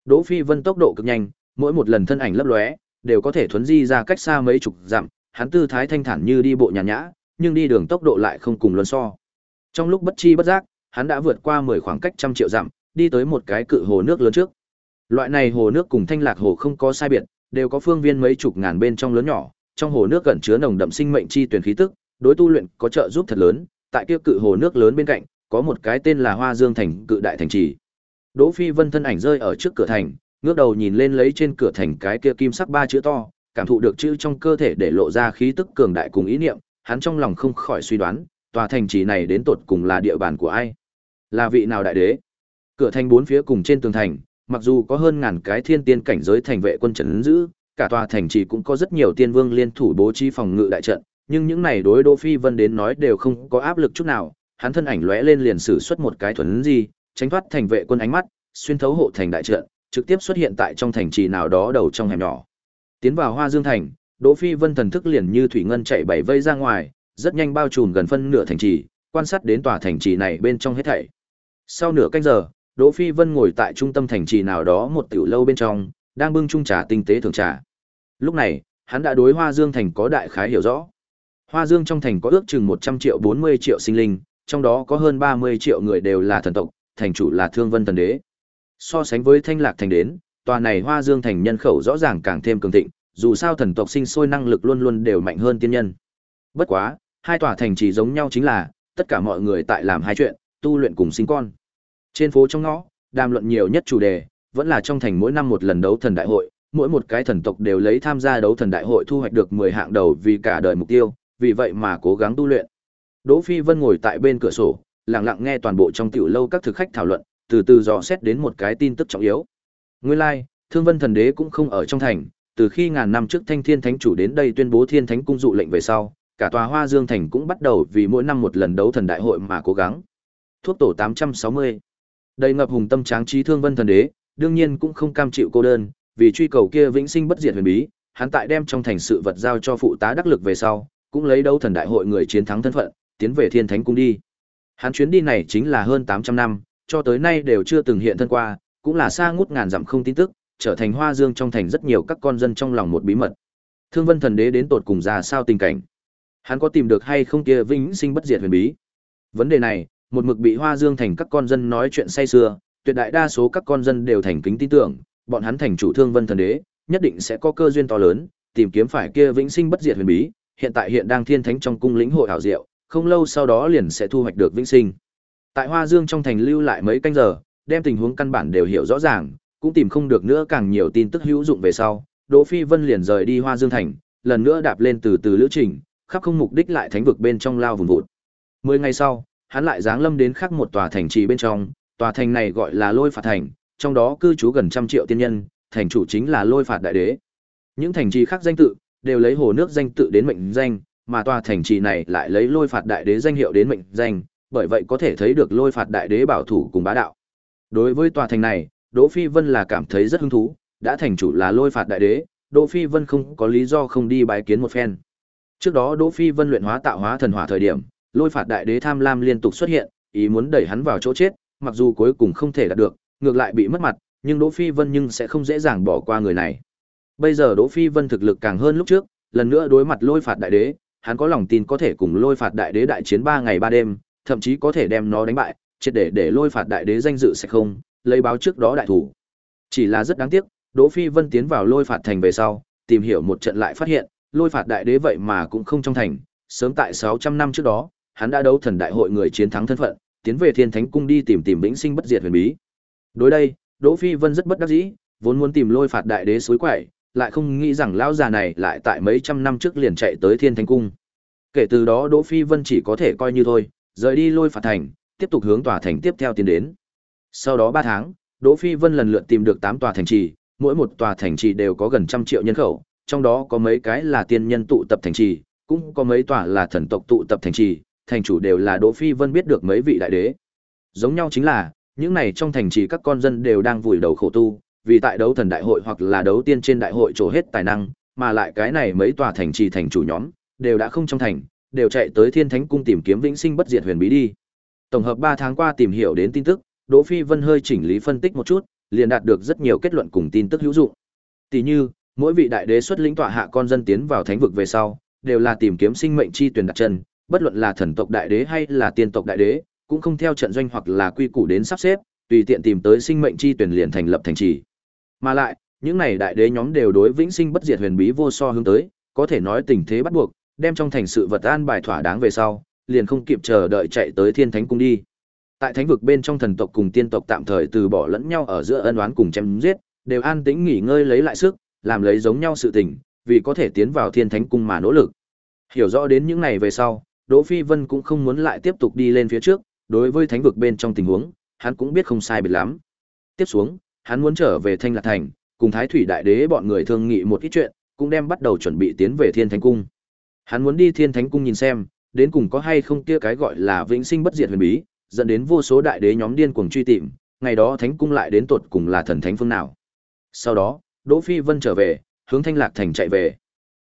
S1: Đỗ Phi Vân tốc độ cực nhanh, mỗi một lần thân ảnh lấp lóe, đều có thể thuấn di ra cách xa mấy chục dặm, hắn tư thái thanh thản như đi bộ nhàn nhã, nhưng đi đường tốc độ lại không cùng luân so. Trong lúc bất chi bất giác, hắn đã vượt qua 10 khoảng cách trăm triệu dặm, đi tới một cái cự hồ nước lớn trước. Loại này hồ nước cùng thanh lạc hồ không có sai biệt, đều có phương viên mấy chục ngàn bên trong lớn nhỏ, trong hồ nước gần chứa nồng đậm sinh mệnh chi tuyển khí tức, đối tu luyện có trợ giúp thật lớn, tại kia cự hồ nước lớn bên cạnh, có một cái tên là Hoa Dương thành cự đại thành trì. Đỗ Phi Vân thân ảnh rơi ở trước cửa thành, ngước đầu nhìn lên lấy trên cửa thành cái kia kim sắc ba chữ to, cảm thụ được chữ trong cơ thể để lộ ra khí tức cường đại cùng ý niệm, hắn trong lòng không khỏi suy đoán, tòa thành trì này đến tột cùng là địa bàn của ai? Là vị nào đại đế? Cửa thành bốn phía cùng trên tường thành, mặc dù có hơn ngàn cái thiên tiên cảnh giới thành vệ quân trấn giữ, cả tòa thành trì cũng có rất nhiều tiên vương liên thủ bố trí phòng ngự đại trận, nhưng những này đối Đỗ Phi Vân đến nói đều không có áp lực chút nào, hắn thân ảnh lóe lên liền sử xuất một cái thuần gì, tránh thoát thành vệ quân ánh mắt, xuyên thấu hộ thành đại trận, trực tiếp xuất hiện tại trong thành trì nào đó đầu trong hẻm nhỏ. Tiến vào Hoa Dương thành, Đỗ Phi Vân thần thức liền như thủy ngân chạy bảy vây ra ngoài, rất nhanh bao trùm gần phân nửa thành trì, quan sát đến tòa thành trì này bên trong hết thảy. Sau nửa canh giờ, Đỗ Phi Vân ngồi tại trung tâm thành trì nào đó một tiểu lâu bên trong, đang bưng chung trà tinh tế thưởng trà. Lúc này, hắn đã đối Hoa Dương thành có đại khái hiểu rõ. Hoa Dương trong thành có ước chừng 100 triệu 40 triệu sinh linh, trong đó có hơn 30 triệu người đều là thần tộc, thành chủ là Thương Vân Thần Đế. So sánh với Thanh Lạc thành đến, tòa này Hoa Dương thành nhân khẩu rõ ràng càng thêm cường thịnh, dù sao thần tộc sinh sôi năng lực luôn luôn đều mạnh hơn tiên nhân. Bất quá, hai tòa thành chỉ giống nhau chính là, tất cả mọi người tại làm hai chuyện, tu luyện cùng sinh con. Trên phố trong ngõ, đàm luận nhiều nhất chủ đề, vẫn là trong thành mỗi năm một lần đấu thần đại hội, mỗi một cái thần tộc đều lấy tham gia đấu thần đại hội thu hoạch được 10 hạng đầu vì cả đời mục tiêu, vì vậy mà cố gắng tu luyện. Đỗ Phi Vân ngồi tại bên cửa sổ, lặng lặng nghe toàn bộ trong tiểu lâu các thực khách thảo luận, từ từ dò xét đến một cái tin tức trọng yếu. Nguyên lai, like, Thương Vân Thần Đế cũng không ở trong thành, từ khi ngàn năm trước Thanh Thiên Thánh chủ đến đây tuyên bố Thiên Thánh cung dụ lệnh về sau, cả tòa Hoa Dương thành cũng bắt đầu vì mỗi năm một lần đấu thần đại hội mà cố gắng. Thuốc tổ 860 Đầy ngập hùng tâm tráng trí thương vân thần đế, đương nhiên cũng không cam chịu cô đơn, vì truy cầu kia vĩnh sinh bất diệt huyền bí, hắn tại đem trong thành sự vật giao cho phụ tá đắc lực về sau, cũng lấy đấu thần đại hội người chiến thắng thân phận, tiến về Thiên Thánh cung đi. Hắn chuyến đi này chính là hơn 800 năm, cho tới nay đều chưa từng hiện thân qua, cũng là xa ngút ngàn dặm không tin tức, trở thành Hoa Dương trong thành rất nhiều các con dân trong lòng một bí mật. Thương Vân Thần Đế đến tột cùng ra sao tình cảnh? Hắn có tìm được hay không kia vĩnh sinh bất diệt huyền bí? Vấn đề này, một mực bị Hoa Dương thành các con dân nói chuyện say sưa, tuyệt đại đa số các con dân đều thành kính tin tưởng, bọn hắn thành chủ thương vân thần đế, nhất định sẽ có cơ duyên to lớn, tìm kiếm phải kia vĩnh sinh bất diệt huyền bí, hiện tại hiện đang thiên thánh trong cung lĩnh hội hảo diệu, không lâu sau đó liền sẽ thu hoạch được vĩnh sinh. Tại Hoa Dương trong thành lưu lại mấy canh giờ, đem tình huống căn bản đều hiểu rõ ràng, cũng tìm không được nữa càng nhiều tin tức hữu dụng về sau, Đỗ Phi Vân liền rời đi Hoa Dương Thành, lần nữa đạp lên từ từ lữ trình, khắp không mục đích lại thánh vực bên trong lao vùng vụt. Mười ngày sau, hắn lại giáng lâm đến khác một tòa thành trì bên trong, tòa thành này gọi là Lôi Phạt Thành, trong đó cư trú gần trăm triệu tiên nhân, thành chủ chính là Lôi Phạt Đại Đế. Những thành trì khác danh tự đều lấy hồ nước danh tự đến mệnh danh, mà tòa thành trì này lại lấy Lôi Phạt Đại Đế danh hiệu đến mệnh danh, bởi vậy có thể thấy được Lôi Phạt Đại Đế bảo thủ cùng bá đạo. Đối với tòa thành này, Đỗ Phi Vân là cảm thấy rất hứng thú, đã thành chủ là Lôi Phạt Đại Đế, Đỗ Phi Vân không có lý do không đi bái kiến một phen. Trước đó Đỗ Phi Vân luyện hóa tạo hóa thần hỏa thời điểm, Lôi Phạt Đại Đế tham lam liên tục xuất hiện, ý muốn đẩy hắn vào chỗ chết, mặc dù cuối cùng không thể đạt được, ngược lại bị mất mặt, nhưng Đỗ Phi Vân nhưng sẽ không dễ dàng bỏ qua người này. Bây giờ Đỗ Phi Vân thực lực càng hơn lúc trước, lần nữa đối mặt Lôi Phạt Đại Đế, hắn có lòng tin có thể cùng Lôi Phạt Đại Đế đại chiến 3 ngày 3 đêm, thậm chí có thể đem nó đánh bại, triệt để để Lôi Phạt Đại Đế danh dự sẽ không, lấy báo trước đó đại thủ. Chỉ là rất đáng tiếc, Đỗ Phi Vân tiến vào Lôi Phạt thành về sau, tìm hiểu một trận lại phát hiện, Lôi Phạt Đại Đế vậy mà cũng không trong thành, sớm tại 600 năm trước đó, hắn đã đấu thần đại hội người chiến thắng thân phận, tiến về Thiên Thánh cung đi tìm tìm vĩnh sinh bất diệt huyền bí. Đối đây, Đỗ Phi Vân rất bất đắc dĩ, vốn muốn tìm Lôi Phạt Đại Đế suối quậy, lại không nghĩ rằng lão già này lại tại mấy trăm năm trước liền chạy tới Thiên Thánh cung. Kể từ đó Đỗ Phi Vân chỉ có thể coi như thôi, rời đi Lôi Phạt thành, tiếp tục hướng tòa thành tiếp theo tiến đến. Sau đó 3 tháng, Đỗ Phi Vân lần lượt tìm được 8 tòa thành trì, mỗi một tòa thành trì đều có gần trăm triệu nhân khẩu, trong đó có mấy cái là tiên nhân tụ tập thành trì, cũng có mấy tòa là thần tộc tụ tập thành trì, thành chủ đều là Đỗ Phi Vân biết được mấy vị đại đế. Giống nhau chính là, những này trong thành trì các con dân đều đang vùi đầu khổ tu, vì tại đấu thần đại hội hoặc là đấu tiên trên đại hội trổ hết tài năng, mà lại cái này mấy tòa thành trì thành chủ nhóm, đều đã không trong thành, đều chạy tới Thiên Thánh cung tìm kiếm vĩnh sinh bất diệt huyền bí đi. Tổng hợp 3 tháng qua tìm hiểu đến tin tức, Đỗ Phi Vân hơi chỉnh lý phân tích một chút, liền đạt được rất nhiều kết luận cùng tin tức hữu dụng. Tỷ như, mỗi vị đại đế xuất lĩnh tọa hạ con dân tiến vào thánh vực về sau, đều là tìm kiếm sinh mệnh chi tuyển đặt chân, bất luận là thần tộc đại đế hay là tiên tộc đại đế, cũng không theo trận doanh hoặc là quy củ đến sắp xếp, tùy tiện tìm tới sinh mệnh chi tuyển liền thành lập thành trì. Mà lại, những này đại đế nhóm đều đối vĩnh sinh bất diệt huyền bí vô so hướng tới, có thể nói tình thế bắt buộc, đem trong thành sự vật an bài thỏa đáng về sau, liền không kịp chờ đợi chạy tới Thiên Thánh cung đi. Tại thánh vực bên trong thần tộc cùng tiên tộc tạm thời từ bỏ lẫn nhau ở giữa ân oán cùng chém giết, đều an tĩnh nghỉ ngơi lấy lại sức, làm lấy giống nhau sự tình, vì có thể tiến vào Thiên Thánh cung mà nỗ lực. Hiểu rõ đến những này về sau, Đỗ Phi Vân cũng không muốn lại tiếp tục đi lên phía trước, đối với thánh vực bên trong tình huống, hắn cũng biết không sai biệt lắm. Tiếp xuống, hắn muốn trở về Thanh Lạc Thành, cùng Thái Thủy Đại Đế bọn người thương nghị một ít chuyện, cũng đem bắt đầu chuẩn bị tiến về Thiên Thánh Cung. Hắn muốn đi Thiên Thánh Cung nhìn xem, đến cùng có hay không kia cái gọi là vĩnh sinh bất diệt huyền bí, dẫn đến vô số đại đế nhóm điên cuồng truy tìm, ngày đó Thánh Cung lại đến tột cùng là thần thánh phương nào. Sau đó, Đỗ Phi Vân trở về, hướng Thanh Lạc Thành chạy về.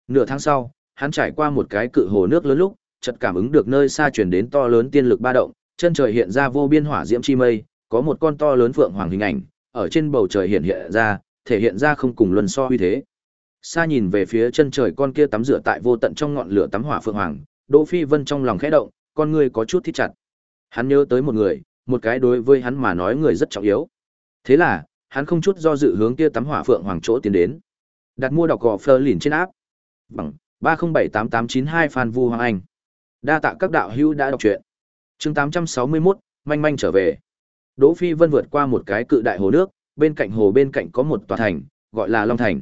S1: Nửa tháng sau, hắn trải qua một cái cự hồ nước lớn lúc, chợt cảm ứng được nơi xa truyền đến to lớn tiên lực ba động, chân trời hiện ra vô biên hỏa diễm chi mây, có một con to lớn phượng hoàng hình ảnh, ở trên bầu trời hiện hiện ra, thể hiện ra không cùng luân so uy thế. Xa nhìn về phía chân trời con kia tắm rửa tại vô tận trong ngọn lửa tắm hỏa phượng hoàng, Đỗ Phi Vân trong lòng khẽ động, con người có chút thít chặt. Hắn nhớ tới một người, một cái đối với hắn mà nói người rất trọng yếu. Thế là, hắn không chút do dự hướng kia tắm hỏa phượng hoàng chỗ tiến đến. Đặt mua đọc gò phơ lìn trên áp. Bằng 3078892 Phan Vu Hoàng Anh. Đa tạ các đạo hữu đã đọc truyện. Chương 861, manh manh trở về. Đỗ Phi Vân vượt qua một cái cự đại hồ nước, bên cạnh hồ bên cạnh có một tòa thành, gọi là Long Thành.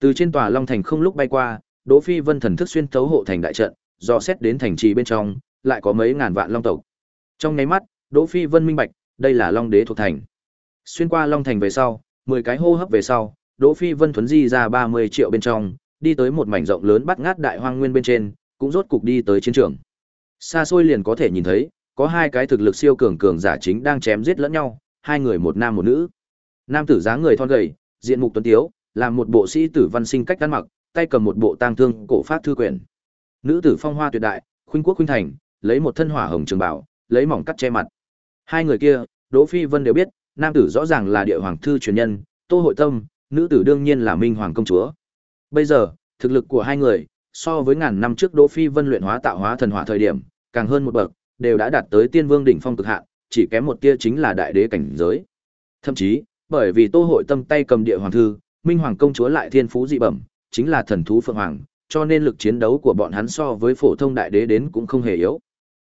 S1: Từ trên tòa Long Thành không lúc bay qua, Đỗ Phi Vân thần thức xuyên thấu hộ thành đại trận, dò xét đến thành trì bên trong, lại có mấy ngàn vạn long tộc. Trong nháy mắt, Đỗ Phi Vân minh bạch, đây là Long Đế thuộc thành. Xuyên qua Long Thành về sau, 10 cái hô hấp về sau, Đỗ Phi Vân thuấn di ra 30 triệu bên trong, đi tới một mảnh rộng lớn bắt ngát đại hoang nguyên bên trên, cũng rốt cục đi tới chiến trường. Xa xôi liền có thể nhìn thấy, có hai cái thực lực siêu cường cường giả chính đang chém giết lẫn nhau, hai người một nam một nữ. Nam tử dáng người thon gầy, diện mục tuấn tiếu, làm một bộ sĩ tử văn sinh cách ăn mặc, tay cầm một bộ tang thương cổ phát thư quyển. Nữ tử phong hoa tuyệt đại, khuynh quốc khuynh thành, lấy một thân hỏa hồng trường bảo, lấy mỏng cắt che mặt. Hai người kia, Đỗ Phi Vân đều biết, nam tử rõ ràng là địa hoàng thư truyền nhân, Tô Hội Tâm, nữ tử đương nhiên là Minh Hoàng công chúa. Bây giờ, thực lực của hai người, so với ngàn năm trước Đỗ Phi Vân luyện hóa tạo hóa thần hỏa thời điểm, càng hơn một bậc, đều đã đạt tới tiên vương đỉnh phong cực hạn, chỉ kém một tia chính là đại đế cảnh giới. Thậm chí, bởi vì Tô Hội Tâm tay cầm địa hoàng thư, Minh Hoàng công chúa lại thiên phú dị bẩm, chính là thần thú phượng hoàng, cho nên lực chiến đấu của bọn hắn so với phổ thông đại đế đến cũng không hề yếu.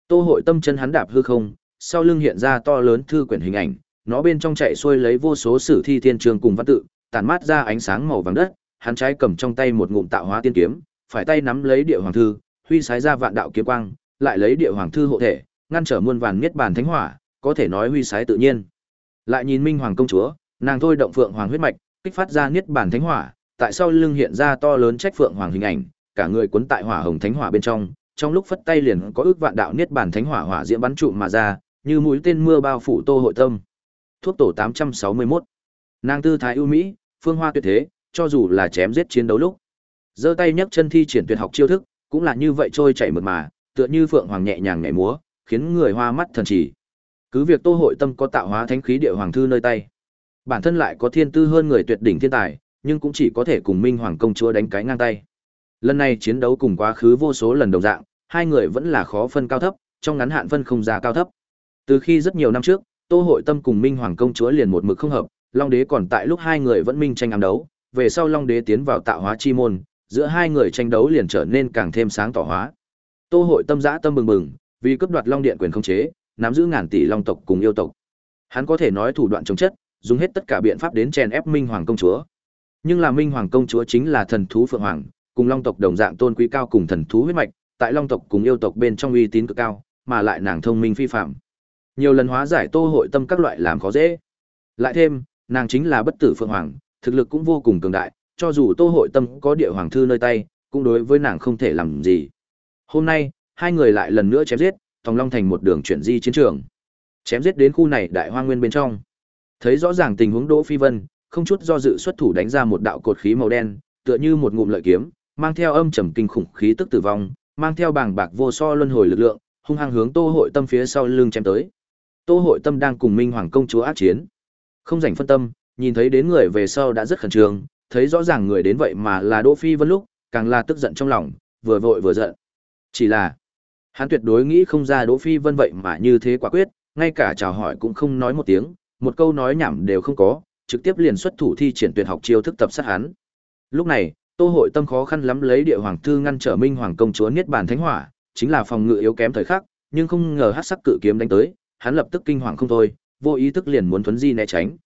S1: Tô Hội Tâm chân hắn đạp hư không, sau lưng hiện ra to lớn thư quyển hình ảnh, nó bên trong chạy xuôi lấy vô số sử thi thiên trường cùng văn tự, tản mát ra ánh sáng màu vàng đất, hắn trái cầm trong tay một ngụm tạo hóa tiên kiếm, phải tay nắm lấy địa hoàng thư, huy sái ra vạn đạo kiếm quang, lại lấy địa hoàng thư hộ thể, ngăn trở muôn vàn niết bàn thánh hỏa, có thể nói huy sái tự nhiên. Lại nhìn Minh Hoàng công chúa, nàng thôi động phượng hoàng huyết mạch, kích phát ra niết bàn thánh hỏa, tại sao lưng hiện ra to lớn trách phượng hoàng hình ảnh, cả người cuốn tại hỏa hồng thánh hỏa bên trong, trong lúc phất tay liền có ước vạn đạo niết bàn thánh hỏa hỏa diễm bắn trụ mà ra, như mũi tên mưa bao phủ Tô Hội Tâm. Thuốc tổ 861. Nàng tư thái ưu mỹ, phương hoa tuyệt thế, cho dù là chém giết chiến đấu lúc, giơ tay nhấc chân thi triển tuyệt học chiêu thức, cũng là như vậy trôi chảy mượt mà, tựa như phượng hoàng nhẹ nhàng nhảy múa, khiến người hoa mắt thần chỉ. Cứ việc Tô Hội Tâm có tạo hóa thánh khí địa hoàng thư nơi tay, bản thân lại có thiên tư hơn người tuyệt đỉnh thiên tài, nhưng cũng chỉ có thể cùng Minh Hoàng công chúa đánh cái ngang tay. Lần này chiến đấu cùng quá khứ vô số lần đồng dạng, hai người vẫn là khó phân cao thấp, trong ngắn hạn phân không ra cao thấp. Từ khi rất nhiều năm trước, Tô Hội Tâm cùng Minh Hoàng công chúa liền một mực không hợp, Long Đế còn tại lúc hai người vẫn minh tranh ám đấu, về sau Long Đế tiến vào tạo hóa chi môn, giữa hai người tranh đấu liền trở nên càng thêm sáng tỏ hóa. Tô Hội Tâm dã tâm bừng bừng, vì cướp đoạt Long Điện quyền khống chế, nắm giữ ngàn tỷ long tộc cùng yêu tộc. Hắn có thể nói thủ đoạn chống chất, dùng hết tất cả biện pháp đến chèn ép Minh Hoàng công chúa. Nhưng là Minh Hoàng công chúa chính là thần thú phượng hoàng, cùng long tộc đồng dạng tôn quý cao cùng thần thú huyết mạch, tại long tộc cùng yêu tộc bên trong uy tín cực cao, mà lại nàng thông minh phi phàm. Nhiều lần hóa giải Tô Hội Tâm các loại làm khó dễ. Lại thêm, nàng chính là bất tử phượng hoàng, thực lực cũng vô cùng cường đại, cho dù Tô Hội Tâm có địa hoàng thư nơi tay, cũng đối với nàng không thể làm gì. Hôm nay, hai người lại lần nữa chém giết, Tòng Long thành một đường chuyển di chiến trường. Chém giết đến khu này đại Hoa nguyên bên trong. Thấy rõ ràng tình huống Đỗ Phi Vân, không chút do dự xuất thủ đánh ra một đạo cột khí màu đen, tựa như một ngụm lợi kiếm, mang theo âm trầm kinh khủng khí tức tử vong, mang theo bàng bạc vô so luân hồi lực lượng, hung hăng hướng Tô Hội Tâm phía sau lưng chém tới. Tô Hội Tâm đang cùng Minh Hoàng công chúa ác chiến, không rảnh phân tâm, nhìn thấy đến người về sau đã rất khẩn trương, thấy rõ ràng người đến vậy mà là Đỗ Phi Vân lúc, càng là tức giận trong lòng, vừa vội vừa giận. Chỉ là, hắn tuyệt đối nghĩ không ra Đỗ Phi Vân vậy mà như thế quả quyết, ngay cả chào hỏi cũng không nói một tiếng, một câu nói nhảm đều không có, trực tiếp liền xuất thủ thi triển tuyệt học chiêu thức tập sát hắn. Lúc này, Tô Hội Tâm khó khăn lắm lấy địa hoàng thư ngăn trở Minh Hoàng công chúa niết bàn thánh hỏa, chính là phòng ngự yếu kém thời khắc, nhưng không ngờ hắc sắc cự kiếm đánh tới, hắn lập tức kinh hoàng không thôi, vô ý thức liền muốn thuấn di né tránh.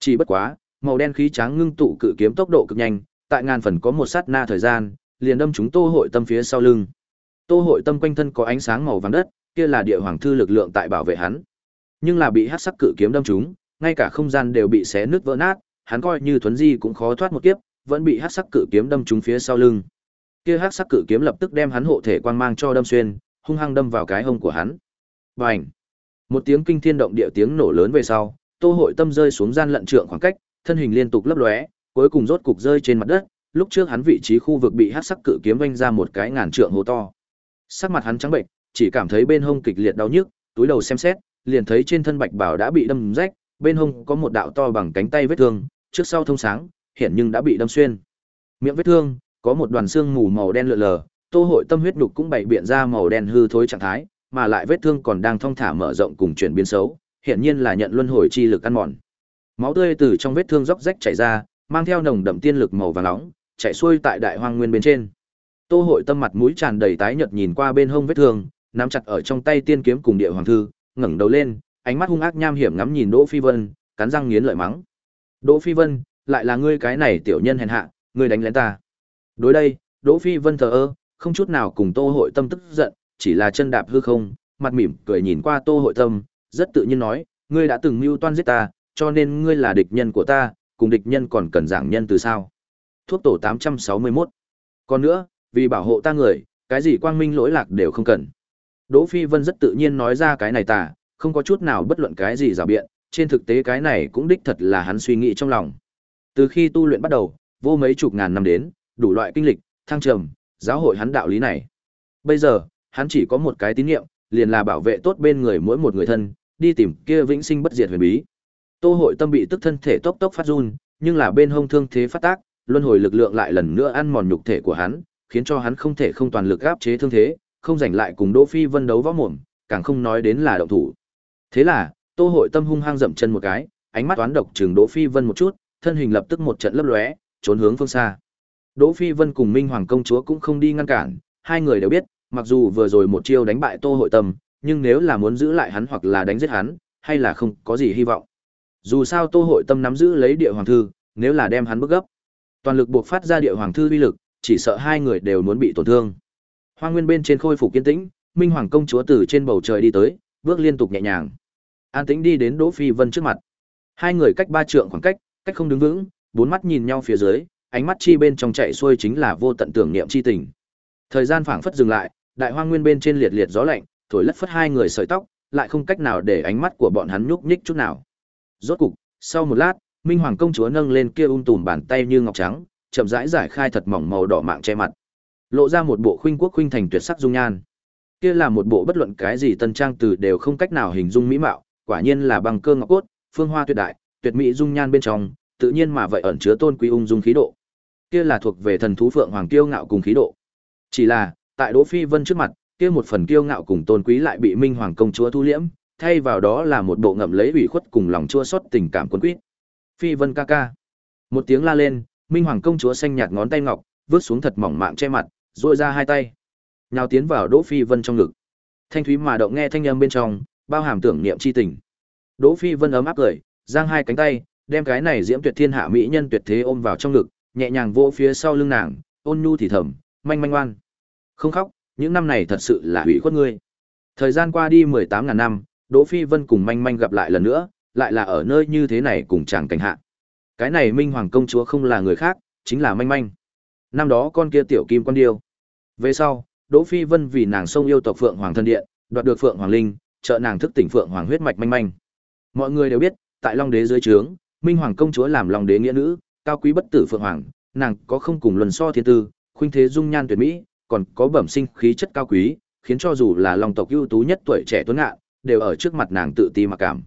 S1: Chỉ bất quá, màu đen khí trắng ngưng tụ cự kiếm tốc độ cực nhanh, tại ngàn phần có một sát na thời gian, liền đâm chúng Tô Hội Tâm phía sau lưng. Tô Hội Tâm quanh thân có ánh sáng màu vàng đất, kia là địa hoàng thư lực lượng tại bảo vệ hắn. Nhưng là bị hắc sắc cự kiếm đâm trúng, ngay cả không gian đều bị xé nứt vỡ nát, hắn coi như thuấn di cũng khó thoát một kiếp, vẫn bị hắc sắc cự kiếm đâm trúng phía sau lưng. Kia hắc sắc cự kiếm lập tức đem hắn hộ thể quang mang cho đâm xuyên, hung hăng đâm vào cái hông của hắn. Bành! Một tiếng kinh thiên động địa tiếng nổ lớn về sau, Tô Hội Tâm rơi xuống gian lận trượng khoảng cách, thân hình liên tục lấp lóe, cuối cùng rốt cục rơi trên mặt đất, lúc trước hắn vị trí khu vực bị hắc sắc cự kiếm vênh ra một cái ngàn trượng hố to. Sắc mặt hắn trắng bệnh, chỉ cảm thấy bên hông kịch liệt đau nhức, túi đầu xem xét, liền thấy trên thân bạch bảo đã bị đâm rách, bên hông có một đạo to bằng cánh tay vết thương, trước sau thông sáng, hiện nhưng đã bị đâm xuyên. Miệng vết thương, có một đoàn xương mù màu đen lượn lờ, Tô Hội Tâm huyết nục cũng bày biện ra màu đen hư thối trạng thái, mà lại vết thương còn đang thong thả mở rộng cùng chuyển biến xấu, hiện nhiên là nhận luân hồi chi lực ăn mòn. Máu tươi từ trong vết thương róc rách chảy ra, mang theo nồng đậm tiên lực màu vàng nóng, chảy xuôi tại đại hoang nguyên bên trên. Tô Hội Tâm mặt mũi tràn đầy tái nhợt nhìn qua bên hông vết thương, nắm chặt ở trong tay tiên kiếm cùng địa hoàng thư, ngẩng đầu lên, ánh mắt hung ác nham hiểm ngắm nhìn Đỗ Phi Vân, cắn răng nghiến lợi mắng. Đỗ Phi Vân, lại là ngươi cái này tiểu nhân hèn hạ, ngươi đánh lén ta. Đối đây, Đỗ Phi Vân thờ ơ, không chút nào cùng Tô Hội Tâm tức giận, chỉ là chân đạp hư không, mặt mỉm cười nhìn qua Tô Hội Tâm, rất tự nhiên nói, ngươi đã từng mưu toan giết ta, cho nên ngươi là địch nhân của ta, cùng địch nhân còn cần giảng nhân từ sao? Thuốc tổ 861. Còn nữa, vì bảo hộ ta người, cái gì quang minh lỗi lạc đều không cần. Đỗ Phi Vân rất tự nhiên nói ra cái này ta, không có chút nào bất luận cái gì giả biện, trên thực tế cái này cũng đích thật là hắn suy nghĩ trong lòng. Từ khi tu luyện bắt đầu, vô mấy chục ngàn năm đến, đủ loại kinh lịch, thăng trầm, giáo hội hắn đạo lý này. Bây giờ, hắn chỉ có một cái tín niệm, liền là bảo vệ tốt bên người mỗi một người thân, đi tìm kia vĩnh sinh bất diệt huyền bí. Tô Hội Tâm bị tức thân thể tốc tốc phát run, nhưng là bên hông thương thế phát tác, luân hồi lực lượng lại lần nữa ăn mòn nhục thể của hắn, khiến cho hắn không thể không toàn lực áp chế thương thế, không giành lại cùng Đỗ Phi Vân đấu võ mồm, càng không nói đến là động thủ. Thế là, Tô Hội Tâm hung hăng dậm chân một cái, ánh mắt toán độc trừng Đỗ Phi Vân một chút, thân hình lập tức một trận lấp lóe, trốn hướng phương xa. Đỗ Phi Vân cùng Minh Hoàng công chúa cũng không đi ngăn cản, hai người đều biết, mặc dù vừa rồi một chiêu đánh bại Tô Hội Tâm, nhưng nếu là muốn giữ lại hắn hoặc là đánh giết hắn, hay là không có gì hy vọng. Dù sao Tô Hội Tâm nắm giữ lấy địa hoàng thư, nếu là đem hắn bức gấp, Toàn lực buộc phát ra địa hoàng thư uy lực, chỉ sợ hai người đều muốn bị tổn thương. hoa nguyên bên trên khôi phục kiên tĩnh, Minh Hoàng công chúa từ trên bầu trời đi tới, bước liên tục nhẹ nhàng. An Tĩnh đi đến Đỗ Phi Vân trước mặt. Hai người cách ba trượng khoảng cách, cách không đứng vững, bốn mắt nhìn nhau phía dưới, ánh mắt chi bên trong chạy xuôi chính là vô tận tưởng niệm chi tình. Thời gian phảng phất dừng lại, đại hoang nguyên bên trên liệt liệt gió lạnh, thổi lất phất hai người sợi tóc, lại không cách nào để ánh mắt của bọn hắn nhúc nhích chút nào. Rốt cục, sau một lát, Minh Hoàng công chúa nâng lên kia um tùm bàn tay như ngọc trắng, chậm rãi giải khai thật mỏng màu đỏ mạng che mặt, lộ ra một bộ khuynh quốc khuynh thành tuyệt sắc dung nhan. Kia là một bộ bất luận cái gì tân trang từ đều không cách nào hình dung mỹ mạo, quả nhiên là bằng cơ ngọc cốt, phương hoa tuyệt đại, tuyệt mỹ dung nhan bên trong, tự nhiên mà vậy ẩn chứa tôn quý ung dung khí độ. Kia là thuộc về thần thú phượng hoàng kiêu ngạo cùng khí độ. Chỉ là, tại Đỗ Phi Vân trước mặt, kia một phần kiêu ngạo cùng tôn quý lại bị Minh Hoàng công chúa thu liễm, thay vào đó là một bộ ngậm lấy ủy khuất cùng lòng chua xót tình cảm quân quýt. Phi Vân ca ca. Một tiếng la lên, Minh Hoàng công chúa xanh nhạt ngón tay ngọc, vướt xuống thật mỏng mạng che mặt, duỗi ra hai tay, nhào tiến vào Đỗ Phi Vân trong ngực. Thanh thúy mà động nghe thanh âm bên trong, bao hàm tưởng niệm chi tình. Đỗ Phi Vân ấm áp cười, giang hai cánh tay, đem cái này diễm tuyệt thiên hạ mỹ nhân tuyệt thế ôm vào trong ngực, nhẹ nhàng vỗ phía sau lưng nàng, ôn nhu thì thầm, manh manh ngoan. Không khóc, những năm này thật sự là hủy khuất ngươi. Thời gian qua đi 18 ngàn năm, Đỗ Phi Vân cùng manh manh gặp lại lần nữa, lại là ở nơi như thế này cùng chàng cảnh hạ. Cái này Minh Hoàng công chúa không là người khác, chính là manh manh. Năm đó con kia tiểu kim con điêu. Về sau, Đỗ Phi Vân vì nàng sông yêu tộc Phượng Hoàng thân điện, đoạt được Phượng Hoàng linh, trợ nàng thức tỉnh Phượng Hoàng huyết mạch manh manh. Mọi người đều biết, tại Long Đế dưới trướng, Minh Hoàng công chúa làm Long Đế nghĩa nữ, cao quý bất tử Phượng Hoàng, nàng có không cùng luân so thiên tư, khuynh thế dung nhan tuyệt mỹ, còn có bẩm sinh khí chất cao quý, khiến cho dù là Long tộc ưu tú nhất tuổi trẻ tuấn ngạn, đều ở trước mặt nàng tự ti mặc cảm.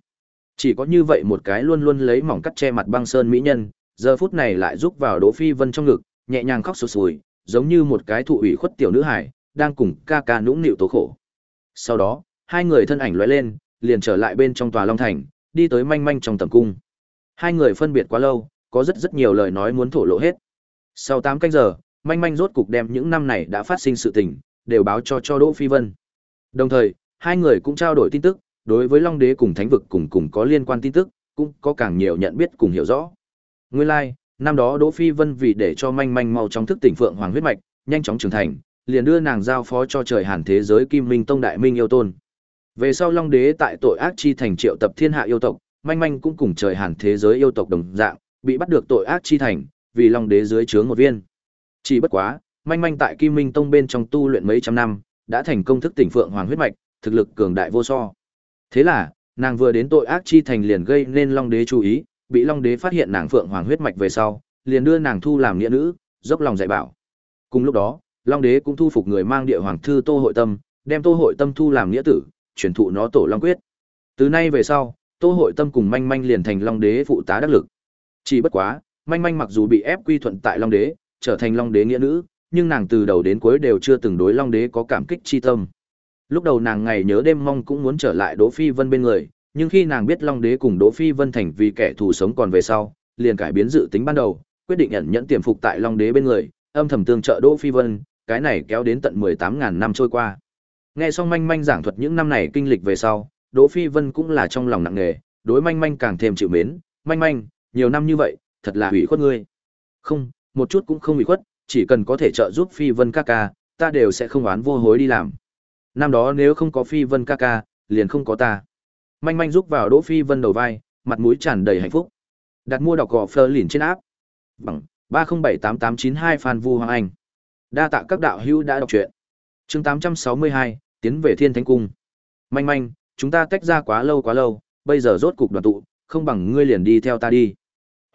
S1: Chỉ có như vậy một cái luôn luôn lấy mỏng cắt che mặt băng sơn mỹ nhân, giờ phút này lại rúc vào Đỗ Phi Vân trong ngực, nhẹ nhàng khóc sụt sùi, giống như một cái thụ ủy khuất tiểu nữ hài, đang cùng ca ca nũng nịu tố khổ. Sau đó, hai người thân ảnh lóe lên, liền trở lại bên trong tòa Long Thành, đi tới manh manh trong tầm cung. Hai người phân biệt quá lâu, có rất rất nhiều lời nói muốn thổ lộ hết. Sau 8 canh giờ, manh manh rốt cục đem những năm này đã phát sinh sự tình, đều báo cho cho Đỗ Phi Vân. Đồng thời, hai người cũng trao đổi tin tức, đối với Long Đế cùng Thánh vực cùng cùng có liên quan tin tức, cũng có càng nhiều nhận biết cùng hiểu rõ. Nguyên lai, like, năm đó Đỗ Phi Vân vì để cho manh manh mau chóng thức tỉnh Phượng Hoàng huyết mạch, nhanh chóng trưởng thành, liền đưa nàng giao phó cho trời Hàn thế giới Kim Minh Tông đại minh yêu tôn. Về sau Long Đế tại tội ác chi thành triệu tập thiên hạ yêu tộc, manh manh cũng cùng trời Hàn thế giới yêu tộc đồng dạng, bị bắt được tội ác chi thành, vì Long Đế dưới trướng một viên. Chỉ bất quá, manh manh tại Kim Minh Tông bên trong tu luyện mấy trăm năm, đã thành công thức tỉnh Phượng Hoàng huyết mạch, thực lực cường đại vô so. Thế là, nàng vừa đến tội ác chi thành liền gây nên Long Đế chú ý, bị Long Đế phát hiện nàng Phượng Hoàng huyết mạch về sau, liền đưa nàng thu làm nghĩa nữ, dốc lòng dạy bảo. Cùng lúc đó, Long Đế cũng thu phục người mang địa hoàng thư Tô Hội Tâm, đem Tô Hội Tâm thu làm nghĩa tử, truyền thụ nó tổ Long Quyết. Từ nay về sau, Tô Hội Tâm cùng Manh Manh liền thành Long Đế phụ tá đắc lực. Chỉ bất quá, Manh Manh mặc dù bị ép quy thuận tại Long Đế, trở thành Long Đế nghĩa nữ, nhưng nàng từ đầu đến cuối đều chưa từng đối Long Đế có cảm kích chi tâm. Lúc đầu nàng ngày nhớ đêm mong cũng muốn trở lại Đỗ Phi Vân bên người, nhưng khi nàng biết Long Đế cùng Đỗ Phi Vân thành vì kẻ thù sống còn về sau, liền cải biến dự tính ban đầu, quyết định nhận nhẫn tiềm phục tại Long Đế bên người, âm thầm tương trợ Đỗ Phi Vân, cái này kéo đến tận 18000 năm trôi qua. Nghe xong manh manh giảng thuật những năm này kinh lịch về sau, Đỗ Phi Vân cũng là trong lòng nặng nề, đối manh manh càng thêm chịu mến, manh manh, nhiều năm như vậy, thật là hủy khuất ngươi. Không, một chút cũng không hủy khuất, chỉ cần có thể trợ giúp Phi Vân ca ca, ta đều sẽ không oán vô hối đi làm. Năm đó nếu không có Phi Vân ca ca, liền không có ta. Manh manh giúp vào Đỗ Phi Vân đầu vai, mặt mũi tràn đầy hạnh phúc. Đặt mua đọc gò phơ lìn trên áp. Bằng 3078892 Phan Vu Hoàng Anh. Đa tạ các đạo hữu đã đọc truyện. Chương 862, tiến về Thiên Thánh cung. Manh manh, chúng ta tách ra quá lâu quá lâu, bây giờ rốt cục đoàn tụ, không bằng ngươi liền đi theo ta đi.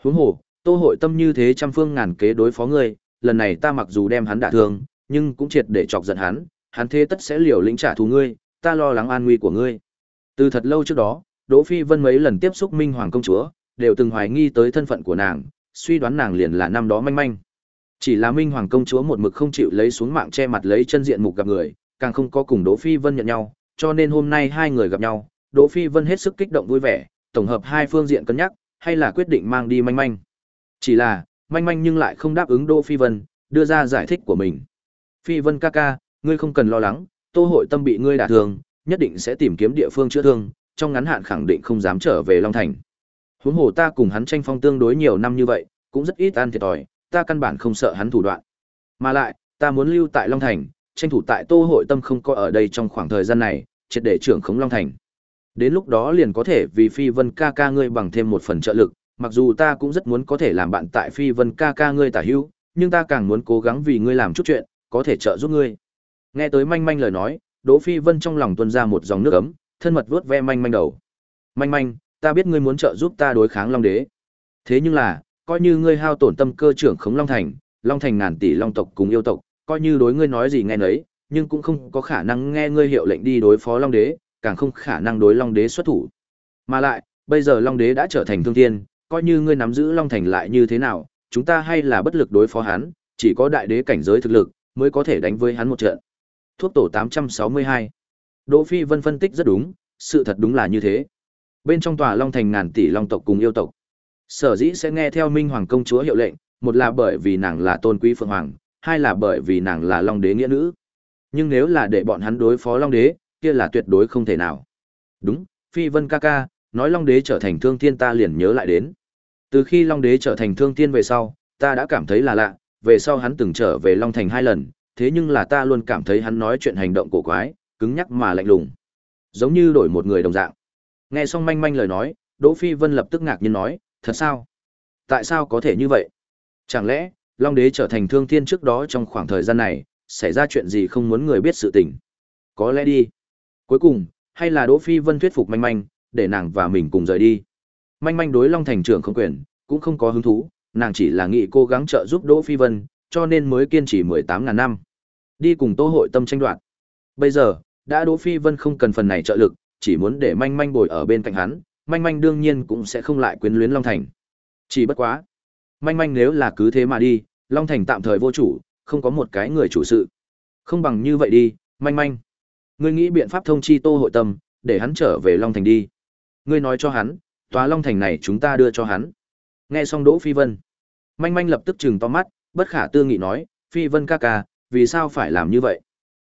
S1: Huống hồ, Tô hội tâm như thế trăm phương ngàn kế đối phó ngươi, lần này ta mặc dù đem hắn đả thương, nhưng cũng triệt để chọc giận hắn, hắn thế tất sẽ liều lĩnh trả thù ngươi, ta lo lắng an nguy của ngươi. Từ thật lâu trước đó, Đỗ Phi Vân mấy lần tiếp xúc Minh Hoàng công chúa, đều từng hoài nghi tới thân phận của nàng, suy đoán nàng liền là năm đó manh manh. Chỉ là Minh Hoàng công chúa một mực không chịu lấy xuống mạng che mặt lấy chân diện mục gặp người, càng không có cùng Đỗ Phi Vân nhận nhau, cho nên hôm nay hai người gặp nhau, Đỗ Phi Vân hết sức kích động vui vẻ, tổng hợp hai phương diện cân nhắc, hay là quyết định mang đi manh manh. Chỉ là, manh manh nhưng lại không đáp ứng Đỗ Phi Vân, đưa ra giải thích của mình. Phi Vân ca ca, ngươi không cần lo lắng, Tô hội tâm bị ngươi đả thương, nhất định sẽ tìm kiếm địa phương chữa thương, trong ngắn hạn khẳng định không dám trở về Long Thành. Huống hồ ta cùng hắn tranh phong tương đối nhiều năm như vậy, cũng rất ít ăn thiệt thòi, ta căn bản không sợ hắn thủ đoạn. Mà lại, ta muốn lưu tại Long Thành, tranh thủ tại Tô Hội Tâm không có ở đây trong khoảng thời gian này, triệt để trưởng khống Long Thành. Đến lúc đó liền có thể vì Phi Vân ca ca ngươi bằng thêm một phần trợ lực, mặc dù ta cũng rất muốn có thể làm bạn tại Phi Vân ca ca ngươi tả hữu, nhưng ta càng muốn cố gắng vì ngươi làm chút chuyện, có thể trợ giúp ngươi. Nghe tới manh manh lời nói, Đỗ Phi Vân trong lòng tuôn ra một dòng nước ấm, thân mật vuốt ve manh manh đầu. Manh manh, ta biết ngươi muốn trợ giúp ta đối kháng Long Đế. Thế nhưng là, coi như ngươi hao tổn tâm cơ trưởng khống Long Thành, Long Thành ngàn tỷ Long tộc cùng yêu tộc, coi như đối ngươi nói gì nghe nấy, nhưng cũng không có khả năng nghe ngươi hiệu lệnh đi đối phó Long Đế, càng không khả năng đối Long Đế xuất thủ. Mà lại, bây giờ Long Đế đã trở thành thương thiên, coi như ngươi nắm giữ Long Thành lại như thế nào, chúng ta hay là bất lực đối phó hắn, chỉ có đại đế cảnh giới thực lực mới có thể đánh với hắn một trận. Thuốc tổ 862. Đỗ Phi Vân phân tích rất đúng, sự thật đúng là như thế. Bên trong tòa Long Thành ngàn tỷ Long tộc cùng yêu tộc, sở dĩ sẽ nghe theo Minh Hoàng công chúa hiệu lệnh, một là bởi vì nàng là tôn quý phượng hoàng, hai là bởi vì nàng là Long đế nghĩa nữ. Nhưng nếu là để bọn hắn đối phó Long đế, kia là tuyệt đối không thể nào. Đúng, Phi Vân ca ca, nói Long đế trở thành thương thiên ta liền nhớ lại đến. Từ khi Long đế trở thành thương thiên về sau, ta đã cảm thấy là lạ, về sau hắn từng trở về Long Thành hai lần, thế nhưng là ta luôn cảm thấy hắn nói chuyện hành động cổ quái, cứng nhắc mà lạnh lùng. Giống như đổi một người đồng dạng. Nghe xong manh manh lời nói, Đỗ Phi Vân lập tức ngạc nhiên nói, thật sao? Tại sao có thể như vậy? Chẳng lẽ, Long Đế trở thành thương thiên trước đó trong khoảng thời gian này, xảy ra chuyện gì không muốn người biết sự tình? Có lẽ đi. Cuối cùng, hay là Đỗ Phi Vân thuyết phục manh manh, để nàng và mình cùng rời đi. Manh manh đối Long Thành trưởng không quyền, cũng không có hứng thú, nàng chỉ là nghĩ cố gắng trợ giúp Đỗ Phi Vân, cho nên mới kiên trì 18 ngàn năm. Đi cùng Tô hội tâm tranh đoạt. Bây giờ, đã Đỗ Phi Vân không cần phần này trợ lực, chỉ muốn để manh manh bồi ở bên cạnh hắn, manh manh đương nhiên cũng sẽ không lại quyến luyến Long Thành. Chỉ bất quá, manh manh nếu là cứ thế mà đi, Long Thành tạm thời vô chủ, không có một cái người chủ sự. Không bằng như vậy đi, manh manh. Ngươi nghĩ biện pháp thông chi Tô hội tâm, để hắn trở về Long Thành đi. Ngươi nói cho hắn, tòa Long Thành này chúng ta đưa cho hắn. Nghe xong Đỗ Phi Vân, manh manh lập tức trừng to mắt, bất khả tư nghị nói, Phi Vân ca ca, vì sao phải làm như vậy?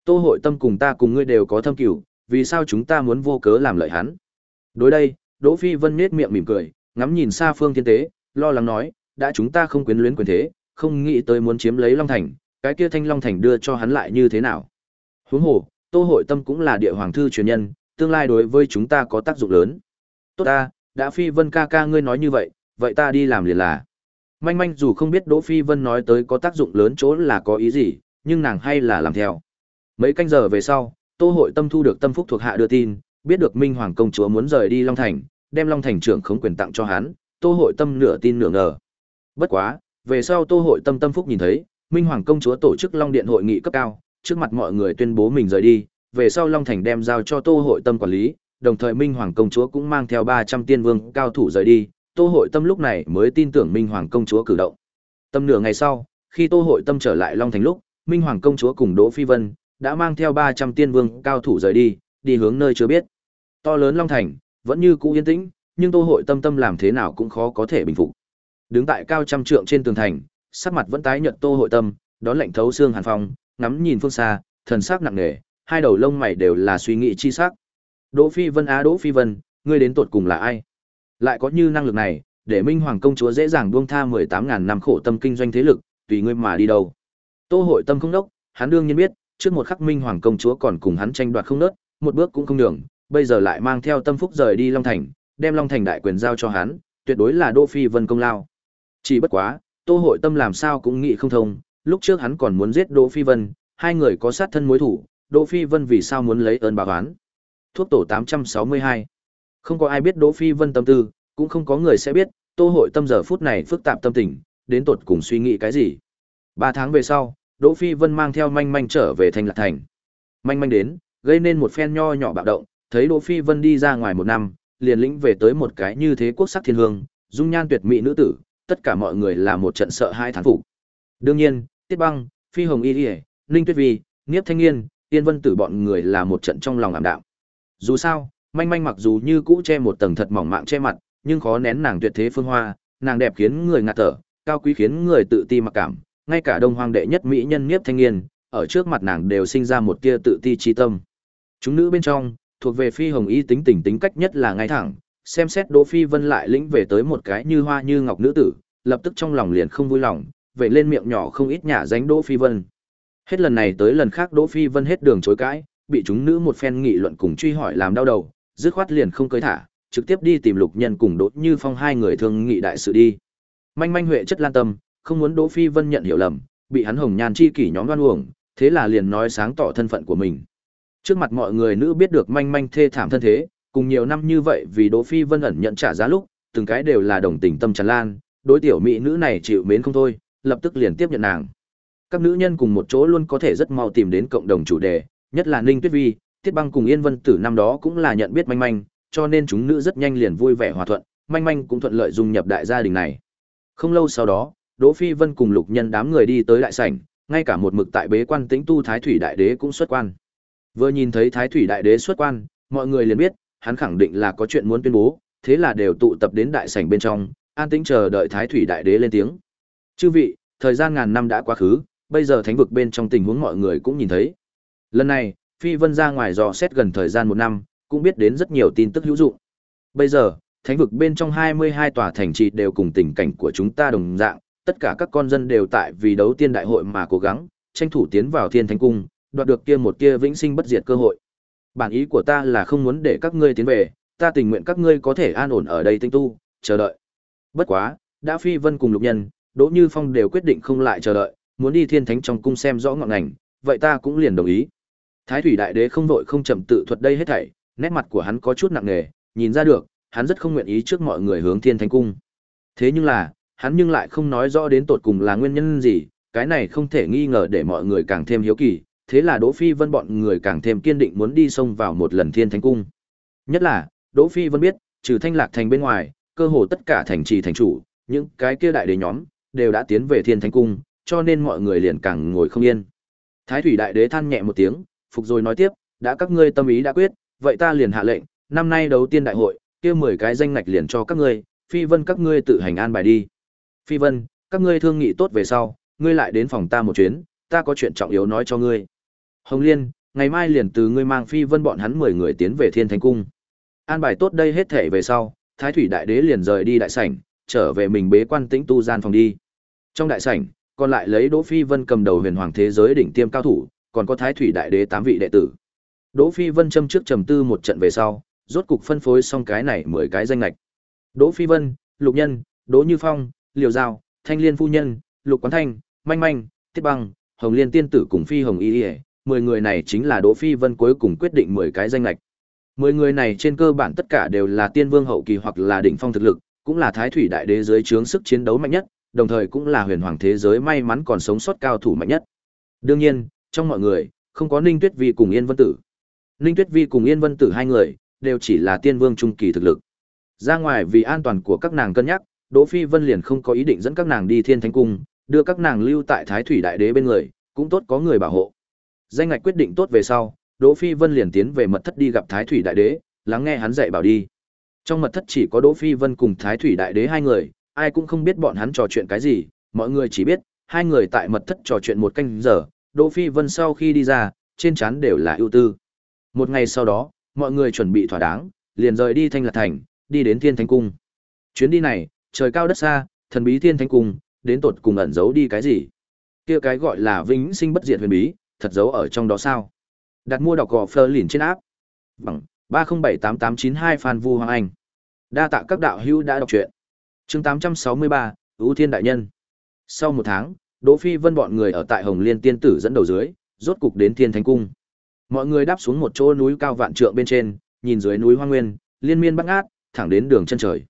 S1: Tô hội tâm cùng ta cùng ngươi đều có thâm cửu, vì sao chúng ta muốn vô cớ làm lợi hắn? Đối đây, Đỗ Phi Vân nhếch miệng mỉm cười, ngắm nhìn xa phương thiên tế, lo lắng nói, đã chúng ta không quyến luyến quyền thế, không nghĩ tới muốn chiếm lấy Long Thành, cái kia Thanh Long Thành đưa cho hắn lại như thế nào? Huống hồ, Tô Hội Tâm cũng là địa hoàng thư truyền nhân, tương lai đối với chúng ta có tác dụng lớn. Tốt ta, đã Phi Vân ca ca ngươi nói như vậy, vậy ta đi làm liền là. Manh manh dù không biết Đỗ Phi Vân nói tới có tác dụng lớn chỗ là có ý gì, nhưng nàng hay là làm theo. Mấy canh giờ về sau, Tô Hội Tâm thu được Tâm Phúc thuộc hạ đưa tin, biết được Minh Hoàng công chúa muốn rời đi Long Thành, đem Long Thành trưởng khống quyền tặng cho hắn, Tô Hội Tâm nửa tin nửa ngờ. Bất quá, về sau Tô Hội Tâm Tâm Phúc nhìn thấy, Minh Hoàng công chúa tổ chức Long Điện hội nghị cấp cao, trước mặt mọi người tuyên bố mình rời đi, về sau Long Thành đem giao cho Tô Hội Tâm quản lý, đồng thời Minh Hoàng công chúa cũng mang theo 300 tiên vương cao thủ rời đi, Tô Hội Tâm lúc này mới tin tưởng Minh Hoàng công chúa cử động. Tâm nửa ngày sau, khi Tô Hội Tâm trở lại Long Thành lúc, Minh Hoàng công chúa cùng Đỗ Phi Vân đã mang theo 300 tiên vương cao thủ rời đi, đi hướng nơi chưa biết. To lớn Long Thành, vẫn như cũ yên tĩnh, nhưng Tô Hội Tâm tâm làm thế nào cũng khó có thể bình phục. Đứng tại cao trăm trượng trên tường thành, sắc mặt vẫn tái nhợt Tô Hội Tâm, đón lệnh thấu xương hàn phong, ngắm nhìn phương xa, thần sắc nặng nề, hai đầu lông mày đều là suy nghĩ chi sắc. Đỗ Phi Vân á Đỗ Phi Vân, ngươi đến tột cùng là ai? Lại có như năng lực này, để Minh Hoàng công chúa dễ dàng buông tha 18000 năm khổ tâm kinh doanh thế lực, tùy ngươi mà đi đâu. Tô Hội Tâm không đốc, hắn đương nhiên biết, trước một khắc Minh Hoàng công chúa còn cùng hắn tranh đoạt không nớt, một bước cũng không đường, bây giờ lại mang theo tâm phúc rời đi Long Thành, đem Long Thành đại quyền giao cho hắn, tuyệt đối là Đỗ Phi Vân công lao. Chỉ bất quá, Tô Hội Tâm làm sao cũng nghĩ không thông, lúc trước hắn còn muốn giết Đỗ Phi Vân, hai người có sát thân mối thủ, Đỗ Phi Vân vì sao muốn lấy ơn bà oán? Thuốc tổ 862. Không có ai biết Đỗ Phi Vân tâm tư, cũng không có người sẽ biết, Tô Hội Tâm giờ phút này phức tạp tâm tình, đến tột cùng suy nghĩ cái gì. Ba tháng về sau, Đỗ Phi Vân mang theo manh manh trở về thành Lạc Thành. Manh manh đến, gây nên một phen nho nhỏ bạo động, thấy Đỗ Phi Vân đi ra ngoài một năm, liền lĩnh về tới một cái như thế quốc sắc thiên hương, dung nhan tuyệt mỹ nữ tử, tất cả mọi người là một trận sợ hai thán phục. Đương nhiên, Tiết Băng, Phi Hồng Y Điệp, Ninh Tuyết Vi, Niếp Thanh Nghiên, Tiên Vân Tử bọn người là một trận trong lòng ảm đạm. Dù sao, manh manh mặc dù như cũ che một tầng thật mỏng mạng che mặt, nhưng khó nén nàng tuyệt thế phương hoa, nàng đẹp khiến người ngạt thở, cao quý khiến người tự ti mặc cảm, ngay cả đông hoang đệ nhất mỹ nhân Niếp Thanh Nghiên, ở trước mặt nàng đều sinh ra một tia tự ti chi tâm. Chúng nữ bên trong, thuộc về Phi Hồng Y tính tình tính cách nhất là ngay thẳng, xem xét Đỗ Phi Vân lại lĩnh về tới một cái như hoa như ngọc nữ tử, lập tức trong lòng liền không vui lòng, vậy lên miệng nhỏ không ít nhả dánh Đỗ Phi Vân. Hết lần này tới lần khác Đỗ Phi Vân hết đường chối cãi, bị chúng nữ một phen nghị luận cùng truy hỏi làm đau đầu, dứt khoát liền không cưới thả, trực tiếp đi tìm Lục Nhân cùng Đỗ Như Phong hai người thương nghị đại sự đi. Manh manh huệ chất lan tâm, không muốn Đỗ Phi Vân nhận hiểu lầm, bị hắn hồng nhan chi kỷ nhóm đoan uổng, thế là liền nói sáng tỏ thân phận của mình. Trước mặt mọi người nữ biết được manh manh thê thảm thân thế, cùng nhiều năm như vậy vì Đỗ Phi Vân ẩn nhận trả giá lúc, từng cái đều là đồng tình tâm tràn lan, đối tiểu mỹ nữ này chịu mến không thôi, lập tức liền tiếp nhận nàng. Các nữ nhân cùng một chỗ luôn có thể rất mau tìm đến cộng đồng chủ đề, nhất là Ninh Tuyết Vi, Tiết Băng cùng Yên Vân Tử năm đó cũng là nhận biết manh manh, cho nên chúng nữ rất nhanh liền vui vẻ hòa thuận, manh manh cũng thuận lợi dung nhập đại gia đình này. Không lâu sau đó, Đỗ Phi Vân cùng Lục Nhân đám người đi tới đại sảnh, ngay cả một mực tại bế quan tĩnh tu Thái Thủy Đại Đế cũng xuất quan. Vừa nhìn thấy Thái Thủy Đại Đế xuất quan, mọi người liền biết, hắn khẳng định là có chuyện muốn tuyên bố, thế là đều tụ tập đến đại sảnh bên trong, an tĩnh chờ đợi Thái Thủy Đại Đế lên tiếng. Chư vị, thời gian ngàn năm đã quá khứ, bây giờ thánh vực bên trong tình huống mọi người cũng nhìn thấy. Lần này, Phi Vân ra ngoài dò xét gần thời gian một năm, cũng biết đến rất nhiều tin tức hữu dụng. Bây giờ, thánh vực bên trong 22 tòa thành trì đều cùng tình cảnh của chúng ta đồng dạng, tất cả các con dân đều tại vì đấu tiên đại hội mà cố gắng, tranh thủ tiến vào thiên thánh cung, đoạt được kia một kia vĩnh sinh bất diệt cơ hội. Bản ý của ta là không muốn để các ngươi tiến về, ta tình nguyện các ngươi có thể an ổn ở đây tinh tu, chờ đợi. Bất quá, đã Phi Vân cùng Lục Nhân, Đỗ Như Phong đều quyết định không lại chờ đợi, muốn đi thiên thánh trong cung xem rõ ngọn ngành, vậy ta cũng liền đồng ý. Thái thủy đại đế không vội không chậm tự thuật đây hết thảy, nét mặt của hắn có chút nặng nề, nhìn ra được, hắn rất không nguyện ý trước mọi người hướng thiên thánh cung. Thế nhưng là, hắn nhưng lại không nói rõ đến tột cùng là nguyên nhân gì, cái này không thể nghi ngờ để mọi người càng thêm hiếu kỳ, thế là Đỗ Phi Vân bọn người càng thêm kiên định muốn đi xông vào một lần thiên thánh cung. Nhất là, Đỗ Phi Vân biết, trừ thanh lạc thành bên ngoài, cơ hồ tất cả thành trì thành chủ, những cái kia đại đế nhóm, đều đã tiến về thiên thánh cung, cho nên mọi người liền càng ngồi không yên. Thái thủy đại đế than nhẹ một tiếng, phục rồi nói tiếp, đã các ngươi tâm ý đã quyết, vậy ta liền hạ lệnh, năm nay đấu tiên đại hội, kia 10 cái danh ngạch liền cho các ngươi, Phi Vân các ngươi tự hành an bài đi. Phi Vân, các ngươi thương nghị tốt về sau, ngươi lại đến phòng ta một chuyến, ta có chuyện trọng yếu nói cho ngươi. Hồng Liên, ngày mai liền từ ngươi mang Phi Vân bọn hắn 10 người tiến về Thiên Thánh cung. An bài tốt đây hết thể về sau, Thái thủy đại đế liền rời đi đại sảnh, trở về mình bế quan tĩnh tu gian phòng đi. Trong đại sảnh, còn lại lấy Đỗ Phi Vân cầm đầu huyền hoàng thế giới đỉnh tiêm cao thủ, còn có Thái thủy đại đế tám vị đệ tử. Đỗ Phi Vân châm trước trầm tư một trận về sau, rốt cục phân phối xong cái này mười cái danh lệch. Đỗ Phi Vân, Lục Nhân, Đỗ Như Phong, Liều Giao, Thanh Liên phu nhân, Lục Quán Thanh, Manh Manh, Tiết Băng, Hồng Liên tiên tử cùng Phi Hồng Y, mười người này chính là Đỗ Phi Vân cuối cùng quyết định mười cái danh lệch. Mười người này trên cơ bản tất cả đều là tiên vương hậu kỳ hoặc là đỉnh phong thực lực, cũng là thái thủy đại đế dưới trướng sức chiến đấu mạnh nhất, đồng thời cũng là huyền hoàng thế giới may mắn còn sống sót cao thủ mạnh nhất. Đương nhiên, trong mọi người, không có Ninh Tuyết Vi cùng Yên Vân Tử. Ninh Tuyết Vi cùng Yên Vân Tử hai người, đều chỉ là tiên vương trung kỳ thực lực. Ra ngoài vì an toàn của các nàng cân nhắc, Đỗ Phi Vân liền không có ý định dẫn các nàng đi Thiên Thánh cung, đưa các nàng lưu tại Thái Thủy Đại Đế bên người, cũng tốt có người bảo hộ. Danh ngạch quyết định tốt về sau, Đỗ Phi Vân liền tiến về mật thất đi gặp Thái Thủy Đại Đế, lắng nghe hắn dạy bảo đi. Trong mật thất chỉ có Đỗ Phi Vân cùng Thái Thủy Đại Đế hai người, ai cũng không biết bọn hắn trò chuyện cái gì, mọi người chỉ biết hai người tại mật thất trò chuyện một canh giờ, Đỗ Phi Vân sau khi đi ra, trên trán đều là ưu tư. Một ngày sau đó, mọi người chuẩn bị thỏa đáng, liền rời đi Thanh Lạc Thành, đi đến Thiên Thánh Cung. Chuyến đi này, trời cao đất xa, thần bí Thiên Thánh Cung, đến tột cùng ẩn giấu đi cái gì? Kia cái gọi là vĩnh sinh bất diệt huyền bí, thật giấu ở trong đó sao? Đặt mua đọc gò phơ lìn trên áp. Bằng 3078892 Phan Vu Hoàng Anh. Đa tạ các đạo hữu đã đọc truyện. Chương 863, Ưu Thiên đại nhân. Sau một tháng, Đỗ Phi Vân bọn người ở tại Hồng Liên Tiên tử dẫn đầu dưới, rốt cục đến Thiên Thánh Cung. Mọi người đáp xuống một chỗ núi cao vạn trượng bên trên, nhìn dưới núi hoang nguyên, liên miên băng ngát, thẳng đến đường chân trời.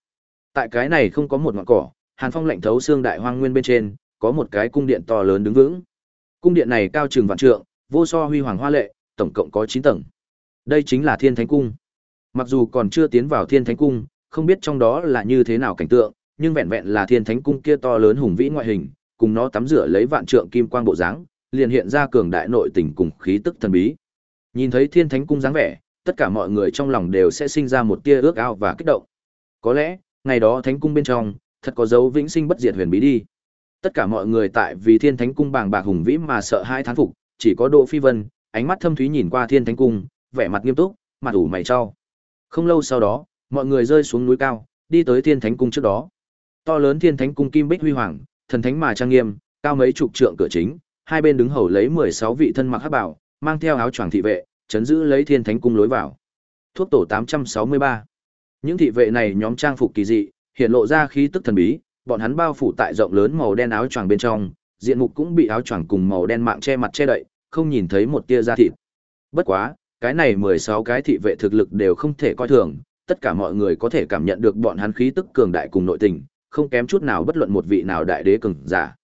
S1: Tại cái này không có một ngọn cỏ, Hàn Phong lạnh thấu xương đại hoang nguyên bên trên, có một cái cung điện to lớn đứng vững. Cung điện này cao chừng vạn trượng, vô so huy hoàng hoa lệ, tổng cộng có 9 tầng. Đây chính là Thiên Thánh cung. Mặc dù còn chưa tiến vào Thiên Thánh cung, không biết trong đó là như thế nào cảnh tượng, nhưng vẹn vẹn là Thiên Thánh cung kia to lớn hùng vĩ ngoại hình, cùng nó tắm rửa lấy vạn trượng kim quang bộ dáng, liền hiện ra cường đại nội tình cùng khí tức thần bí. Nhìn thấy Thiên Thánh cung dáng vẻ, tất cả mọi người trong lòng đều sẽ sinh ra một tia ước ao và kích động. Có lẽ, ngày đó Thánh cung bên trong, thật có dấu vĩnh sinh bất diệt huyền bí đi. Tất cả mọi người tại vì Thiên Thánh cung bàng bạc hùng vĩ mà sợ hai thán phục, chỉ có Đỗ Phi Vân, ánh mắt thâm thúy nhìn qua Thiên Thánh cung, vẻ mặt nghiêm túc, mặt ủ mày cho. Không lâu sau đó, mọi người rơi xuống núi cao, đi tới Thiên Thánh cung trước đó. To lớn Thiên Thánh cung kim bích huy hoàng, thần thánh mà trang nghiêm, Cao mấy chục trượng cửa chính, hai bên đứng hầu lấy 16 vị thân mặc hắc bảo, mang theo áo choàng thị vệ, chấn giữ lấy Thiên Thánh cung lối vào. Thuốc tổ 863. Những thị vệ này nhóm trang phục kỳ dị, hiện lộ ra khí tức thần bí, bọn hắn bao phủ tại rộng lớn màu đen áo choàng bên trong, diện mục cũng bị áo choàng cùng màu đen mạng che mặt che đậy, không nhìn thấy một tia da thịt. Bất quá, cái này 16 cái thị vệ thực lực đều không thể coi thường, tất cả mọi người có thể cảm nhận được bọn hắn khí tức cường đại cùng nội tình, không kém chút nào bất luận một vị nào đại đế cường giả.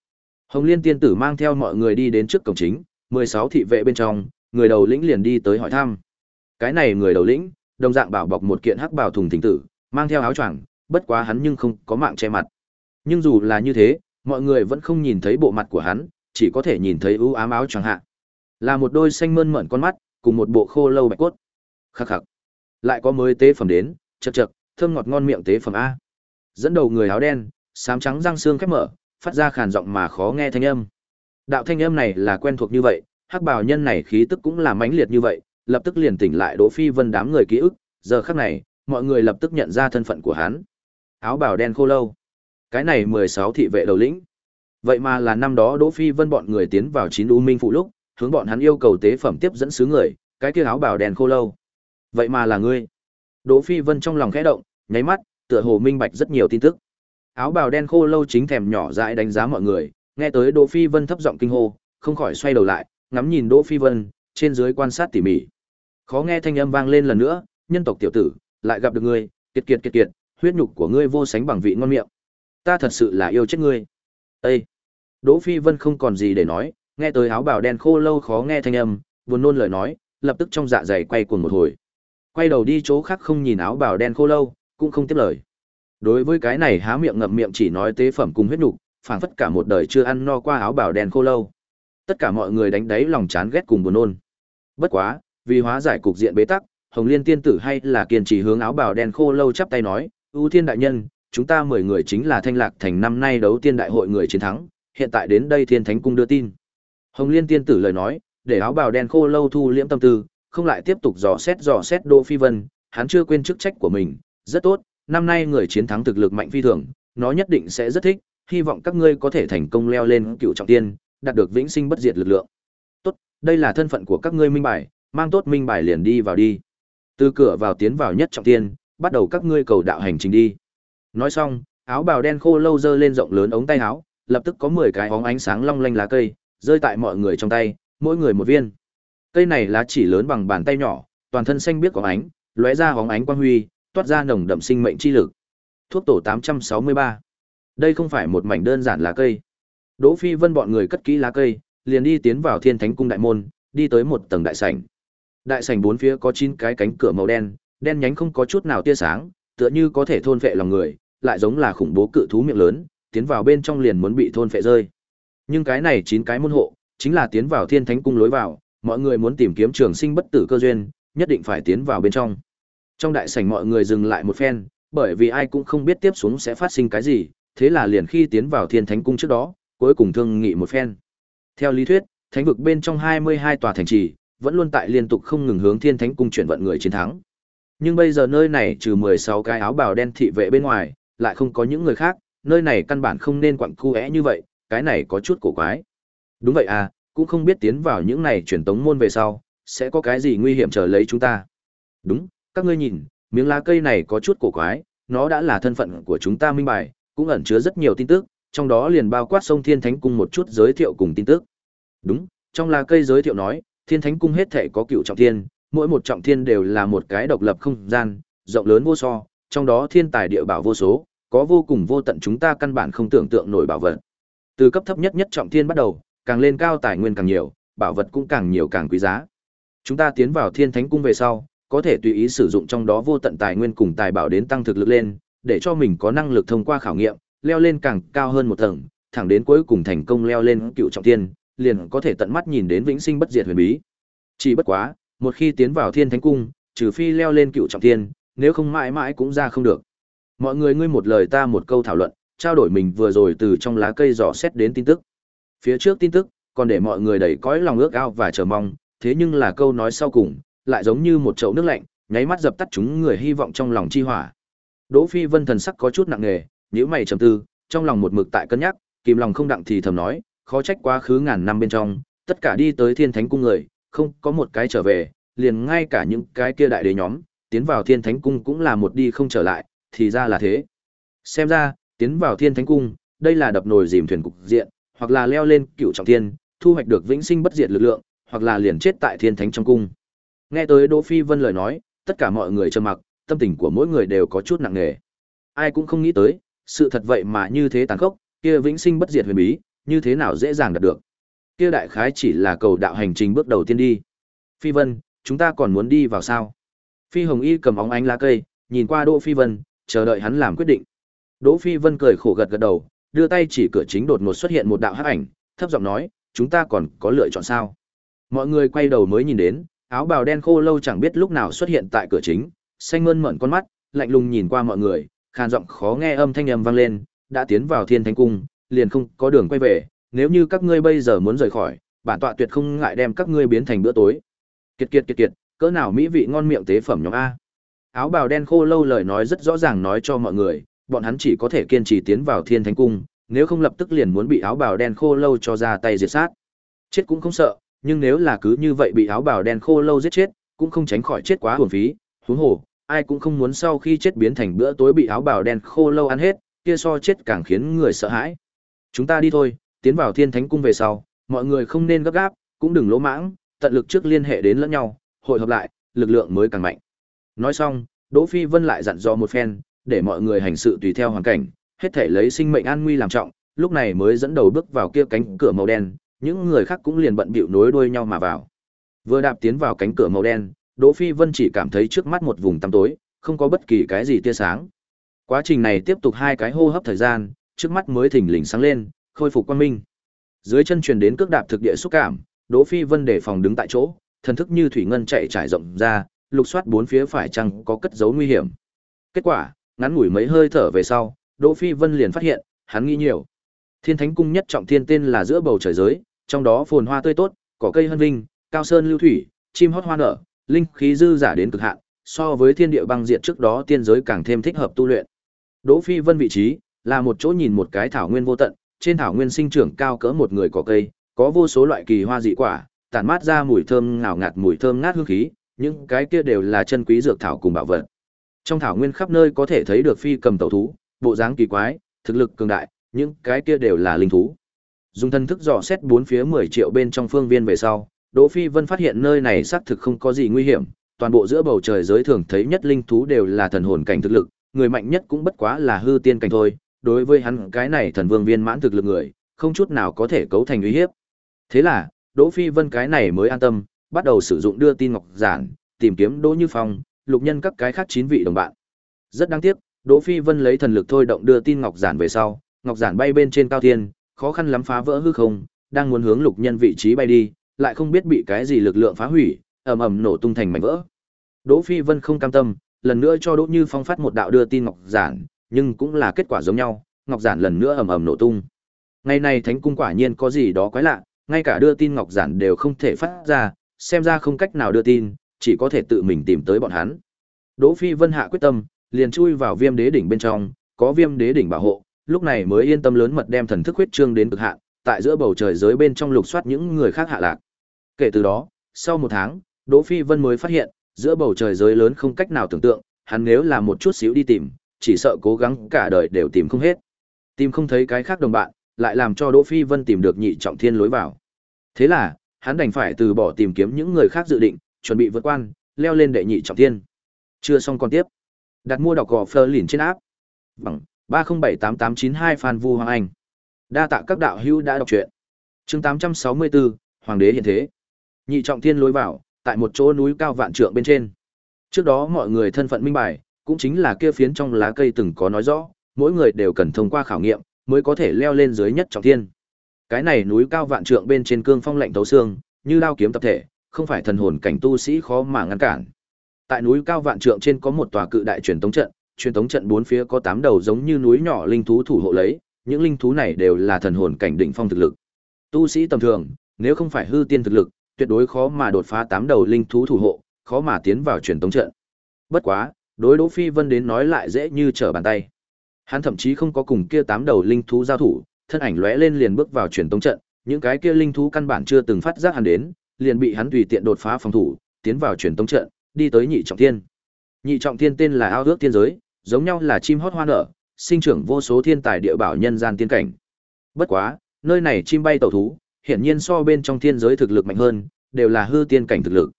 S1: Hồng Liên tiên tử mang theo mọi người đi đến trước cổng chính, 16 thị vệ bên trong, người đầu lĩnh liền đi tới hỏi thăm. Cái này người đầu lĩnh, đồng dạng bảo bọc một kiện hắc bào thùng thỉnh tử, mang theo áo choàng, bất quá hắn nhưng không có mạng che mặt. Nhưng dù là như thế, mọi người vẫn không nhìn thấy bộ mặt của hắn, chỉ có thể nhìn thấy ưu ám áo choàng hạ. Là một đôi xanh mơn mởn con mắt, cùng một bộ khô lâu bạch cốt. Khắc khắc. Lại có mới tế phẩm đến, chậc chậc, thơm ngọt ngon miệng tế phẩm a. Dẫn đầu người áo đen, sám trắng răng xương khép mở, phát ra khàn giọng mà khó nghe thanh âm. Đạo thanh âm này là quen thuộc như vậy, hắc bào nhân này khí tức cũng là mãnh liệt như vậy, lập tức liền tỉnh lại Đỗ Phi Vân đám người ký ức, giờ khắc này, mọi người lập tức nhận ra thân phận của hắn. Áo bào đen khô lâu. Cái này 16 thị vệ đầu lĩnh. Vậy mà là năm đó Đỗ Phi Vân bọn người tiến vào chín U Minh phụ lúc, hướng bọn hắn yêu cầu tế phẩm tiếp dẫn sứ người, cái kia áo bào đen khô lâu. Vậy mà là ngươi. Đỗ Phi Vân trong lòng khẽ động, nháy mắt, tựa hồ minh bạch rất nhiều tin tức. Áo bào đen khô lâu chính thèm nhỏ dãi đánh giá mọi người, nghe tới Đỗ Phi Vân thấp giọng kinh hô, không khỏi xoay đầu lại, ngắm nhìn Đỗ Phi Vân, trên dưới quan sát tỉ mỉ. Khó nghe thanh âm vang lên lần nữa, nhân tộc tiểu tử, lại gặp được ngươi, kiệt kiệt kiệt kiệt, huyết nhục của ngươi vô sánh bằng vị ngon miệng. Ta thật sự là yêu chết ngươi. Ê! Đỗ Phi Vân không còn gì để nói, nghe tới áo bào đen khô lâu khó nghe thanh âm, buồn nôn lời nói, lập tức trong dạ dày quay cuồng một hồi. Quay đầu đi chỗ khác không nhìn áo bào đen khô lâu, cũng không tiếp lời. Đối với cái này há miệng ngậm miệng chỉ nói tế phẩm cùng huyết nhục, phảng phất cả một đời chưa ăn no qua áo bào đen khô lâu. Tất cả mọi người đánh đáy lòng chán ghét cùng buồn nôn. Bất quá, vì hóa giải cục diện bế tắc, Hồng Liên tiên tử hay là kiên trì hướng áo bào đen khô lâu chắp tay nói, "ưu Thiên đại nhân, chúng ta mười người chính là Thanh Lạc thành năm nay đấu tiên đại hội người chiến thắng, hiện tại đến đây Thiên Thánh cung đưa tin." Hồng Liên tiên tử lời nói, để áo bào đen khô lâu thu liễm tâm tư, không lại tiếp tục dò xét dò xét Đỗ Phi Vân, hắn chưa quên chức trách của mình, rất tốt, năm nay người chiến thắng thực lực mạnh phi thường, nó nhất định sẽ rất thích, hy vọng các ngươi có thể thành công leo lên cựu trọng tiên, đạt được vĩnh sinh bất diệt lực lượng. Tốt, đây là thân phận của các ngươi minh bài, mang tốt minh bài liền đi vào đi. Từ cửa vào tiến vào nhất trọng tiên, bắt đầu các ngươi cầu đạo hành trình đi. Nói xong, áo bào đen khô lâu dơ lên rộng lớn ống tay áo, lập tức có 10 cái bóng ánh sáng long lanh lá cây, rơi tại mọi người trong tay, mỗi người một viên. Cây này lá chỉ lớn bằng bàn tay nhỏ, toàn thân xanh biếc có ánh, lóe ra hóng ánh quang huy, toát ra nồng đậm sinh mệnh chi lực. Thuốc tổ 863. Đây không phải một mảnh đơn giản lá cây. Đỗ Phi Vân bọn người cất kỹ lá cây, liền đi tiến vào Thiên Thánh cung đại môn, đi tới một tầng đại sảnh. Đại sảnh bốn phía có chín cái cánh cửa màu đen, đen nhánh không có chút nào tia sáng, tựa như có thể thôn vệ lòng người, lại giống là khủng bố cự thú miệng lớn, tiến vào bên trong liền muốn bị thôn phệ rơi. Nhưng cái này chín cái môn hộ, chính là tiến vào Thiên Thánh cung lối vào, mọi người muốn tìm kiếm trường sinh bất tử cơ duyên, nhất định phải tiến vào bên trong. Trong đại sảnh mọi người dừng lại một phen, bởi vì ai cũng không biết tiếp xuống sẽ phát sinh cái gì, thế là liền khi tiến vào Thiên Thánh cung trước đó, cuối cùng thương nghị một phen. Theo lý thuyết, thánh vực bên trong 22 tòa thành trì, vẫn luôn tại liên tục không ngừng hướng Thiên Thánh cung chuyển vận người chiến thắng. Nhưng bây giờ nơi này trừ 16 cái áo bào đen thị vệ bên ngoài, lại không có những người khác, nơi này căn bản không nên quặng cu như vậy, cái này có chút cổ quái. Đúng vậy à, cũng không biết tiến vào những này truyền tống môn về sau, sẽ có cái gì nguy hiểm chờ lấy chúng ta. Đúng, các ngươi nhìn, miếng lá cây này có chút cổ quái, nó đã là thân phận của chúng ta minh bài, cũng ẩn chứa rất nhiều tin tức, trong đó liền bao quát sông Thiên Thánh Cung một chút giới thiệu cùng tin tức. Đúng, trong lá cây giới thiệu nói, Thiên Thánh Cung hết thể có cựu trọng thiên, mỗi một trọng thiên đều là một cái độc lập không gian, rộng lớn vô so, trong đó thiên tài địa bảo vô số, có vô cùng vô tận chúng ta căn bản không tưởng tượng nổi bảo vật. Từ cấp thấp nhất nhất trọng thiên bắt đầu, càng lên cao tài nguyên càng nhiều, bảo vật cũng càng nhiều càng quý giá. Chúng ta tiến vào Thiên Thánh cung về sau, có thể tùy ý sử dụng trong đó vô tận tài nguyên cùng tài bảo đến tăng thực lực lên, để cho mình có năng lực thông qua khảo nghiệm, leo lên càng cao hơn một tầng, thẳng đến cuối cùng thành công leo lên cựu trọng thiên, liền có thể tận mắt nhìn đến vĩnh sinh bất diệt huyền bí. Chỉ bất quá, một khi tiến vào Thiên Thánh cung, trừ phi leo lên cựu trọng thiên, nếu không mãi mãi cũng ra không được. Mọi người ngươi một lời ta một câu thảo luận, trao đổi mình vừa rồi từ trong lá cây dò xét đến tin tức. Phía trước tin tức, còn để mọi người đầy cõi lòng ước ao và chờ mong, thế nhưng là câu nói sau cùng, lại giống như một chậu nước lạnh, nháy mắt dập tắt chúng người hy vọng trong lòng chi hỏa. Đỗ Phi Vân thần sắc có chút nặng nề, nhíu mày trầm tư, trong lòng một mực tại cân nhắc, kìm lòng không đặng thì thầm nói, khó trách quá khứ ngàn năm bên trong, tất cả đi tới thiên thánh cung người, không có một cái trở về, liền ngay cả những cái kia đại đế nhóm, tiến vào thiên thánh cung cũng là một đi không trở lại, thì ra là thế. Xem ra, tiến vào thiên thánh cung, đây là đập nồi dìm thuyền cục diện, hoặc là leo lên cựu trọng thiên, thu hoạch được vĩnh sinh bất diệt lực lượng, hoặc là liền chết tại thiên thánh trong cung. Nghe tới Đỗ Phi Vân lời nói, tất cả mọi người trầm mặc, tâm tình của mỗi người đều có chút nặng nề. Ai cũng không nghĩ tới, sự thật vậy mà như thế tàn khốc, kia vĩnh sinh bất diệt huyền bí, như thế nào dễ dàng đạt được. Kia đại khái chỉ là cầu đạo hành trình bước đầu tiên đi. Phi Vân, chúng ta còn muốn đi vào sao? Phi Hồng Y cầm óng ánh lá cây, nhìn qua Đỗ Phi Vân, chờ đợi hắn làm quyết định. Đỗ Phi Vân cười khổ gật gật đầu, đưa tay chỉ cửa chính đột ngột xuất hiện một đạo hắc ảnh, thấp giọng nói, chúng ta còn có lựa chọn sao? Mọi người quay đầu mới nhìn đến, áo bào đen khô lâu chẳng biết lúc nào xuất hiện tại cửa chính, xanh mơn mởn con mắt, lạnh lùng nhìn qua mọi người, khàn giọng khó nghe âm thanh ầm vang lên, đã tiến vào Thiên Thánh cung, liền không có đường quay về, nếu như các ngươi bây giờ muốn rời khỏi, bản tọa tuyệt không ngại đem các ngươi biến thành bữa tối. Kiệt kiệt kiệt kiệt, cỡ nào mỹ vị ngon miệng tế phẩm nhóm a. Áo bào đen khô lâu lời nói rất rõ ràng nói cho mọi người, bọn hắn chỉ có thể kiên trì tiến vào Thiên Thánh cung, nếu không lập tức liền muốn bị áo bào đen khô lâu cho ra tay diệt sát. Chết cũng không sợ, nhưng nếu là cứ như vậy bị áo bào đen khô lâu giết chết, cũng không tránh khỏi chết quá hồn phí, huống hồ, ai cũng không muốn sau khi chết biến thành bữa tối bị áo bào đen khô lâu ăn hết, kia so chết càng khiến người sợ hãi. Chúng ta đi thôi, tiến vào Thiên Thánh cung về sau, mọi người không nên gấp gáp, cũng đừng lỗ mãng, tận lực trước liên hệ đến lẫn nhau, hội hợp lại, lực lượng mới càng mạnh. Nói xong, Đỗ Phi Vân lại dặn dò một phen, để mọi người hành sự tùy theo hoàn cảnh, hết thể lấy sinh mệnh an nguy làm trọng, lúc này mới dẫn đầu bước vào kia cánh cửa màu đen, những người khác cũng liền bận bịu nối đuôi nhau mà vào. Vừa đạp tiến vào cánh cửa màu đen, Đỗ Phi Vân chỉ cảm thấy trước mắt một vùng tăm tối, không có bất kỳ cái gì tia sáng. Quá trình này tiếp tục hai cái hô hấp thời gian, trước mắt mới thỉnh lình sáng lên, khôi phục quang minh. Dưới chân truyền đến cước đạp thực địa xúc cảm, Đỗ Phi Vân để phòng đứng tại chỗ, thần thức như thủy ngân chạy trải rộng ra, lục soát bốn phía phải chăng có cất giấu nguy hiểm. Kết quả, ngắn ngủi mấy hơi thở về sau, Đỗ Phi Vân liền phát hiện, hắn nghĩ nhiều. Thiên Thánh cung nhất trọng thiên tên là giữa bầu trời giới, trong đó phồn hoa tươi tốt, cỏ cây hân vinh, cao sơn lưu thủy, chim hót hoa nở, linh khí dư giả đến cực hạn, so với thiên địa băng diện trước đó tiên giới càng thêm thích hợp tu luyện. Đỗ Phi Vân vị trí là một chỗ nhìn một cái thảo nguyên vô tận, trên thảo nguyên sinh trưởng cao cỡ một người cỏ cây, có vô số loại kỳ hoa dị quả, tản mát ra mùi thơm ngào ngạt mùi thơm ngát hương khí, những cái kia đều là chân quý dược thảo cùng bảo vật. Trong thảo nguyên khắp nơi có thể thấy được phi cầm tẩu thú, bộ dáng kỳ quái, thực lực cường đại, những cái kia đều là linh thú. Dùng thân thức dò xét bốn phía 10 triệu bên trong phương viên về sau, Đỗ Phi Vân phát hiện nơi này xác thực không có gì nguy hiểm, toàn bộ giữa bầu trời giới thường thấy nhất linh thú đều là thần hồn cảnh thực lực, người mạnh nhất cũng bất quá là hư tiên cảnh thôi, đối với hắn cái này thần vương viên mãn thực lực người, không chút nào có thể cấu thành uy hiếp. Thế là, Đỗ Phi Vân cái này mới an tâm, bắt đầu sử dụng đưa tin ngọc giản, tìm kiếm Đỗ Như Phong, lục nhân các cái khác chín vị đồng bạn. Rất đáng tiếc, Đỗ Phi Vân lấy thần lực thôi động đưa tin ngọc giản về sau, ngọc giản bay bên trên cao thiên, khó khăn lắm phá vỡ hư không, đang muốn hướng lục nhân vị trí bay đi, lại không biết bị cái gì lực lượng phá hủy, ầm ầm nổ tung thành mảnh vỡ. Đỗ Phi Vân không cam tâm, lần nữa cho Đỗ Như Phong phát một đạo đưa tin ngọc giản, nhưng cũng là kết quả giống nhau, ngọc giản lần nữa ầm ầm nổ tung. Ngày này Thánh cung quả nhiên có gì đó quái lạ, ngay cả đưa tin ngọc giản đều không thể phát ra, xem ra không cách nào đưa tin, chỉ có thể tự mình tìm tới bọn hắn. Đỗ Phi Vân hạ quyết tâm, liền chui vào Viêm Đế đỉnh bên trong, có Viêm Đế đỉnh bảo hộ, lúc này mới yên tâm lớn mật đem thần thức huyết trương đến cực hạn, tại giữa bầu trời giới bên trong lục soát những người khác hạ lạc. Kể từ đó, sau một tháng, Đỗ Phi Vân mới phát hiện, giữa bầu trời giới lớn không cách nào tưởng tượng, hắn nếu là một chút xíu đi tìm, chỉ sợ cố gắng cả đời đều tìm không hết. Tìm không thấy cái khác đồng bạn, lại làm cho Đỗ Phi Vân tìm được nhị trọng thiên lối vào. Thế là, hắn đành phải từ bỏ tìm kiếm những người khác dự định, chuẩn bị vượt quan, leo lên đệ nhị trọng thiên. Chưa xong còn tiếp. Đặt mua đọc gò Fleur lìn trên áp. Bằng 3078892 Phan Vu Hoàng Anh. Đa tạ các đạo hữu đã đọc truyện. Chương 864, Hoàng đế hiện thế. Nhị trọng thiên lối vào, tại một chỗ núi cao vạn trượng bên trên. Trước đó mọi người thân phận minh bài, cũng chính là kia phiến trong lá cây từng có nói rõ, mỗi người đều cần thông qua khảo nghiệm, mới có thể leo lên dưới nhất trọng thiên. Cái này núi cao vạn trượng bên trên cương phong lạnh tấu xương, như lao kiếm tập thể, không phải thần hồn cảnh tu sĩ khó mà ngăn cản. Tại núi cao vạn trượng trên có một tòa cự đại truyền tống trận, truyền tống trận bốn phía có tám đầu giống như núi nhỏ linh thú thủ hộ lấy, những linh thú này đều là thần hồn cảnh đỉnh phong thực lực. Tu sĩ tầm thường, nếu không phải hư tiên thực lực, tuyệt đối khó mà đột phá tám đầu linh thú thủ hộ, khó mà tiến vào truyền tống trận. Bất quá, đối Đỗ Phi Vân đến nói lại dễ như trở bàn tay. Hắn thậm chí không có cùng kia tám đầu linh thú giao thủ, thân ảnh lóe lên liền bước vào truyền tống trận, những cái kia linh thú căn bản chưa từng phát giác hắn đến, liền bị hắn tùy tiện đột phá phòng thủ, tiến vào truyền tống trận, đi tới nhị trọng thiên. Nhị trọng thiên tên là ao ước thiên giới, giống nhau là chim hót hoa nở, sinh trưởng vô số thiên tài địa bảo nhân gian tiên cảnh. Bất quá, nơi này chim bay tẩu thú, hiển nhiên so bên trong thiên giới thực lực mạnh hơn, đều là hư tiên cảnh thực lực.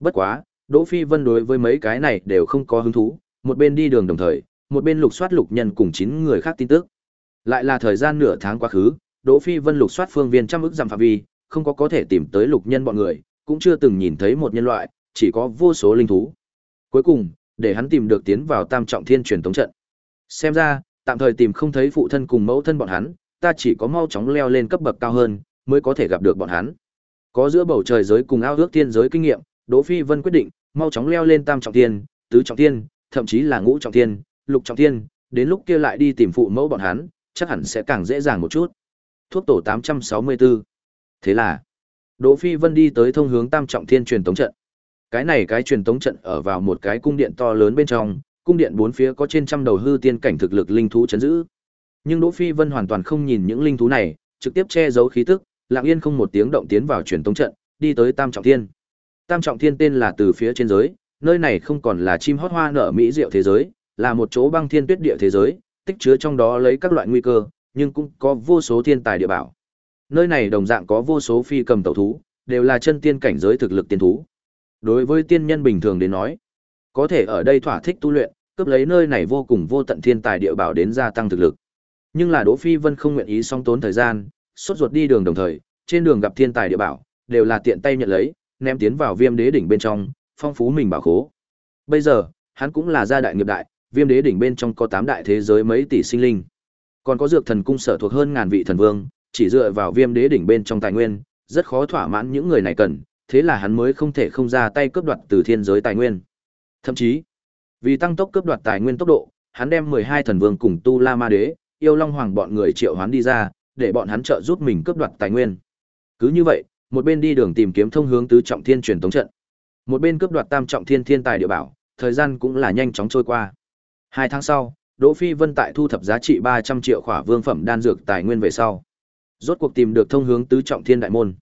S1: Bất quá, Đỗ Phi Vân đối với mấy cái này đều không có hứng thú, một bên đi đường đồng thời, một bên lục soát lục nhân cùng chín người khác tin tức. Lại là thời gian nửa tháng quá khứ, Đỗ Phi Vân lục soát phương viên trăm ức dặm phạm vi, không có có thể tìm tới lục nhân bọn người, cũng chưa từng nhìn thấy một nhân loại, chỉ có vô số linh thú. Cuối cùng, để hắn tìm được tiến vào Tam Trọng Thiên truyền tống trận. Xem ra, tạm thời tìm không thấy phụ thân cùng mẫu thân bọn hắn, ta chỉ có mau chóng leo lên cấp bậc cao hơn, mới có thể gặp được bọn hắn. Có giữa bầu trời giới cùng ao ước thiên giới kinh nghiệm, Đỗ Phi Vân quyết định, mau chóng leo lên Tam Trọng Thiên, Tứ Trọng Thiên, thậm chí là Ngũ Trọng Thiên, Lục Trọng Thiên, đến lúc kia lại đi tìm phụ mẫu bọn hắn, chắc hẳn sẽ càng dễ dàng một chút. Thuốc tổ 864. Thế là, Đỗ Phi Vân đi tới thông hướng Tam Trọng Thiên truyền tống trận. Cái này cái truyền tống trận ở vào một cái cung điện to lớn bên trong, cung điện bốn phía có trên trăm đầu hư tiên cảnh thực lực linh thú chấn giữ. Nhưng Đỗ Phi Vân hoàn toàn không nhìn những linh thú này, trực tiếp che giấu khí tức, lặng yên không một tiếng động tiến vào truyền tống trận, đi tới Tam Trọng Thiên. Tam Trọng Thiên tên là từ phía trên giới, nơi này không còn là chim hót hoa nở mỹ diệu thế giới, là một chỗ băng thiên tuyết địa thế giới, tích chứa trong đó lấy các loại nguy cơ, nhưng cũng có vô số thiên tài địa bảo. Nơi này đồng dạng có vô số phi cầm tẩu thú, đều là chân tiên cảnh giới thực lực tiên thú. Đối với tiên nhân bình thường đến nói, có thể ở đây thỏa thích tu luyện, cướp lấy nơi này vô cùng vô tận thiên tài địa bảo đến gia tăng thực lực. Nhưng là Đỗ Phi Vân không nguyện ý song tốn thời gian, sốt ruột đi đường đồng thời, trên đường gặp thiên tài địa bảo, đều là tiện tay nhận lấy, ném tiến vào Viêm Đế đỉnh bên trong, phong phú mình bảo khố. Bây giờ, hắn cũng là gia đại nghiệp đại, Viêm Đế đỉnh bên trong có tám đại thế giới mấy tỷ sinh linh. Còn có dược thần cung sở thuộc hơn ngàn vị thần vương, chỉ dựa vào Viêm Đế đỉnh bên trong tài nguyên, rất khó thỏa mãn những người này cần, thế là hắn mới không thể không ra tay cướp đoạt từ thiên giới tài nguyên. Thậm chí, vì tăng tốc cướp đoạt tài nguyên tốc độ, hắn đem 12 thần vương cùng Tu La Ma Đế, Yêu Long Hoàng bọn người triệu hoán đi ra, để bọn hắn trợ giúp mình cướp đoạt tài nguyên. Cứ như vậy, một bên đi đường tìm kiếm thông hướng tứ trọng thiên truyền tống trận, một bên cướp đoạt tam trọng thiên thiên tài địa bảo, thời gian cũng là nhanh chóng trôi qua. Hai tháng sau, Đỗ Phi Vân tại thu thập giá trị 300 triệu khỏa vương phẩm đan dược tài nguyên về sau, rốt cuộc tìm được thông hướng tứ trọng thiên đại môn.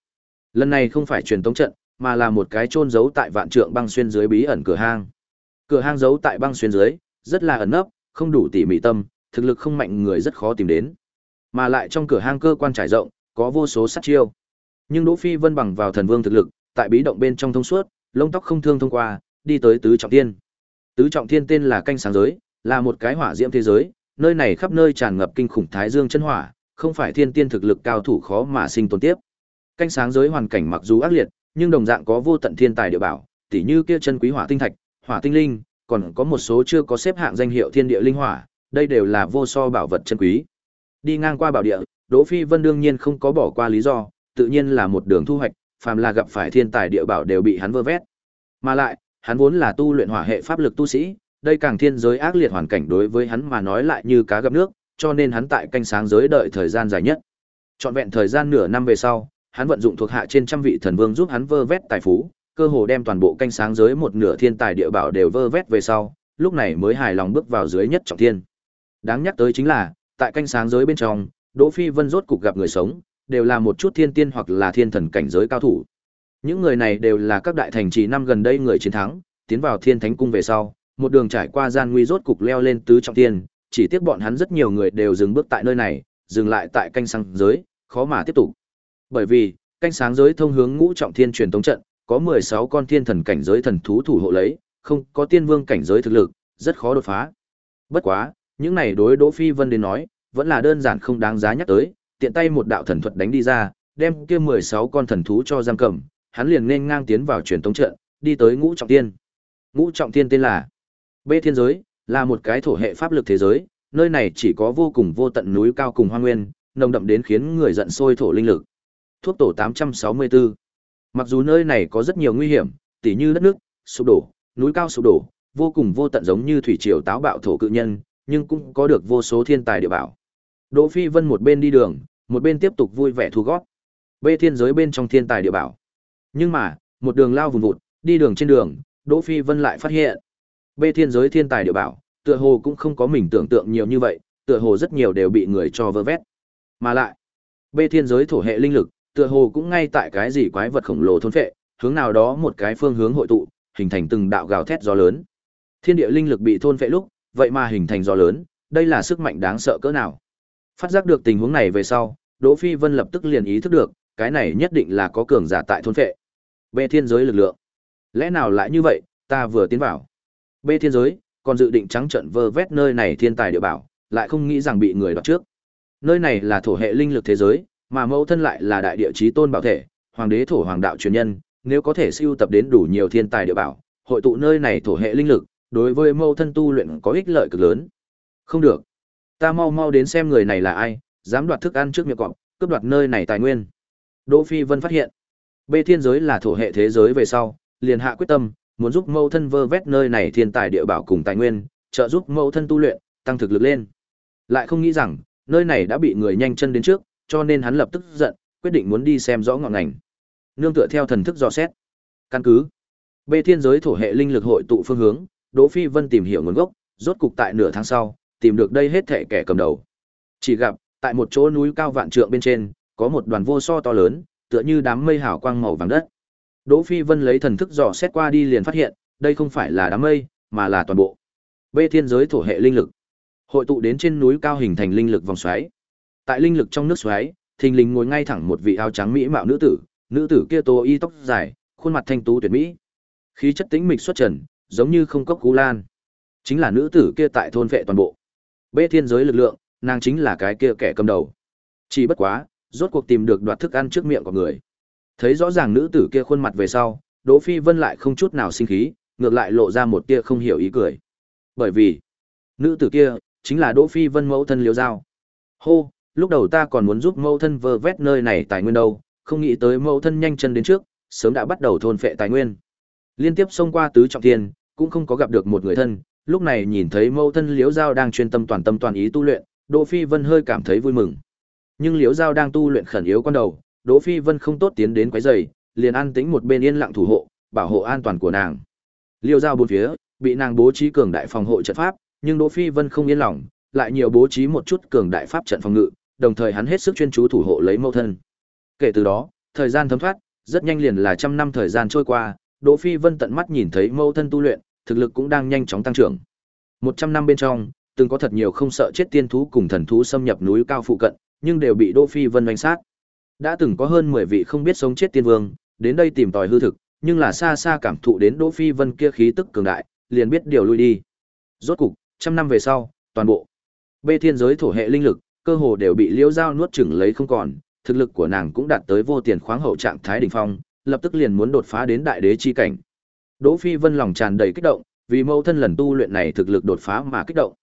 S1: Lần này không phải truyền tống trận, mà là một cái chôn giấu tại vạn trượng băng xuyên dưới bí ẩn cửa hang. Cửa hang giấu tại băng xuyên dưới, rất là ẩn nấp, không đủ tỉ mỉ tâm, thực lực không mạnh người rất khó tìm đến. Mà lại trong cửa hang cơ quan trải rộng, có vô số sát chiêu. Nhưng Đỗ Phi Vân bằng vào thần vương thực lực, tại bí động bên trong thông suốt, lông tóc không thương thông qua, đi tới tứ trọng thiên. Tứ trọng thiên tên là canh sáng giới, là một cái hỏa diễm thế giới, nơi này khắp nơi tràn ngập kinh khủng thái dương chân hỏa, không phải thiên tiên thực lực cao thủ khó mà sinh tồn tiếp. Canh sáng giới hoàn cảnh mặc dù ác liệt, nhưng đồng dạng có vô tận thiên tài địa bảo, tỉ như kia chân quý hỏa tinh thạch, hỏa tinh linh, còn có một số chưa có xếp hạng danh hiệu thiên địa linh hỏa, đây đều là vô so bảo vật chân quý. Đi ngang qua bảo địa, Đỗ Phi Vân đương nhiên không có bỏ qua lý do, tự nhiên là một đường thu hoạch, phàm là gặp phải thiên tài địa bảo đều bị hắn vơ vét. Mà lại, hắn vốn là tu luyện hỏa hệ pháp lực tu sĩ, đây càng thiên giới ác liệt hoàn cảnh đối với hắn mà nói lại như cá gặp nước, cho nên hắn tại canh sáng giới đợi thời gian dài nhất. Trọn vẹn thời gian nửa năm về sau, hắn vận dụng thuộc hạ trên trăm vị thần vương giúp hắn vơ vét tài phú, cơ hồ đem toàn bộ canh sáng giới một nửa thiên tài địa bảo đều vơ vét về sau, lúc này mới hài lòng bước vào dưới nhất trọng thiên. Đáng nhắc tới chính là, tại canh sáng giới bên trong, Đỗ Phi Vân rốt cục gặp người sống, đều là một chút thiên tiên hoặc là thiên thần cảnh giới cao thủ. Những người này đều là các đại thành trì năm gần đây người chiến thắng, tiến vào Thiên Thánh cung về sau, một đường trải qua gian nguy rốt cục leo lên tứ trọng thiên, chỉ tiếc bọn hắn rất nhiều người đều dừng bước tại nơi này, dừng lại tại canh sáng giới, khó mà tiếp tục. Bởi vì, canh sáng giới thông hướng ngũ trọng thiên truyền tống trận, có 16 con thiên thần cảnh giới thần thú thủ hộ lấy, không có tiên vương cảnh giới thực lực, rất khó đột phá. Bất quá, những này đối Đỗ Phi Vân đến nói, vẫn là đơn giản không đáng giá nhắc tới, tiện tay một đạo thần thuật đánh đi ra, đem kia 16 con thần thú cho giam cầm, hắn liền nên ngang tiến vào truyền tống trận, đi tới ngũ trọng thiên. Ngũ trọng thiên tên là B thiên giới, là một cái thổ hệ pháp lực thế giới, nơi này chỉ có vô cùng vô tận núi cao cùng hoang nguyên, nồng đậm đến khiến người giận sôi thổ linh lực. Thuốc tổ 864. Mặc dù nơi này có rất nhiều nguy hiểm, tỉ như đất nước sụp đổ, núi cao sụp đổ, vô cùng vô tận giống như thủy triều táo bạo thổ cự nhân, nhưng cũng có được vô số thiên tài địa bảo. Đỗ Phi Vân một bên đi đường, một bên tiếp tục vui vẻ thu gót. Bê thiên giới bên trong thiên tài địa bảo. Nhưng mà, một đường lao vùng vụt, đi đường trên đường, Đỗ Phi Vân lại phát hiện. Bê thiên giới thiên tài địa bảo, tựa hồ cũng không có mình tưởng tượng nhiều như vậy, tựa hồ rất nhiều đều bị người cho vơ vét. Mà lại, bê thiên giới thổ hệ linh lực, tựa hồ cũng ngay tại cái gì quái vật khổng lồ thôn phệ, hướng nào đó một cái phương hướng hội tụ, hình thành từng đạo gào thét gió lớn. Thiên địa linh lực bị thôn phệ lúc, vậy mà hình thành gió lớn, đây là sức mạnh đáng sợ cỡ nào. Phát giác được tình huống này về sau, Đỗ Phi Vân lập tức liền ý thức được, cái này nhất định là có cường giả tại thôn phệ. Bê thiên giới lực lượng. Lẽ nào lại như vậy, ta vừa tiến vào. Bê thiên giới, còn dự định trắng trận vơ vét nơi này thiên tài địa bảo, lại không nghĩ rằng bị người đoạt trước. Nơi này là thổ hệ linh lực thế giới, mà mẫu thân lại là đại địa chí tôn bảo thể, hoàng đế thổ hoàng đạo truyền nhân, nếu có thể siêu tập đến đủ nhiều thiên tài địa bảo, hội tụ nơi này thổ hệ linh lực, đối với mẫu thân tu luyện có ích lợi cực lớn. Không được, ta mau mau đến xem người này là ai, dám đoạt thức ăn trước miệng cọp, cướp đoạt nơi này tài nguyên. Đỗ Phi Vân phát hiện, bê thiên giới là thổ hệ thế giới về sau, liền hạ quyết tâm, muốn giúp mẫu thân vơ vét nơi này thiên tài địa bảo cùng tài nguyên, trợ giúp mẫu thân tu luyện, tăng thực lực lên. Lại không nghĩ rằng, nơi này đã bị người nhanh chân đến trước, cho nên hắn lập tức giận, quyết định muốn đi xem rõ ngọn ngành. Nương tựa theo thần thức dò xét. Căn cứ Bê thiên giới thổ hệ linh lực hội tụ phương hướng, Đỗ Phi Vân tìm hiểu nguồn gốc, rốt cục tại nửa tháng sau, tìm được đây hết thể kẻ cầm đầu. Chỉ gặp, tại một chỗ núi cao vạn trượng bên trên, có một đoàn vô so to lớn, tựa như đám mây hào quang màu vàng đất. Đỗ Phi Vân lấy thần thức dò xét qua đi liền phát hiện, đây không phải là đám mây, mà là toàn bộ Bê thiên giới thổ hệ linh lực, hội tụ đến trên núi cao hình thành linh lực vòng xoáy. Tại linh lực trong nước xoáy, thình lình ngồi ngay thẳng một vị áo trắng mỹ mạo nữ tử, nữ tử kia tô y tóc dài, khuôn mặt thanh tú tuyệt mỹ. Khí chất tĩnh mịch xuất trần, giống như không cốc cú lan. Chính là nữ tử kia tại thôn vệ toàn bộ. Bê thiên giới lực lượng, nàng chính là cái kia kẻ cầm đầu. Chỉ bất quá, rốt cuộc tìm được đoạt thức ăn trước miệng của người. Thấy rõ ràng nữ tử kia khuôn mặt về sau, Đỗ Phi Vân lại không chút nào sinh khí, ngược lại lộ ra một tia không hiểu ý cười. Bởi vì, nữ tử kia chính là Đỗ Phi Vân mẫu thân Liễu Giao. Hô, lúc đầu ta còn muốn giúp mẫu thân vơ vét nơi này tài nguyên đâu, không nghĩ tới mẫu thân nhanh chân đến trước, sớm đã bắt đầu thôn phệ tài nguyên. Liên tiếp xông qua tứ trọng thiên, cũng không có gặp được một người thân, lúc này nhìn thấy mẫu thân Liễu Giao đang chuyên tâm toàn tâm toàn ý tu luyện, Đỗ Phi Vân hơi cảm thấy vui mừng. Nhưng Liễu Giao đang tu luyện khẩn yếu quan đầu, Đỗ Phi Vân không tốt tiến đến quấy rầy, liền an tĩnh một bên yên lặng thủ hộ, bảo hộ an toàn của nàng. Liêu Giao bốn phía, bị nàng bố trí cường đại phòng hộ trận pháp, nhưng Đỗ Phi Vân không yên lòng, lại nhiều bố trí một chút cường đại pháp trận phòng ngự, đồng thời hắn hết sức chuyên chú thủ hộ lấy mẫu thân. Kể từ đó, thời gian thấm thoát, rất nhanh liền là trăm năm thời gian trôi qua, Đỗ Phi Vân tận mắt nhìn thấy mẫu thân tu luyện, thực lực cũng đang nhanh chóng tăng trưởng. Một trăm năm bên trong, từng có thật nhiều không sợ chết tiên thú cùng thần thú xâm nhập núi cao phụ cận, nhưng đều bị Đỗ Phi Vân đánh sát. Đã từng có hơn 10 vị không biết sống chết tiên vương, đến đây tìm tòi hư thực, nhưng là xa xa cảm thụ đến Đỗ Phi Vân kia khí tức cường đại, liền biết điều lui đi. Rốt cục, trăm năm về sau, toàn bộ Bê Thiên giới thổ hệ linh lực, cơ hồ đều bị Liễu Giao nuốt chửng lấy không còn, thực lực của nàng cũng đạt tới vô tiền khoáng hậu trạng thái đỉnh phong, lập tức liền muốn đột phá đến đại đế chi cảnh. Đỗ Phi Vân lòng tràn đầy kích động, vì mẫu thân lần tu luyện này thực lực đột phá mà kích động.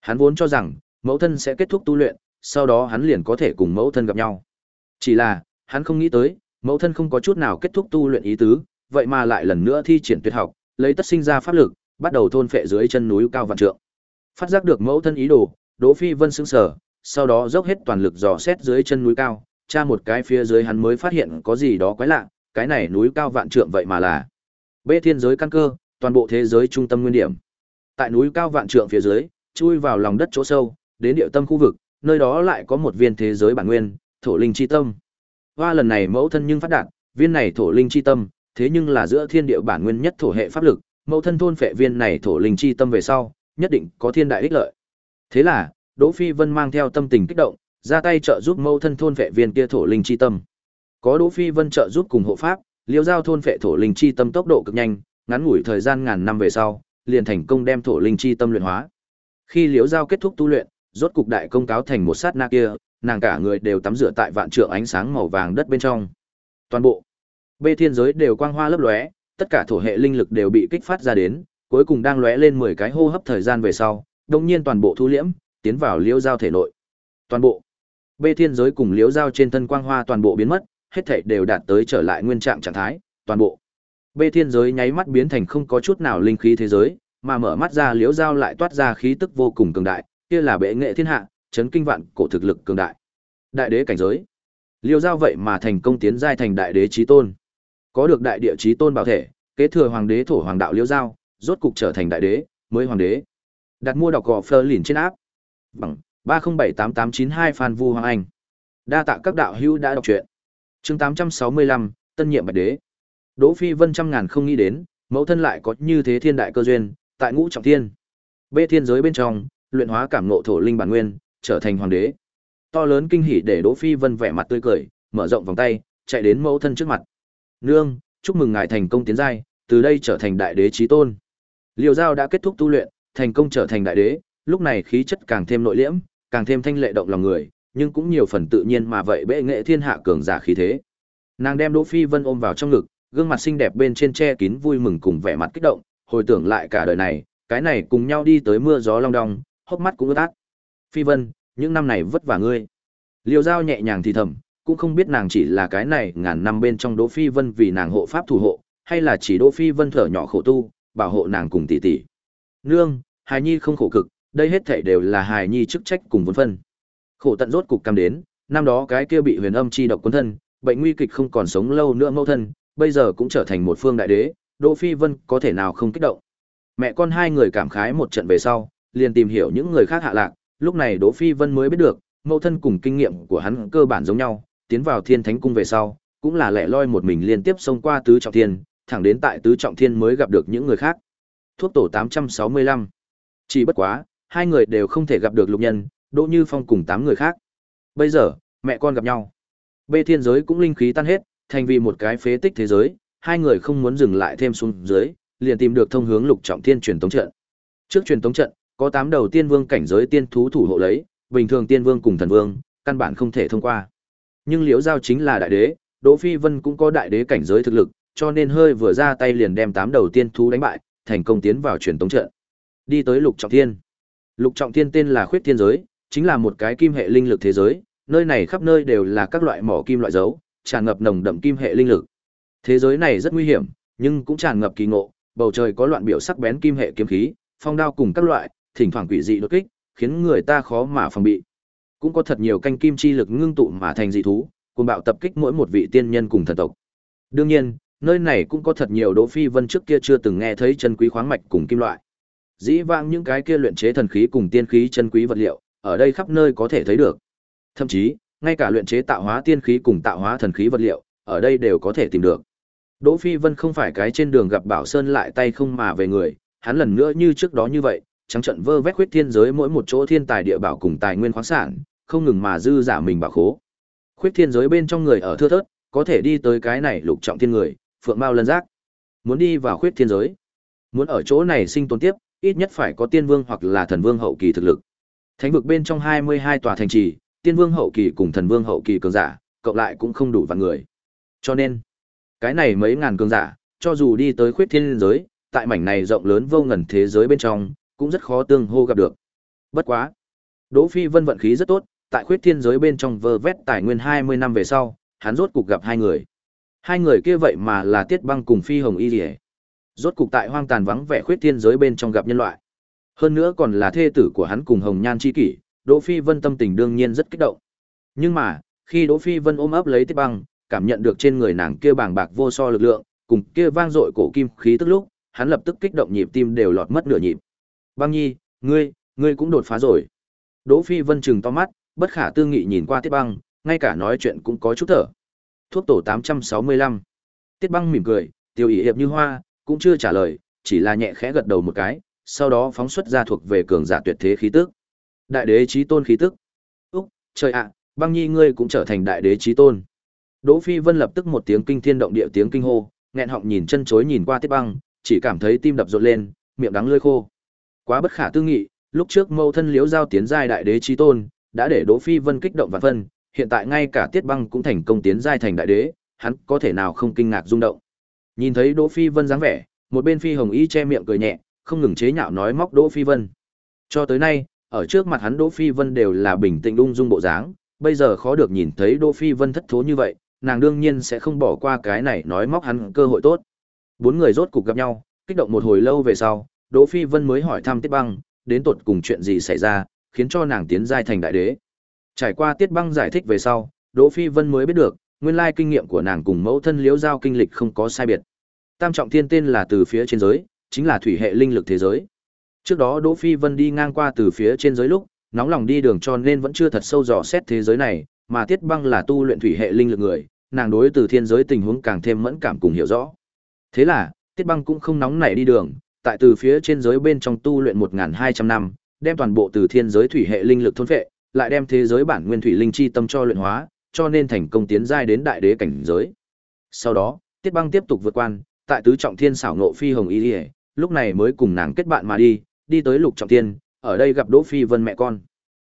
S1: Hắn vốn cho rằng mẫu thân sẽ kết thúc tu luyện, sau đó hắn liền có thể cùng mẫu thân gặp nhau. Chỉ là, hắn không nghĩ tới, mẫu thân không có chút nào kết thúc tu luyện ý tứ, vậy mà lại lần nữa thi triển tuyệt học, lấy tất sinh ra pháp lực, bắt đầu thôn phệ dưới chân núi cao vạn trượng. Phát giác được mẫu thân ý đồ, Đỗ Phi Vân sững sờ, sau đó dốc hết toàn lực dò xét dưới chân núi cao, tra một cái phía dưới hắn mới phát hiện có gì đó quái lạ, cái này núi cao vạn trượng vậy mà là Bê thiên giới căn cơ, toàn bộ thế giới trung tâm nguyên điểm. Tại núi cao vạn trượng phía dưới, chui vào lòng đất chỗ sâu, đến địa tâm khu vực, nơi đó lại có một viên thế giới bản nguyên, thổ linh chi tâm. Hoa lần này mẫu thân nhưng phát đạt, viên này thổ linh chi tâm, thế nhưng là giữa thiên địa bản nguyên nhất thổ hệ pháp lực, mẫu thân thôn phệ viên này thổ linh chi tâm về sau, nhất định có thiên đại ích lợi. Thế là, Đỗ Phi Vân mang theo tâm tình kích động, ra tay trợ giúp mẫu thân thôn vệ viên kia thổ linh chi tâm. Có Đỗ Phi Vân trợ giúp cùng hộ pháp, Liêu Giao thôn vệ thổ linh chi tâm tốc độ cực nhanh, ngắn ngủi thời gian ngàn năm về sau, liền thành công đem thổ linh chi tâm luyện hóa. Khi Liễu Giao kết thúc tu luyện, rốt cục đại công cáo thành một sát na kia, nàng cả người đều tắm rửa tại vạn trượng ánh sáng màu vàng đất bên trong. Toàn bộ bê thiên giới đều quang hoa lấp lóe, tất cả thổ hệ linh lực đều bị kích phát ra đến, cuối cùng đang lóe lên 10 cái hô hấp thời gian về sau, đồng nhiên toàn bộ thu liễm, tiến vào liễu giao thể nội. Toàn bộ Bê thiên giới cùng liễu giao trên thân quang hoa toàn bộ biến mất, hết thảy đều đạt tới trở lại nguyên trạng trạng thái, toàn bộ. Bê thiên giới nháy mắt biến thành không có chút nào linh khí thế giới, mà mở mắt ra liễu giao lại toát ra khí tức vô cùng cường đại, kia là bệ nghệ thiên hạ, chấn kinh vạn cổ thực lực cường đại. Đại đế cảnh giới. Liễu giao vậy mà thành công tiến giai thành đại đế chí tôn. Có được đại địa chí tôn bảo thể, kế thừa hoàng đế thổ hoàng đạo liễu giao, rốt cục trở thành đại đế, mới hoàng đế. Đặt mua đọc gò Fleur lìn trên áp. Bằng ba không bảy tám tám chín hai Phan Vu Hoàng Anh. Đa tạ các đạo hữu đã đọc truyện. chương 865, tân nhiệm bạch đế. Đỗ Phi Vân trăm ngàn không nghĩ đến, mẫu thân lại có như thế thiên đại cơ duyên, tại ngũ trọng thiên. Bê thiên giới bên trong, luyện hóa cảm ngộ thổ linh bản nguyên, trở thành hoàng đế. To lớn kinh hỉ để Đỗ Phi Vân vẻ mặt tươi cười, mở rộng vòng tay, chạy đến mẫu thân trước mặt. "Nương, chúc mừng ngài thành công tiến giai, từ đây trở thành đại đế chí tôn." liều Giao đã kết thúc tu luyện, thành công trở thành đại đế, lúc này khí chất càng thêm nội liễm, càng thêm thanh lệ động lòng người, nhưng cũng nhiều phần tự nhiên mà vậy bệ nghệ thiên hạ cường giả khí thế. Nàng đem Đỗ Phi Vân ôm vào trong ngực, gương mặt xinh đẹp bên trên che kín vui mừng cùng vẻ mặt kích động, hồi tưởng lại cả đời này, cái này cùng nhau đi tới mưa gió long đong, hốc mắt cũng ướt át. Phi Vân, những năm này vất vả ngươi. Liêu Giao nhẹ nhàng thì thầm, cũng không biết nàng chỉ là cái này ngàn năm bên trong Đỗ Phi Vân vì nàng hộ pháp thủ hộ, hay là chỉ Đỗ Phi Vân thở nhỏ khổ tu, bảo hộ nàng cùng tỷ tỷ. Nương, hài nhi không khổ cực, đây hết thảy đều là hài nhi chức trách cùng vốn phân. Khổ tận rốt cục cam đến, năm đó cái kia bị huyền âm chi độc cuốn thân, bệnh nguy kịch không còn sống lâu nữa mẫu thân, bây giờ cũng trở thành một phương đại đế, Đỗ Phi Vân có thể nào không kích động. Mẹ con hai người cảm khái một trận về sau, liền tìm hiểu những người khác hạ lạc, lúc này Đỗ Phi Vân mới biết được, mẫu thân cùng kinh nghiệm của hắn cơ bản giống nhau, tiến vào Thiên Thánh cung về sau, cũng là lẻ loi một mình liên tiếp xông qua tứ trọng thiên, thẳng đến tại tứ trọng thiên mới gặp được những người khác. Thuốc tổ 865. Chỉ bất quá, hai người đều không thể gặp được lục nhân, Đỗ Như Phong cùng tám người khác. Bây giờ, mẹ con gặp nhau. Bê thiên giới cũng linh khí tan hết, thành vì một cái phế tích thế giới, hai người không muốn dừng lại thêm xuống dưới, liền tìm được thông hướng lục trọng thiên truyền tống trận. Trước truyền tống trận, có tám đầu tiên vương cảnh giới tiên thú thủ hộ lấy, bình thường tiên vương cùng thần vương, căn bản không thể thông qua. Nhưng Liễu Giao chính là đại đế, Đỗ Phi Vân cũng có đại đế cảnh giới thực lực, cho nên hơi vừa ra tay liền đem tám đầu tiên thú đánh bại, thành công tiến vào truyền tống trận. Đi tới lục trọng thiên. Lục trọng thiên tên là Khuyết Thiên giới, chính là một cái kim hệ linh lực thế giới, nơi này khắp nơi đều là các loại mỏ kim loại dấu, tràn ngập nồng đậm kim hệ linh lực. Thế giới này rất nguy hiểm, nhưng cũng tràn ngập kỳ ngộ, bầu trời có loạn biểu sắc bén kim hệ kiếm khí, phong đao cùng các loại, thỉnh thoảng quỷ dị đột kích, khiến người ta khó mà phòng bị. Cũng có thật nhiều canh kim chi lực ngưng tụ mà thành dị thú, cùng bạo tập kích mỗi một vị tiên nhân cùng thần tộc. Đương nhiên, nơi này cũng có thật nhiều Đỗ Phi Vân trước kia chưa từng nghe thấy chân quý khoáng mạch cùng kim loại. Dĩ vãng những cái kia luyện chế thần khí cùng tiên khí chân quý vật liệu, ở đây khắp nơi có thể thấy được. Thậm chí, ngay cả luyện chế tạo hóa tiên khí cùng tạo hóa thần khí vật liệu, ở đây đều có thể tìm được. Đỗ Phi Vân không phải cái trên đường gặp Bảo Sơn lại tay không mà về người, hắn lần nữa như trước đó như vậy, trắng trận vơ vét huyết thiên giới mỗi một chỗ thiên tài địa bảo cùng tài nguyên khoáng sản, không ngừng mà dư giả mình bảo khố. Khuyết thiên giới bên trong người ở thưa thớt, có thể đi tới cái này lục trọng thiên người, phượng mao lân giác. Muốn đi vào khuyết thiên giới, muốn ở chỗ này sinh tồn tiếp, ít nhất phải có tiên vương hoặc là thần vương hậu kỳ thực lực. Thánh vực bên trong 22 tòa thành trì, tiên vương hậu kỳ cùng thần vương hậu kỳ cường giả, cộng lại cũng không đủ vạn người. Cho nên, cái này mấy ngàn cường giả, cho dù đi tới khuyết thiên giới, tại mảnh này rộng lớn vô ngần thế giới bên trong, cũng rất khó tương hô gặp được. Bất quá, Đỗ Phi Vân vận khí rất tốt, tại khuyết thiên giới bên trong vơ vét tài nguyên 20 năm về sau, hắn rốt cục gặp hai người. Hai người kia vậy mà là Tiết Băng cùng Phi Hồng Y Liễu. Rốt cục tại hoang tàn vắng vẻ khuyết thiên giới bên trong gặp nhân loại. Hơn nữa còn là thê tử của hắn cùng Hồng Nhan chi kỷ, Đỗ Phi Vân tâm tình đương nhiên rất kích động. Nhưng mà, khi Đỗ Phi Vân ôm ấp lấy Tiết Băng, cảm nhận được trên người nàng kia bàng bạc vô so lực lượng, cùng kia vang dội cổ kim khí tức lúc, hắn lập tức kích động nhịp tim đều lọt mất nửa nhịp. Băng Nhi, ngươi, ngươi cũng đột phá rồi. Đỗ Phi Vân trừng to mắt, bất khả tư nghị nhìn qua Tiết Băng, ngay cả nói chuyện cũng có chút thở. Thuốc tổ 865. Tiết Băng mỉm cười, tiêu ý hiệp như hoa, cũng chưa trả lời, chỉ là nhẹ khẽ gật đầu một cái, sau đó phóng xuất ra thuộc về cường giả tuyệt thế khí tức. Đại đế chí tôn khí tức. Úc, trời ạ, băng nhi ngươi cũng trở thành đại đế chí tôn. Đỗ Phi Vân lập tức một tiếng kinh thiên động địa tiếng kinh hô, nghẹn họng nhìn chân chối nhìn qua Tiết Băng, chỉ cảm thấy tim đập rộn lên, miệng đắng lưỡi khô. Quá bất khả tư nghị, lúc trước mâu thân liếu giao tiến giai đại đế chí tôn, đã để Đỗ Phi Vân kích động và phân, hiện tại ngay cả Tiết Băng cũng thành công tiến giai thành đại đế, hắn có thể nào không kinh ngạc rung động. Nhìn thấy Đỗ Phi Vân dáng vẻ, một bên Phi Hồng Y che miệng cười nhẹ, không ngừng chế nhạo nói móc Đỗ Phi Vân. Cho tới nay, ở trước mặt hắn Đỗ Phi Vân đều là bình tĩnh ung dung bộ dáng, bây giờ khó được nhìn thấy Đỗ Phi Vân thất thố như vậy, nàng đương nhiên sẽ không bỏ qua cái này nói móc hắn cơ hội tốt. Bốn người rốt cục gặp nhau, kích động một hồi lâu về sau, Đỗ Phi Vân mới hỏi thăm Tiết Băng, đến tột cùng chuyện gì xảy ra, khiến cho nàng tiến giai thành đại đế. Trải qua Tiết Băng giải thích về sau, Đỗ Phi Vân mới biết được, nguyên lai kinh nghiệm của nàng cùng mẫu thân Liễu Giao kinh lịch không có sai biệt. Tam trọng thiên tên là từ phía trên giới, chính là thủy hệ linh lực thế giới. Trước đó Đỗ Phi Vân đi ngang qua từ phía trên giới lúc, nóng lòng đi đường cho nên vẫn chưa thật sâu dò xét thế giới này, mà Tiết Băng là tu luyện thủy hệ linh lực người, nàng đối từ thiên giới tình huống càng thêm mẫn cảm cùng hiểu rõ. Thế là, Tiết Băng cũng không nóng nảy đi đường, tại từ phía trên giới bên trong tu luyện 1200 năm, đem toàn bộ từ thiên giới thủy hệ linh lực thôn phệ, lại đem thế giới bản nguyên thủy linh chi tâm cho luyện hóa, cho nên thành công tiến giai đến đại đế cảnh giới. Sau đó, Tiết Băng tiếp tục vượt quan, tại tứ trọng thiên xảo ngộ phi hồng y liễu, lúc này mới cùng nàng kết bạn mà đi, đi tới lục trọng thiên, ở đây gặp Đỗ Phi Vân mẹ con.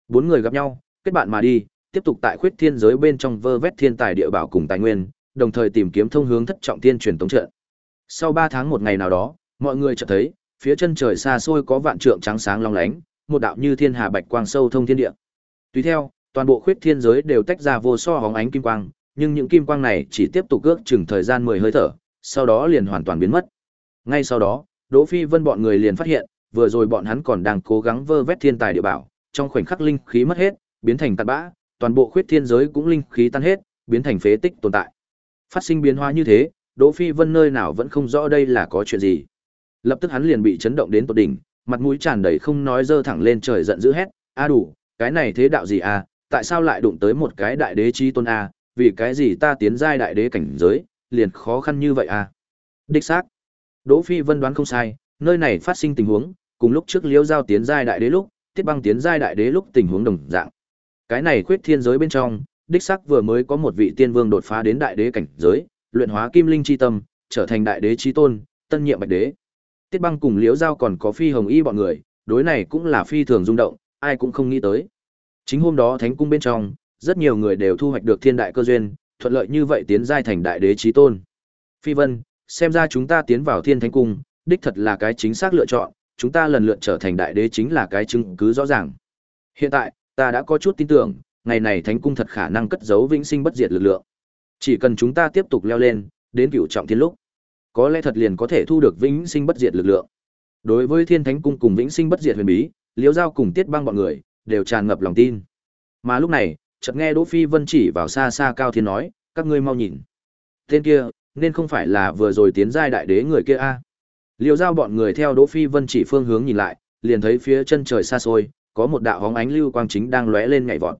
S1: Bốn người gặp nhau, kết bạn mà đi, tiếp tục tại khuyết thiên giới bên trong vơ vét thiên tài địa bảo cùng tài nguyên, đồng thời tìm kiếm thông hướng thất trọng thiên truyền tống trận. Sau 3 tháng một ngày nào đó, mọi người chợt thấy, phía chân trời xa xôi có vạn trượng trắng sáng long lánh, một đạo như thiên hà bạch quang sâu thông thiên địa. Tùy theo, toàn bộ khuyết thiên giới đều tách ra vô so hóng ánh kim quang, nhưng những kim quang này chỉ tiếp tục ước chừng thời gian 10 hơi thở, sau đó liền hoàn toàn biến mất. Ngay sau đó, Đỗ Phi Vân bọn người liền phát hiện, vừa rồi bọn hắn còn đang cố gắng vơ vét thiên tài địa bảo, trong khoảnh khắc linh khí mất hết, biến thành tạt bã, toàn bộ khuyết thiên giới cũng linh khí tan hết, biến thành phế tích tồn tại. Phát sinh biến hóa như thế, Đỗ Phi Vân nơi nào vẫn không rõ đây là có chuyện gì. Lập tức hắn liền bị chấn động đến tột đỉnh, mặt mũi tràn đầy không nói dơ thẳng lên trời giận dữ hét, "A đủ, cái này thế đạo gì a? Tại sao lại đụng tới một cái đại đế chí tôn a? Vì cái gì ta tiến giai đại đế cảnh giới, liền khó khăn như vậy a?" Đích xác. Đỗ Phi Vân đoán không sai, nơi này phát sinh tình huống, cùng lúc trước Liễu Giao tiến giai đại đế lúc, Tiết Băng tiến giai đại đế lúc tình huống đồng dạng. Cái này khuyết thiên giới bên trong, đích xác vừa mới có một vị tiên vương đột phá đến đại đế cảnh giới, luyện hóa kim linh chi tâm, trở thành đại đế chí tôn, tân nhiệm bạch đế. Tiết Băng cùng Liễu Giao còn có Phi Hồng Y bọn người, đối này cũng là phi thường rung động, ai cũng không nghĩ tới. Chính hôm đó thánh cung bên trong, rất nhiều người đều thu hoạch được thiên đại cơ duyên, thuận lợi như vậy tiến giai thành đại đế chí tôn. Phi Vân, xem ra chúng ta tiến vào thiên thánh cung, đích thật là cái chính xác lựa chọn, chúng ta lần lượt trở thành đại đế chính là cái chứng cứ rõ ràng. Hiện tại, ta đã có chút tin tưởng, ngày này thánh cung thật khả năng cất giấu vĩnh sinh bất diệt lực lượng. Chỉ cần chúng ta tiếp tục leo lên, đến cửu trọng thiên lúc, có lẽ thật liền có thể thu được vĩnh sinh bất diệt lực lượng. Đối với Thiên Thánh cung cùng vĩnh sinh bất diệt huyền bí, Liễu Giao cùng Tiết Băng bọn người đều tràn ngập lòng tin. Mà lúc này, chợt nghe Đỗ Phi Vân chỉ vào xa xa Cao Thiên nói, các ngươi mau nhìn. Tên kia, nên không phải là vừa rồi tiến giai đại đế người kia a? Liễu Giao bọn người theo Đỗ Phi Vân chỉ phương hướng nhìn lại, liền thấy phía chân trời xa xôi, có một đạo hóng ánh lưu quang chính đang lóe lên nhảy vọt.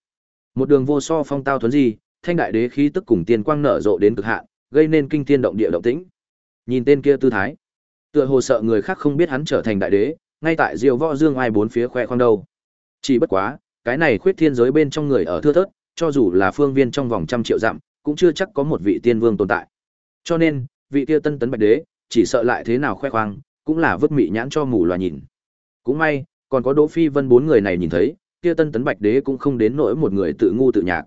S1: Một đường vô so phong tao thuần gì, thanh đại đế khí tức cùng tiên quang nở rộ đến cực hạn, gây nên kinh thiên động địa động tĩnh. Nhìn tên kia tư thái, tựa hồ sợ người khác không biết hắn trở thành đại đế, ngay tại Diệu Võ Dương ai bốn phía khoe khoang đâu. Chỉ bất quá, cái này khuyết thiên giới bên trong người ở thưa thớt, cho dù là phương viên trong vòng trăm triệu dặm, cũng chưa chắc có một vị tiên vương tồn tại. Cho nên, vị kia tân tấn bạch đế, chỉ sợ lại thế nào khoe khoang, cũng là vứt mị nhãn cho mù loà nhìn. Cũng may, còn có Đỗ Phi Vân bốn người này nhìn thấy, kia tân tấn bạch đế cũng không đến nỗi một người tự ngu tự nhạc.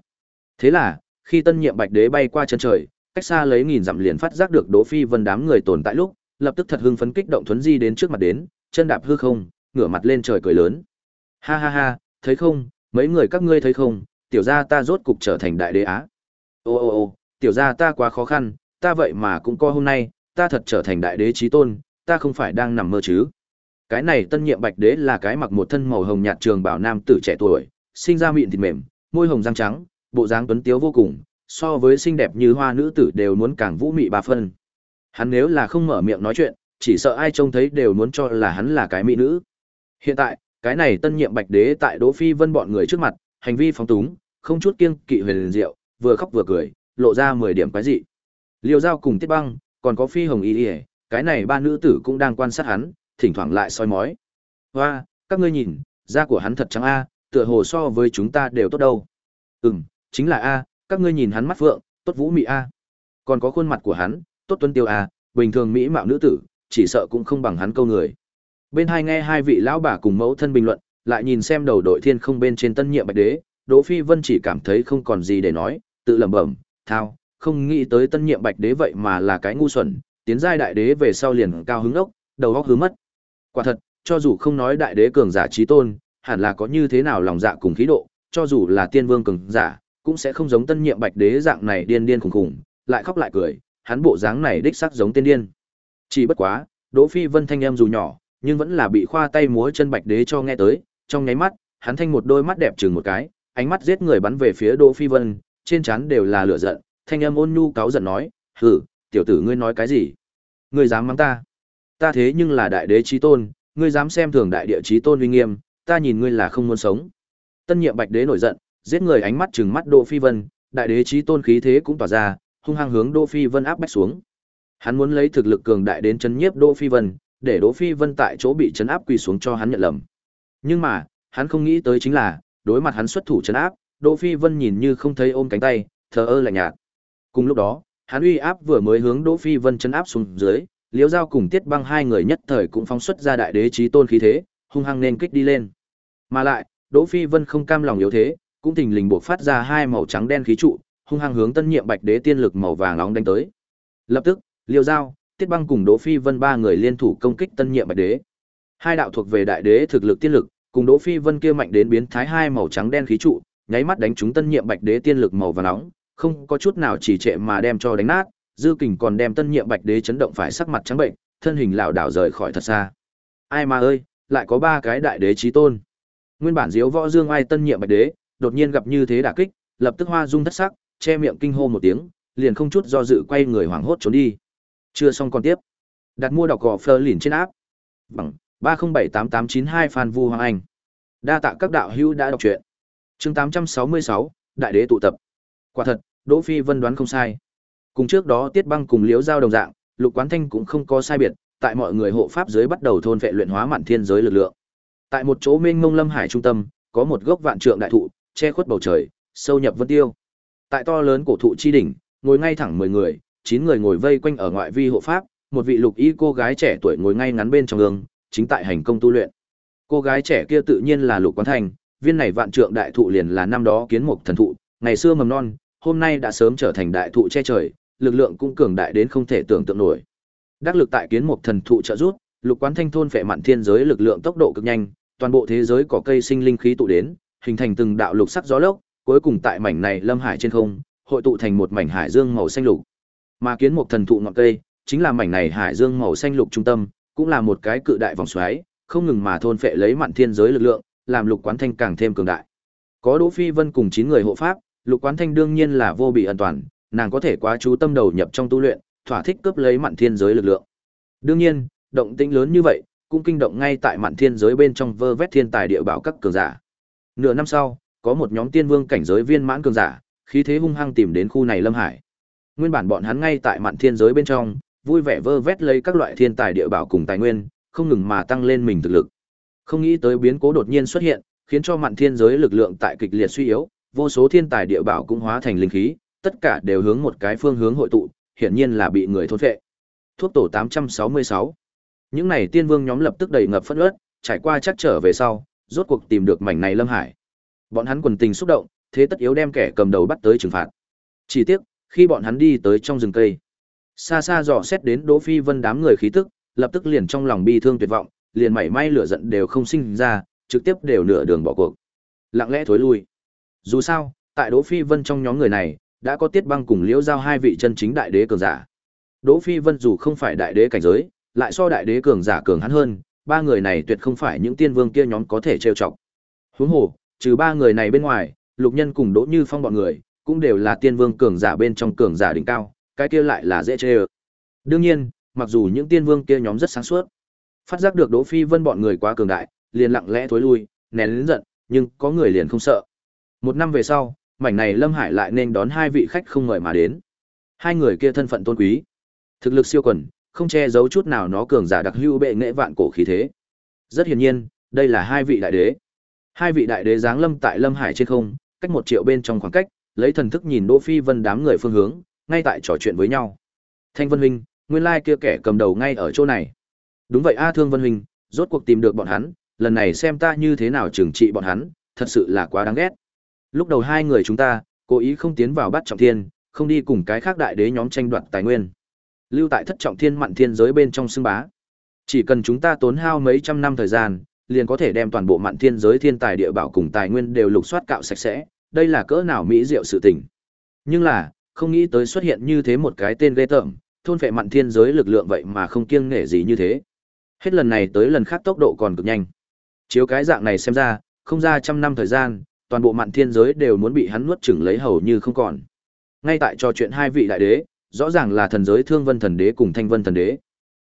S1: Thế là, khi tân nhiệm bạch đế bay qua chân trời, cách xa lấy nghìn dặm liền phát giác được Đỗ Phi Vân đám người tồn tại lúc, lập tức thật hưng phấn kích động thuấn di đến trước mặt đến, chân đạp hư không, ngửa mặt lên trời cười lớn. Ha ha ha, thấy không, mấy người các ngươi thấy không, tiểu gia ta rốt cục trở thành đại đế á. Ô ô ô, tiểu gia ta quá khó khăn, ta vậy mà cũng có hôm nay, ta thật trở thành đại đế chí tôn, ta không phải đang nằm mơ chứ. Cái này tân nhiệm bạch đế là cái mặc một thân màu hồng nhạt trường bảo nam tử trẻ tuổi, sinh ra mịn thịt mềm, môi hồng răng trắng, bộ dáng tuấn tiếu vô cùng, so với xinh đẹp như hoa nữ tử đều muốn càng vũ mị ba phân. Hắn nếu là không mở miệng nói chuyện, chỉ sợ ai trông thấy đều muốn cho là hắn là cái mỹ nữ. Hiện tại, cái này tân nhiệm bạch đế tại Đỗ Phi Vân bọn người trước mặt, hành vi phóng túng, không chút kiêng kỵ huyền diệu, vừa khóc vừa cười, lộ ra 10 điểm quái dị. Liêu Giao cùng Tiết Băng, còn có Phi Hồng Y Y, cái này ba nữ tử cũng đang quan sát hắn, thỉnh thoảng lại soi mói. Hoa, các ngươi nhìn, da của hắn thật trắng a, tựa hồ so với chúng ta đều tốt đâu. Ừm, chính là a, các ngươi nhìn hắn mắt phượng, tốt vũ mị a. Còn có khuôn mặt của hắn, tốt tuấn tiêu a, bình thường mỹ mạo nữ tử, chỉ sợ cũng không bằng hắn câu người. Bên hai nghe hai vị lão bà cùng mẫu thân bình luận, lại nhìn xem đầu đội thiên không bên trên tân nhiệm bạch đế, Đỗ Phi Vân chỉ cảm thấy không còn gì để nói, tự lẩm bẩm, thao, không nghĩ tới tân nhiệm bạch đế vậy mà là cái ngu xuẩn, tiến giai đại đế về sau liền cao hứng ốc, đầu óc hứa mất. Quả thật, cho dù không nói đại đế cường giả trí tôn, hẳn là có như thế nào lòng dạ cùng khí độ, cho dù là tiên vương cường giả, cũng sẽ không giống tân nhiệm bạch đế dạng này điên điên khủng khủng, lại khóc lại cười, hắn bộ dáng này đích xác giống tiên điên. Chỉ bất quá, Đỗ Phi Vân thanh em dù nhỏ, nhưng vẫn là bị khoa tay múa chân bạch đế cho nghe tới, trong nháy mắt, hắn thanh một đôi mắt đẹp chừng một cái, ánh mắt giết người bắn về phía Đỗ Phi Vân, trên trán đều là lửa giận, thanh âm ôn nhu cáu giận nói, "Hừ, tiểu tử ngươi nói cái gì? Ngươi dám mắng ta? Ta thế nhưng là đại đế chí tôn, ngươi dám xem thường đại địa chí tôn uy nghiêm, ta nhìn ngươi là không muốn sống." Tân nhiệm bạch đế nổi giận, giết người ánh mắt trừng mắt Đỗ Phi Vân, đại đế chí tôn khí thế cũng tỏa ra, hung hăng hướng Đỗ Phi Vân áp bách xuống. Hắn muốn lấy thực lực cường đại đến chấn nhiếp Đỗ Phi Vân, để Đỗ Phi Vân tại chỗ bị chấn áp quỳ xuống cho hắn nhận lầm. Nhưng mà, hắn không nghĩ tới chính là, đối mặt hắn xuất thủ chấn áp, Đỗ Phi Vân nhìn như không thấy ôm cánh tay, thờ ơ lạnh nhạt. Cùng lúc đó, hắn uy áp vừa mới hướng Đỗ Phi Vân chấn áp xuống dưới, Liễu Giao cùng Tiết Băng hai người nhất thời cũng phóng xuất ra đại đế chí tôn khí thế, hung hăng nên kích đi lên. Mà lại, Đỗ Phi Vân không cam lòng yếu thế, cũng thình lình buộc phát ra hai màu trắng đen khí trụ, hung hăng hướng tân nhiệm Bạch Đế tiên lực màu vàng nóng đánh tới. Lập tức, Liêu Giao, Tiết Băng cùng Đỗ Phi Vân ba người liên thủ công kích tân nhiệm Bạch Đế. Hai đạo thuộc về đại đế thực lực tiên lực, cùng Đỗ Phi Vân kia mạnh đến biến thái hai màu trắng đen khí trụ, nháy mắt đánh trúng tân nhiệm Bạch Đế tiên lực màu vàng nóng, không có chút nào chỉ trệ mà đem cho đánh nát, dư kình còn đem tân nhiệm Bạch Đế chấn động phải sắc mặt trắng bệnh, thân hình lảo đảo rời khỏi thật xa. Ai mà ơi, lại có ba cái đại đế chí tôn. Nguyên bản diếu võ dương ai tân nhiệm Bạch Đế, đột nhiên gặp như thế đả kích, lập tức hoa dung thất sắc, che miệng kinh hô một tiếng, liền không chút do dự quay người hoảng hốt trốn đi. Chưa xong còn tiếp. Đặt mua đọc gò Fleur lìn trên áp. Bằng 3078892 Phan Vu Hoàng Anh. Đa tạ các đạo hữu đã đọc truyện. Chương 866, Đại đế tụ tập. Quả thật, Đỗ Phi Vân đoán không sai. Cùng trước đó Tiết Băng cùng Liễu Giao đồng dạng, Lục Quán Thanh cũng không có sai biệt, tại mọi người hộ pháp dưới bắt đầu thôn vệ luyện hóa mạn thiên giới lực lượng. Tại một chỗ mênh mông lâm hải trung tâm, có một gốc vạn trượng đại thụ, che khuất bầu trời, sâu nhập vân tiêu. Tại to lớn cổ thụ chi đỉnh, ngồi ngay thẳng 10 người, 9 người ngồi vây quanh ở ngoại vi hộ pháp, một vị lục y cô gái trẻ tuổi ngồi ngay ngắn bên trong gương, chính tại hành công tu luyện. Cô gái trẻ kia tự nhiên là Lục Quán Thành, viên này vạn trượng đại thụ liền là năm đó kiến mục thần thụ, ngày xưa mầm non, hôm nay đã sớm trở thành đại thụ che trời, lực lượng cũng cường đại đến không thể tưởng tượng nổi. Đắc lực tại kiến mục thần thụ trợ giúp, Lục Quán Thanh thôn phệ mạn thiên giới lực lượng tốc độ cực nhanh, toàn bộ thế giới có cây sinh linh khí tụ đến, hình thành từng đạo lục sắc gió lốc, cuối cùng tại mảnh này lâm hải trên không, hội tụ thành một mảnh hải dương màu xanh lục. Mà kiến một thần thụ ngọn cây, chính là mảnh này hải dương màu xanh lục trung tâm, cũng là một cái cự đại vòng xoáy, không ngừng mà thôn phệ lấy mạn thiên giới lực lượng, làm Lục Quán Thanh càng thêm cường đại. Có Đỗ Phi Vân cùng 9 người hộ pháp, Lục Quán Thanh đương nhiên là vô bị an toàn, nàng có thể quá chú tâm đầu nhập trong tu luyện, thỏa thích cướp lấy mạn thiên giới lực lượng. Đương nhiên, động tĩnh lớn như vậy, cũng kinh động ngay tại mạn thiên giới bên trong vơ vét thiên tài địa bảo các cường giả. Nửa năm sau, có một nhóm tiên vương cảnh giới viên mãn cường giả, khí thế hung hăng tìm đến khu này Lâm Hải. Nguyên bản bọn hắn ngay tại mạn thiên giới bên trong, vui vẻ vơ vét lấy các loại thiên tài địa bảo cùng tài nguyên, không ngừng mà tăng lên mình thực lực. Không nghĩ tới biến cố đột nhiên xuất hiện, khiến cho mạn thiên giới lực lượng tại kịch liệt suy yếu, vô số thiên tài địa bảo cũng hóa thành linh khí, tất cả đều hướng một cái phương hướng hội tụ, hiển nhiên là bị người thôn phệ. Thuốc tổ 866. Những này tiên vương nhóm lập tức đầy ngập phẫn uất, trải qua chắc trở về sau, rốt cuộc tìm được mảnh này Lâm Hải. Bọn hắn quần tình xúc động, thế tất yếu đem kẻ cầm đầu bắt tới trừng phạt. Chỉ tiếc, khi bọn hắn đi tới trong rừng cây, xa xa dò xét đến Đỗ Phi Vân đám người khí tức, lập tức liền trong lòng bi thương tuyệt vọng, liền mảy may lửa giận đều không sinh ra, trực tiếp đều nửa đường bỏ cuộc. Lặng lẽ thối lui. Dù sao, tại Đỗ Phi Vân trong nhóm người này, đã có Tiết Băng cùng Liễu Giao hai vị chân chính đại đế cường giả. Đỗ Phi Vân dù không phải đại đế cảnh giới, lại so đại đế cường giả cường hắn hơn, ba người này tuyệt không phải những tiên vương kia nhóm có thể trêu chọc. Huống hồ, trừ ba người này bên ngoài, Lục Nhân cùng Đỗ Như Phong bọn người, cũng đều là tiên vương cường giả bên trong cường giả đỉnh cao, cái kia lại là dễ chơi. Đương nhiên, mặc dù những tiên vương kia nhóm rất sáng suốt, phát giác được Đỗ Phi Vân bọn người quá cường đại, liền lặng lẽ thối lui, nén lớn giận, nhưng có người liền không sợ. Một năm về sau, mảnh này Lâm Hải lại nên đón hai vị khách không mời mà đến. Hai người kia thân phận tôn quý, thực lực siêu quần, không che giấu chút nào nó cường giả đặc hữu bệ nghệ vạn cổ khí thế. Rất hiển nhiên, đây là hai vị đại đế. Hai vị đại đế giáng lâm tại Lâm Hải trên không, cách một triệu bên trong khoảng cách, lấy thần thức nhìn Đỗ Phi Vân đám người phương hướng, ngay tại trò chuyện với nhau. Thanh Vân huynh, nguyên lai kia kẻ cầm đầu ngay ở chỗ này. Đúng vậy a Thương Vân huynh, rốt cuộc tìm được bọn hắn, lần này xem ta như thế nào trừng trị bọn hắn, thật sự là quá đáng ghét. Lúc đầu hai người chúng ta, cố ý không tiến vào bắt trọng thiên, không đi cùng cái khác đại đế nhóm tranh đoạt tài nguyên. Lưu tại thất trọng thiên mặn thiên giới bên trong xưng bá. Chỉ cần chúng ta tốn hao mấy trăm năm thời gian, liền có thể đem toàn bộ mạn thiên giới thiên tài địa bảo cùng tài nguyên đều lục soát cạo sạch sẽ, đây là cỡ nào mỹ diệu sự tình. Nhưng là, không nghĩ tới xuất hiện như thế một cái tên ghê tởm, thôn phệ mạn thiên giới lực lượng vậy mà không kiêng nể gì như thế. Hết lần này tới lần khác tốc độ còn cực nhanh. Chiếu cái dạng này xem ra, không ra trăm năm thời gian, toàn bộ mạn thiên giới đều muốn bị hắn nuốt chửng lấy hầu như không còn. Ngay tại trò chuyện hai vị đại đế, rõ ràng là thần giới Thương Vân thần đế cùng Thanh Vân thần đế.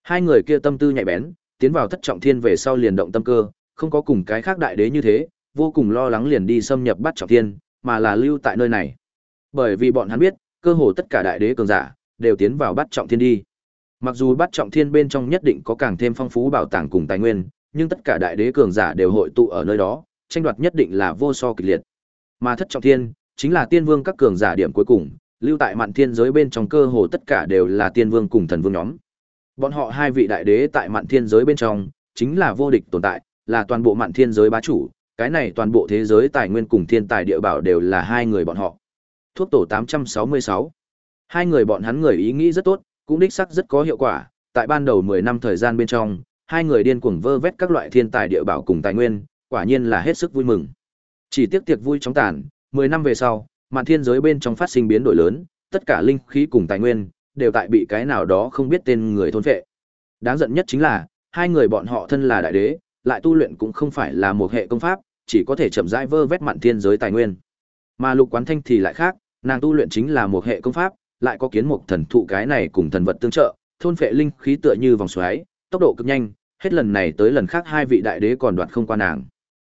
S1: Hai người kia tâm tư nhạy bén, tiến vào thất trọng thiên về sau liền động tâm cơ, không có cùng cái khác đại đế như thế, vô cùng lo lắng liền đi xâm nhập bắt trọng thiên, mà là lưu tại nơi này. Bởi vì bọn hắn biết, cơ hồ tất cả đại đế cường giả đều tiến vào bắt trọng thiên đi. Mặc dù bắt trọng thiên bên trong nhất định có càng thêm phong phú bảo tàng cùng tài nguyên, nhưng tất cả đại đế cường giả đều hội tụ ở nơi đó, tranh đoạt nhất định là vô so kịch liệt. Mà thất trọng thiên chính là tiên vương các cường giả điểm cuối cùng, lưu tại mạn thiên giới bên trong cơ hồ tất cả đều là tiên vương cùng thần vương nhóm. Bọn họ hai vị đại đế tại mạn thiên giới bên trong chính là vô địch tồn tại, là toàn bộ mạn thiên giới bá chủ, cái này toàn bộ thế giới tài nguyên cùng thiên tài địa bảo đều là hai người bọn họ. Thuốc tổ 866. Hai người bọn hắn người ý nghĩ rất tốt, cũng đích xác rất có hiệu quả, tại ban đầu 10 năm thời gian bên trong, hai người điên cuồng vơ vét các loại thiên tài địa bảo cùng tài nguyên, quả nhiên là hết sức vui mừng. Chỉ tiếc tiệc vui chóng tàn, 10 năm về sau, mạn thiên giới bên trong phát sinh biến đổi lớn, tất cả linh khí cùng tài nguyên đều tại bị cái nào đó không biết tên người thôn phệ. Đáng giận nhất chính là, hai người bọn họ thân là đại đế, lại tu luyện cũng không phải là một hệ công pháp, chỉ có thể chậm rãi vơ vét mạn thiên giới tài nguyên. Mà Lục Quán Thanh thì lại khác, nàng tu luyện chính là một hệ công pháp, lại có kiến mục thần thụ cái này cùng thần vật tương trợ, thôn phệ linh khí tựa như vòng xoáy, tốc độ cực nhanh, hết lần này tới lần khác hai vị đại đế còn đoạt không qua nàng.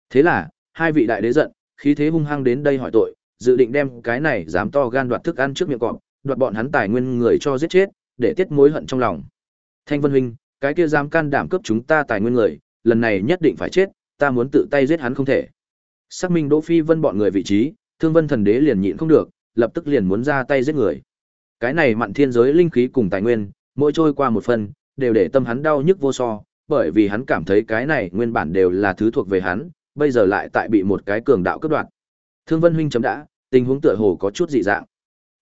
S1: Thế là, hai vị đại đế giận, khí thế hung hăng đến đây hỏi tội, dự định đem cái này dám to gan đoạt thức ăn trước miệng cọp, đoạt bọn hắn tài nguyên người cho giết chết, để tiết mối hận trong lòng. Thanh Vân huynh, cái kia dám can đảm cướp chúng ta tài nguyên người, lần này nhất định phải chết, ta muốn tự tay giết hắn không thể. Xác minh Đỗ Phi Vân bọn người vị trí, Thương Vân Thần Đế liền nhịn không được, lập tức liền muốn ra tay giết người. Cái này mặn thiên giới linh khí cùng tài nguyên, mỗi trôi qua một phần, đều để tâm hắn đau nhức vô so, bởi vì hắn cảm thấy cái này nguyên bản đều là thứ thuộc về hắn, bây giờ lại tại bị một cái cường đạo cướp đoạt. Thương Vân huynh chấm đã, tình huống tựa hồ có chút dị dạng.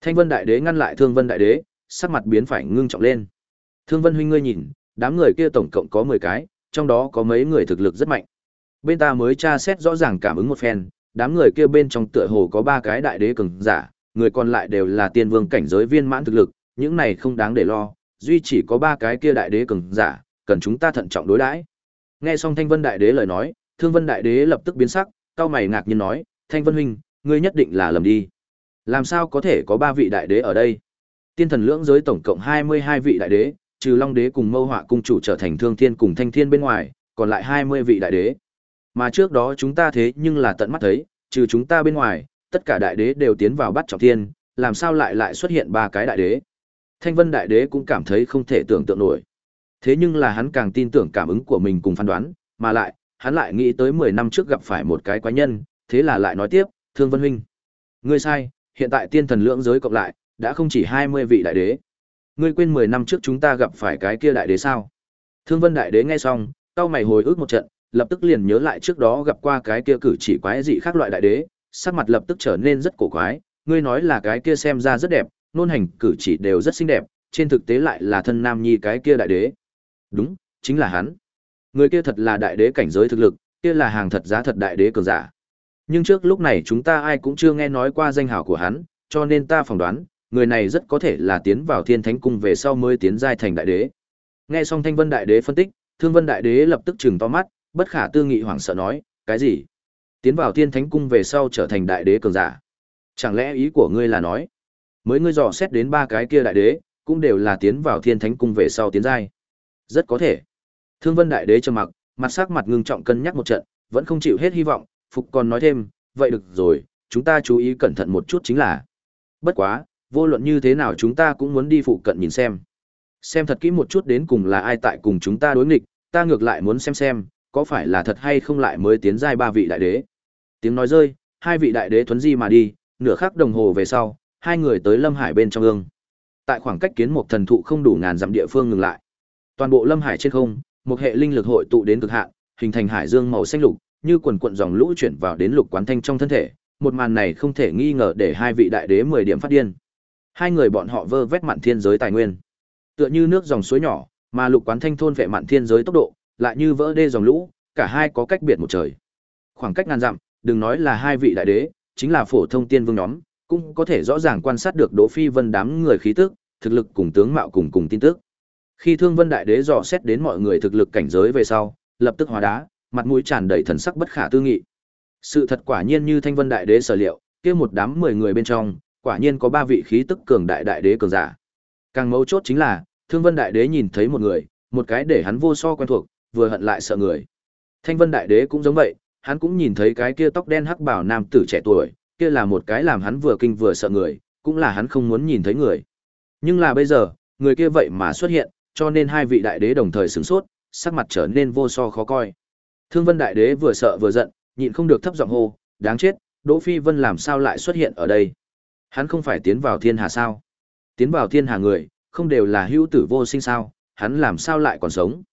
S1: Thanh Vân Đại Đế ngăn lại Thương Vân Đại Đế, sắc mặt biến phải ngưng trọng lên. Thương Vân huynh ngươi nhìn, đám người kia tổng cộng có 10 cái, trong đó có mấy người thực lực rất mạnh. Bên ta mới tra xét rõ ràng cảm ứng một phen, đám người kia bên trong tựa hồ có ba cái đại đế cường giả, người còn lại đều là tiên vương cảnh giới viên mãn thực lực, những này không đáng để lo, duy chỉ có ba cái kia đại đế cường giả, cần chúng ta thận trọng đối đãi. Nghe xong Thanh Vân đại đế lời nói, Thương Vân đại đế lập tức biến sắc, cao mày ngạc nhiên nói, "Thanh Vân huynh, ngươi nhất định là lầm đi. Làm sao có thể có ba vị đại đế ở đây?" Tiên thần lưỡng giới tổng cộng 22 vị đại đế, trừ Long đế cùng Mâu Họa cung chủ trở thành Thương Thiên cùng Thanh Thiên bên ngoài, còn lại 20 vị đại đế. Mà trước đó chúng ta thế nhưng là tận mắt thấy, trừ chúng ta bên ngoài, tất cả đại đế đều tiến vào bắt trọng thiên, làm sao lại lại xuất hiện ba cái đại đế? Thanh Vân đại đế cũng cảm thấy không thể tưởng tượng nổi. Thế nhưng là hắn càng tin tưởng cảm ứng của mình cùng phán đoán, mà lại, hắn lại nghĩ tới 10 năm trước gặp phải một cái quái nhân, thế là lại nói tiếp, Thương Vân huynh, ngươi sai, hiện tại tiên thần lượng giới cộng lại, đã không chỉ 20 vị đại đế. Ngươi quên 10 năm trước chúng ta gặp phải cái kia đại đế sao? Thương Vân đại đế nghe xong, cau mày hồi ức một trận, lập tức liền nhớ lại trước đó gặp qua cái kia cử chỉ quái dị khác loại đại đế, sắc mặt lập tức trở nên rất cổ quái, ngươi nói là cái kia xem ra rất đẹp, nôn hành cử chỉ đều rất xinh đẹp, trên thực tế lại là thân nam nhi cái kia đại đế. Đúng, chính là hắn. Người kia thật là đại đế cảnh giới thực lực, kia là hàng thật giá thật đại đế cường giả. Nhưng trước lúc này chúng ta ai cũng chưa nghe nói qua danh hào của hắn, cho nên ta phỏng đoán, người này rất có thể là tiến vào Thiên Thánh cung về sau mới tiến giai thành đại đế. Nghe xong Thanh Vân đại đế phân tích, Thương Vân đại đế lập tức trừng to mắt, bất khả tư nghị hoảng sợ nói, cái gì? Tiến vào Thiên Thánh cung về sau trở thành đại đế cường giả. Chẳng lẽ ý của ngươi là nói, mới ngươi dò xét đến ba cái kia đại đế, cũng đều là tiến vào Thiên Thánh cung về sau tiến giai? Rất có thể. Thương Vân đại đế trầm mặc, mặt sắc mặt ngưng trọng cân nhắc một trận, vẫn không chịu hết hy vọng, phục còn nói thêm, vậy được rồi, chúng ta chú ý cẩn thận một chút chính là. Bất quá, vô luận như thế nào chúng ta cũng muốn đi phụ cận nhìn xem. Xem thật kỹ một chút đến cùng là ai tại cùng chúng ta đối nghịch, ta ngược lại muốn xem xem, có phải là thật hay không lại mới tiến giai ba vị đại đế. Tiếng nói rơi, hai vị đại đế thuấn di mà đi, nửa khắc đồng hồ về sau, hai người tới Lâm Hải bên trong ương. Tại khoảng cách kiến một thần thụ không đủ ngàn dặm địa phương ngừng lại. Toàn bộ Lâm Hải trên không, một hệ linh lực hội tụ đến cực hạn, hình thành hải dương màu xanh lục, như quần cuộn dòng lũ chuyển vào đến lục quán thanh trong thân thể. Một màn này không thể nghi ngờ để hai vị đại đế 10 điểm phát điên. Hai người bọn họ vơ vét mạn thiên giới tài nguyên, tựa như nước dòng suối nhỏ, mà lục quán thanh thôn vệ mạn thiên giới tốc độ, lại như vỡ đê dòng lũ, cả hai có cách biệt một trời. Khoảng cách ngàn dặm, đừng nói là hai vị đại đế, chính là phổ thông tiên vương nhóm, cũng có thể rõ ràng quan sát được Đỗ Phi Vân đám người khí tức, thực lực cùng tướng mạo cùng cùng tin tức. Khi Thương Vân đại đế dò xét đến mọi người thực lực cảnh giới về sau, lập tức hóa đá, mặt mũi tràn đầy thần sắc bất khả tư nghị. Sự thật quả nhiên như Thanh Vân đại đế sở liệu, kia một đám mười người bên trong, quả nhiên có ba vị khí tức cường đại đại đế cường giả. Càng mấu chốt chính là, Thương Vân đại đế nhìn thấy một người, một cái để hắn vô so quen thuộc, vừa hận lại sợ người. Thanh Vân Đại Đế cũng giống vậy, hắn cũng nhìn thấy cái kia tóc đen hắc bảo nam tử trẻ tuổi, kia là một cái làm hắn vừa kinh vừa sợ người, cũng là hắn không muốn nhìn thấy người. Nhưng là bây giờ, người kia vậy mà xuất hiện, cho nên hai vị đại đế đồng thời sửng sốt, sắc mặt trở nên vô so khó coi. Thương Vân đại đế vừa sợ vừa giận, nhịn không được thấp giọng hô, đáng chết, Đỗ Phi Vân làm sao lại xuất hiện ở đây? Hắn không phải tiến vào thiên hà sao? Tiến vào thiên hà người, không đều là hữu tử vô sinh sao, hắn làm sao lại còn sống?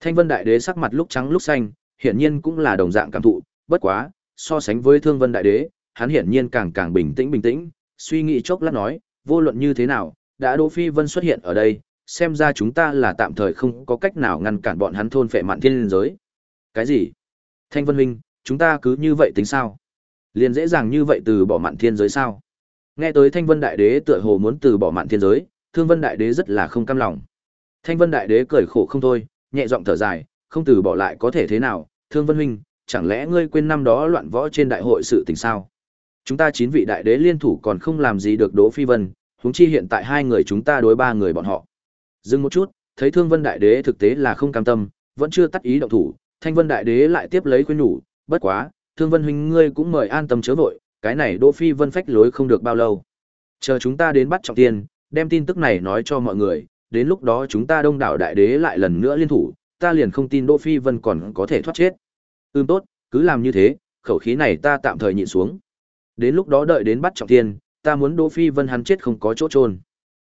S1: Thanh Vân đại đế sắc mặt lúc trắng lúc xanh, hiển nhiên cũng là đồng dạng cảm thụ, bất quá, so sánh với Thương Vân đại đế, hắn hiển nhiên càng càng bình tĩnh bình tĩnh, suy nghĩ chốc lát nói, vô luận như thế nào, đã Đỗ Phi Vân xuất hiện ở đây, xem ra chúng ta là tạm thời không có cách nào ngăn cản bọn hắn thôn phệ mạn thiên giới. Cái gì? Thanh Vân huynh, chúng ta cứ như vậy tính sao? Liền dễ dàng như vậy từ bỏ mạn thiên giới sao? Nghe tới Thanh Vân Đại Đế tựa hồ muốn từ bỏ mạn thiên giới, Thương Vân Đại Đế rất là không cam lòng. Thanh Vân Đại Đế cười khổ không thôi, nhẹ giọng thở dài, không từ bỏ lại có thể thế nào? Thương Vân huynh, chẳng lẽ ngươi quên năm đó loạn võ trên đại hội sự tình sao? Chúng ta chín vị đại đế liên thủ còn không làm gì được Đỗ Phi Vân, huống chi hiện tại hai người chúng ta đối ba người bọn họ. Dừng một chút, thấy Thương Vân Đại Đế thực tế là không cam tâm, vẫn chưa tắt ý động thủ, Thanh Vân Đại Đế lại tiếp lấy khuyên nhủ, bất quá, Thương Vân huynh ngươi cũng mời an tâm chớ vội, cái này Đỗ Phi Vân phách lối không được bao lâu. Chờ chúng ta đến bắt trọng tiền, đem tin tức này nói cho mọi người, đến lúc đó chúng ta đông đảo đại đế lại lần nữa liên thủ, ta liền không tin Đỗ Phi Vân còn có thể thoát chết. Ừm tốt, cứ làm như thế, khẩu khí này ta tạm thời nhịn xuống. Đến lúc đó đợi đến bắt trọng tiền, ta muốn Đỗ Phi Vân hắn chết không có chỗ trôn.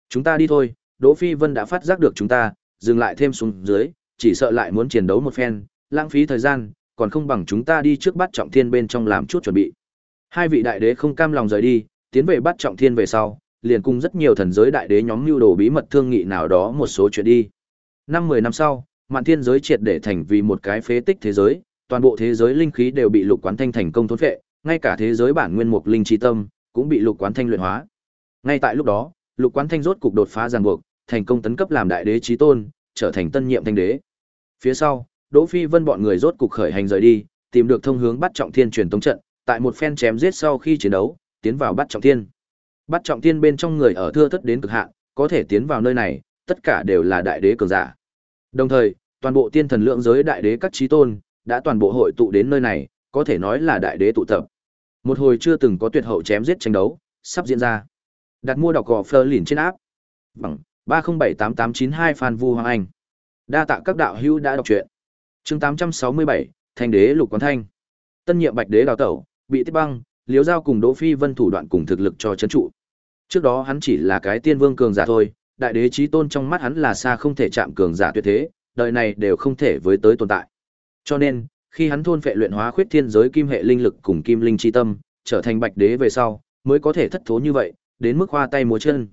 S1: Chúng ta đi thôi, Đỗ Phi Vân đã phát giác được chúng ta, dừng lại thêm xuống dưới, chỉ sợ lại muốn chiến đấu một phen, lãng phí thời gian, còn không bằng chúng ta đi trước bắt trọng thiên bên trong làm chút chuẩn bị. Hai vị đại đế không cam lòng rời đi, tiến về bắt trọng thiên về sau, liền cùng rất nhiều thần giới đại đế nhóm lưu đồ bí mật thương nghị nào đó một số chuyện đi. Năm 10 năm sau, mạn thiên giới triệt để thành vì một cái phế tích thế giới, toàn bộ thế giới linh khí đều bị lục quán thanh thành công thôn phệ, ngay cả thế giới bản nguyên mục linh chi tâm cũng bị lục quán thanh luyện hóa. Ngay tại lúc đó, lục quán thanh rốt cục đột phá ràng buộc, thành công tấn cấp làm đại đế chí tôn, trở thành tân nhiệm thanh đế. Phía sau, Đỗ Phi Vân bọn người rốt cục khởi hành rời đi, tìm được thông hướng bắt trọng thiên truyền tống trận, tại một phen chém giết sau khi chiến đấu, tiến vào bắt trọng thiên. Bắt trọng thiên bên trong người ở thưa thất đến cực hạn, có thể tiến vào nơi này, tất cả đều là đại đế cường giả. Đồng thời, toàn bộ tiên thần lượng giới đại đế các chí tôn đã toàn bộ hội tụ đến nơi này, có thể nói là đại đế tụ tập. Một hồi chưa từng có tuyệt hậu chém giết tranh đấu, sắp diễn ra. Đặt mua đọc gò Fleur lìn trên áp. Bằng ba không bảy tám tám chín hai Phan Vu Hoàng Anh. Đa tạ các đạo hữu đã đọc truyện. Chương tám trăm sáu mươi bảy Thanh đế Lục Quán Thanh. Tân nhiệm Bạch đế đào tẩu, bị Tiết Băng, Liếu Giao cùng Đỗ Phi Vân thủ đoạn cùng thực lực cho chấn trụ. Trước đó hắn chỉ là cái tiên vương cường giả thôi, đại đế chí tôn trong mắt hắn là xa không thể chạm cường giả tuyệt thế, đời này đều không thể với tới tồn tại. Cho nên, khi hắn thôn phệ luyện hóa khuyết thiên giới kim hệ linh lực cùng kim linh chi tâm, trở thành bạch đế về sau, mới có thể thất thố như vậy, đến mức hoa tay múa chân.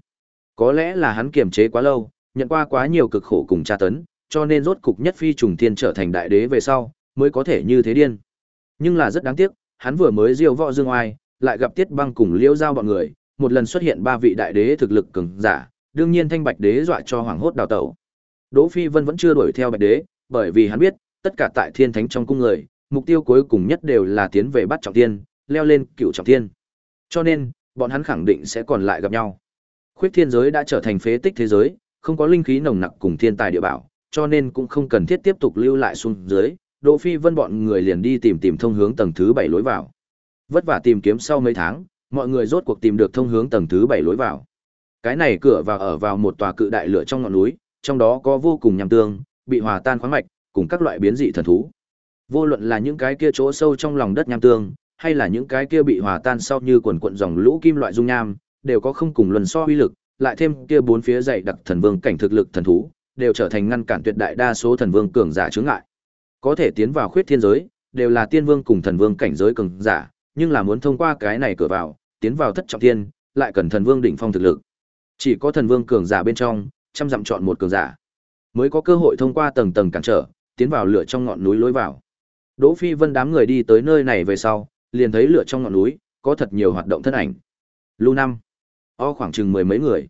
S1: Có lẽ là hắn kiềm chế quá lâu, nhận qua quá nhiều cực khổ cùng tra tấn, cho nên rốt cục nhất phi trùng thiên trở thành đại đế về sau, mới có thể như thế điên. Nhưng là rất đáng tiếc, hắn vừa mới diêu võ dương oai, lại gặp Tiết Băng cùng Liễu Giao bọn người, một lần xuất hiện ba vị đại đế thực lực cường giả, đương nhiên thanh bạch đế dọa cho hoàng hốt đào tẩu. Đỗ Phi Vân vẫn chưa đuổi theo bạch đế, bởi vì hắn biết, tất cả tại thiên thánh trong cung người, mục tiêu cuối cùng nhất đều là tiến về bắt trọng thiên, leo lên cựu trọng thiên. Cho nên, bọn hắn khẳng định sẽ còn lại gặp nhau. Khuyết thiên giới đã trở thành phế tích thế giới, không có linh khí nồng nặc cùng thiên tài địa bảo, cho nên cũng không cần thiết tiếp tục lưu lại xuống dưới, Đỗ Phi Vân bọn người liền đi tìm tìm thông hướng tầng thứ 7 lối vào. Vất vả tìm kiếm sau mấy tháng, mọi người rốt cuộc tìm được thông hướng tầng thứ 7 lối vào. Cái này cửa vào ở vào một tòa cự đại lửa trong ngọn núi, trong đó có vô cùng nham tương, bị hòa tan khoáng mạch, cùng các loại biến dị thần thú. Vô luận là những cái kia chỗ sâu trong lòng đất nham tương, hay là những cái kia bị hòa tan sau như quần quận dòng lũ kim loại dung nham, đều có không cùng luân so uy lực, lại thêm kia bốn phía dày đặc thần vương cảnh thực lực thần thú, đều trở thành ngăn cản tuyệt đại đa số thần vương cường giả chướng ngại. Có thể tiến vào khuyết thiên giới, đều là tiên vương cùng thần vương cảnh giới cường giả, nhưng là muốn thông qua cái này cửa vào, tiến vào thất trọng thiên, lại cần thần vương đỉnh phong thực lực. Chỉ có thần vương cường giả bên trong, trăm dặm chọn một cường giả, mới có cơ hội thông qua tầng tầng cản trở, tiến vào lửa trong ngọn núi lối vào. Đỗ Phi Vân đám người đi tới nơi này về sau, liền thấy lửa trong ngọn núi, có thật nhiều hoạt động thân ảnh. Lưu năm, o khoảng chừng mười mấy người.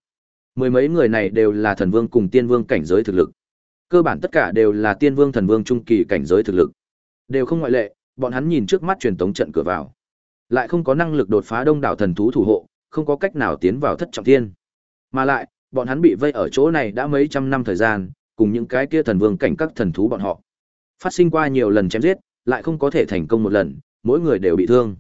S1: Mười mấy người này đều là thần vương cùng tiên vương cảnh giới thực lực. Cơ bản tất cả đều là tiên vương thần vương trung kỳ cảnh giới thực lực. Đều không ngoại lệ, bọn hắn nhìn trước mắt truyền tống trận cửa vào. Lại không có năng lực đột phá đông đảo thần thú thủ hộ, không có cách nào tiến vào thất trọng thiên. Mà lại, bọn hắn bị vây ở chỗ này đã mấy trăm năm thời gian, cùng những cái kia thần vương cảnh các thần thú bọn họ. Phát sinh qua nhiều lần chém giết, lại không có thể thành công một lần, mỗi người đều bị thương.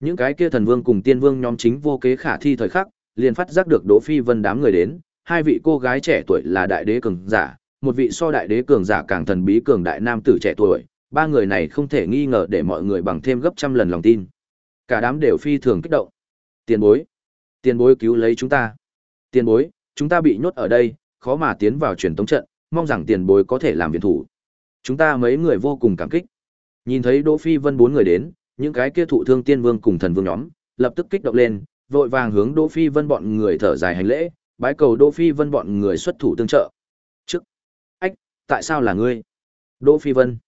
S1: Những cái kia thần vương cùng tiên vương nhóm chính vô kế khả thi thời khắc, liền phát giác được Đỗ Phi Vân đám người đến, hai vị cô gái trẻ tuổi là đại đế cường giả, một vị so đại đế cường giả càng thần bí cường đại nam tử trẻ tuổi, ba người này không thể nghi ngờ để mọi người bằng thêm gấp trăm lần lòng tin. Cả đám đều phi thường kích động. Tiền bối, tiền bối cứu lấy chúng ta. Tiền bối, chúng ta bị nhốt ở đây, khó mà tiến vào truyền tống trận, mong rằng tiền bối có thể làm viện thủ. Chúng ta mấy người vô cùng cảm kích. Nhìn thấy Đỗ Phi Vân bốn người đến, những cái kia thụ thương tiên vương cùng thần vương nhóm, lập tức kích động lên, vội vàng hướng Đỗ Phi Vân bọn người thở dài hành lễ, bái cầu Đỗ Phi Vân bọn người xuất thủ tương trợ. Trước, ách, tại sao là ngươi? Đỗ Phi Vân.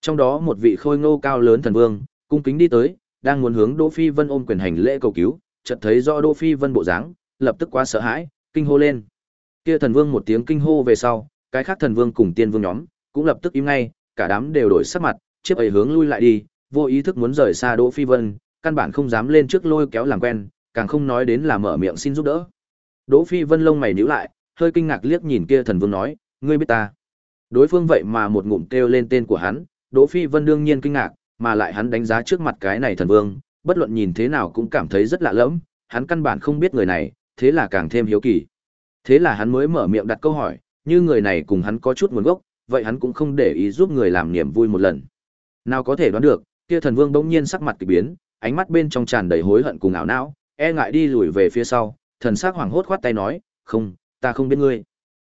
S1: Trong đó một vị khôi ngô cao lớn thần vương, cung kính đi tới, đang muốn hướng Đỗ Phi Vân ôm quyền hành lễ cầu cứu, chợt thấy rõ Đỗ Phi Vân bộ dáng, lập tức quá sợ hãi, kinh hô lên. Kia thần vương một tiếng kinh hô về sau, cái khác thần vương cùng tiên vương nhóm cũng lập tức im ngay, cả đám đều đổi sắc mặt, chiếc ấy hướng lui lại đi, vô ý thức muốn rời xa Đỗ Phi Vân, căn bản không dám lên trước lôi kéo làm quen, càng không nói đến là mở miệng xin giúp đỡ. Đỗ Phi Vân lông mày nhíu lại, hơi kinh ngạc liếc nhìn kia thần vương nói, ngươi biết ta? Đối phương vậy mà một ngụm kêu lên tên của hắn, Đỗ Phi Vân đương nhiên kinh ngạc, mà lại hắn đánh giá trước mặt cái này thần vương, bất luận nhìn thế nào cũng cảm thấy rất lạ lẫm, hắn căn bản không biết người này, thế là càng thêm hiếu kỳ. Thế là hắn mới mở miệng đặt câu hỏi, như người này cùng hắn có chút nguồn gốc, vậy hắn cũng không để ý giúp người làm niềm vui một lần. Nào có thể đoán được, kia thần vương bỗng nhiên sắc mặt kỳ biến, ánh mắt bên trong tràn đầy hối hận cùng ảo não, e ngại đi lùi về phía sau, thần sắc hoảng hốt khoát tay nói, "Không, ta không biết ngươi."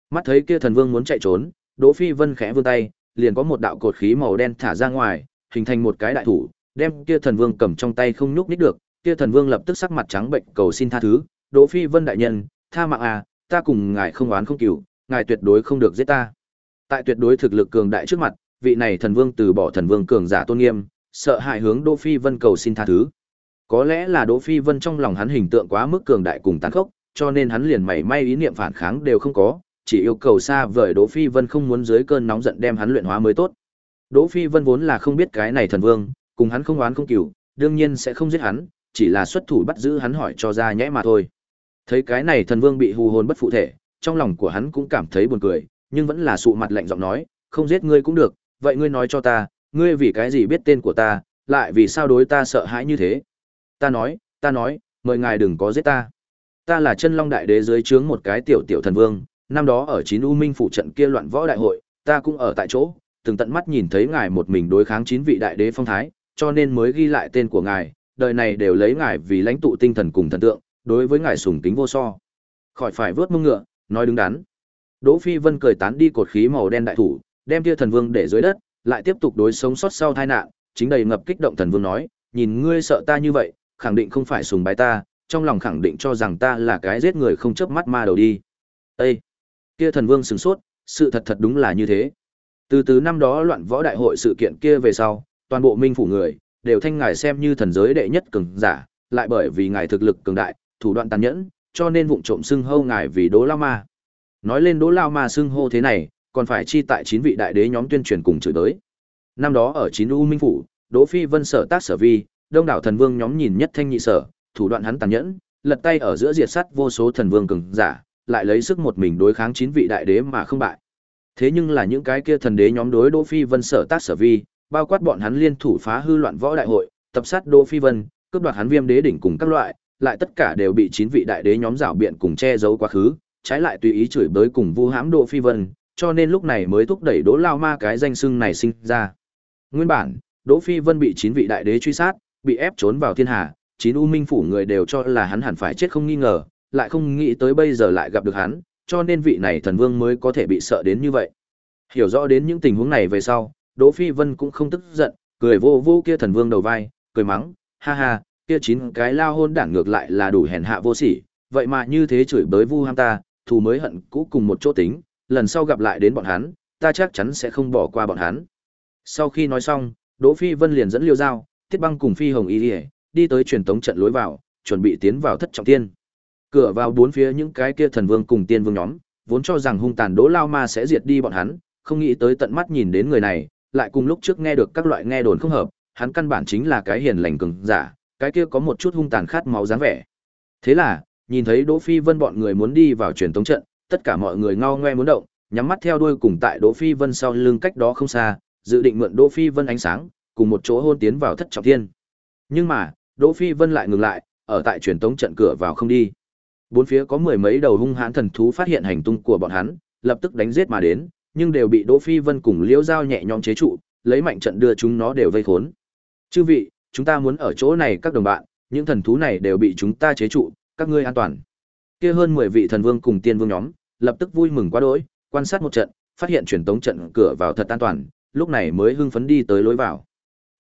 S1: Mắt thấy kia thần vương muốn chạy trốn, Đỗ Phi Vân khẽ vươn tay, liền có một đạo cột khí màu đen thả ra ngoài, hình thành một cái đại thủ, đem kia thần vương cầm trong tay không nhúc nhích được, kia thần vương lập tức sắc mặt trắng bệnh cầu xin tha thứ, "Đỗ Phi Vân đại nhân, tha mạng à, ta cùng ngài không oán không cừu, ngài tuyệt đối không được giết ta." Tại tuyệt đối thực lực cường đại trước mặt, vị này thần vương từ bỏ thần vương cường giả tôn nghiêm, sợ hãi hướng Đỗ Phi Vân cầu xin tha thứ. Có lẽ là Đỗ Phi Vân trong lòng hắn hình tượng quá mức cường đại cùng tàn khốc, cho nên hắn liền mảy may ý niệm phản kháng đều không có, chỉ yêu cầu xa vời Đỗ Phi Vân không muốn dưới cơn nóng giận đem hắn luyện hóa mới tốt. Đỗ Phi Vân vốn là không biết cái này thần vương, cùng hắn không oán không cừu, đương nhiên sẽ không giết hắn, chỉ là xuất thủ bắt giữ hắn hỏi cho ra nhẽ mà thôi. Thấy cái này thần vương bị hù hồn bất phụ thể, trong lòng của hắn cũng cảm thấy buồn cười, nhưng vẫn là sụ mặt lạnh giọng nói, không giết ngươi cũng được, vậy ngươi nói cho ta, ngươi vì cái gì biết tên của ta, lại vì sao đối ta sợ hãi như thế? Ta nói, ta nói, mời ngài đừng có giết ta. Ta là chân long đại đế dưới trướng một cái tiểu tiểu thần vương, năm đó ở chín U Minh phủ trận kia loạn võ đại hội, ta cũng ở tại chỗ, từng tận mắt nhìn thấy ngài một mình đối kháng chín vị đại đế phong thái, cho nên mới ghi lại tên của ngài, đời này đều lấy ngài vì lãnh tụ tinh thần cùng thần tượng, đối với ngài sùng kính vô so. Khỏi phải vớt mông ngựa, nói đứng đắn. Đỗ Phi Vân cười tán đi cột khí màu đen đại thủ, đem kia thần vương để dưới đất, lại tiếp tục đối sống sót sau tai nạn, chính đầy ngập kích động thần vương nói, nhìn ngươi sợ ta như vậy, khẳng định không phải sùng bái ta, trong lòng khẳng định cho rằng ta là cái giết người không chớp mắt ma đầu đi. Ê! Kia thần vương sửng sốt, sự thật thật đúng là như thế. Từ từ năm đó loạn võ đại hội sự kiện kia về sau, toàn bộ minh phủ người, đều thanh ngài xem như thần giới đệ nhất cường giả, lại bởi vì ngài thực lực cường đại, thủ đoạn tàn nhẫn, cho nên vụng trộm xưng hô ngài vì Đỗ Lao Ma. Nói lên Đỗ Lao Ma xưng hô thế này, còn phải chi tại chín vị đại đế nhóm tuyên truyền cùng chửi tới. Năm đó ở chín U Minh phủ, Đỗ Phi Vân sở tác sở vi, đông đảo thần vương nhóm nhìn nhất thanh nhị sở, thủ đoạn hắn tàn nhẫn, lật tay ở giữa diệt sát vô số thần vương cường giả, lại lấy sức một mình đối kháng chín vị đại đế mà không bại. Thế nhưng là những cái kia thần đế nhóm đối Đỗ Phi Vân sở tác sở vi, bao quát bọn hắn liên thủ phá hư loạn võ đại hội, tập sát Đỗ Phi Vân, cướp đoạt hắn viêm đế đỉnh cùng các loại, lại tất cả đều bị chín vị đại đế nhóm rảo biện cùng che giấu quá khứ, trái lại tùy ý chửi bới cùng vu hãm Đỗ Phi Vân, cho nên lúc này mới thúc đẩy Đỗ Lao Ma cái danh xưng này sinh ra. Nguyên bản, Đỗ Phi Vân bị chín vị đại đế truy sát, bị ép trốn vào thiên hà, chín u minh phủ người đều cho là hắn hẳn phải chết không nghi ngờ, lại không nghĩ tới bây giờ lại gặp được hắn, cho nên vị này thần vương mới có thể bị sợ đến như vậy. Hiểu rõ đến những tình huống này về sau, Đỗ Phi Vân cũng không tức giận, cười vô vô kia thần vương đầu vai, cười mắng, ha ha, kia chín cái lao hôn đảng ngược lại là đủ hèn hạ vô sỉ, vậy mà như thế chửi bới vu ham ta, thù mới hận cũ cùng một chỗ tính, lần sau gặp lại đến bọn hắn, ta chắc chắn sẽ không bỏ qua bọn hắn. Sau khi nói xong, Đỗ Phi Vân liền dẫn Liêu Giao, Tiết Băng cùng Phi Hồng Y đi, đi tới truyền tống trận lối vào, chuẩn bị tiến vào thất trọng thiên. Cửa vào bốn phía những cái kia thần vương cùng tiên vương nhóm, vốn cho rằng hung tàn Đỗ Lao Ma sẽ diệt đi bọn hắn, không nghĩ tới tận mắt nhìn đến người này, lại cùng lúc trước nghe được các loại nghe đồn không hợp, hắn căn bản chính là cái hiền lành cường giả, cái kia có một chút hung tàn khát máu dáng vẻ. Thế là, nhìn thấy Đỗ Phi Vân bọn người muốn đi vào truyền tống trận, tất cả mọi người ngao ngoe muốn động, nhắm mắt theo đuôi cùng tại Đỗ Phi Vân sau lưng cách đó không xa, dự định mượn Đỗ Phi Vân ánh sáng, cùng một chỗ hôn tiến vào thất trọng thiên. Nhưng mà, Đỗ Phi Vân lại ngừng lại, ở tại truyền tống trận cửa vào không đi. Bốn phía có mười mấy đầu hung hãn thần thú phát hiện hành tung của bọn hắn, lập tức đánh giết mà đến, nhưng đều bị Đỗ Phi Vân cùng Liễu Giao nhẹ nhõm chế trụ, lấy mạnh trận đưa chúng nó đều vây khốn. Chư vị, chúng ta muốn ở chỗ này các đồng bạn, những thần thú này đều bị chúng ta chế trụ, các ngươi an toàn. Kia hơn 10 vị thần vương cùng tiên vương nhóm, lập tức vui mừng quá đỗi, quan sát một trận, phát hiện truyền tống trận cửa vào thật an toàn, lúc này mới hưng phấn đi tới lối vào.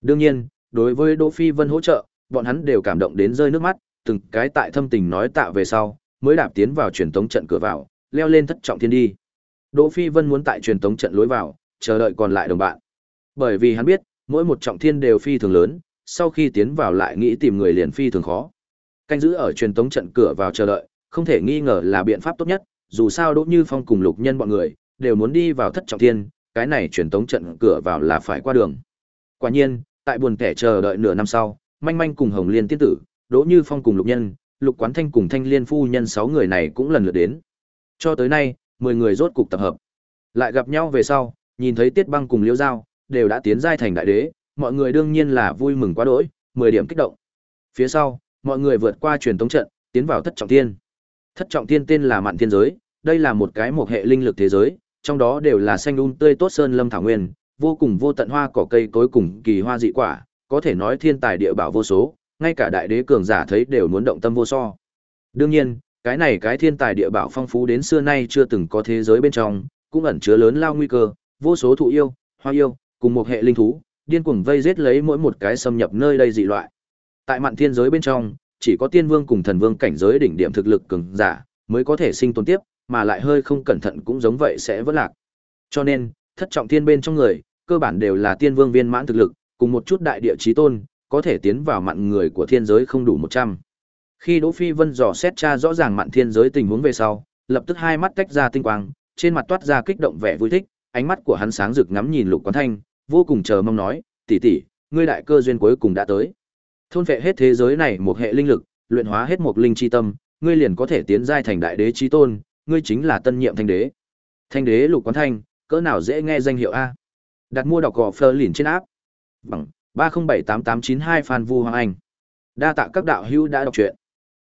S1: Đương nhiên, đối với Đỗ Phi Vân hỗ trợ, bọn hắn đều cảm động đến rơi nước mắt, từng cái tại thâm tình nói tạ về sau, mới đạp tiến vào truyền tống trận cửa vào, leo lên thất trọng thiên đi. Đỗ Phi Vân muốn tại truyền tống trận lối vào, chờ đợi còn lại đồng bạn. Bởi vì hắn biết, mỗi một trọng thiên đều phi thường lớn, sau khi tiến vào lại nghĩ tìm người liền phi thường khó. Canh giữ ở truyền tống trận cửa vào chờ đợi, không thể nghi ngờ là biện pháp tốt nhất, dù sao Đỗ Như Phong cùng Lục Nhân bọn người đều muốn đi vào thất trọng thiên, cái này truyền tống trận cửa vào là phải qua đường. Quả nhiên, tại buồn kẻ chờ đợi nửa năm sau, Manh Manh cùng Hồng Liên tiên tử, Đỗ Như Phong cùng Lục Nhân, Lục Quán Thanh cùng Thanh Liên phu nhân sáu người này cũng lần lượt đến. Cho tới nay, mười người rốt cục tập hợp. Lại gặp nhau về sau, nhìn thấy Tiết Băng cùng Liễu Giao, đều đã tiến giai thành đại đế, mọi người đương nhiên là vui mừng quá đỗi, mười điểm kích động. Phía sau, mọi người vượt qua truyền tống trận, tiến vào thất trọng thiên. Thất trọng thiên tên là Mạn Thiên giới, đây là một cái một hệ linh lực thế giới, trong đó đều là xanh um tươi tốt sơn lâm thảo nguyên, vô cùng vô tận hoa cỏ cây cối cùng kỳ hoa dị quả, có thể nói thiên tài địa bảo vô số, ngay cả đại đế cường giả thấy đều muốn động tâm vô so. Đương nhiên, cái này cái thiên tài địa bảo phong phú đến xưa nay chưa từng có thế giới bên trong, cũng ẩn chứa lớn lao nguy cơ, vô số thụ yêu, hoa yêu, cùng một hệ linh thú, điên cuồng vây giết lấy mỗi một cái xâm nhập nơi đây dị loại. Tại mạn thiên giới bên trong, chỉ có tiên vương cùng thần vương cảnh giới đỉnh điểm thực lực cường giả mới có thể sinh tồn tiếp, mà lại hơi không cẩn thận cũng giống vậy sẽ vỡ lạc. Cho nên, thất trọng thiên bên trong người, cơ bản đều là tiên vương viên mãn thực lực, cùng một chút đại địa chí tôn, có thể tiến vào mạn người của thiên giới không đủ 100. Khi Đỗ Phi Vân dò xét tra rõ ràng mạn thiên giới tình huống về sau, lập tức hai mắt tách ra tinh quang, trên mặt toát ra kích động vẻ vui thích, ánh mắt của hắn sáng rực ngắm nhìn Lục Quán Thanh, vô cùng chờ mong nói, tỷ tỷ, ngươi đại cơ duyên cuối cùng đã tới. Thôn vệ hết thế giới này một hệ linh lực, luyện hóa hết một linh chi tâm, ngươi liền có thể tiến giai thành đại đế chí tôn, ngươi chính là tân nhiệm thanh đế. Thanh đế Lục Quán Thanh, cỡ nào dễ nghe danh hiệu a. Đặt mua đọc gò phơ liền trên áp. Bằng 3078892 Phan Vu Hoàng Anh. Đa tạ các đạo hữu đã đọc truyện.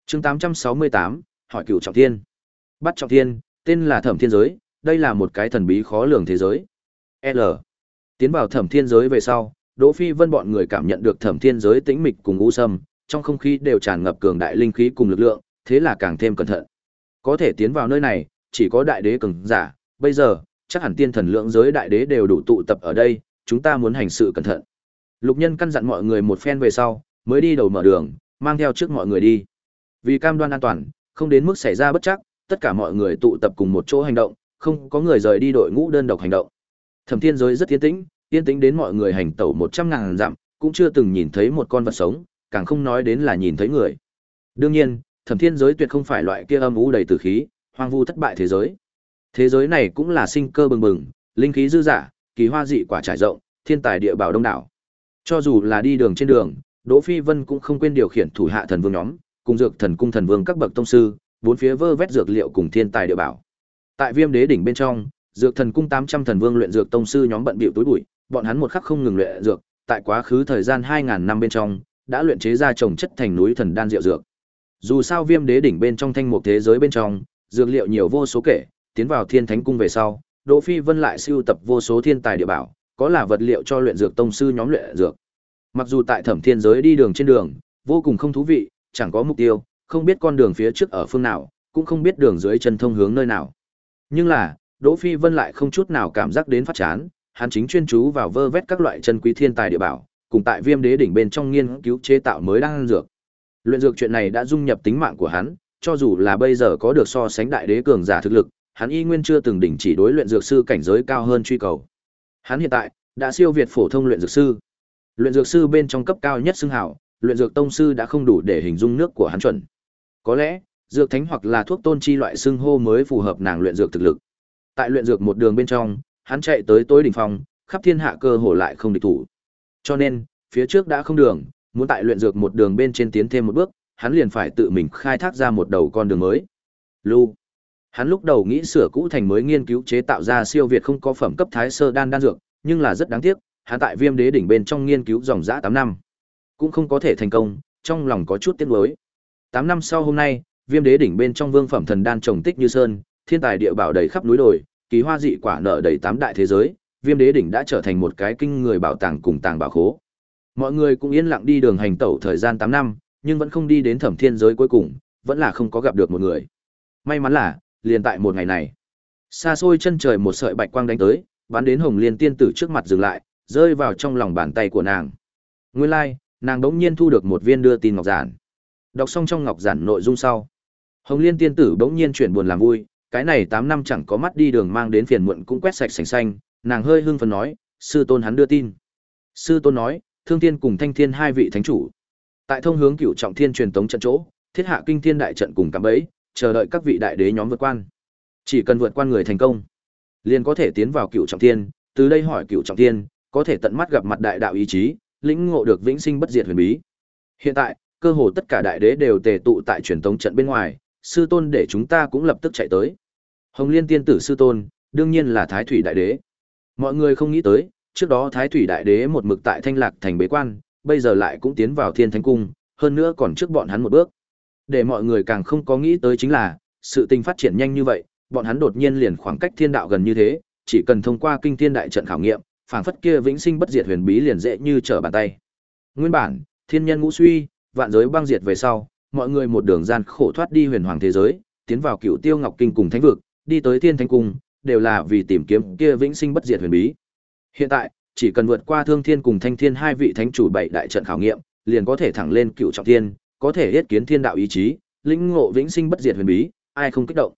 S1: Chương 868, hỏi cửu trọng thiên. Bắt trọng thiên, tên là Thẩm Thiên giới, đây là một cái thần bí khó lường thế giới. L. Tiến vào Thẩm Thiên giới về sau, Đỗ Phi Vân bọn người cảm nhận được Thẩm Thiên giới tĩnh mịch cùng u sâm, trong không khí đều tràn ngập cường đại linh khí cùng lực lượng, thế là càng thêm cẩn thận. Có thể tiến vào nơi này, chỉ có đại đế cường giả, bây giờ, chắc hẳn tiên thần lượng giới đại đế đều đủ tụ tập ở đây, chúng ta muốn hành sự cẩn thận. Lục Nhân căn dặn mọi người một phen về sau, mới đi đầu mở đường, mang theo trước mọi người đi. Vì cam đoan an toàn, không đến mức xảy ra bất chắc, tất cả mọi người tụ tập cùng một chỗ hành động, không có người rời đi đội ngũ đơn độc hành động. Thẩm Thiên giới rất yên tĩnh, yên tĩnh đến mọi người hành tẩu một trăm ngàn dặm, cũng chưa từng nhìn thấy một con vật sống, càng không nói đến là nhìn thấy người. Đương nhiên, Thẩm Thiên giới tuyệt không phải loại kia âm u đầy tử khí, hoang vu thất bại thế giới. Thế giới này cũng là sinh cơ bừng bừng, linh khí dư dả, kỳ hoa dị quả trải rộng, thiên tài địa bảo đông đảo. Cho dù là đi đường trên đường, Đỗ Phi Vân cũng không quên điều khiển thủ hạ thần vương nhóm, cùng dược thần cung thần vương các bậc tông sư, bốn phía vơ vét dược liệu cùng thiên tài địa bảo. Tại Viêm Đế đỉnh bên trong, dược thần cung 800 thần vương luyện dược tông sư nhóm bận bịu túi bụi, bọn hắn một khắc không ngừng luyện dược, tại quá khứ thời gian 2000 năm bên trong, đã luyện chế ra trồng chất thành núi thần đan diệu dược. Dù sao Viêm Đế đỉnh bên trong thanh mục thế giới bên trong, dược liệu nhiều vô số kể, tiến vào Thiên Thánh cung về sau, Đỗ Phi Vân lại siêu tập vô số thiên tài địa bảo, có là vật liệu cho luyện dược tông sư nhóm luyện dược. Mặc dù tại Thẩm Thiên giới đi đường trên đường, vô cùng không thú vị, chẳng có mục tiêu, không biết con đường phía trước ở phương nào, cũng không biết đường dưới chân thông hướng nơi nào. Nhưng là, Đỗ Phi Vân lại không chút nào cảm giác đến phát chán, hắn chính chuyên chú vào vơ vét các loại chân quý thiên tài địa bảo, cùng tại Viêm Đế đỉnh bên trong nghiên cứu chế tạo mới đang dược. Luyện dược chuyện này đã dung nhập tính mạng của hắn, cho dù là bây giờ có được so sánh đại đế cường giả thực lực, hắn y nguyên chưa từng đỉnh chỉ đối luyện dược sư cảnh giới cao hơn truy cầu. Hắn hiện tại đã siêu việt phổ thông luyện dược sư. Luyện dược sư bên trong cấp cao nhất xưng hảo, luyện dược tông sư đã không đủ để hình dung nước của hắn chuẩn. Có lẽ, dược thánh hoặc là thuốc tôn chi loại xưng hô mới phù hợp nàng luyện dược thực lực. Tại luyện dược một đường bên trong, hắn chạy tới tối đỉnh phong, khắp thiên hạ cơ hồ lại không địch thủ. Cho nên, phía trước đã không đường, muốn tại luyện dược một đường bên trên tiến thêm một bước, hắn liền phải tự mình khai thác ra một đầu con đường mới. Lưu. Hắn lúc đầu nghĩ sửa cũ thành mới nghiên cứu chế tạo ra siêu việt không có phẩm cấp thái sơ đan đan dược, nhưng là rất đáng tiếc, hắn tại Viêm Đế đỉnh bên trong nghiên cứu dòng dã 8 năm, cũng không có thể thành công, trong lòng có chút tiếc nuối. 8 năm sau hôm nay, viêm đế đỉnh bên trong vương phẩm thần đan trồng tích như sơn, thiên tài địa bảo đầy khắp núi đồi, kỳ hoa dị quả nở đầy tám đại thế giới, viêm đế đỉnh đã trở thành một cái kinh người bảo tàng cùng tàng bảo khố. Mọi người cũng yên lặng đi đường hành tẩu thời gian 8 năm, nhưng vẫn không đi đến thẩm thiên giới cuối cùng, vẫn là không có gặp được một người. May mắn là, liền tại một ngày này, xa xôi chân trời một sợi bạch quang đánh tới, bắn đến Hồng Liên tiên tử trước mặt dừng lại, rơi vào trong lòng bàn tay của nàng. Nguyên lai, ố nàng g nhiên thu được một viên đưa tin ngọc giản. Đọc xong trong ngọc giản nội dung sau, Hồng Liên tiên tử bỗng nhiên chuyển buồn làm vui, cái này tám năm chẳng có mắt đi đường mang đến phiền muộn cũng quét sạch sành xanh, nàng hơi hưng phấn nói, sư tôn hắn đưa tin. Sư tôn nói, Thương Thiên cùng Thanh Thiên hai vị thánh chủ, tại thông hướng Cửu Trọng Thiên truyền tống trận chỗ, thiết hạ kinh thiên đại trận cùng cạm bẫy, chờ đợi các vị đại đế nhóm vượt quan. Chỉ cần vượt qua người thành công, liền có thể tiến vào Cửu Trọng Thiên, từ đây hỏi Cửu Trọng Thiên, có thể tận mắt gặp mặt đại đạo ý chí, lĩnh ngộ được vĩnh sinh bất diệt huyền bí. Hiện tại, cơ hồ tất cả đại đế đều tề tụ tại truyền tống trận bên ngoài, sư tôn để chúng ta cũng lập tức chạy tới. Hồng Liên tiên tử sư tôn, đương nhiên là Thái Thủy đại đế. Mọi người không nghĩ tới, trước đó Thái Thủy đại đế một mực tại Thanh Lạc thành bế quan, bây giờ lại cũng tiến vào Thiên Thánh cung, hơn nữa còn trước bọn hắn một bước. Để mọi người càng không có nghĩ tới chính là, sự tình phát triển nhanh như vậy, bọn hắn đột nhiên liền khoảng cách thiên đạo gần như thế, chỉ cần thông qua kinh thiên đại trận khảo nghiệm, phảng phất kia vĩnh sinh bất diệt huyền bí liền dễ như trở bàn tay. Nguyên bản, thiên nhân ngũ suy, vạn giới băng diệt về sau, mọi người một đường gian khổ thoát đi huyền hoàng thế giới, tiến vào cựu tiêu ngọc kinh cùng thánh vực, đi tới thiên thánh cung, đều là vì tìm kiếm kia vĩnh sinh bất diệt huyền bí. Hiện tại, chỉ cần vượt qua thương thiên cùng thanh thiên hai vị thánh chủ bảy đại trận khảo nghiệm, liền có thể thẳng lên cựu trọng thiên, có thể yết kiến thiên đạo ý chí, lĩnh ngộ vĩnh sinh bất diệt huyền bí, ai không kích động.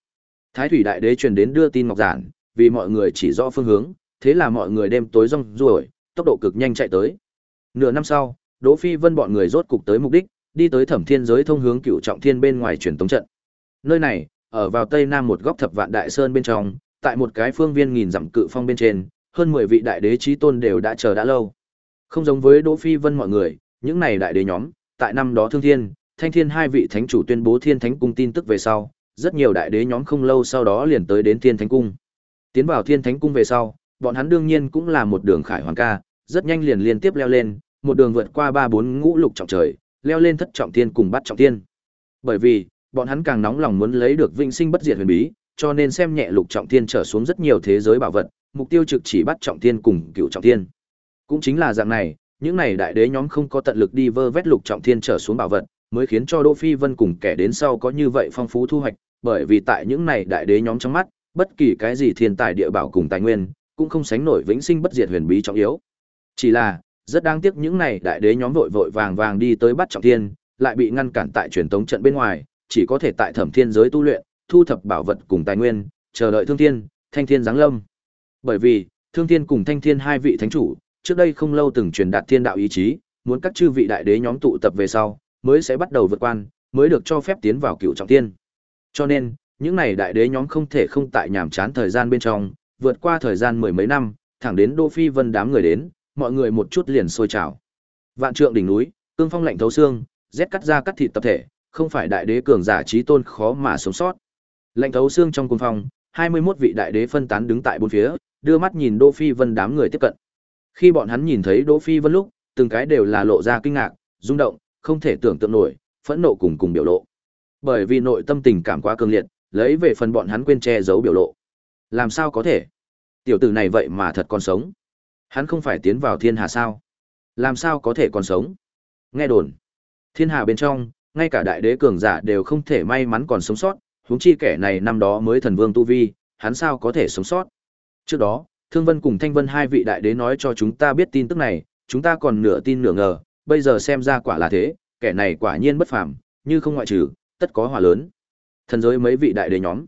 S1: Thái thủy đại đế truyền đến đưa tin ngọc giản, vì mọi người chỉ rõ phương hướng, thế là mọi người đêm tối rong ruổi, tốc độ cực nhanh chạy tới. Nửa năm sau, Đỗ Phi Vân bọn người rốt cục tới mục đích, đi tới Thẩm Thiên giới thông hướng Cựu Trọng Thiên bên ngoài truyền tống trận. Nơi này, ở vào tây nam một góc Thập Vạn Đại Sơn bên trong, tại một cái phương viên nghìn dặm cự phong bên trên, hơn 10 vị đại đế chí tôn đều đã chờ đã lâu. Không giống với Đỗ Phi Vân mọi người, những này đại đế nhóm, tại năm đó Thương Thiên, Thanh Thiên hai vị thánh chủ tuyên bố Thiên Thánh cung tin tức về sau, rất nhiều đại đế nhóm không lâu sau đó liền tới đến Thiên Thánh cung. Tiến vào Thiên Thánh cung về sau, bọn hắn đương nhiên cũng là một đường khải hoàng ca, rất nhanh liền liên tiếp leo lên, một đường vượt qua ba bốn ngũ lục trọng trời, leo lên thất trọng thiên cùng bắt trọng thiên. Bởi vì, bọn hắn càng nóng lòng muốn lấy được vĩnh sinh bất diệt huyền bí, cho nên xem nhẹ lục trọng thiên trở xuống rất nhiều thế giới bảo vật, mục tiêu trực chỉ bắt trọng thiên cùng cựu trọng thiên. Cũng chính là dạng này, những này đại đế nhóm không có tận lực đi vơ vét lục trọng thiên trở xuống bảo vật, mới khiến cho Đỗ Phi Vân cùng kẻ đến sau có như vậy phong phú thu hoạch, bởi vì tại những này đại đế nhóm trong mắt, bất kỳ cái gì thiên tài địa bảo cùng tài nguyên, cũng không sánh nổi vĩnh sinh bất diệt huyền bí trọng yếu. Chỉ là, rất đáng tiếc những này đại đế nhóm vội vội vàng vàng đi tới bắt trọng thiên, lại bị ngăn cản tại truyền tống trận bên ngoài, chỉ có thể tại thẩm thiên giới tu luyện, thu thập bảo vật cùng tài nguyên, chờ đợi thương thiên, thanh thiên giáng lâm. Bởi vì, thương thiên cùng thanh thiên hai vị thánh chủ, trước đây không lâu từng truyền đạt thiên đạo ý chí, muốn các chư vị đại đế nhóm tụ tập về sau, mới sẽ bắt đầu vượt quan, mới được cho phép tiến vào cựu trọng thiên. Cho nên, những này đại đế nhóm không thể không tại nhàm chán thời gian bên trong, vượt qua thời gian mười mấy năm, thẳng đến Đô Phi Vân đám người đến, mọi người một chút liền sôi trào. Vạn trượng đỉnh núi, cương phong lạnh thấu xương, rét cắt ra cắt thịt tập thể, không phải đại đế cường giả trí tôn khó mà sống sót. Lạnh thấu xương trong cung phòng, 21 vị đại đế phân tán đứng tại bốn phía, đưa mắt nhìn đô Phi Vân đám người tiếp cận. Khi bọn hắn nhìn thấy Đỗ Phi Vân lúc, từng cái đều là lộ ra kinh ngạc, rung động, không thể tưởng tượng nổi, phẫn nộ cùng cùng biểu lộ. Bởi vì nội tâm tình cảm quá cường liệt, lấy về phần bọn hắn quên che giấu biểu lộ. Làm sao có thể? Tiểu tử này vậy mà thật còn sống. Hắn không phải tiến vào thiên hà sao? Làm sao có thể còn sống? Nghe đồn, thiên hà bên trong, ngay cả đại đế cường giả đều không thể may mắn còn sống sót, huống chi kẻ này năm đó mới thần vương tu vi, hắn sao có thể sống sót? Trước đó, Thương Vân cùng Thanh Vân hai vị đại đế nói cho chúng ta biết tin tức này, chúng ta còn nửa tin nửa ngờ, bây giờ xem ra quả là thế, kẻ này quả nhiên bất phàm, như không ngoại trừ, tất có hỏa lớn. Thần giới mấy vị đại đế nhóm,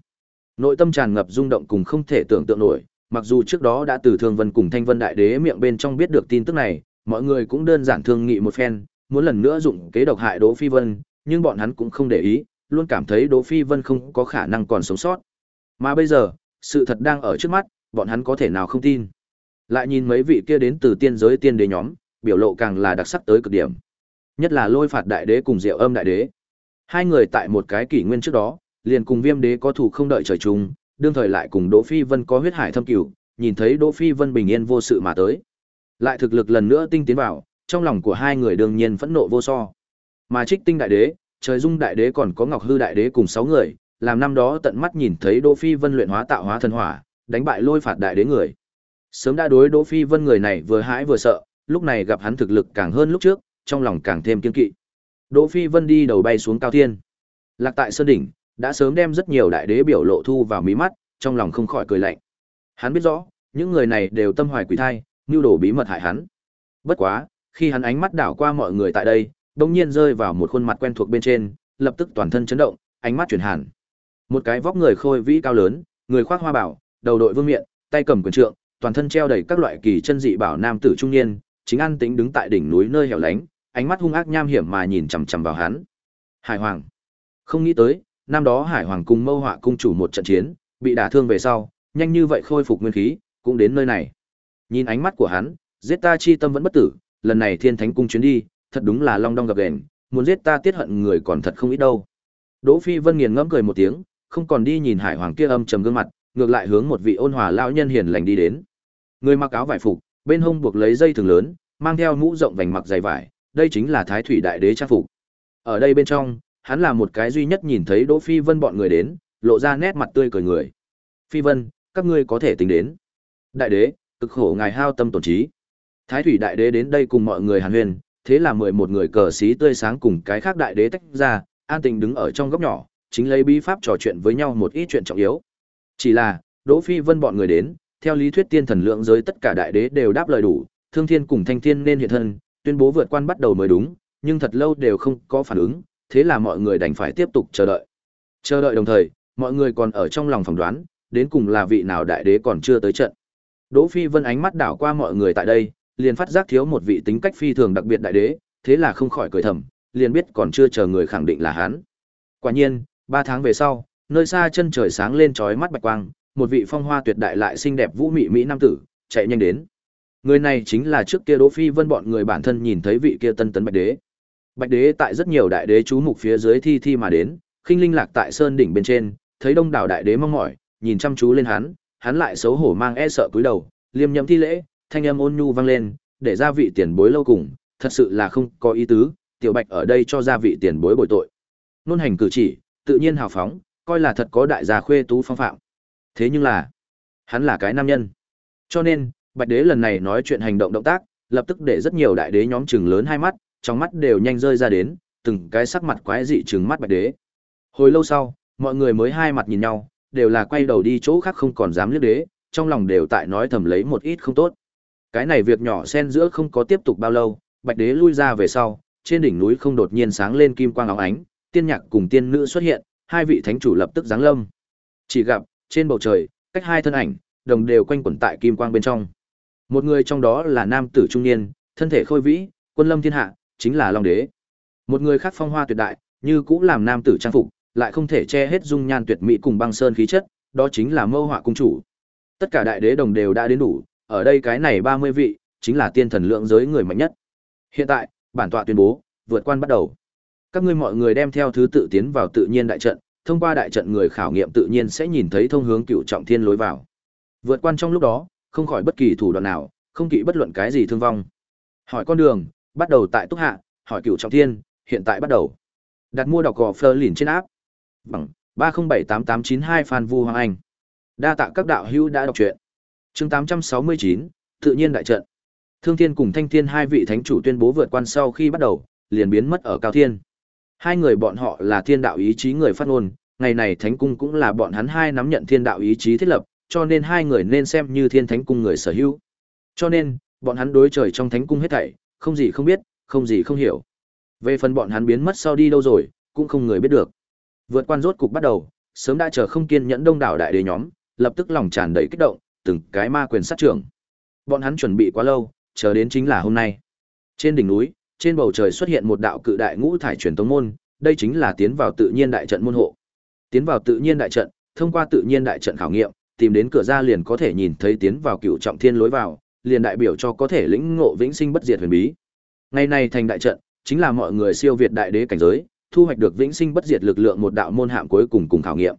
S1: nội tâm tràn ngập rung động cùng không thể tưởng tượng nổi, mặc dù trước đó đã từ Thương Vân cùng Thanh Vân đại đế miệng bên trong biết được tin tức này, mọi người cũng đơn giản thương nghị một phen, muốn lần nữa dụng kế độc hại Đỗ Phi Vân, nhưng bọn hắn cũng không để ý, luôn cảm thấy Đỗ Phi Vân không có khả năng còn sống sót. Mà bây giờ, sự thật đang ở trước mắt, bọn hắn có thể nào không tin. Lại nhìn mấy vị kia đến từ tiên giới tiên đế nhóm, biểu lộ càng là đặc sắc tới cực điểm. Nhất là Lôi Phạt đại đế cùng Diệu Âm đại đế. Hai người tại một cái kỷ nguyên trước đó, liền cùng Viêm đế có thủ không đợi trời chung, đương thời lại cùng Đỗ Phi Vân có huyết hải thâm cửu, nhìn thấy Đỗ Phi Vân bình yên vô sự mà tới. Lại thực lực lần nữa tinh tiến vào, trong lòng của hai người đương nhiên phẫn nộ vô so. Mà Trích Tinh đại đế, trời dung đại đế còn có ngọc hư đại đế cùng sáu người, làm năm đó tận mắt nhìn thấy Đỗ Phi Vân luyện hóa tạo hóa thần hỏa, đánh bại lôi phạt đại đế người. Sớm đã đối Đỗ Phi Vân người này vừa hãi vừa sợ, lúc này gặp hắn thực lực càng hơn lúc trước, trong lòng càng thêm kiên kỵ. Đỗ Phi Vân đi đầu bay xuống cao thiên. Lạc tại sơn đỉnh, đã sớm đem rất nhiều đại đế biểu lộ thu vào mí mắt, trong lòng không khỏi cười lạnh. Hắn biết rõ, những người này đều tâm hoài quỷ thai, nưu đồ bí mật hại hắn. Bất quá, khi hắn ánh mắt đảo qua mọi người tại đây, đột nhiên rơi vào một khuôn mặt quen thuộc bên trên, lập tức toàn thân chấn động, ánh mắt chuyển hẳn. Một cái vóc người khôi vĩ cao lớn, người khoác hoa bảo, đầu đội vương miện, tay cầm quyền trượng, toàn thân treo đầy các loại kỳ chân dị bảo nam tử trung niên, chính an tĩnh đứng tại đỉnh núi nơi hẻo lánh, ánh mắt hung ác nham hiểm mà nhìn chằm chằm vào hắn. Hải Hoàng. Không nghĩ tới, năm đó Hải Hoàng cùng Mâu Họa cung chủ một trận chiến, bị đả thương về sau, nhanh như vậy khôi phục nguyên khí, cũng đến nơi này. Nhìn ánh mắt của hắn, giết ta chi tâm vẫn bất tử, lần này Thiên Thánh cung chuyến đi, thật đúng là long đong gặp gền, muốn giết ta tiết hận người còn thật không ít đâu. Đỗ Phi Vân nghiền ngẫm cười một tiếng, không còn đi nhìn Hải Hoàng kia âm trầm gương mặt, ngược lại hướng một vị ôn hòa lão nhân hiền lành đi đến. Người mặc áo vải phục, bên hông buộc lấy dây thường lớn, mang theo mũ rộng vành mặc dày vải, đây chính là Thái Thủy Đại Đế trang phục. Ở đây bên trong, hắn là một cái duy nhất nhìn thấy Đỗ Phi Vân bọn người đến, lộ ra nét mặt tươi cười người. Phi Vân, các ngươi có thể tính đến. Đại Đế, cực khổ ngài hao tâm tổn trí. Thái Thủy Đại Đế đến đây cùng mọi người hàn huyên thế là mười một người cờ sĩ tươi sáng cùng cái khác Đại Đế tách ra, an tình đứng ở trong góc nhỏ, chính lấy bí pháp trò chuyện với nhau một ít chuyện trọng yếu. Chỉ là, Đỗ Phi Vân bọn người đến, theo lý thuyết tiên thần lượng giới tất cả đại đế đều đáp lời đủ, Thương Thiên cùng Thanh Thiên nên hiện thân, tuyên bố vượt quan bắt đầu mới đúng, nhưng thật lâu đều không có phản ứng, thế là mọi người đành phải tiếp tục chờ đợi. Chờ đợi đồng thời, mọi người còn ở trong lòng phỏng đoán, đến cùng là vị nào đại đế còn chưa tới trận. Đỗ Phi Vân ánh mắt đảo qua mọi người tại đây, liền phát giác thiếu một vị tính cách phi thường đặc biệt đại đế, thế là không khỏi cười thầm, liền biết còn chưa chờ người khẳng định là hắn. Quả nhiên, ba tháng về sau, nơi xa chân trời sáng lên chói mắt bạch quang, một vị phong hoa tuyệt đại lại xinh đẹp vũ mị mỹ nam tử, chạy nhanh đến. Người này chính là trước kia Đỗ Phi Vân bọn người bản thân nhìn thấy vị kia tân tấn bạch đế. Bạch đế tại rất nhiều đại đế chú mục phía dưới thi thi mà đến, khinh linh lạc tại sơn đỉnh bên trên, thấy đông đảo đại đế mong mỏi, nhìn chăm chú lên hắn, hắn lại xấu hổ mang e sợ cúi đầu, liêm nhậm thi lễ, thanh âm ôn nhu vang lên, để ra vị tiền bối lâu cùng, thật sự là không có ý tứ, tiểu bạch ở đây cho ra vị tiền bối bồi tội. Nôn hành cử chỉ, tự nhiên hào phóng, coi là thật có đại gia khuê tú phong phạm. Thế nhưng là, hắn là cái nam nhân. Cho nên, Bạch Đế lần này nói chuyện hành động động tác, lập tức để rất nhiều đại đế nhóm trừng lớn hai mắt, trong mắt đều nhanh rơi ra đến, từng cái sắc mặt quái dị trừng mắt Bạch Đế. Hồi lâu sau, mọi người mới hai mặt nhìn nhau, đều là quay đầu đi chỗ khác không còn dám liếc đế, trong lòng đều tại nói thầm lấy một ít không tốt. Cái này việc nhỏ xen giữa không có tiếp tục bao lâu, Bạch Đế lui ra về sau, trên đỉnh núi không đột nhiên sáng lên kim quang óng ánh, tiên nhạc cùng tiên nữ xuất hiện, hai vị thánh chủ lập tức giáng lâm. Chỉ gặp, trên bầu trời, cách hai thân ảnh, đồng đều quanh quẩn tại kim quang bên trong. Một người trong đó là nam tử trung niên, thân thể khôi vĩ, quân lâm thiên hạ, chính là Long Đế. Một người khác phong hoa tuyệt đại, như cũng làm nam tử trang phục, lại không thể che hết dung nhan tuyệt mỹ cùng băng sơn khí chất, đó chính là Mâu Họa cung chủ. Tất cả đại đế đồng đều đã đến đủ, ở đây cái này 30 vị, chính là tiên thần lượng giới người mạnh nhất. Hiện tại, bản tọa tuyên bố, vượt quan bắt đầu. Các ngươi mọi người đem theo thứ tự tiến vào tự nhiên đại trận, thông qua đại trận người khảo nghiệm tự nhiên sẽ nhìn thấy thông hướng cựu trọng thiên lối vào. Vượt quan trong lúc đó, không khỏi bất kỳ thủ đoạn nào, không kỵ bất luận cái gì thương vong. Hỏi con đường, bắt đầu tại Túc Hạ, hỏi cựu trọng thiên, hiện tại bắt đầu. Đặt mua đọc gò Fleur lìn trên áp. Bằng 3078892 Phan Vu Hoàng Anh. Đa tạ các đạo hữu đã đọc truyện. Chương 869, tự nhiên đại trận. Thương Thiên cùng Thanh Thiên hai vị thánh chủ tuyên bố vượt quan sau khi bắt đầu, liền biến mất ở Cao Thiên. Hai người bọn họ là thiên đạo ý chí người phát ngôn, ngày này thánh cung cũng là bọn hắn hai nắm nhận thiên đạo ý chí thiết lập, cho nên hai người nên xem như thiên thánh cung người sở hữu. Cho nên, bọn hắn đối trời trong thánh cung hết thảy, không gì không biết, không gì không hiểu. Về phần bọn hắn biến mất sau đi đâu rồi, cũng không người biết được. Vượt quan rốt cục bắt đầu, sớm đã chờ không kiên nhẫn đông đảo đại đế nhóm, lập tức lòng tràn đầy kích động, từng cái ma quyền sát trưởng. Bọn hắn chuẩn bị quá lâu, chờ đến chính là hôm nay. Trên đỉnh núi, trên bầu trời xuất hiện một đạo cự đại ngũ thải truyền tống môn, đây chính là tiến vào tự nhiên đại trận môn hộ. Tiến vào tự nhiên đại trận, thông qua tự nhiên đại trận khảo nghiệm, tìm đến cửa ra liền có thể nhìn thấy tiến vào cựu trọng thiên lối vào, liền đại biểu cho có thể lĩnh ngộ vĩnh sinh bất diệt huyền bí. Ngày này thành đại trận, chính là mọi người siêu việt đại đế cảnh giới, thu hoạch được vĩnh sinh bất diệt lực lượng một đạo môn hạm cuối cùng cùng khảo nghiệm.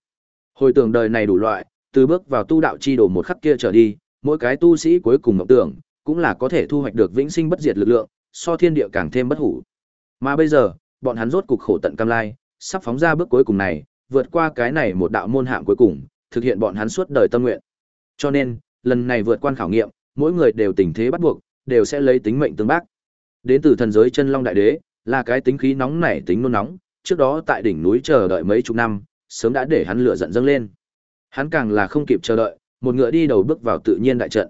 S1: Hồi tưởng đời này đủ loại, từ bước vào tu đạo chi đồ một khắc kia trở đi, mỗi cái tu sĩ cuối cùng mộng tưởng, cũng là có thể thu hoạch được vĩnh sinh bất diệt lực lượng, so thiên địa càng thêm bất hủ. Mà bây giờ, bọn hắn rốt cục khổ tận cam lai, sắp phóng ra bước cuối cùng này, vượt qua cái này một đạo môn hạng cuối cùng, thực hiện bọn hắn suốt đời tâm nguyện. Cho nên, lần này vượt qua khảo nghiệm, mỗi người đều tình thế bắt buộc, đều sẽ lấy tính mệnh tương bác. Đến từ thần giới chân long đại đế, là cái tính khí nóng nảy tính nôn nóng, trước đó tại đỉnh núi chờ đợi mấy chục năm, sớm đã để hắn lửa giận dâng lên. Hắn càng là không kịp chờ đợi, một ngựa đi đầu bước vào tự nhiên đại trận.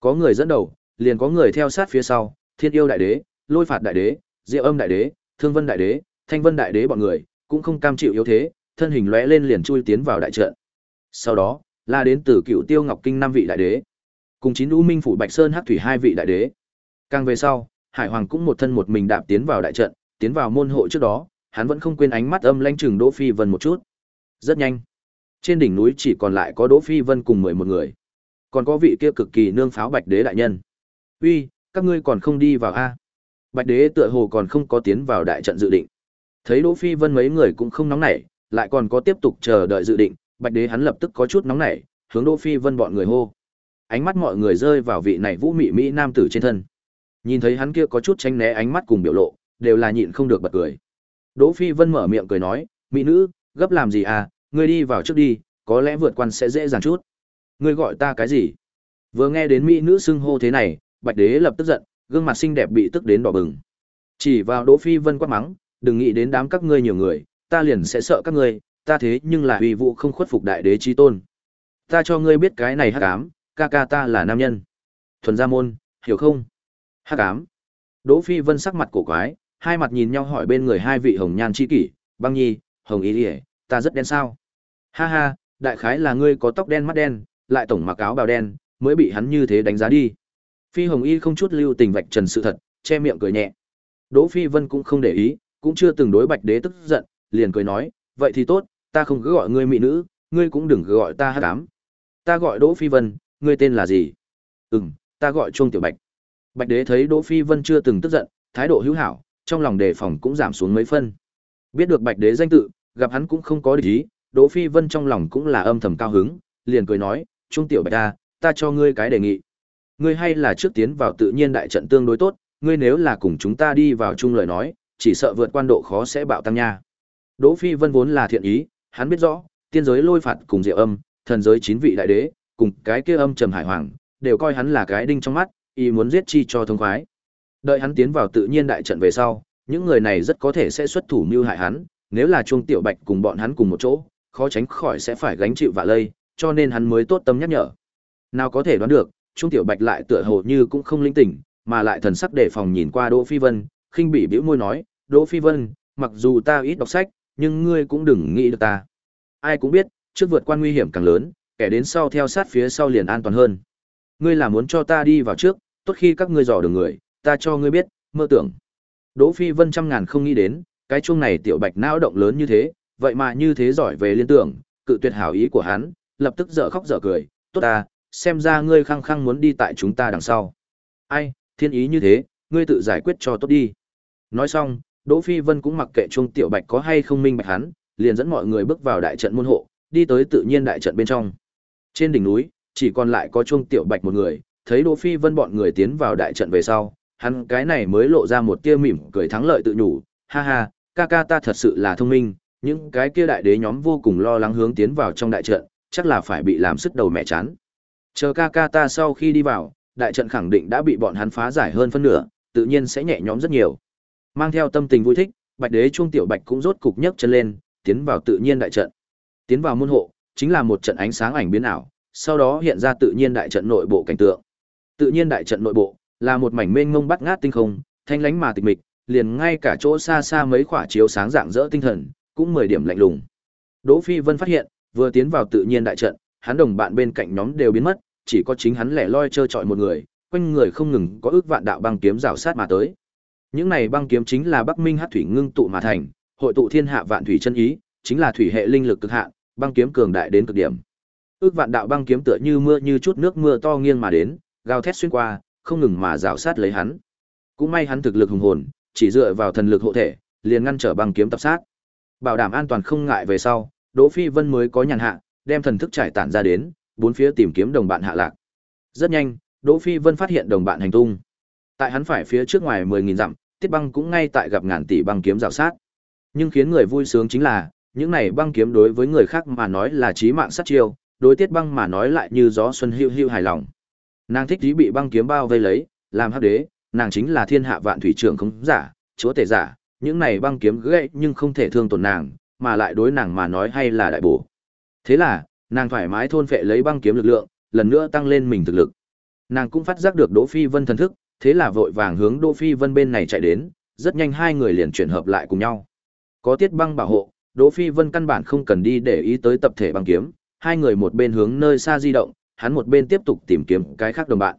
S1: Có người dẫn đầu, liền có người theo sát phía sau, Thiên yêu đại đế, Lôi phạt đại đế, Diệu âm đại đế, Thương vân đại đế, Thanh vân đại đế bọn người, cũng không cam chịu yếu thế, thân hình lóe lên liền chui tiến vào đại trận. Sau đó, là đến từ Cựu Tiêu Ngọc Kinh năm vị đại đế, cùng chín U Minh phủ Bạch Sơn Hắc Thủy hai vị đại đế. Càng về sau, Hải Hoàng cũng một thân một mình đạp tiến vào đại trận, tiến vào môn hộ trước đó, hắn vẫn không quên ánh mắt âm lãnh chừng Đỗ Phi Vân một chút. Rất nhanh, trên đỉnh núi chỉ còn lại có Đỗ Phi Vân cùng mười một người. Còn có vị kia cực kỳ nương pháo Bạch Đế đại nhân. "Uy, các ngươi còn không đi vào a?" Bạch Đế tựa hồ còn không có tiến vào đại trận dự định. Thấy Đỗ Phi Vân mấy người cũng không nóng nảy, lại còn có tiếp tục chờ đợi dự định, Bạch Đế hắn lập tức có chút nóng nảy, hướng Đỗ Phi Vân bọn người hô. Ánh mắt mọi người rơi vào vị này vũ mị mỹ nam tử trên thân. Nhìn thấy hắn kia có chút tránh né ánh mắt cùng biểu lộ, đều là nhịn không được bật cười. Đỗ Phi Vân mở miệng cười nói, "Mỹ nữ, gấp làm gì à, ngươi đi vào trước đi, có lẽ vượt quan sẽ dễ dàng chút." "Ngươi gọi ta cái gì?" Vừa nghe đến mỹ nữ xưng hô thế này, Bạch Đế lập tức giận, gương mặt xinh đẹp bị tức đến đỏ bừng. Chỉ vào Đỗ Phi Vân quát mắng, "Đừng nghĩ đến đám các ngươi nhiều người, ta liền sẽ sợ các ngươi, ta thế nhưng là uy vũ không khuất phục đại đế chí tôn. Ta cho ngươi biết cái này hắc ám, ca ca ta là nam nhân. Thuần gia môn, hiểu không?" Hắc ám. Đỗ Phi Vân sắc mặt cổ quái, hai mặt nhìn nhau hỏi bên người hai vị hồng nhan chi kỷ, băng nhi, hồng ý ỉa ta rất đen sao ha ha đại khái là ngươi có tóc đen mắt đen lại tổng mặc áo bào đen mới bị hắn như thế đánh giá đi phi hồng y không chút lưu tình vạch trần sự thật che miệng cười nhẹ đỗ phi vân cũng không để ý cũng chưa từng đối bạch đế tức giận liền cười nói vậy thì tốt ta không cứ gọi ngươi mỹ nữ ngươi cũng đừng cứ gọi ta hát ám, ta gọi đỗ phi vân ngươi tên là gì ừm ta gọi chuông tiểu bạch bạch đế thấy đỗ phi vân chưa từng tức giận thái độ hữu hảo trong lòng đề phòng cũng giảm xuống mấy phân. Biết được Bạch Đế danh tự, gặp hắn cũng không có địch ý, Đỗ Phi Vân trong lòng cũng là âm thầm cao hứng, liền cười nói, "Trung tiểu Bạch ta, ta cho ngươi cái đề nghị. Ngươi hay là trước tiến vào tự nhiên đại trận tương đối tốt, ngươi nếu là cùng chúng ta đi vào chung lời nói, chỉ sợ vượt quan độ khó sẽ bạo tăng nha." Đỗ Phi Vân vốn là thiện ý, hắn biết rõ, tiên giới lôi phạt cùng Diệu Âm, thần giới chín vị đại đế, cùng cái kia âm trầm hải hoàng, đều coi hắn là cái đinh trong mắt, ý muốn giết chi cho thông khoái. Đợi hắn tiến vào tự nhiên đại trận về sau, những người này rất có thể sẽ xuất thủ mưu hại hắn, nếu là Trung Tiểu Bạch cùng bọn hắn cùng một chỗ, khó tránh khỏi sẽ phải gánh chịu vạ lây, cho nên hắn mới tốt tâm nhắc nhở. Nào có thể đoán được, Trung Tiểu Bạch lại tựa hồ như cũng không linh tỉnh, mà lại thần sắc đề phòng nhìn qua Đỗ Phi Vân, khinh bỉ bĩu môi nói, "Đỗ Phi Vân, mặc dù ta ít đọc sách, nhưng ngươi cũng đừng nghĩ được ta. Ai cũng biết, trước vượt qua nguy hiểm càng lớn, kẻ đến sau theo sát phía sau liền an toàn hơn. Ngươi là muốn cho ta đi vào trước, tốt khi các ngươi dò đường người, ta cho ngươi biết, mơ tưởng. Đỗ Phi Vân trăm ngàn không nghĩ đến, cái chuông này tiểu bạch não động lớn như thế, vậy mà như thế giỏi về liên tưởng, cự tuyệt hảo ý của hắn, lập tức dở khóc dở cười, tốt ta, xem ra ngươi khăng khăng muốn đi tại chúng ta đằng sau. Ai, thiên ý như thế, ngươi tự giải quyết cho tốt đi. Nói xong, Đỗ Phi Vân cũng mặc kệ chuông tiểu bạch có hay không minh bạch hắn, liền dẫn mọi người bước vào đại trận môn hộ, đi tới tự nhiên đại trận bên trong. Trên đỉnh núi, chỉ còn lại có chuông tiểu bạch một người, thấy Đỗ Phi Vân bọn người tiến vào đại trận về sau, hắn cái này mới lộ ra một tia mỉm cười thắng lợi tự nhủ, ha ha, ca ca ta thật sự là thông minh, những cái kia đại đế nhóm vô cùng lo lắng hướng tiến vào trong đại trận, chắc là phải bị làm sức đầu mẹ chán. Chờ ca ca ta sau khi đi vào, đại trận khẳng định đã bị bọn hắn phá giải hơn phân nửa, tự nhiên sẽ nhẹ nhõm rất nhiều. Mang theo tâm tình vui thích, Bạch Đế Trung Tiểu Bạch cũng rốt cục nhấc chân lên, tiến vào tự nhiên đại trận. Tiến vào môn hộ, chính là một trận ánh sáng ảnh biến ảo, sau đó hiện ra tự nhiên đại trận nội bộ cảnh tượng. Tự nhiên đại trận nội bộ là một mảnh mênh mông bắt ngát tinh không, thanh lánh mà tịch mịch, liền ngay cả chỗ xa xa mấy khỏa chiếu sáng dạng rỡ tinh thần, cũng mười điểm lạnh lùng. Đỗ Phi Vân phát hiện, vừa tiến vào tự nhiên đại trận, hắn đồng bạn bên cạnh nhóm đều biến mất, chỉ có chính hắn lẻ loi chơi chọi một người, quanh người không ngừng có ước vạn đạo băng kiếm rào sát mà tới. Những này băng kiếm chính là Bắc Minh Hắc thủy ngưng tụ mà thành, hội tụ thiên hạ vạn thủy chân ý, chính là thủy hệ linh lực cực hạn, băng kiếm cường đại đến cực điểm. Ước vạn đạo băng kiếm tựa như mưa như chút nước mưa to nghiêng mà đến, gào thét xuyên qua, không ngừng mà rào sát lấy hắn. Cũng may hắn thực lực hùng hồn, chỉ dựa vào thần lực hộ thể, liền ngăn trở băng kiếm tập sát. Bảo đảm an toàn không ngại về sau, Đỗ Phi Vân mới có nhàn hạ, đem thần thức trải tản ra đến, bốn phía tìm kiếm đồng bạn hạ lạc. Rất nhanh, Đỗ Phi Vân phát hiện đồng bạn hành tung. Tại hắn phải phía trước ngoài 10000 dặm, Tiết Băng cũng ngay tại gặp ngàn tỷ băng kiếm rào sát. Nhưng khiến người vui sướng chính là, những này băng kiếm đối với người khác mà nói là chí mạng sát chiêu, đối tiết băng mà nói lại như gió xuân hiu hiu hài lòng. Nàng thích ý bị băng kiếm bao vây lấy, làm hắc đế, nàng chính là thiên hạ vạn thủy trưởng không giả, chúa tể giả, những này băng kiếm gãy nhưng không thể thương tổn nàng, mà lại đối nàng mà nói hay là đại bổ. Thế là, nàng thoải mái thôn phệ lấy băng kiếm lực lượng, lần nữa tăng lên mình thực lực. Nàng cũng phát giác được Đỗ Phi Vân thần thức, thế là vội vàng hướng Đỗ Phi Vân bên này chạy đến, rất nhanh hai người liền chuyển hợp lại cùng nhau. Có tiết băng bảo hộ, Đỗ Phi Vân căn bản không cần đi để ý tới tập thể băng kiếm, hai người một bên hướng nơi xa di động, hắn một bên tiếp tục tìm kiếm cái khác đồng bạn.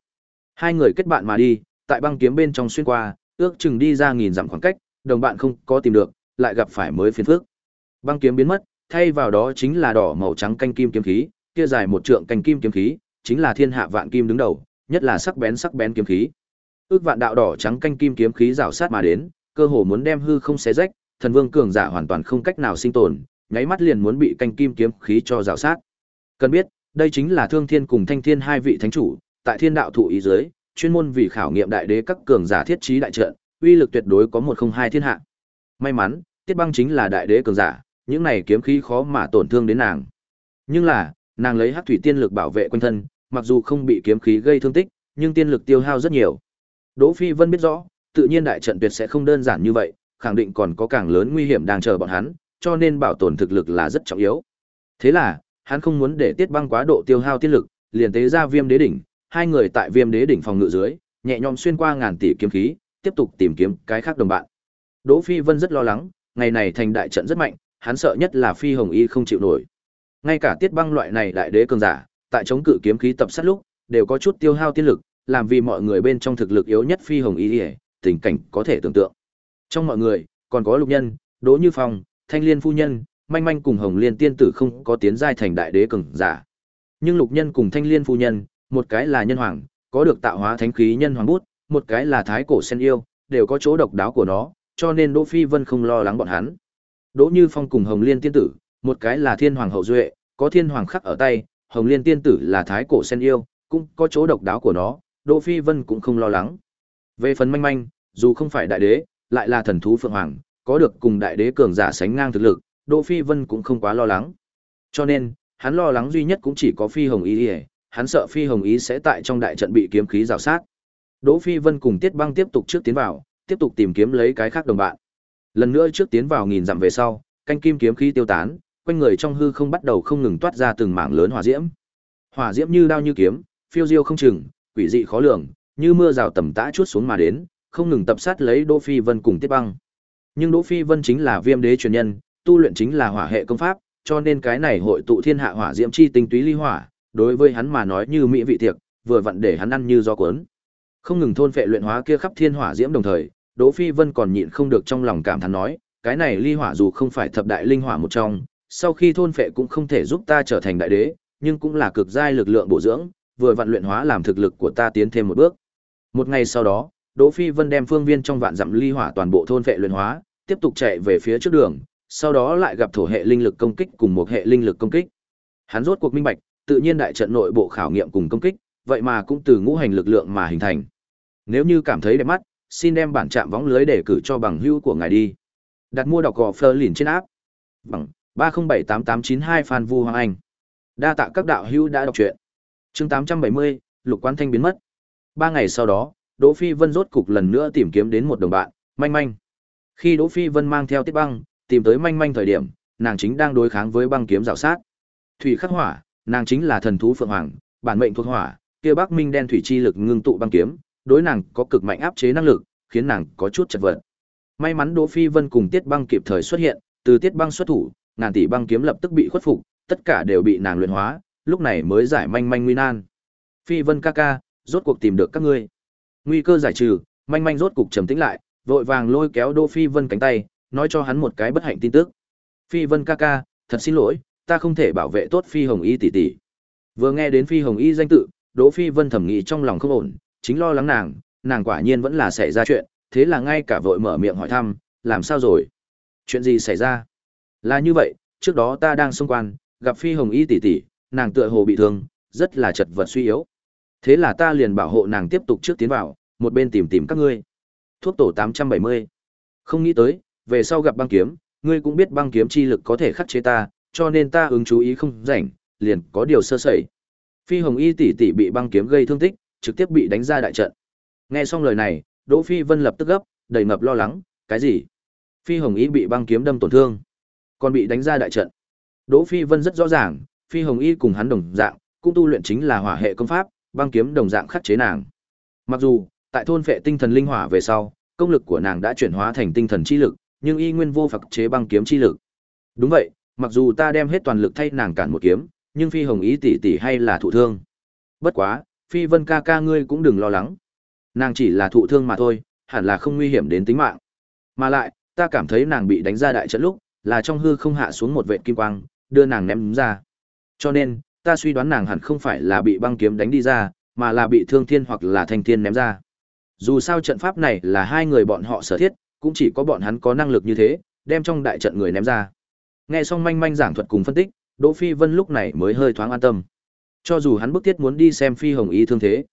S1: Hai người kết bạn mà đi, tại băng kiếm bên trong xuyên qua, ước chừng đi ra nghìn dặm khoảng cách, đồng bạn không có tìm được, lại gặp phải mới phiền phức. Băng kiếm biến mất, thay vào đó chính là đỏ màu trắng canh kim kiếm khí, kia dài một trượng canh kim kiếm khí, chính là thiên hạ vạn kim đứng đầu, nhất là sắc bén sắc bén kiếm khí. Ước vạn đạo đỏ trắng canh kim kiếm khí rảo sát mà đến, cơ hồ muốn đem hư không xé rách, thần vương cường giả hoàn toàn không cách nào sinh tồn, nháy mắt liền muốn bị canh kim kiếm khí cho rào sát. Cần biết, đây chính là Thương Thiên cùng Thanh Thiên hai vị thánh chủ, tại Thiên Đạo thụ ý dưới, chuyên môn vì khảo nghiệm đại đế các cường giả thiết trí đại trận, uy lực tuyệt đối có một không hai thiên hạ. May mắn, Tiết Băng chính là đại đế cường giả, những này kiếm khí khó mà tổn thương đến nàng. Nhưng là, nàng lấy Hắc thủy tiên lực bảo vệ quanh thân, mặc dù không bị kiếm khí gây thương tích, nhưng tiên lực tiêu hao rất nhiều. Đỗ Phi Vân biết rõ, tự nhiên đại trận tuyệt sẽ không đơn giản như vậy, khẳng định còn có càng lớn nguy hiểm đang chờ bọn hắn, cho nên bảo tồn thực lực là rất trọng yếu. Thế là, hắn không muốn để Tiết Băng quá độ tiêu hao tiên lực, liền tế ra Viêm Đế đỉnh, hai người tại Viêm Đế đỉnh phòng ngự dưới, nhẹ nhõm xuyên qua ngàn tỷ kiếm khí, tiếp tục tìm kiếm cái khác đồng bạn. Đỗ Phi Vân rất lo lắng, ngày này thành đại trận rất mạnh, hắn sợ nhất là Phi Hồng Y không chịu nổi. Ngay cả Tiết Băng loại này đại đế cường giả, tại chống cự kiếm khí tập sát lúc, đều có chút tiêu hao tiên lực, làm vì mọi người bên trong thực lực yếu nhất Phi Hồng Y, tình cảnh có thể tưởng tượng. Trong mọi người, còn có Lục Nhân, Đỗ Như Phong, Thanh Liên phu nhân, Manh Manh cùng Hồng Liên tiên tử không có tiến giai thành đại đế cường giả. Nhưng Lục Nhân cùng Thanh Liên phu nhân, một cái là nhân hoàng, có được tạo hóa thánh khí nhân hoàng bút, một cái là thái cổ sen yêu, đều có chỗ độc đáo của nó, cho nên Đỗ Phi Vân không lo lắng bọn hắn. Đỗ Như Phong cùng Hồng Liên tiên tử, một cái là thiên hoàng hậu duệ, có thiên hoàng khắc ở tay, Hồng Liên tiên tử là thái cổ sen yêu, cũng có chỗ độc đáo của nó, Đỗ Phi Vân cũng không lo lắng. Về phần manh manh, dù không phải đại đế, lại là thần thú phượng hoàng, có được cùng đại đế cường giả sánh ngang thực lực, Đỗ Phi Vân cũng không quá lo lắng. Cho nên, hắn lo lắng duy nhất cũng chỉ có Phi Hồng Ý, ý hắn sợ Phi Hồng Ý sẽ tại trong đại trận bị kiếm khí rào sát. Đỗ Phi Vân cùng Tiết Băng tiếp tục trước tiến vào, tiếp tục tìm kiếm lấy cái khác đồng bạn. Lần nữa trước tiến vào nghìn dặm về sau, canh kim kiếm khí tiêu tán, quanh người trong hư không bắt đầu không ngừng toát ra từng mảng lớn hỏa diễm. Hỏa diễm như đao như kiếm, phiêu diêu không chừng, quỷ dị khó lường, như mưa rào tầm tã chút xuống mà đến, không ngừng tập sát lấy Đỗ Phi Vân cùng tiếp Băng. Nhưng Đỗ Phi Vân chính là Viêm Đế truyền nhân, tu luyện chính là hỏa hệ công pháp, cho nên cái này hội tụ thiên hạ hỏa diễm chi tinh túy ly hỏa, đối với hắn mà nói như mỹ vị tiệc, vừa vặn để hắn ăn như do cuốn. Không ngừng thôn phệ luyện hóa kia khắp thiên hỏa diễm đồng thời, Đỗ Phi Vân còn nhịn không được trong lòng cảm thán nói, cái này ly hỏa dù không phải thập đại linh hỏa một trong, sau khi thôn phệ cũng không thể giúp ta trở thành đại đế, nhưng cũng là cực giai lực lượng bổ dưỡng, vừa vận luyện hóa làm thực lực của ta tiến thêm một bước. Một ngày sau đó, Đỗ Phi Vân đem phương viên trong vạn dặm ly hỏa toàn bộ thôn phệ luyện hóa, tiếp tục chạy về phía trước đường, sau đó lại gặp thổ hệ linh lực công kích cùng một hệ linh lực công kích. Hắn rốt cuộc minh bạch, tự nhiên đại trận nội bộ khảo nghiệm cùng công kích, vậy mà cũng từ ngũ hành lực lượng mà hình thành. Nếu như cảm thấy đẹp mắt, xin đem bản trạm võng lưới để cử cho bằng hữu của ngài đi. Đặt mua đọc gò Fleur liền trên áp. Bằng 3078892 Phan Vu Hoàng Anh. Đa tạ các đạo hữu đã đọc truyện. Chương 870, Lục Quán Thanh biến mất. Ba ngày sau đó, Đỗ Phi Vân rốt cục lần nữa tìm kiếm đến một đồng bạn, Manh Manh. Khi Đỗ Phi Vân mang theo Tiết Băng, tìm tới Manh Manh thời điểm, nàng chính đang đối kháng với băng kiếm rào sát. Thủy khắc hỏa, nàng chính là thần thú phượng hoàng, bản mệnh thuộc hỏa, kia Bắc Minh đen thủy chi lực ngưng tụ băng kiếm, đối nàng có cực mạnh áp chế năng lực, khiến nàng có chút chật vật. May mắn Đỗ Phi Vân cùng Tiết Băng kịp thời xuất hiện, từ Tiết Băng xuất thủ, ngàn tỷ băng kiếm lập tức bị khuất phục, tất cả đều bị nàng luyện hóa, lúc này mới giải manh manh nguy nan. Phi Vân ca ca, rốt cuộc tìm được các ngươi. Nguy cơ giải trừ, manh manh rốt cục trầm tĩnh lại, vội vàng lôi kéo Đỗ Phi Vân cánh tay, nói cho hắn một cái bất hạnh tin tức. Phi Vân ca ca, thật xin lỗi, ta không thể bảo vệ tốt Phi Hồng Y tỷ tỷ. Vừa nghe đến Phi Hồng Y danh tự, Đỗ Phi Vân thầm nghĩ trong lòng không ổn, chính lo lắng nàng, nàng quả nhiên vẫn là xảy ra chuyện, thế là ngay cả vội mở miệng hỏi thăm, làm sao rồi? Chuyện gì xảy ra? Là như vậy, trước đó ta đang xung quan, gặp Phi Hồng Y tỷ tỷ, nàng tựa hồ bị thương, rất là chật vật suy yếu. Thế là ta liền bảo hộ nàng tiếp tục trước tiến vào, một bên tìm tìm các ngươi. Thuốc tổ 870. Không nghĩ tới, về sau gặp băng kiếm, ngươi cũng biết băng kiếm chi lực có thể khắc chế ta, cho nên ta ứng chú ý không rảnh, liền có điều sơ sẩy. Phi Hồng Y tỷ tỷ bị băng kiếm gây thương tích, trực tiếp bị đánh ra đại trận. Nghe xong lời này, Đỗ Phi Vân lập tức gấp, đầy ngập lo lắng, cái gì? Phi Hồng Y bị băng kiếm đâm tổn thương, còn bị đánh ra đại trận. Đỗ Phi Vân rất rõ ràng, Phi Hồng Y cùng hắn đồng dạng, cũng tu luyện chính là hỏa hệ công pháp, băng kiếm đồng dạng khắc chế nàng. Mặc dù, tại thôn phệ tinh thần linh hỏa về sau, công lực của nàng đã chuyển hóa thành tinh thần chi lực, nhưng y nguyên vô phật chế băng kiếm chi lực. Đúng vậy, mặc dù ta đem hết toàn lực thay nàng cản một kiếm, nhưng Phi Hồng ý tỷ tỷ hay là thụ thương. Bất quá, Phi Vân ca ca ngươi cũng đừng lo lắng. Nàng chỉ là thụ thương mà thôi, hẳn là không nguy hiểm đến tính mạng. Mà lại, ta cảm thấy nàng bị đánh ra đại trận lúc, là trong hư không hạ xuống một vệt kim quang, đưa nàng ném ra. Cho nên, ta suy đoán nàng hẳn không phải là bị băng kiếm đánh đi ra, mà là bị thương thiên hoặc là thanh thiên ném ra. Dù sao trận pháp này là hai người bọn họ sở thiết, cũng chỉ có bọn hắn có năng lực như thế, đem trong đại trận người ném ra. Nghe xong manh manh giảng thuật cùng phân tích, Đỗ Phi Vân lúc này mới hơi thoáng an tâm. Cho dù hắn bức thiết muốn đi xem Phi Hồng Y thương thế,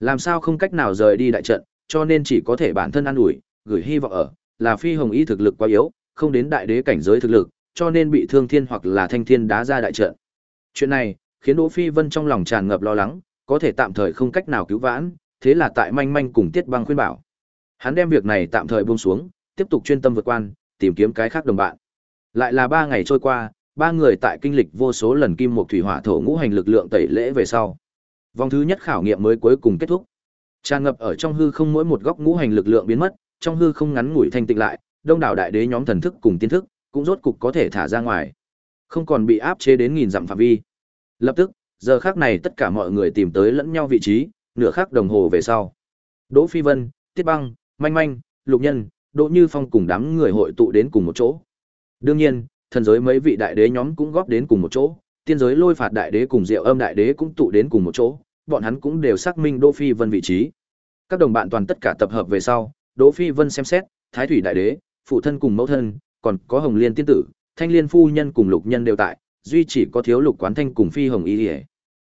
S1: làm sao không cách nào rời đi đại trận, cho nên chỉ có thể bản thân an ủi, gửi hy vọng ở, là Phi Hồng Y thực lực quá yếu, không đến đại đế cảnh giới thực lực, cho nên bị thương thiên hoặc là thanh thiên đá ra đại trận. Chuyện này, khiến Đỗ Phi Vân trong lòng tràn ngập lo lắng, có thể tạm thời không cách nào cứu vãn, thế là tại manh manh cùng Tiết Băng khuyên bảo. Hắn đem việc này tạm thời buông xuống, tiếp tục chuyên tâm vượt quan, tìm kiếm cái khác đồng bạn. Lại là ba ngày trôi qua, ba người tại kinh lịch vô số lần kim một thủy hỏa thổ ngũ hành lực lượng tẩy lễ về sau. Vòng thứ nhất khảo nghiệm mới cuối cùng kết thúc. Tràn ngập ở trong hư không mỗi một góc ngũ hành lực lượng biến mất, trong hư không ngắn ngủi thanh tịnh lại, đông đảo đại đế nhóm thần thức cùng tiên thức, cũng rốt cục có thể thả ra ngoài. Không còn bị áp chế đến nghìn dặm phạm vi. Lập tức, giờ khắc này tất cả mọi người tìm tới lẫn nhau vị trí, nửa khắc đồng hồ về sau. Đỗ Phi Vân, Tiết Băng, Manh Manh, Lục Nhân, Đỗ Như Phong cùng đám người hội tụ đến cùng một chỗ. Đương nhiên, thần giới mấy vị đại đế nhóm cũng góp đến cùng một chỗ, tiên giới lôi phạt đại đế cùng Diệu Âm đại đế cũng tụ đến cùng một chỗ, bọn hắn cũng đều xác minh Đỗ Phi Vân vị trí. Các đồng bạn toàn tất cả tập hợp về sau, Đỗ Phi Vân xem xét, Thái Thủy đại đế, phụ thân cùng mẫu thân, còn có Hồng Liên tiên tử, Thanh Liên phu nhân cùng Lục Nhân đều tại, duy chỉ có thiếu Lục Quán Thanh cùng Phi Hồng Y Liễu.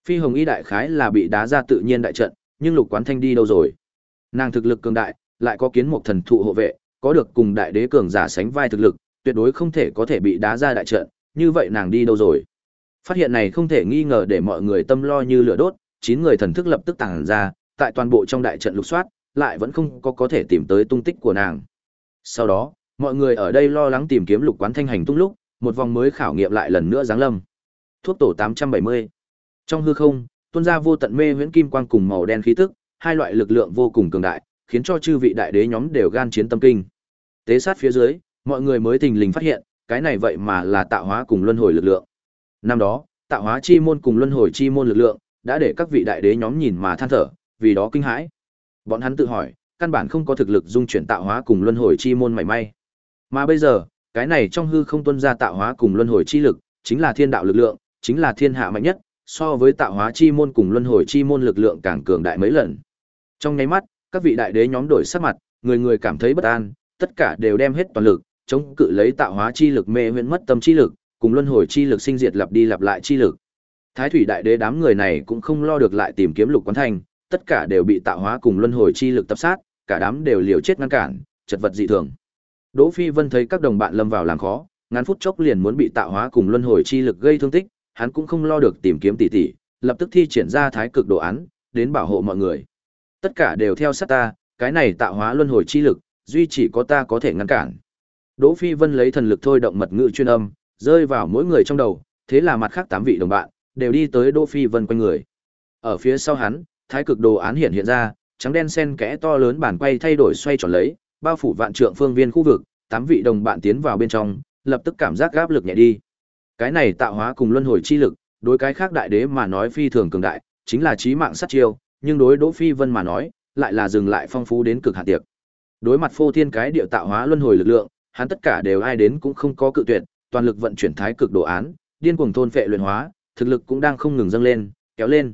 S1: Phi Hồng Y đại khái là bị đá ra tự nhiên đại trận, nhưng Lục Quán Thanh đi đâu rồi? Nàng thực lực cường đại, lại có kiến một thần thụ hộ vệ, có được cùng đại đế cường giả sánh vai thực lực, tuyệt đối không thể có thể bị đá ra đại trận, như vậy nàng đi đâu rồi? Phát hiện này không thể nghi ngờ để mọi người tâm lo như lửa đốt, chín người thần thức lập tức tàng ra, tại toàn bộ trong đại trận lục soát, lại vẫn không có có thể tìm tới tung tích của nàng. Sau đó, mọi người ở đây lo lắng tìm kiếm lục quán thanh hành tung lúc, một vòng mới khảo nghiệm lại lần nữa giáng lâm. Thuốc tổ 870. Trong hư không, tuôn ra vô tận mê huyễn kim quang cùng màu đen khí tức, hai loại lực lượng vô cùng cường đại, khiến cho chư vị đại đế nhóm đều gan chiến tâm kinh. Tế sát phía dưới, mọi người mới thình lình phát hiện, cái này vậy mà là tạo hóa cùng luân hồi lực lượng. Năm đó, tạo hóa chi môn cùng luân hồi chi môn lực lượng, đã để các vị đại đế nhóm nhìn mà than thở, vì đó kinh hãi. Bọn hắn tự hỏi, căn bản không có thực lực dung chuyển tạo hóa cùng luân hồi chi môn mảy may. Mà bây giờ, cái này trong hư không tuân ra tạo hóa cùng luân hồi chi lực, chính là thiên đạo lực lượng, chính là thiên hạ mạnh nhất, so với tạo hóa chi môn cùng luân hồi chi môn lực lượng càng cường đại mấy lần. Trong nháy mắt, các vị đại đế nhóm đổi sắc mặt, người người cảm thấy bất an, tất cả đều đem hết toàn lực, chống cự lấy tạo hóa chi lực mê huyễn mất tâm chi lực, cùng luân hồi chi lực sinh diệt lặp đi lặp lại chi lực. Thái thủy đại đế đám người này cũng không lo được lại tìm kiếm lục quán thành, tất cả đều bị tạo hóa cùng luân hồi chi lực tập sát, cả đám đều liều chết ngăn cản, chật vật dị thường. Đỗ Phi Vân thấy các đồng bạn lâm vào làng khó, ngắn phút chốc liền muốn bị tạo hóa cùng luân hồi chi lực gây thương tích, hắn cũng không lo được tìm kiếm tỷ tỷ, lập tức thi triển ra thái cực đồ án, đến bảo hộ mọi người. Tất cả đều theo sát ta, cái này tạo hóa luân hồi chi lực, duy chỉ có ta có thể ngăn cản. Đỗ Phi Vân lấy thần lực thôi động mật ngữ chuyên âm, rơi vào mỗi người trong đầu, thế là mặt khác tám vị đồng bạn đều đi tới Đỗ Phi Vân quanh người. Ở phía sau hắn, thái cực đồ án hiện hiện ra, trắng đen xen kẽ to lớn bản quay thay đổi xoay tròn lấy, bao phủ vạn trượng phương viên khu vực, tám vị đồng bạn tiến vào bên trong, lập tức cảm giác áp lực nhẹ đi. Cái này tạo hóa cùng luân hồi chi lực, đối cái khác đại đế mà nói phi thường cường đại, chính là chí mạng sát chiêu, nhưng đối Đỗ Phi Vân mà nói, lại là dừng lại phong phú đến cực hạn tiệc. Đối mặt phô thiên cái địa tạo hóa luân hồi lực lượng, hắn tất cả đều ai đến cũng không có cự tuyệt, toàn lực vận chuyển thái cực đồ án, điên cuồng thôn phệ luyện hóa, thực lực cũng đang không ngừng dâng lên, kéo lên.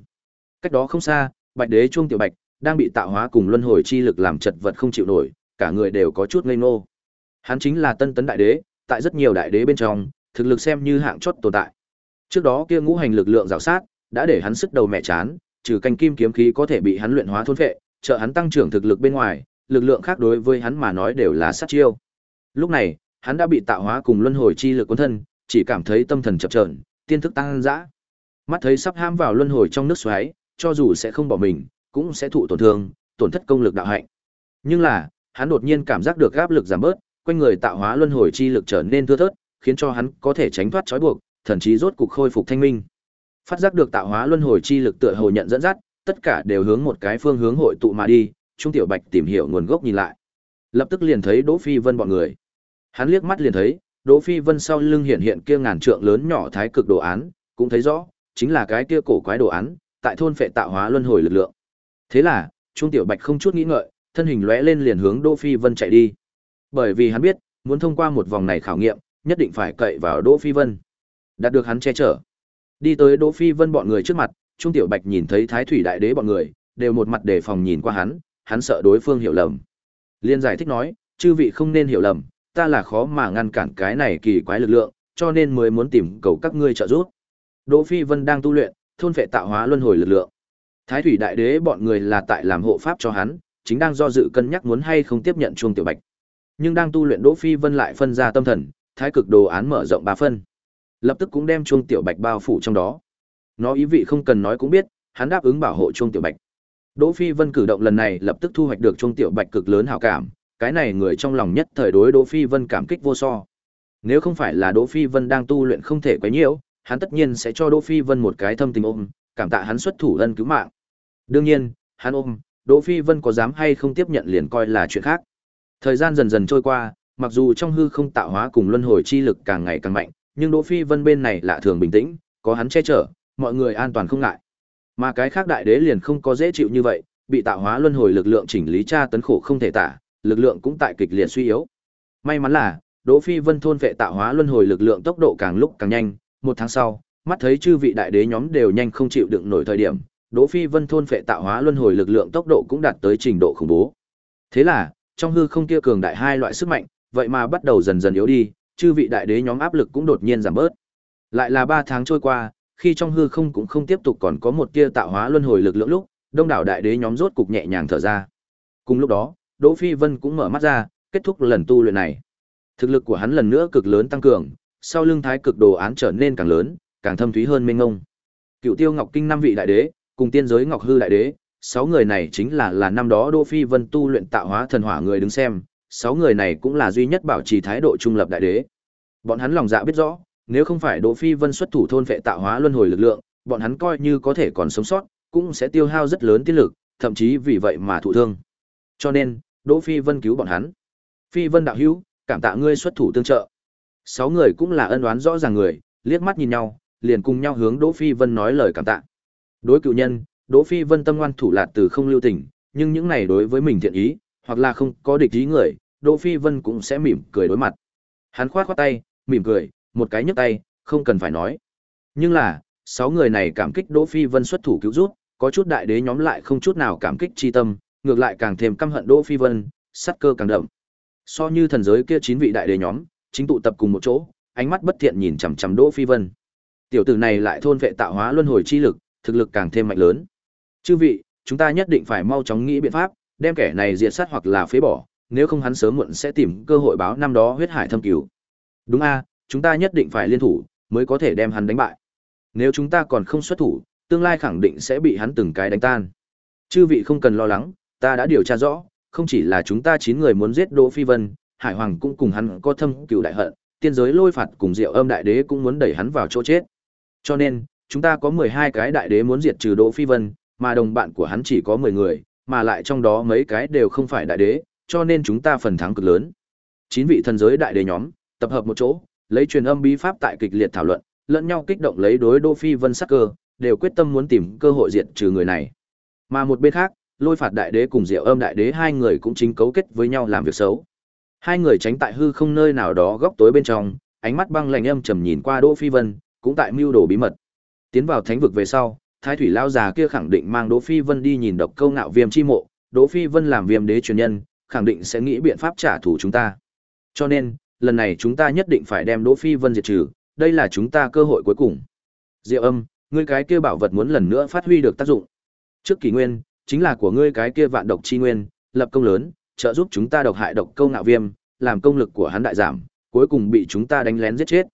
S1: Cách đó không xa, Bạch Đế chuông Tiểu Bạch đang bị tạo hóa cùng luân hồi chi lực làm chật vật không chịu nổi, cả người đều có chút ngây ngô. Hắn chính là Tân Tấn Đại Đế, tại rất nhiều đại đế bên trong, thực lực xem như hạng chót tồn tại. Trước đó kia ngũ hành lực lượng rào sát, đã để hắn sức đầu mẹ chán, trừ canh kim kiếm khí có thể bị hắn luyện hóa thôn phệ, trợ hắn tăng trưởng thực lực bên ngoài, lực lượng khác đối với hắn mà nói đều là sát chiêu. Lúc này, hắn đã bị tạo hóa cùng luân hồi chi lực cuốn thân, chỉ cảm thấy tâm thần chập chờn, tiên thức tăng dã. Mắt thấy sắp ham vào luân hồi trong nước xoáy, cho dù sẽ không bỏ mình, cũng sẽ thụ tổn thương, tổn thất công lực đạo hạnh. Nhưng là, hắn đột nhiên cảm giác được áp lực giảm bớt, quanh người tạo hóa luân hồi chi lực trở nên thưa thớt, khiến cho hắn có thể tránh thoát trói buộc, thần trí rốt cục khôi phục thanh minh. Phát giác được tạo hóa luân hồi chi lực tựa hồ nhận dẫn dắt, tất cả đều hướng một cái phương hướng hội tụ mà đi, Trung Tiểu Bạch tìm hiểu nguồn gốc nhìn lại. Lập tức liền thấy Đỗ Phi Vân bọn người. Hắn liếc mắt liền thấy, Đỗ Phi Vân sau lưng hiện hiện kia ngàn trượng lớn nhỏ thái cực đồ án, cũng thấy rõ, chính là cái kia cổ quái đồ án, tại thôn phệ tạo hóa luân hồi lực lượng. Thế là, Trung Tiểu Bạch không chút nghĩ ngợi, thân hình lóe lên liền hướng Đỗ Phi Vân chạy đi. Bởi vì hắn biết, muốn thông qua một vòng này khảo nghiệm, nhất định phải cậy vào Đỗ Phi Vân. Đạt được hắn che chở. Đi tới Đỗ Phi Vân bọn người trước mặt, Trung Tiểu Bạch nhìn thấy Thái Thủy Đại Đế bọn người, đều một mặt đề phòng nhìn qua hắn, hắn sợ đối phương hiểu lầm. Liên giải thích nói, chư vị không nên hiểu lầm, ta là khó mà ngăn cản cái này kỳ quái lực lượng, cho nên mới muốn tìm cầu các ngươi trợ giúp. Đỗ Phi Vân đang tu luyện, thôn phệ tạo hóa luân hồi lực lượng. Thái Thủy Đại Đế bọn người là tại làm hộ pháp cho hắn, chính đang do dự cân nhắc muốn hay không tiếp nhận Chuông Tiểu Bạch. Nhưng đang tu luyện Đỗ Phi Vân lại phân ra tâm thần, thái cực đồ án mở rộng ba phân. Lập tức cũng đem Chuông Tiểu Bạch bao phủ trong đó. Nó ý vị không cần nói cũng biết, hắn đáp ứng bảo hộ Chuông Tiểu Bạch. Đỗ Phi Vân cử động lần này lập tức thu hoạch được Trung Tiểu Bạch cực lớn hảo cảm, cái này người trong lòng nhất thời đối Đỗ Phi Vân cảm kích vô so. Nếu không phải là Đỗ Phi Vân đang tu luyện không thể quấy nhiễu, hắn tất nhiên sẽ cho Đỗ Phi Vân một cái thâm tình ôm, cảm tạ hắn xuất thủ ân cứu mạng. Đương nhiên, hắn ôm, Đỗ Phi Vân có dám hay không tiếp nhận liền coi là chuyện khác. Thời gian dần dần trôi qua, mặc dù trong hư không tạo hóa cùng luân hồi chi lực càng ngày càng mạnh, nhưng Đỗ Phi Vân bên này lạ thường bình tĩnh, có hắn che chở, mọi người an toàn không ngại. Mà cái khác đại đế liền không có dễ chịu như vậy, bị tạo hóa luân hồi lực lượng chỉnh lý tra tấn khổ không thể tả, lực lượng cũng tại kịch liệt suy yếu. May mắn là, Đỗ Phi Vân thôn vệ tạo hóa luân hồi lực lượng tốc độ càng lúc càng nhanh, một tháng sau, mắt thấy chư vị đại đế nhóm đều nhanh không chịu đựng nổi thời điểm, Đỗ Phi Vân thôn vệ tạo hóa luân hồi lực lượng tốc độ cũng đạt tới trình độ khủng bố. Thế là, trong hư không kia cường đại hai loại sức mạnh, vậy mà bắt đầu dần dần yếu đi, chư vị đại đế nhóm áp lực cũng đột nhiên giảm bớt. Lại là 3 tháng trôi qua, khi trong hư không cũng không tiếp tục còn có một tia tạo hóa luân hồi lực lượng lúc, đông đảo đại đế nhóm rốt cục nhẹ nhàng thở ra. Cùng lúc đó, Đỗ Phi Vân cũng mở mắt ra, kết thúc lần tu luyện này. Thực lực của hắn lần nữa cực lớn tăng cường, sau lưng thái cực đồ án trở nên càng lớn, càng thâm thúy hơn mênh ngông. Cựu Tiêu Ngọc Kinh năm vị đại đế, cùng tiên giới Ngọc Hư đại đế, sáu người này chính là là năm đó Đỗ Phi Vân tu luyện tạo hóa thần hỏa người đứng xem, sáu người này cũng là duy nhất bảo trì thái độ trung lập đại đế. Bọn hắn lòng dạ biết rõ, nếu không phải Đỗ Phi Vân xuất thủ thôn vệ tạo hóa luân hồi lực lượng, bọn hắn coi như có thể còn sống sót, cũng sẽ tiêu hao rất lớn tiên lực, thậm chí vì vậy mà thụ thương. Cho nên, Đỗ Phi Vân cứu bọn hắn. Phi Vân đạo hữu, cảm tạ ngươi xuất thủ tương trợ. Sáu người cũng là ân oán rõ ràng người, liếc mắt nhìn nhau, liền cùng nhau hướng Đỗ Phi Vân nói lời cảm tạ. Đối cựu nhân, Đỗ Phi Vân tâm ngoan thủ lạt từ không lưu tình, nhưng những này đối với mình thiện ý, hoặc là không có địch ý người, Đỗ Phi Vân cũng sẽ mỉm cười đối mặt. Hắn khoát khoát tay, mỉm cười, một cái nhấc tay, không cần phải nói. Nhưng là, sáu người này cảm kích Đỗ Phi Vân xuất thủ cứu giúp, có chút đại đế nhóm lại không chút nào cảm kích chi tâm, ngược lại càng thêm căm hận Đỗ Phi Vân, sát cơ càng đậm. So như thần giới kia chín vị đại đế nhóm, chính tụ tập cùng một chỗ, ánh mắt bất thiện nhìn chằm chằm Đỗ Phi Vân. Tiểu tử này lại thôn vệ tạo hóa luân hồi chi lực, thực lực càng thêm mạnh lớn. Chư vị, chúng ta nhất định phải mau chóng nghĩ biện pháp, đem kẻ này diệt sát hoặc là phế bỏ, nếu không hắn sớm muộn sẽ tìm cơ hội báo năm đó huyết hải thâm cứu. Đúng a, chúng ta nhất định phải liên thủ, mới có thể đem hắn đánh bại. Nếu chúng ta còn không xuất thủ, tương lai khẳng định sẽ bị hắn từng cái đánh tan. Chư vị không cần lo lắng, ta đã điều tra rõ, không chỉ là chúng ta chín người muốn giết Đỗ Phi Vân, Hải Hoàng cũng cùng hắn có thâm cừu đại hận, tiên giới lôi phạt cùng Diệu Âm đại đế cũng muốn đẩy hắn vào chỗ chết. Cho nên, chúng ta có 12 cái đại đế muốn diệt trừ Đỗ Phi Vân, mà đồng bạn của hắn chỉ có 10 người, mà lại trong đó mấy cái đều không phải đại đế, cho nên chúng ta phần thắng cực lớn. Chín vị thần giới đại đế nhóm, tập hợp một chỗ, lấy truyền âm bí pháp tại kịch liệt thảo luận, lẫn nhau kích động lấy đối Đỗ Phi Vân sắc cơ, đều quyết tâm muốn tìm cơ hội diệt trừ người này. Mà một bên khác, Lôi Phạt đại đế cùng Diệu Âm đại đế hai người cũng chính cấu kết với nhau làm việc xấu. Hai người tránh tại hư không nơi nào đó góc tối bên trong, ánh mắt băng lạnh âm trầm nhìn qua Đỗ Phi Vân, cũng tại mưu đồ bí mật. Tiến vào thánh vực về sau, Thái thủy lão già kia khẳng định mang Đỗ Phi Vân đi nhìn độc câu ngạo viêm chi mộ, Đỗ Phi Vân làm viêm đế truyền nhân, khẳng định sẽ nghĩ biện pháp trả thù chúng ta. Cho nên, lần này chúng ta nhất định phải đem Đỗ Phi Vân diệt trừ, đây là chúng ta cơ hội cuối cùng. Diệu Âm, ngươi cái kia bảo vật muốn lần nữa phát huy được tác dụng. Trước kỳ nguyên, chính là của ngươi cái kia vạn độc chi nguyên, lập công lớn, trợ giúp chúng ta độc hại độc câu ngạo viêm, làm công lực của hắn đại giảm, cuối cùng bị chúng ta đánh lén giết chết.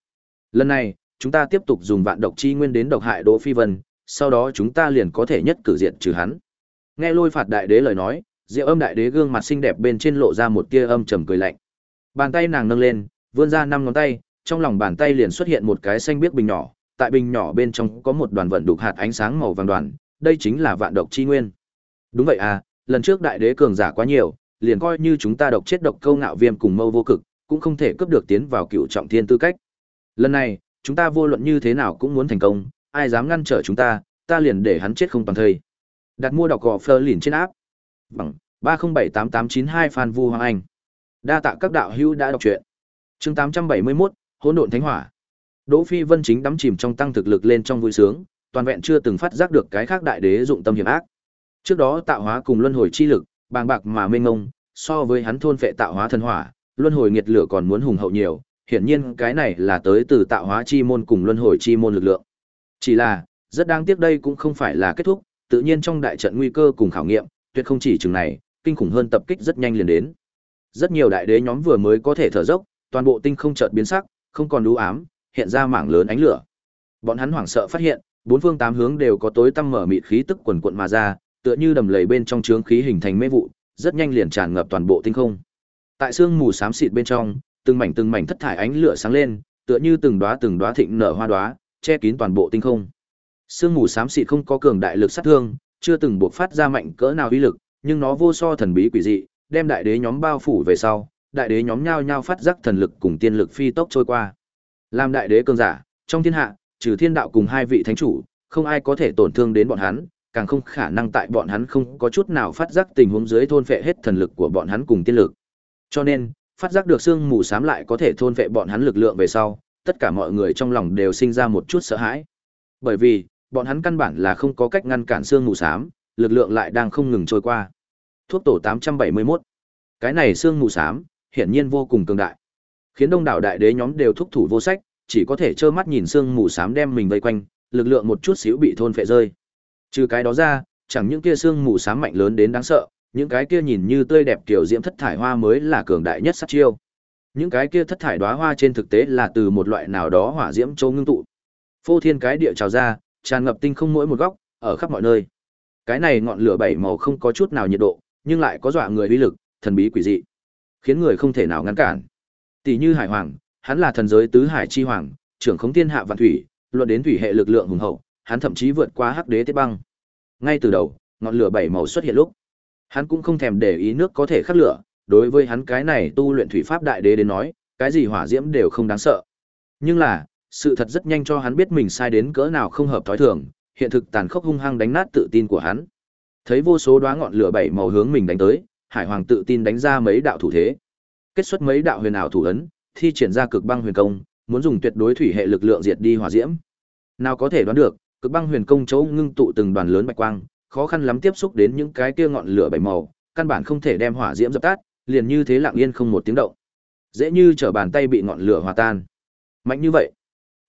S1: Lần này, chúng ta tiếp tục dùng vạn độc chi nguyên đến độc hại Đỗ Phi Vân, sau đó chúng ta liền có thể nhất cử diện trừ hắn. Nghe lôi phạt đại đế lời nói, Diệu Âm đại đế gương mặt xinh đẹp bên trên lộ ra một tia âm trầm cười lạnh. Bàn tay nàng nâng lên, vươn ra năm ngón tay, trong lòng bàn tay liền xuất hiện một cái xanh biếc bình nhỏ, tại bình nhỏ bên trong có một đoàn vận đục hạt ánh sáng màu vàng đoàn, đây chính là vạn độc chi nguyên. Đúng vậy à, lần trước đại đế cường giả quá nhiều, liền coi như chúng ta độc chết độc câu ngạo viêm cùng mâu vô cực, cũng không thể cướp được tiến vào cựu trọng thiên tư cách. Lần này, chúng ta vô luận như thế nào cũng muốn thành công, ai dám ngăn trở chúng ta, ta liền để hắn chết không toàn thây. Đặt mua đọc gò Fleur liền trên áp. Bằng 3078892 Phan Vu Hoàng Anh. Đa tạ các đạo hữu đã đọc truyện. Chương 871, Hỗn độn thánh hỏa. Đỗ Phi Vân chính đắm chìm trong tăng thực lực lên trong vui sướng, toàn vẹn chưa từng phát giác được cái khác đại đế dụng tâm hiểm ác. Trước đó tạo hóa cùng luân hồi chi lực, bàng bạc mà mênh mông, so với hắn thôn phệ tạo hóa thần hỏa, luân hồi nghiệt lửa còn muốn hùng hậu nhiều, hiển nhiên cái này là tới từ tạo hóa chi môn cùng luân hồi chi môn lực lượng. Chỉ là, rất đáng tiếc đây cũng không phải là kết thúc, tự nhiên trong đại trận nguy cơ cùng khảo nghiệm, tuyệt không chỉ chừng này, kinh khủng hơn tập kích rất nhanh liền đến. Rất nhiều đại đế nhóm vừa mới có thể thở dốc, toàn bộ tinh không chợt biến sắc, không còn đú ám, hiện ra mảng lớn ánh lửa. Bọn hắn hoảng sợ phát hiện, bốn phương tám hướng đều có tối tăm mở mịt khí tức quần quận mà ra, tựa như đầm lầy bên trong trướng khí hình thành mê vụ, rất nhanh liền tràn ngập toàn bộ tinh không. Tại sương mù xám xịt bên trong, từng mảnh từng mảnh thất thải ánh lửa sáng lên, tựa như từng đóa từng đóa thịnh nở hoa đóa, che kín toàn bộ tinh không. Sương mù xám xịt không có cường đại lực sát thương, chưa từng buộc phát ra mạnh cỡ nào uy lực, nhưng nó vô so thần bí quỷ dị, đem đại đế nhóm bao phủ về sau, đại đế nhóm nhao nhao phát giác thần lực cùng tiên lực phi tốc trôi qua. Làm đại đế cường giả, trong thiên hạ, trừ thiên đạo cùng hai vị thánh chủ, không ai có thể tổn thương đến bọn hắn, càng không khả năng tại bọn hắn không có chút nào phát giác tình huống dưới thôn phệ hết thần lực của bọn hắn cùng tiên lực. Cho nên, phát giác được xương mù xám lại có thể thôn phệ bọn hắn lực lượng về sau, tất cả mọi người trong lòng đều sinh ra một chút sợ hãi. Bởi vì, bọn hắn căn bản là không có cách ngăn cản xương mù xám, lực lượng lại đang không ngừng trôi qua. Thuốc tổ 871. Cái này xương mù xám, hiển nhiên vô cùng cường đại. Khiến đông đảo đại đế nhóm đều thúc thủ vô sách, chỉ có thể trơ mắt nhìn xương mù xám đem mình vây quanh, lực lượng một chút xíu bị thôn phệ rơi. Trừ cái đó ra, chẳng những kia xương mù xám mạnh lớn đến đáng sợ, những cái kia nhìn như tươi đẹp kiểu diễm thất thải hoa mới là cường đại nhất sát chiêu. Những cái kia thất thải đóa hoa trên thực tế là từ một loại nào đó hỏa diễm châu ngưng tụ. Phô thiên cái địa trào ra, tràn ngập tinh không mỗi một góc, ở khắp mọi nơi. Cái này ngọn lửa bảy màu không có chút nào nhiệt độ, nhưng lại có dọa người uy lực, thần bí quỷ dị, khiến người không thể nào ngăn cản. Tỷ như Hải Hoàng, hắn là thần giới tứ hải chi hoàng, trưởng khống thiên hạ vạn thủy, luận đến thủy hệ lực lượng hùng hậu, hắn thậm chí vượt qua hắc đế tiết băng. Ngay từ đầu, ngọn lửa bảy màu xuất hiện lúc, hắn cũng không thèm để ý nước có thể khắc lửa, đối với hắn cái này tu luyện thủy pháp đại đế đến nói, cái gì hỏa diễm đều không đáng sợ. Nhưng là, sự thật rất nhanh cho hắn biết mình sai đến cỡ nào không hợp thói thường, hiện thực tàn khốc hung hăng đánh nát tự tin của hắn. Thấy vô số đóa ngọn lửa bảy màu hướng mình đánh tới, Hải Hoàng tự tin đánh ra mấy đạo thủ thế. Kết xuất mấy đạo huyền ảo thủ ấn, thi triển ra cực băng huyền công, muốn dùng tuyệt đối thủy hệ lực lượng diệt đi hỏa diễm. Nào có thể đoán được, cực băng huyền công chỗ ngưng tụ từng đoàn lớn bạch quang, khó khăn lắm tiếp xúc đến những cái kia ngọn lửa bảy màu, căn bản không thể đem hỏa diễm dập tắt, liền như thế lặng yên không một tiếng động. Dễ như trở bàn tay bị ngọn lửa hòa tan. Mạnh như vậy,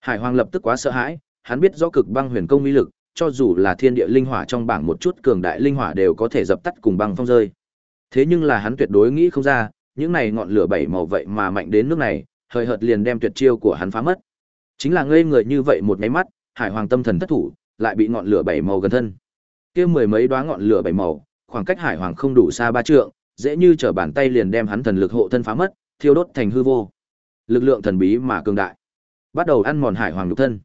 S1: Hải Hoàng lập tức quá sợ hãi, hắn biết rõ cực băng huyền công uy lực, cho dù là thiên địa linh hỏa trong bảng một chút cường đại linh hỏa đều có thể dập tắt cùng băng phong rơi. Thế nhưng là hắn tuyệt đối nghĩ không ra, những này ngọn lửa bảy màu vậy mà mạnh đến nước này, hơi hợt liền đem tuyệt chiêu của hắn phá mất. Chính là ngây người như vậy một cái mắt, Hải Hoàng tâm thần thất thủ, lại bị ngọn lửa bảy màu gần thân. Kia mười mấy đóa ngọn lửa bảy màu, khoảng cách Hải Hoàng không đủ xa ba trượng, dễ như trở bàn tay liền đem hắn thần lực hộ thân phá mất, thiêu đốt thành hư vô. Lực lượng thần bí mà cường đại, bắt đầu ăn mòn Hải Hoàng nhục thân.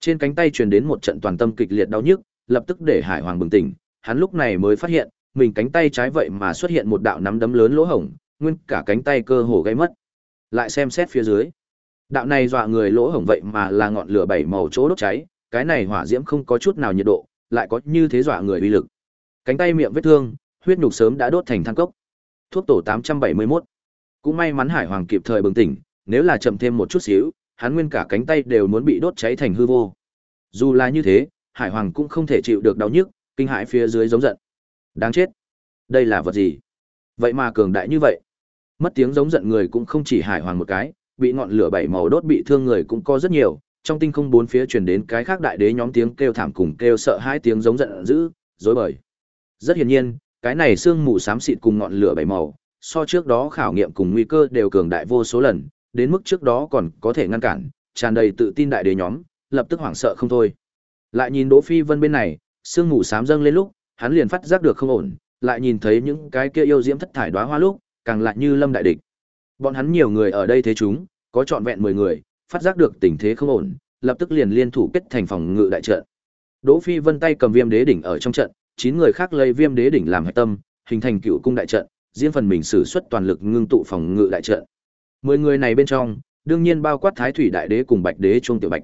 S1: Trên cánh tay truyền đến một trận toàn tâm kịch liệt đau nhức, lập tức để Hải Hoàng bừng tỉnh, hắn lúc này mới phát hiện, mình cánh tay trái vậy mà xuất hiện một đạo nắm đấm lớn lỗ hổng, nguyên cả cánh tay cơ hồ gãy mất. Lại xem xét phía dưới, đạo này dọa người lỗ hổng vậy mà là ngọn lửa bảy màu chỗ đốt cháy, cái này hỏa diễm không có chút nào nhiệt độ, lại có như thế dọa người uy lực. Cánh tay miệng vết thương, huyết nhục sớm đã đốt thành than cốc. Thuốc tổ 871. Cũng may mắn Hải Hoàng kịp thời bừng tỉnh, nếu là chậm thêm một chút xíu, hắn nguyên cả cánh tay đều muốn bị đốt cháy thành hư vô. Dù là như thế, Hải Hoàng cũng không thể chịu được đau nhức, kinh hãi phía dưới giống giận. Đáng chết. Đây là vật gì? Vậy mà cường đại như vậy. Mất tiếng giống giận người cũng không chỉ Hải Hoàng một cái, bị ngọn lửa bảy màu đốt bị thương người cũng có rất nhiều, trong tinh không bốn phía truyền đến cái khác đại đế nhóm tiếng kêu thảm cùng kêu sợ hai tiếng giống giận dữ, rối bời. Rất hiển nhiên, cái này xương mù xám xịt cùng ngọn lửa bảy màu, so trước đó khảo nghiệm cùng nguy cơ đều cường đại vô số lần, đến mức trước đó còn có thể ngăn cản, tràn đầy tự tin đại đế nhóm, lập tức hoảng sợ không thôi. Lại nhìn Đỗ Phi Vân bên này, sương mù xám dâng lên lúc, hắn liền phát giác được không ổn, lại nhìn thấy những cái kia yêu diễm thất thải đóa hoa lúc, càng lại như lâm đại địch. Bọn hắn nhiều người ở đây thế chúng, có trọn vẹn 10 người, phát giác được tình thế không ổn, lập tức liền liên thủ kết thành phòng ngự đại trận. Đỗ Phi Vân tay cầm Viêm Đế đỉnh ở trong trận, chín người khác lấy Viêm Đế đỉnh làm hệ tâm, hình thành cựu cung đại trận, riêng phần mình sử xuất toàn lực ngưng tụ phòng ngự đại trận. Mười người này bên trong, đương nhiên bao quát Thái Thủy Đại Đế cùng Bạch Đế Trung Tiểu Bạch.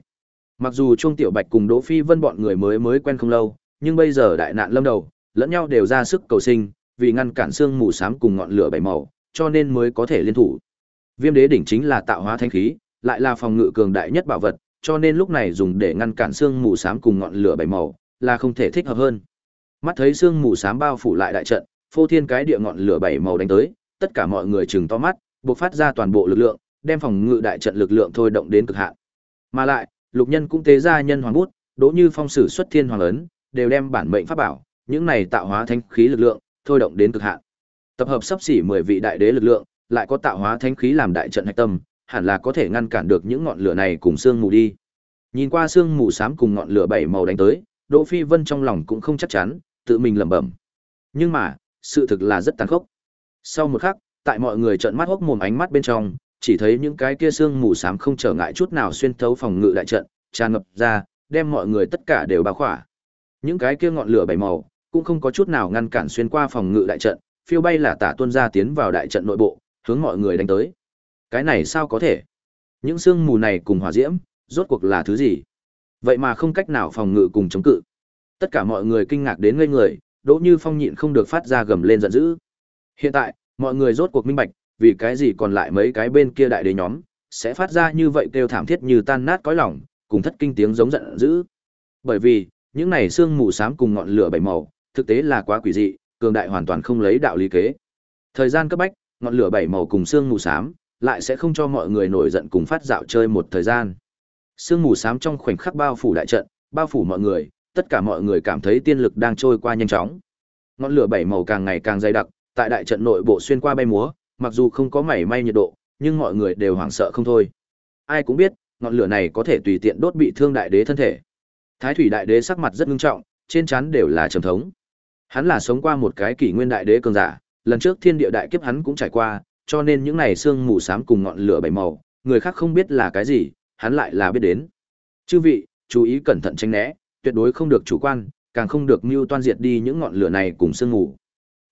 S1: Mặc dù Trung Tiểu Bạch cùng Đỗ Phi Vân bọn người mới mới quen không lâu, nhưng bây giờ đại nạn lâm đầu, lẫn nhau đều ra sức cầu sinh, vì ngăn cản xương mù xám cùng ngọn lửa bảy màu, cho nên mới có thể liên thủ. Viêm Đế đỉnh chính là tạo hóa thanh khí, lại là phòng ngự cường đại nhất bảo vật, cho nên lúc này dùng để ngăn cản xương mù xám cùng ngọn lửa bảy màu, là không thể thích hợp hơn. Mắt thấy xương mù xám bao phủ lại đại trận, phô thiên cái địa ngọn lửa bảy màu đánh tới, tất cả mọi người trừng to mắt, buộc phát ra toàn bộ lực lượng, đem phòng ngự đại trận lực lượng thôi động đến cực hạn. Mà lại, Lục Nhân cũng tế ra nhân hoàng bút, đỗ như phong sử xuất thiên hoàng ấn, đều đem bản mệnh pháp bảo, những này tạo hóa thánh khí lực lượng, thôi động đến cực hạn. Tập hợp sắp xỉ 10 vị đại đế lực lượng, lại có tạo hóa thánh khí làm đại trận hạch tâm, hẳn là có thể ngăn cản được những ngọn lửa này cùng sương mù đi. Nhìn qua sương mù xám cùng ngọn lửa bảy màu đánh tới, Đỗ Phi Vân trong lòng cũng không chắc chắn, tự mình lẩm bẩm. Nhưng mà, sự thực là rất tàn khốc. Sau một khắc, tại mọi người trợn mắt hốc mồm ánh mắt bên trong, chỉ thấy những cái kia xương mù xám không trở ngại chút nào xuyên thấu phòng ngự đại trận, tràn ngập ra, đem mọi người tất cả đều bao khỏa. Những cái kia ngọn lửa bảy màu, cũng không có chút nào ngăn cản xuyên qua phòng ngự đại trận, phiêu bay là tả tuân ra tiến vào đại trận nội bộ, hướng mọi người đánh tới. Cái này sao có thể? Những xương mù này cùng hỏa diễm, rốt cuộc là thứ gì? Vậy mà không cách nào phòng ngự cùng chống cự. Tất cả mọi người kinh ngạc đến ngây người, Đỗ Như Phong nhịn không được phát ra gầm lên giận dữ. Hiện tại, mọi người rốt cuộc minh bạch, vì cái gì còn lại mấy cái bên kia đại đế nhóm, sẽ phát ra như vậy kêu thảm thiết như tan nát cõi lòng, cùng thất kinh tiếng giống giận dữ. Bởi vì, những này xương mù xám cùng ngọn lửa bảy màu, thực tế là quá quỷ dị, cường đại hoàn toàn không lấy đạo lý kế. Thời gian cấp bách, ngọn lửa bảy màu cùng xương mù xám, lại sẽ không cho mọi người nổi giận cùng phát dạo chơi một thời gian. Sương mù xám trong khoảnh khắc bao phủ đại trận, bao phủ mọi người, tất cả mọi người cảm thấy tiên lực đang trôi qua nhanh chóng. Ngọn lửa bảy màu càng ngày càng dày đặc, tại đại trận nội bộ xuyên qua bay múa, mặc dù không có mảy may nhiệt độ, nhưng mọi người đều hoảng sợ không thôi. Ai cũng biết, ngọn lửa này có thể tùy tiện đốt bị thương đại đế thân thể. Thái thủy đại đế sắc mặt rất nghiêm trọng, trên trán đều là trầm thống. Hắn là sống qua một cái kỷ nguyên đại đế cường giả, lần trước thiên địa đại kiếp hắn cũng trải qua, cho nên những này xương mù xám cùng ngọn lửa bảy màu, người khác không biết là cái gì, hắn lại là biết đến. Chư vị, chú ý cẩn thận tránh né, tuyệt đối không được chủ quan, càng không được mưu toan diệt đi những ngọn lửa này cùng sương mù.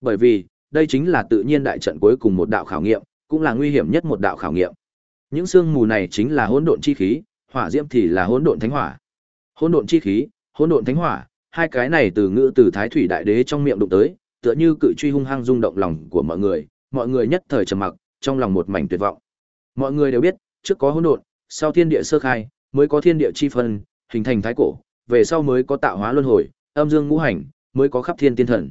S1: Bởi vì, đây chính là tự nhiên đại trận cuối cùng một đạo khảo nghiệm, cũng là nguy hiểm nhất một đạo khảo nghiệm. Những sương mù này chính là hỗn độn chi khí, hỏa diễm thì là hỗn độn thánh hỏa. Hỗn độn chi khí, hỗn độn thánh hỏa, hai cái này từ ngữ từ Thái Thủy Đại Đế trong miệng đụng tới, tựa như cự truy hung hăng rung động lòng của mọi người, mọi người nhất thời trầm mặc, trong lòng một mảnh tuyệt vọng. Mọi người đều biết, trước có hỗn độn, sau thiên địa sơ khai, mới có thiên địa chi phân, hình thành thái cổ, về sau mới có tạo hóa luân hồi, âm dương ngũ hành, mới có khắp thiên tiên thần.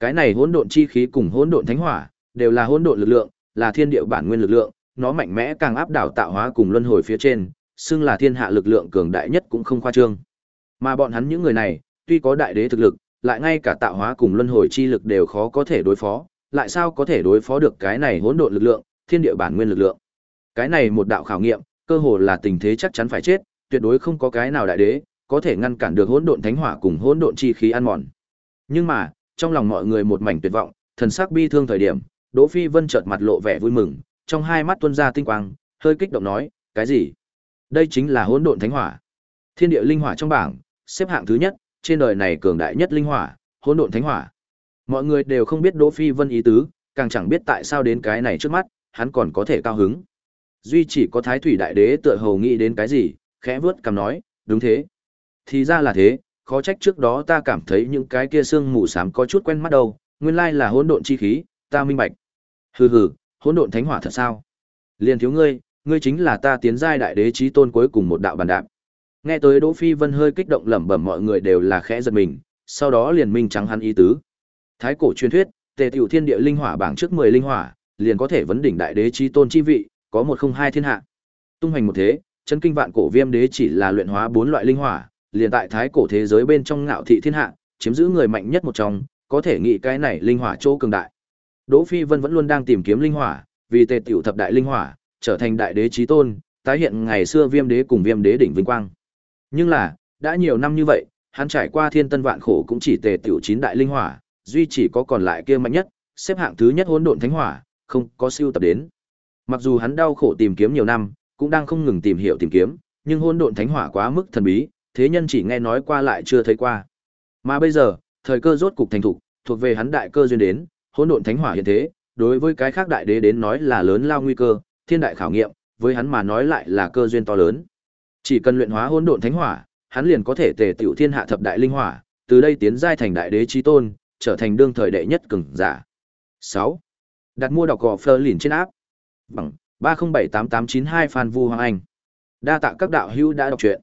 S1: Cái này hỗn độn chi khí cùng hỗn độn thánh hỏa, đều là hỗn độn lực lượng, là thiên địa bản nguyên lực lượng, nó mạnh mẽ càng áp đảo tạo hóa cùng luân hồi phía trên, xưng là thiên hạ lực lượng cường đại nhất cũng không khoa trương. Mà bọn hắn những người này, tuy có đại đế thực lực, lại ngay cả tạo hóa cùng luân hồi chi lực đều khó có thể đối phó, lại sao có thể đối phó được cái này hỗn độn lực lượng, thiên địa bản nguyên lực lượng. Cái này một đạo khảo nghiệm, cơ hồ là tình thế chắc chắn phải chết, tuyệt đối không có cái nào đại đế có thể ngăn cản được hỗn độn thánh hỏa cùng hỗn độn chi khí ăn mòn. Nhưng mà, trong lòng mọi người một mảnh tuyệt vọng, thần sắc bi thương thời điểm, Đỗ Phi Vân chợt mặt lộ vẻ vui mừng, trong hai mắt tuôn ra tinh quang, hơi kích động nói, "Cái gì? Đây chính là hỗn độn thánh hỏa. Thiên địa linh hỏa trong bảng, xếp hạng thứ nhất, trên đời này cường đại nhất linh hỏa, hỗn độn thánh hỏa." Mọi người đều không biết Đỗ Phi Vân ý tứ, càng chẳng biết tại sao đến cái này trước mắt, hắn còn có thể cao hứng. Duy chỉ có Thái Thủy Đại Đế tựa hồ nghĩ đến cái gì, khẽ vướt cằm nói, đúng thế. Thì ra là thế, khó trách trước đó ta cảm thấy những cái kia xương mù xám có chút quen mắt đâu, nguyên lai là hỗn độn chi khí, ta minh bạch. Hừ hừ, hỗn độn thánh hỏa thật sao? Liên thiếu ngươi, ngươi chính là ta tiến giai đại đế chí tôn cuối cùng một đạo bản đạp. Nghe tới Đỗ Phi Vân hơi kích động lẩm bẩm mọi người đều là khẽ giật mình, sau đó liền minh trắng hắn ý tứ. Thái cổ truyền thuyết, Tề Tiểu Thiên Địa linh hỏa bảng trước 10 linh hỏa, liền có thể vấn đỉnh đại đế chí tôn chi vị, có một không hai thiên hạ. Tung hành một thế, chân kinh vạn cổ viêm đế chỉ là luyện hóa bốn loại linh hỏa, liền tại thái cổ thế giới bên trong ngạo thị thiên hạ, chiếm giữ người mạnh nhất một trong, có thể nghĩ cái này linh hỏa chỗ cường đại. Đỗ Phi Vân vẫn luôn đang tìm kiếm linh hỏa, vì tề tiểu thập đại linh hỏa, trở thành đại đế chí tôn, tái hiện ngày xưa Viêm đế cùng Viêm đế đỉnh vinh quang. Nhưng là, đã nhiều năm như vậy, hắn trải qua thiên tân vạn khổ cũng chỉ tề tiểu chín đại linh hỏa, duy chỉ có còn lại kia mạnh nhất, xếp hạng thứ nhất hỗn độn thánh hỏa, không có siêu tập đến. Mặc dù hắn đau khổ tìm kiếm nhiều năm, cũng đang không ngừng tìm hiểu tìm kiếm, nhưng hỗn độn thánh hỏa quá mức thần bí, thế nhân chỉ nghe nói qua lại chưa thấy qua. Mà bây giờ, thời cơ rốt cục thành thục, thuộc về hắn đại cơ duyên đến, hỗn độn thánh hỏa hiện thế, đối với cái khác đại đế đến nói là lớn lao nguy cơ, thiên đại khảo nghiệm, với hắn mà nói lại là cơ duyên to lớn. Chỉ cần luyện hóa hỗn độn thánh hỏa, hắn liền có thể tề tiểu thiên hạ thập đại linh hỏa, từ đây tiến giai thành đại đế chí tôn, trở thành đương thời đệ nhất cường giả. 6. Đặt mua đọc gò Fleur liền trên áp. Bằng 3078892 Phan Vu Hoàng Anh. Đa tạ các đạo hữu đã đọc truyện.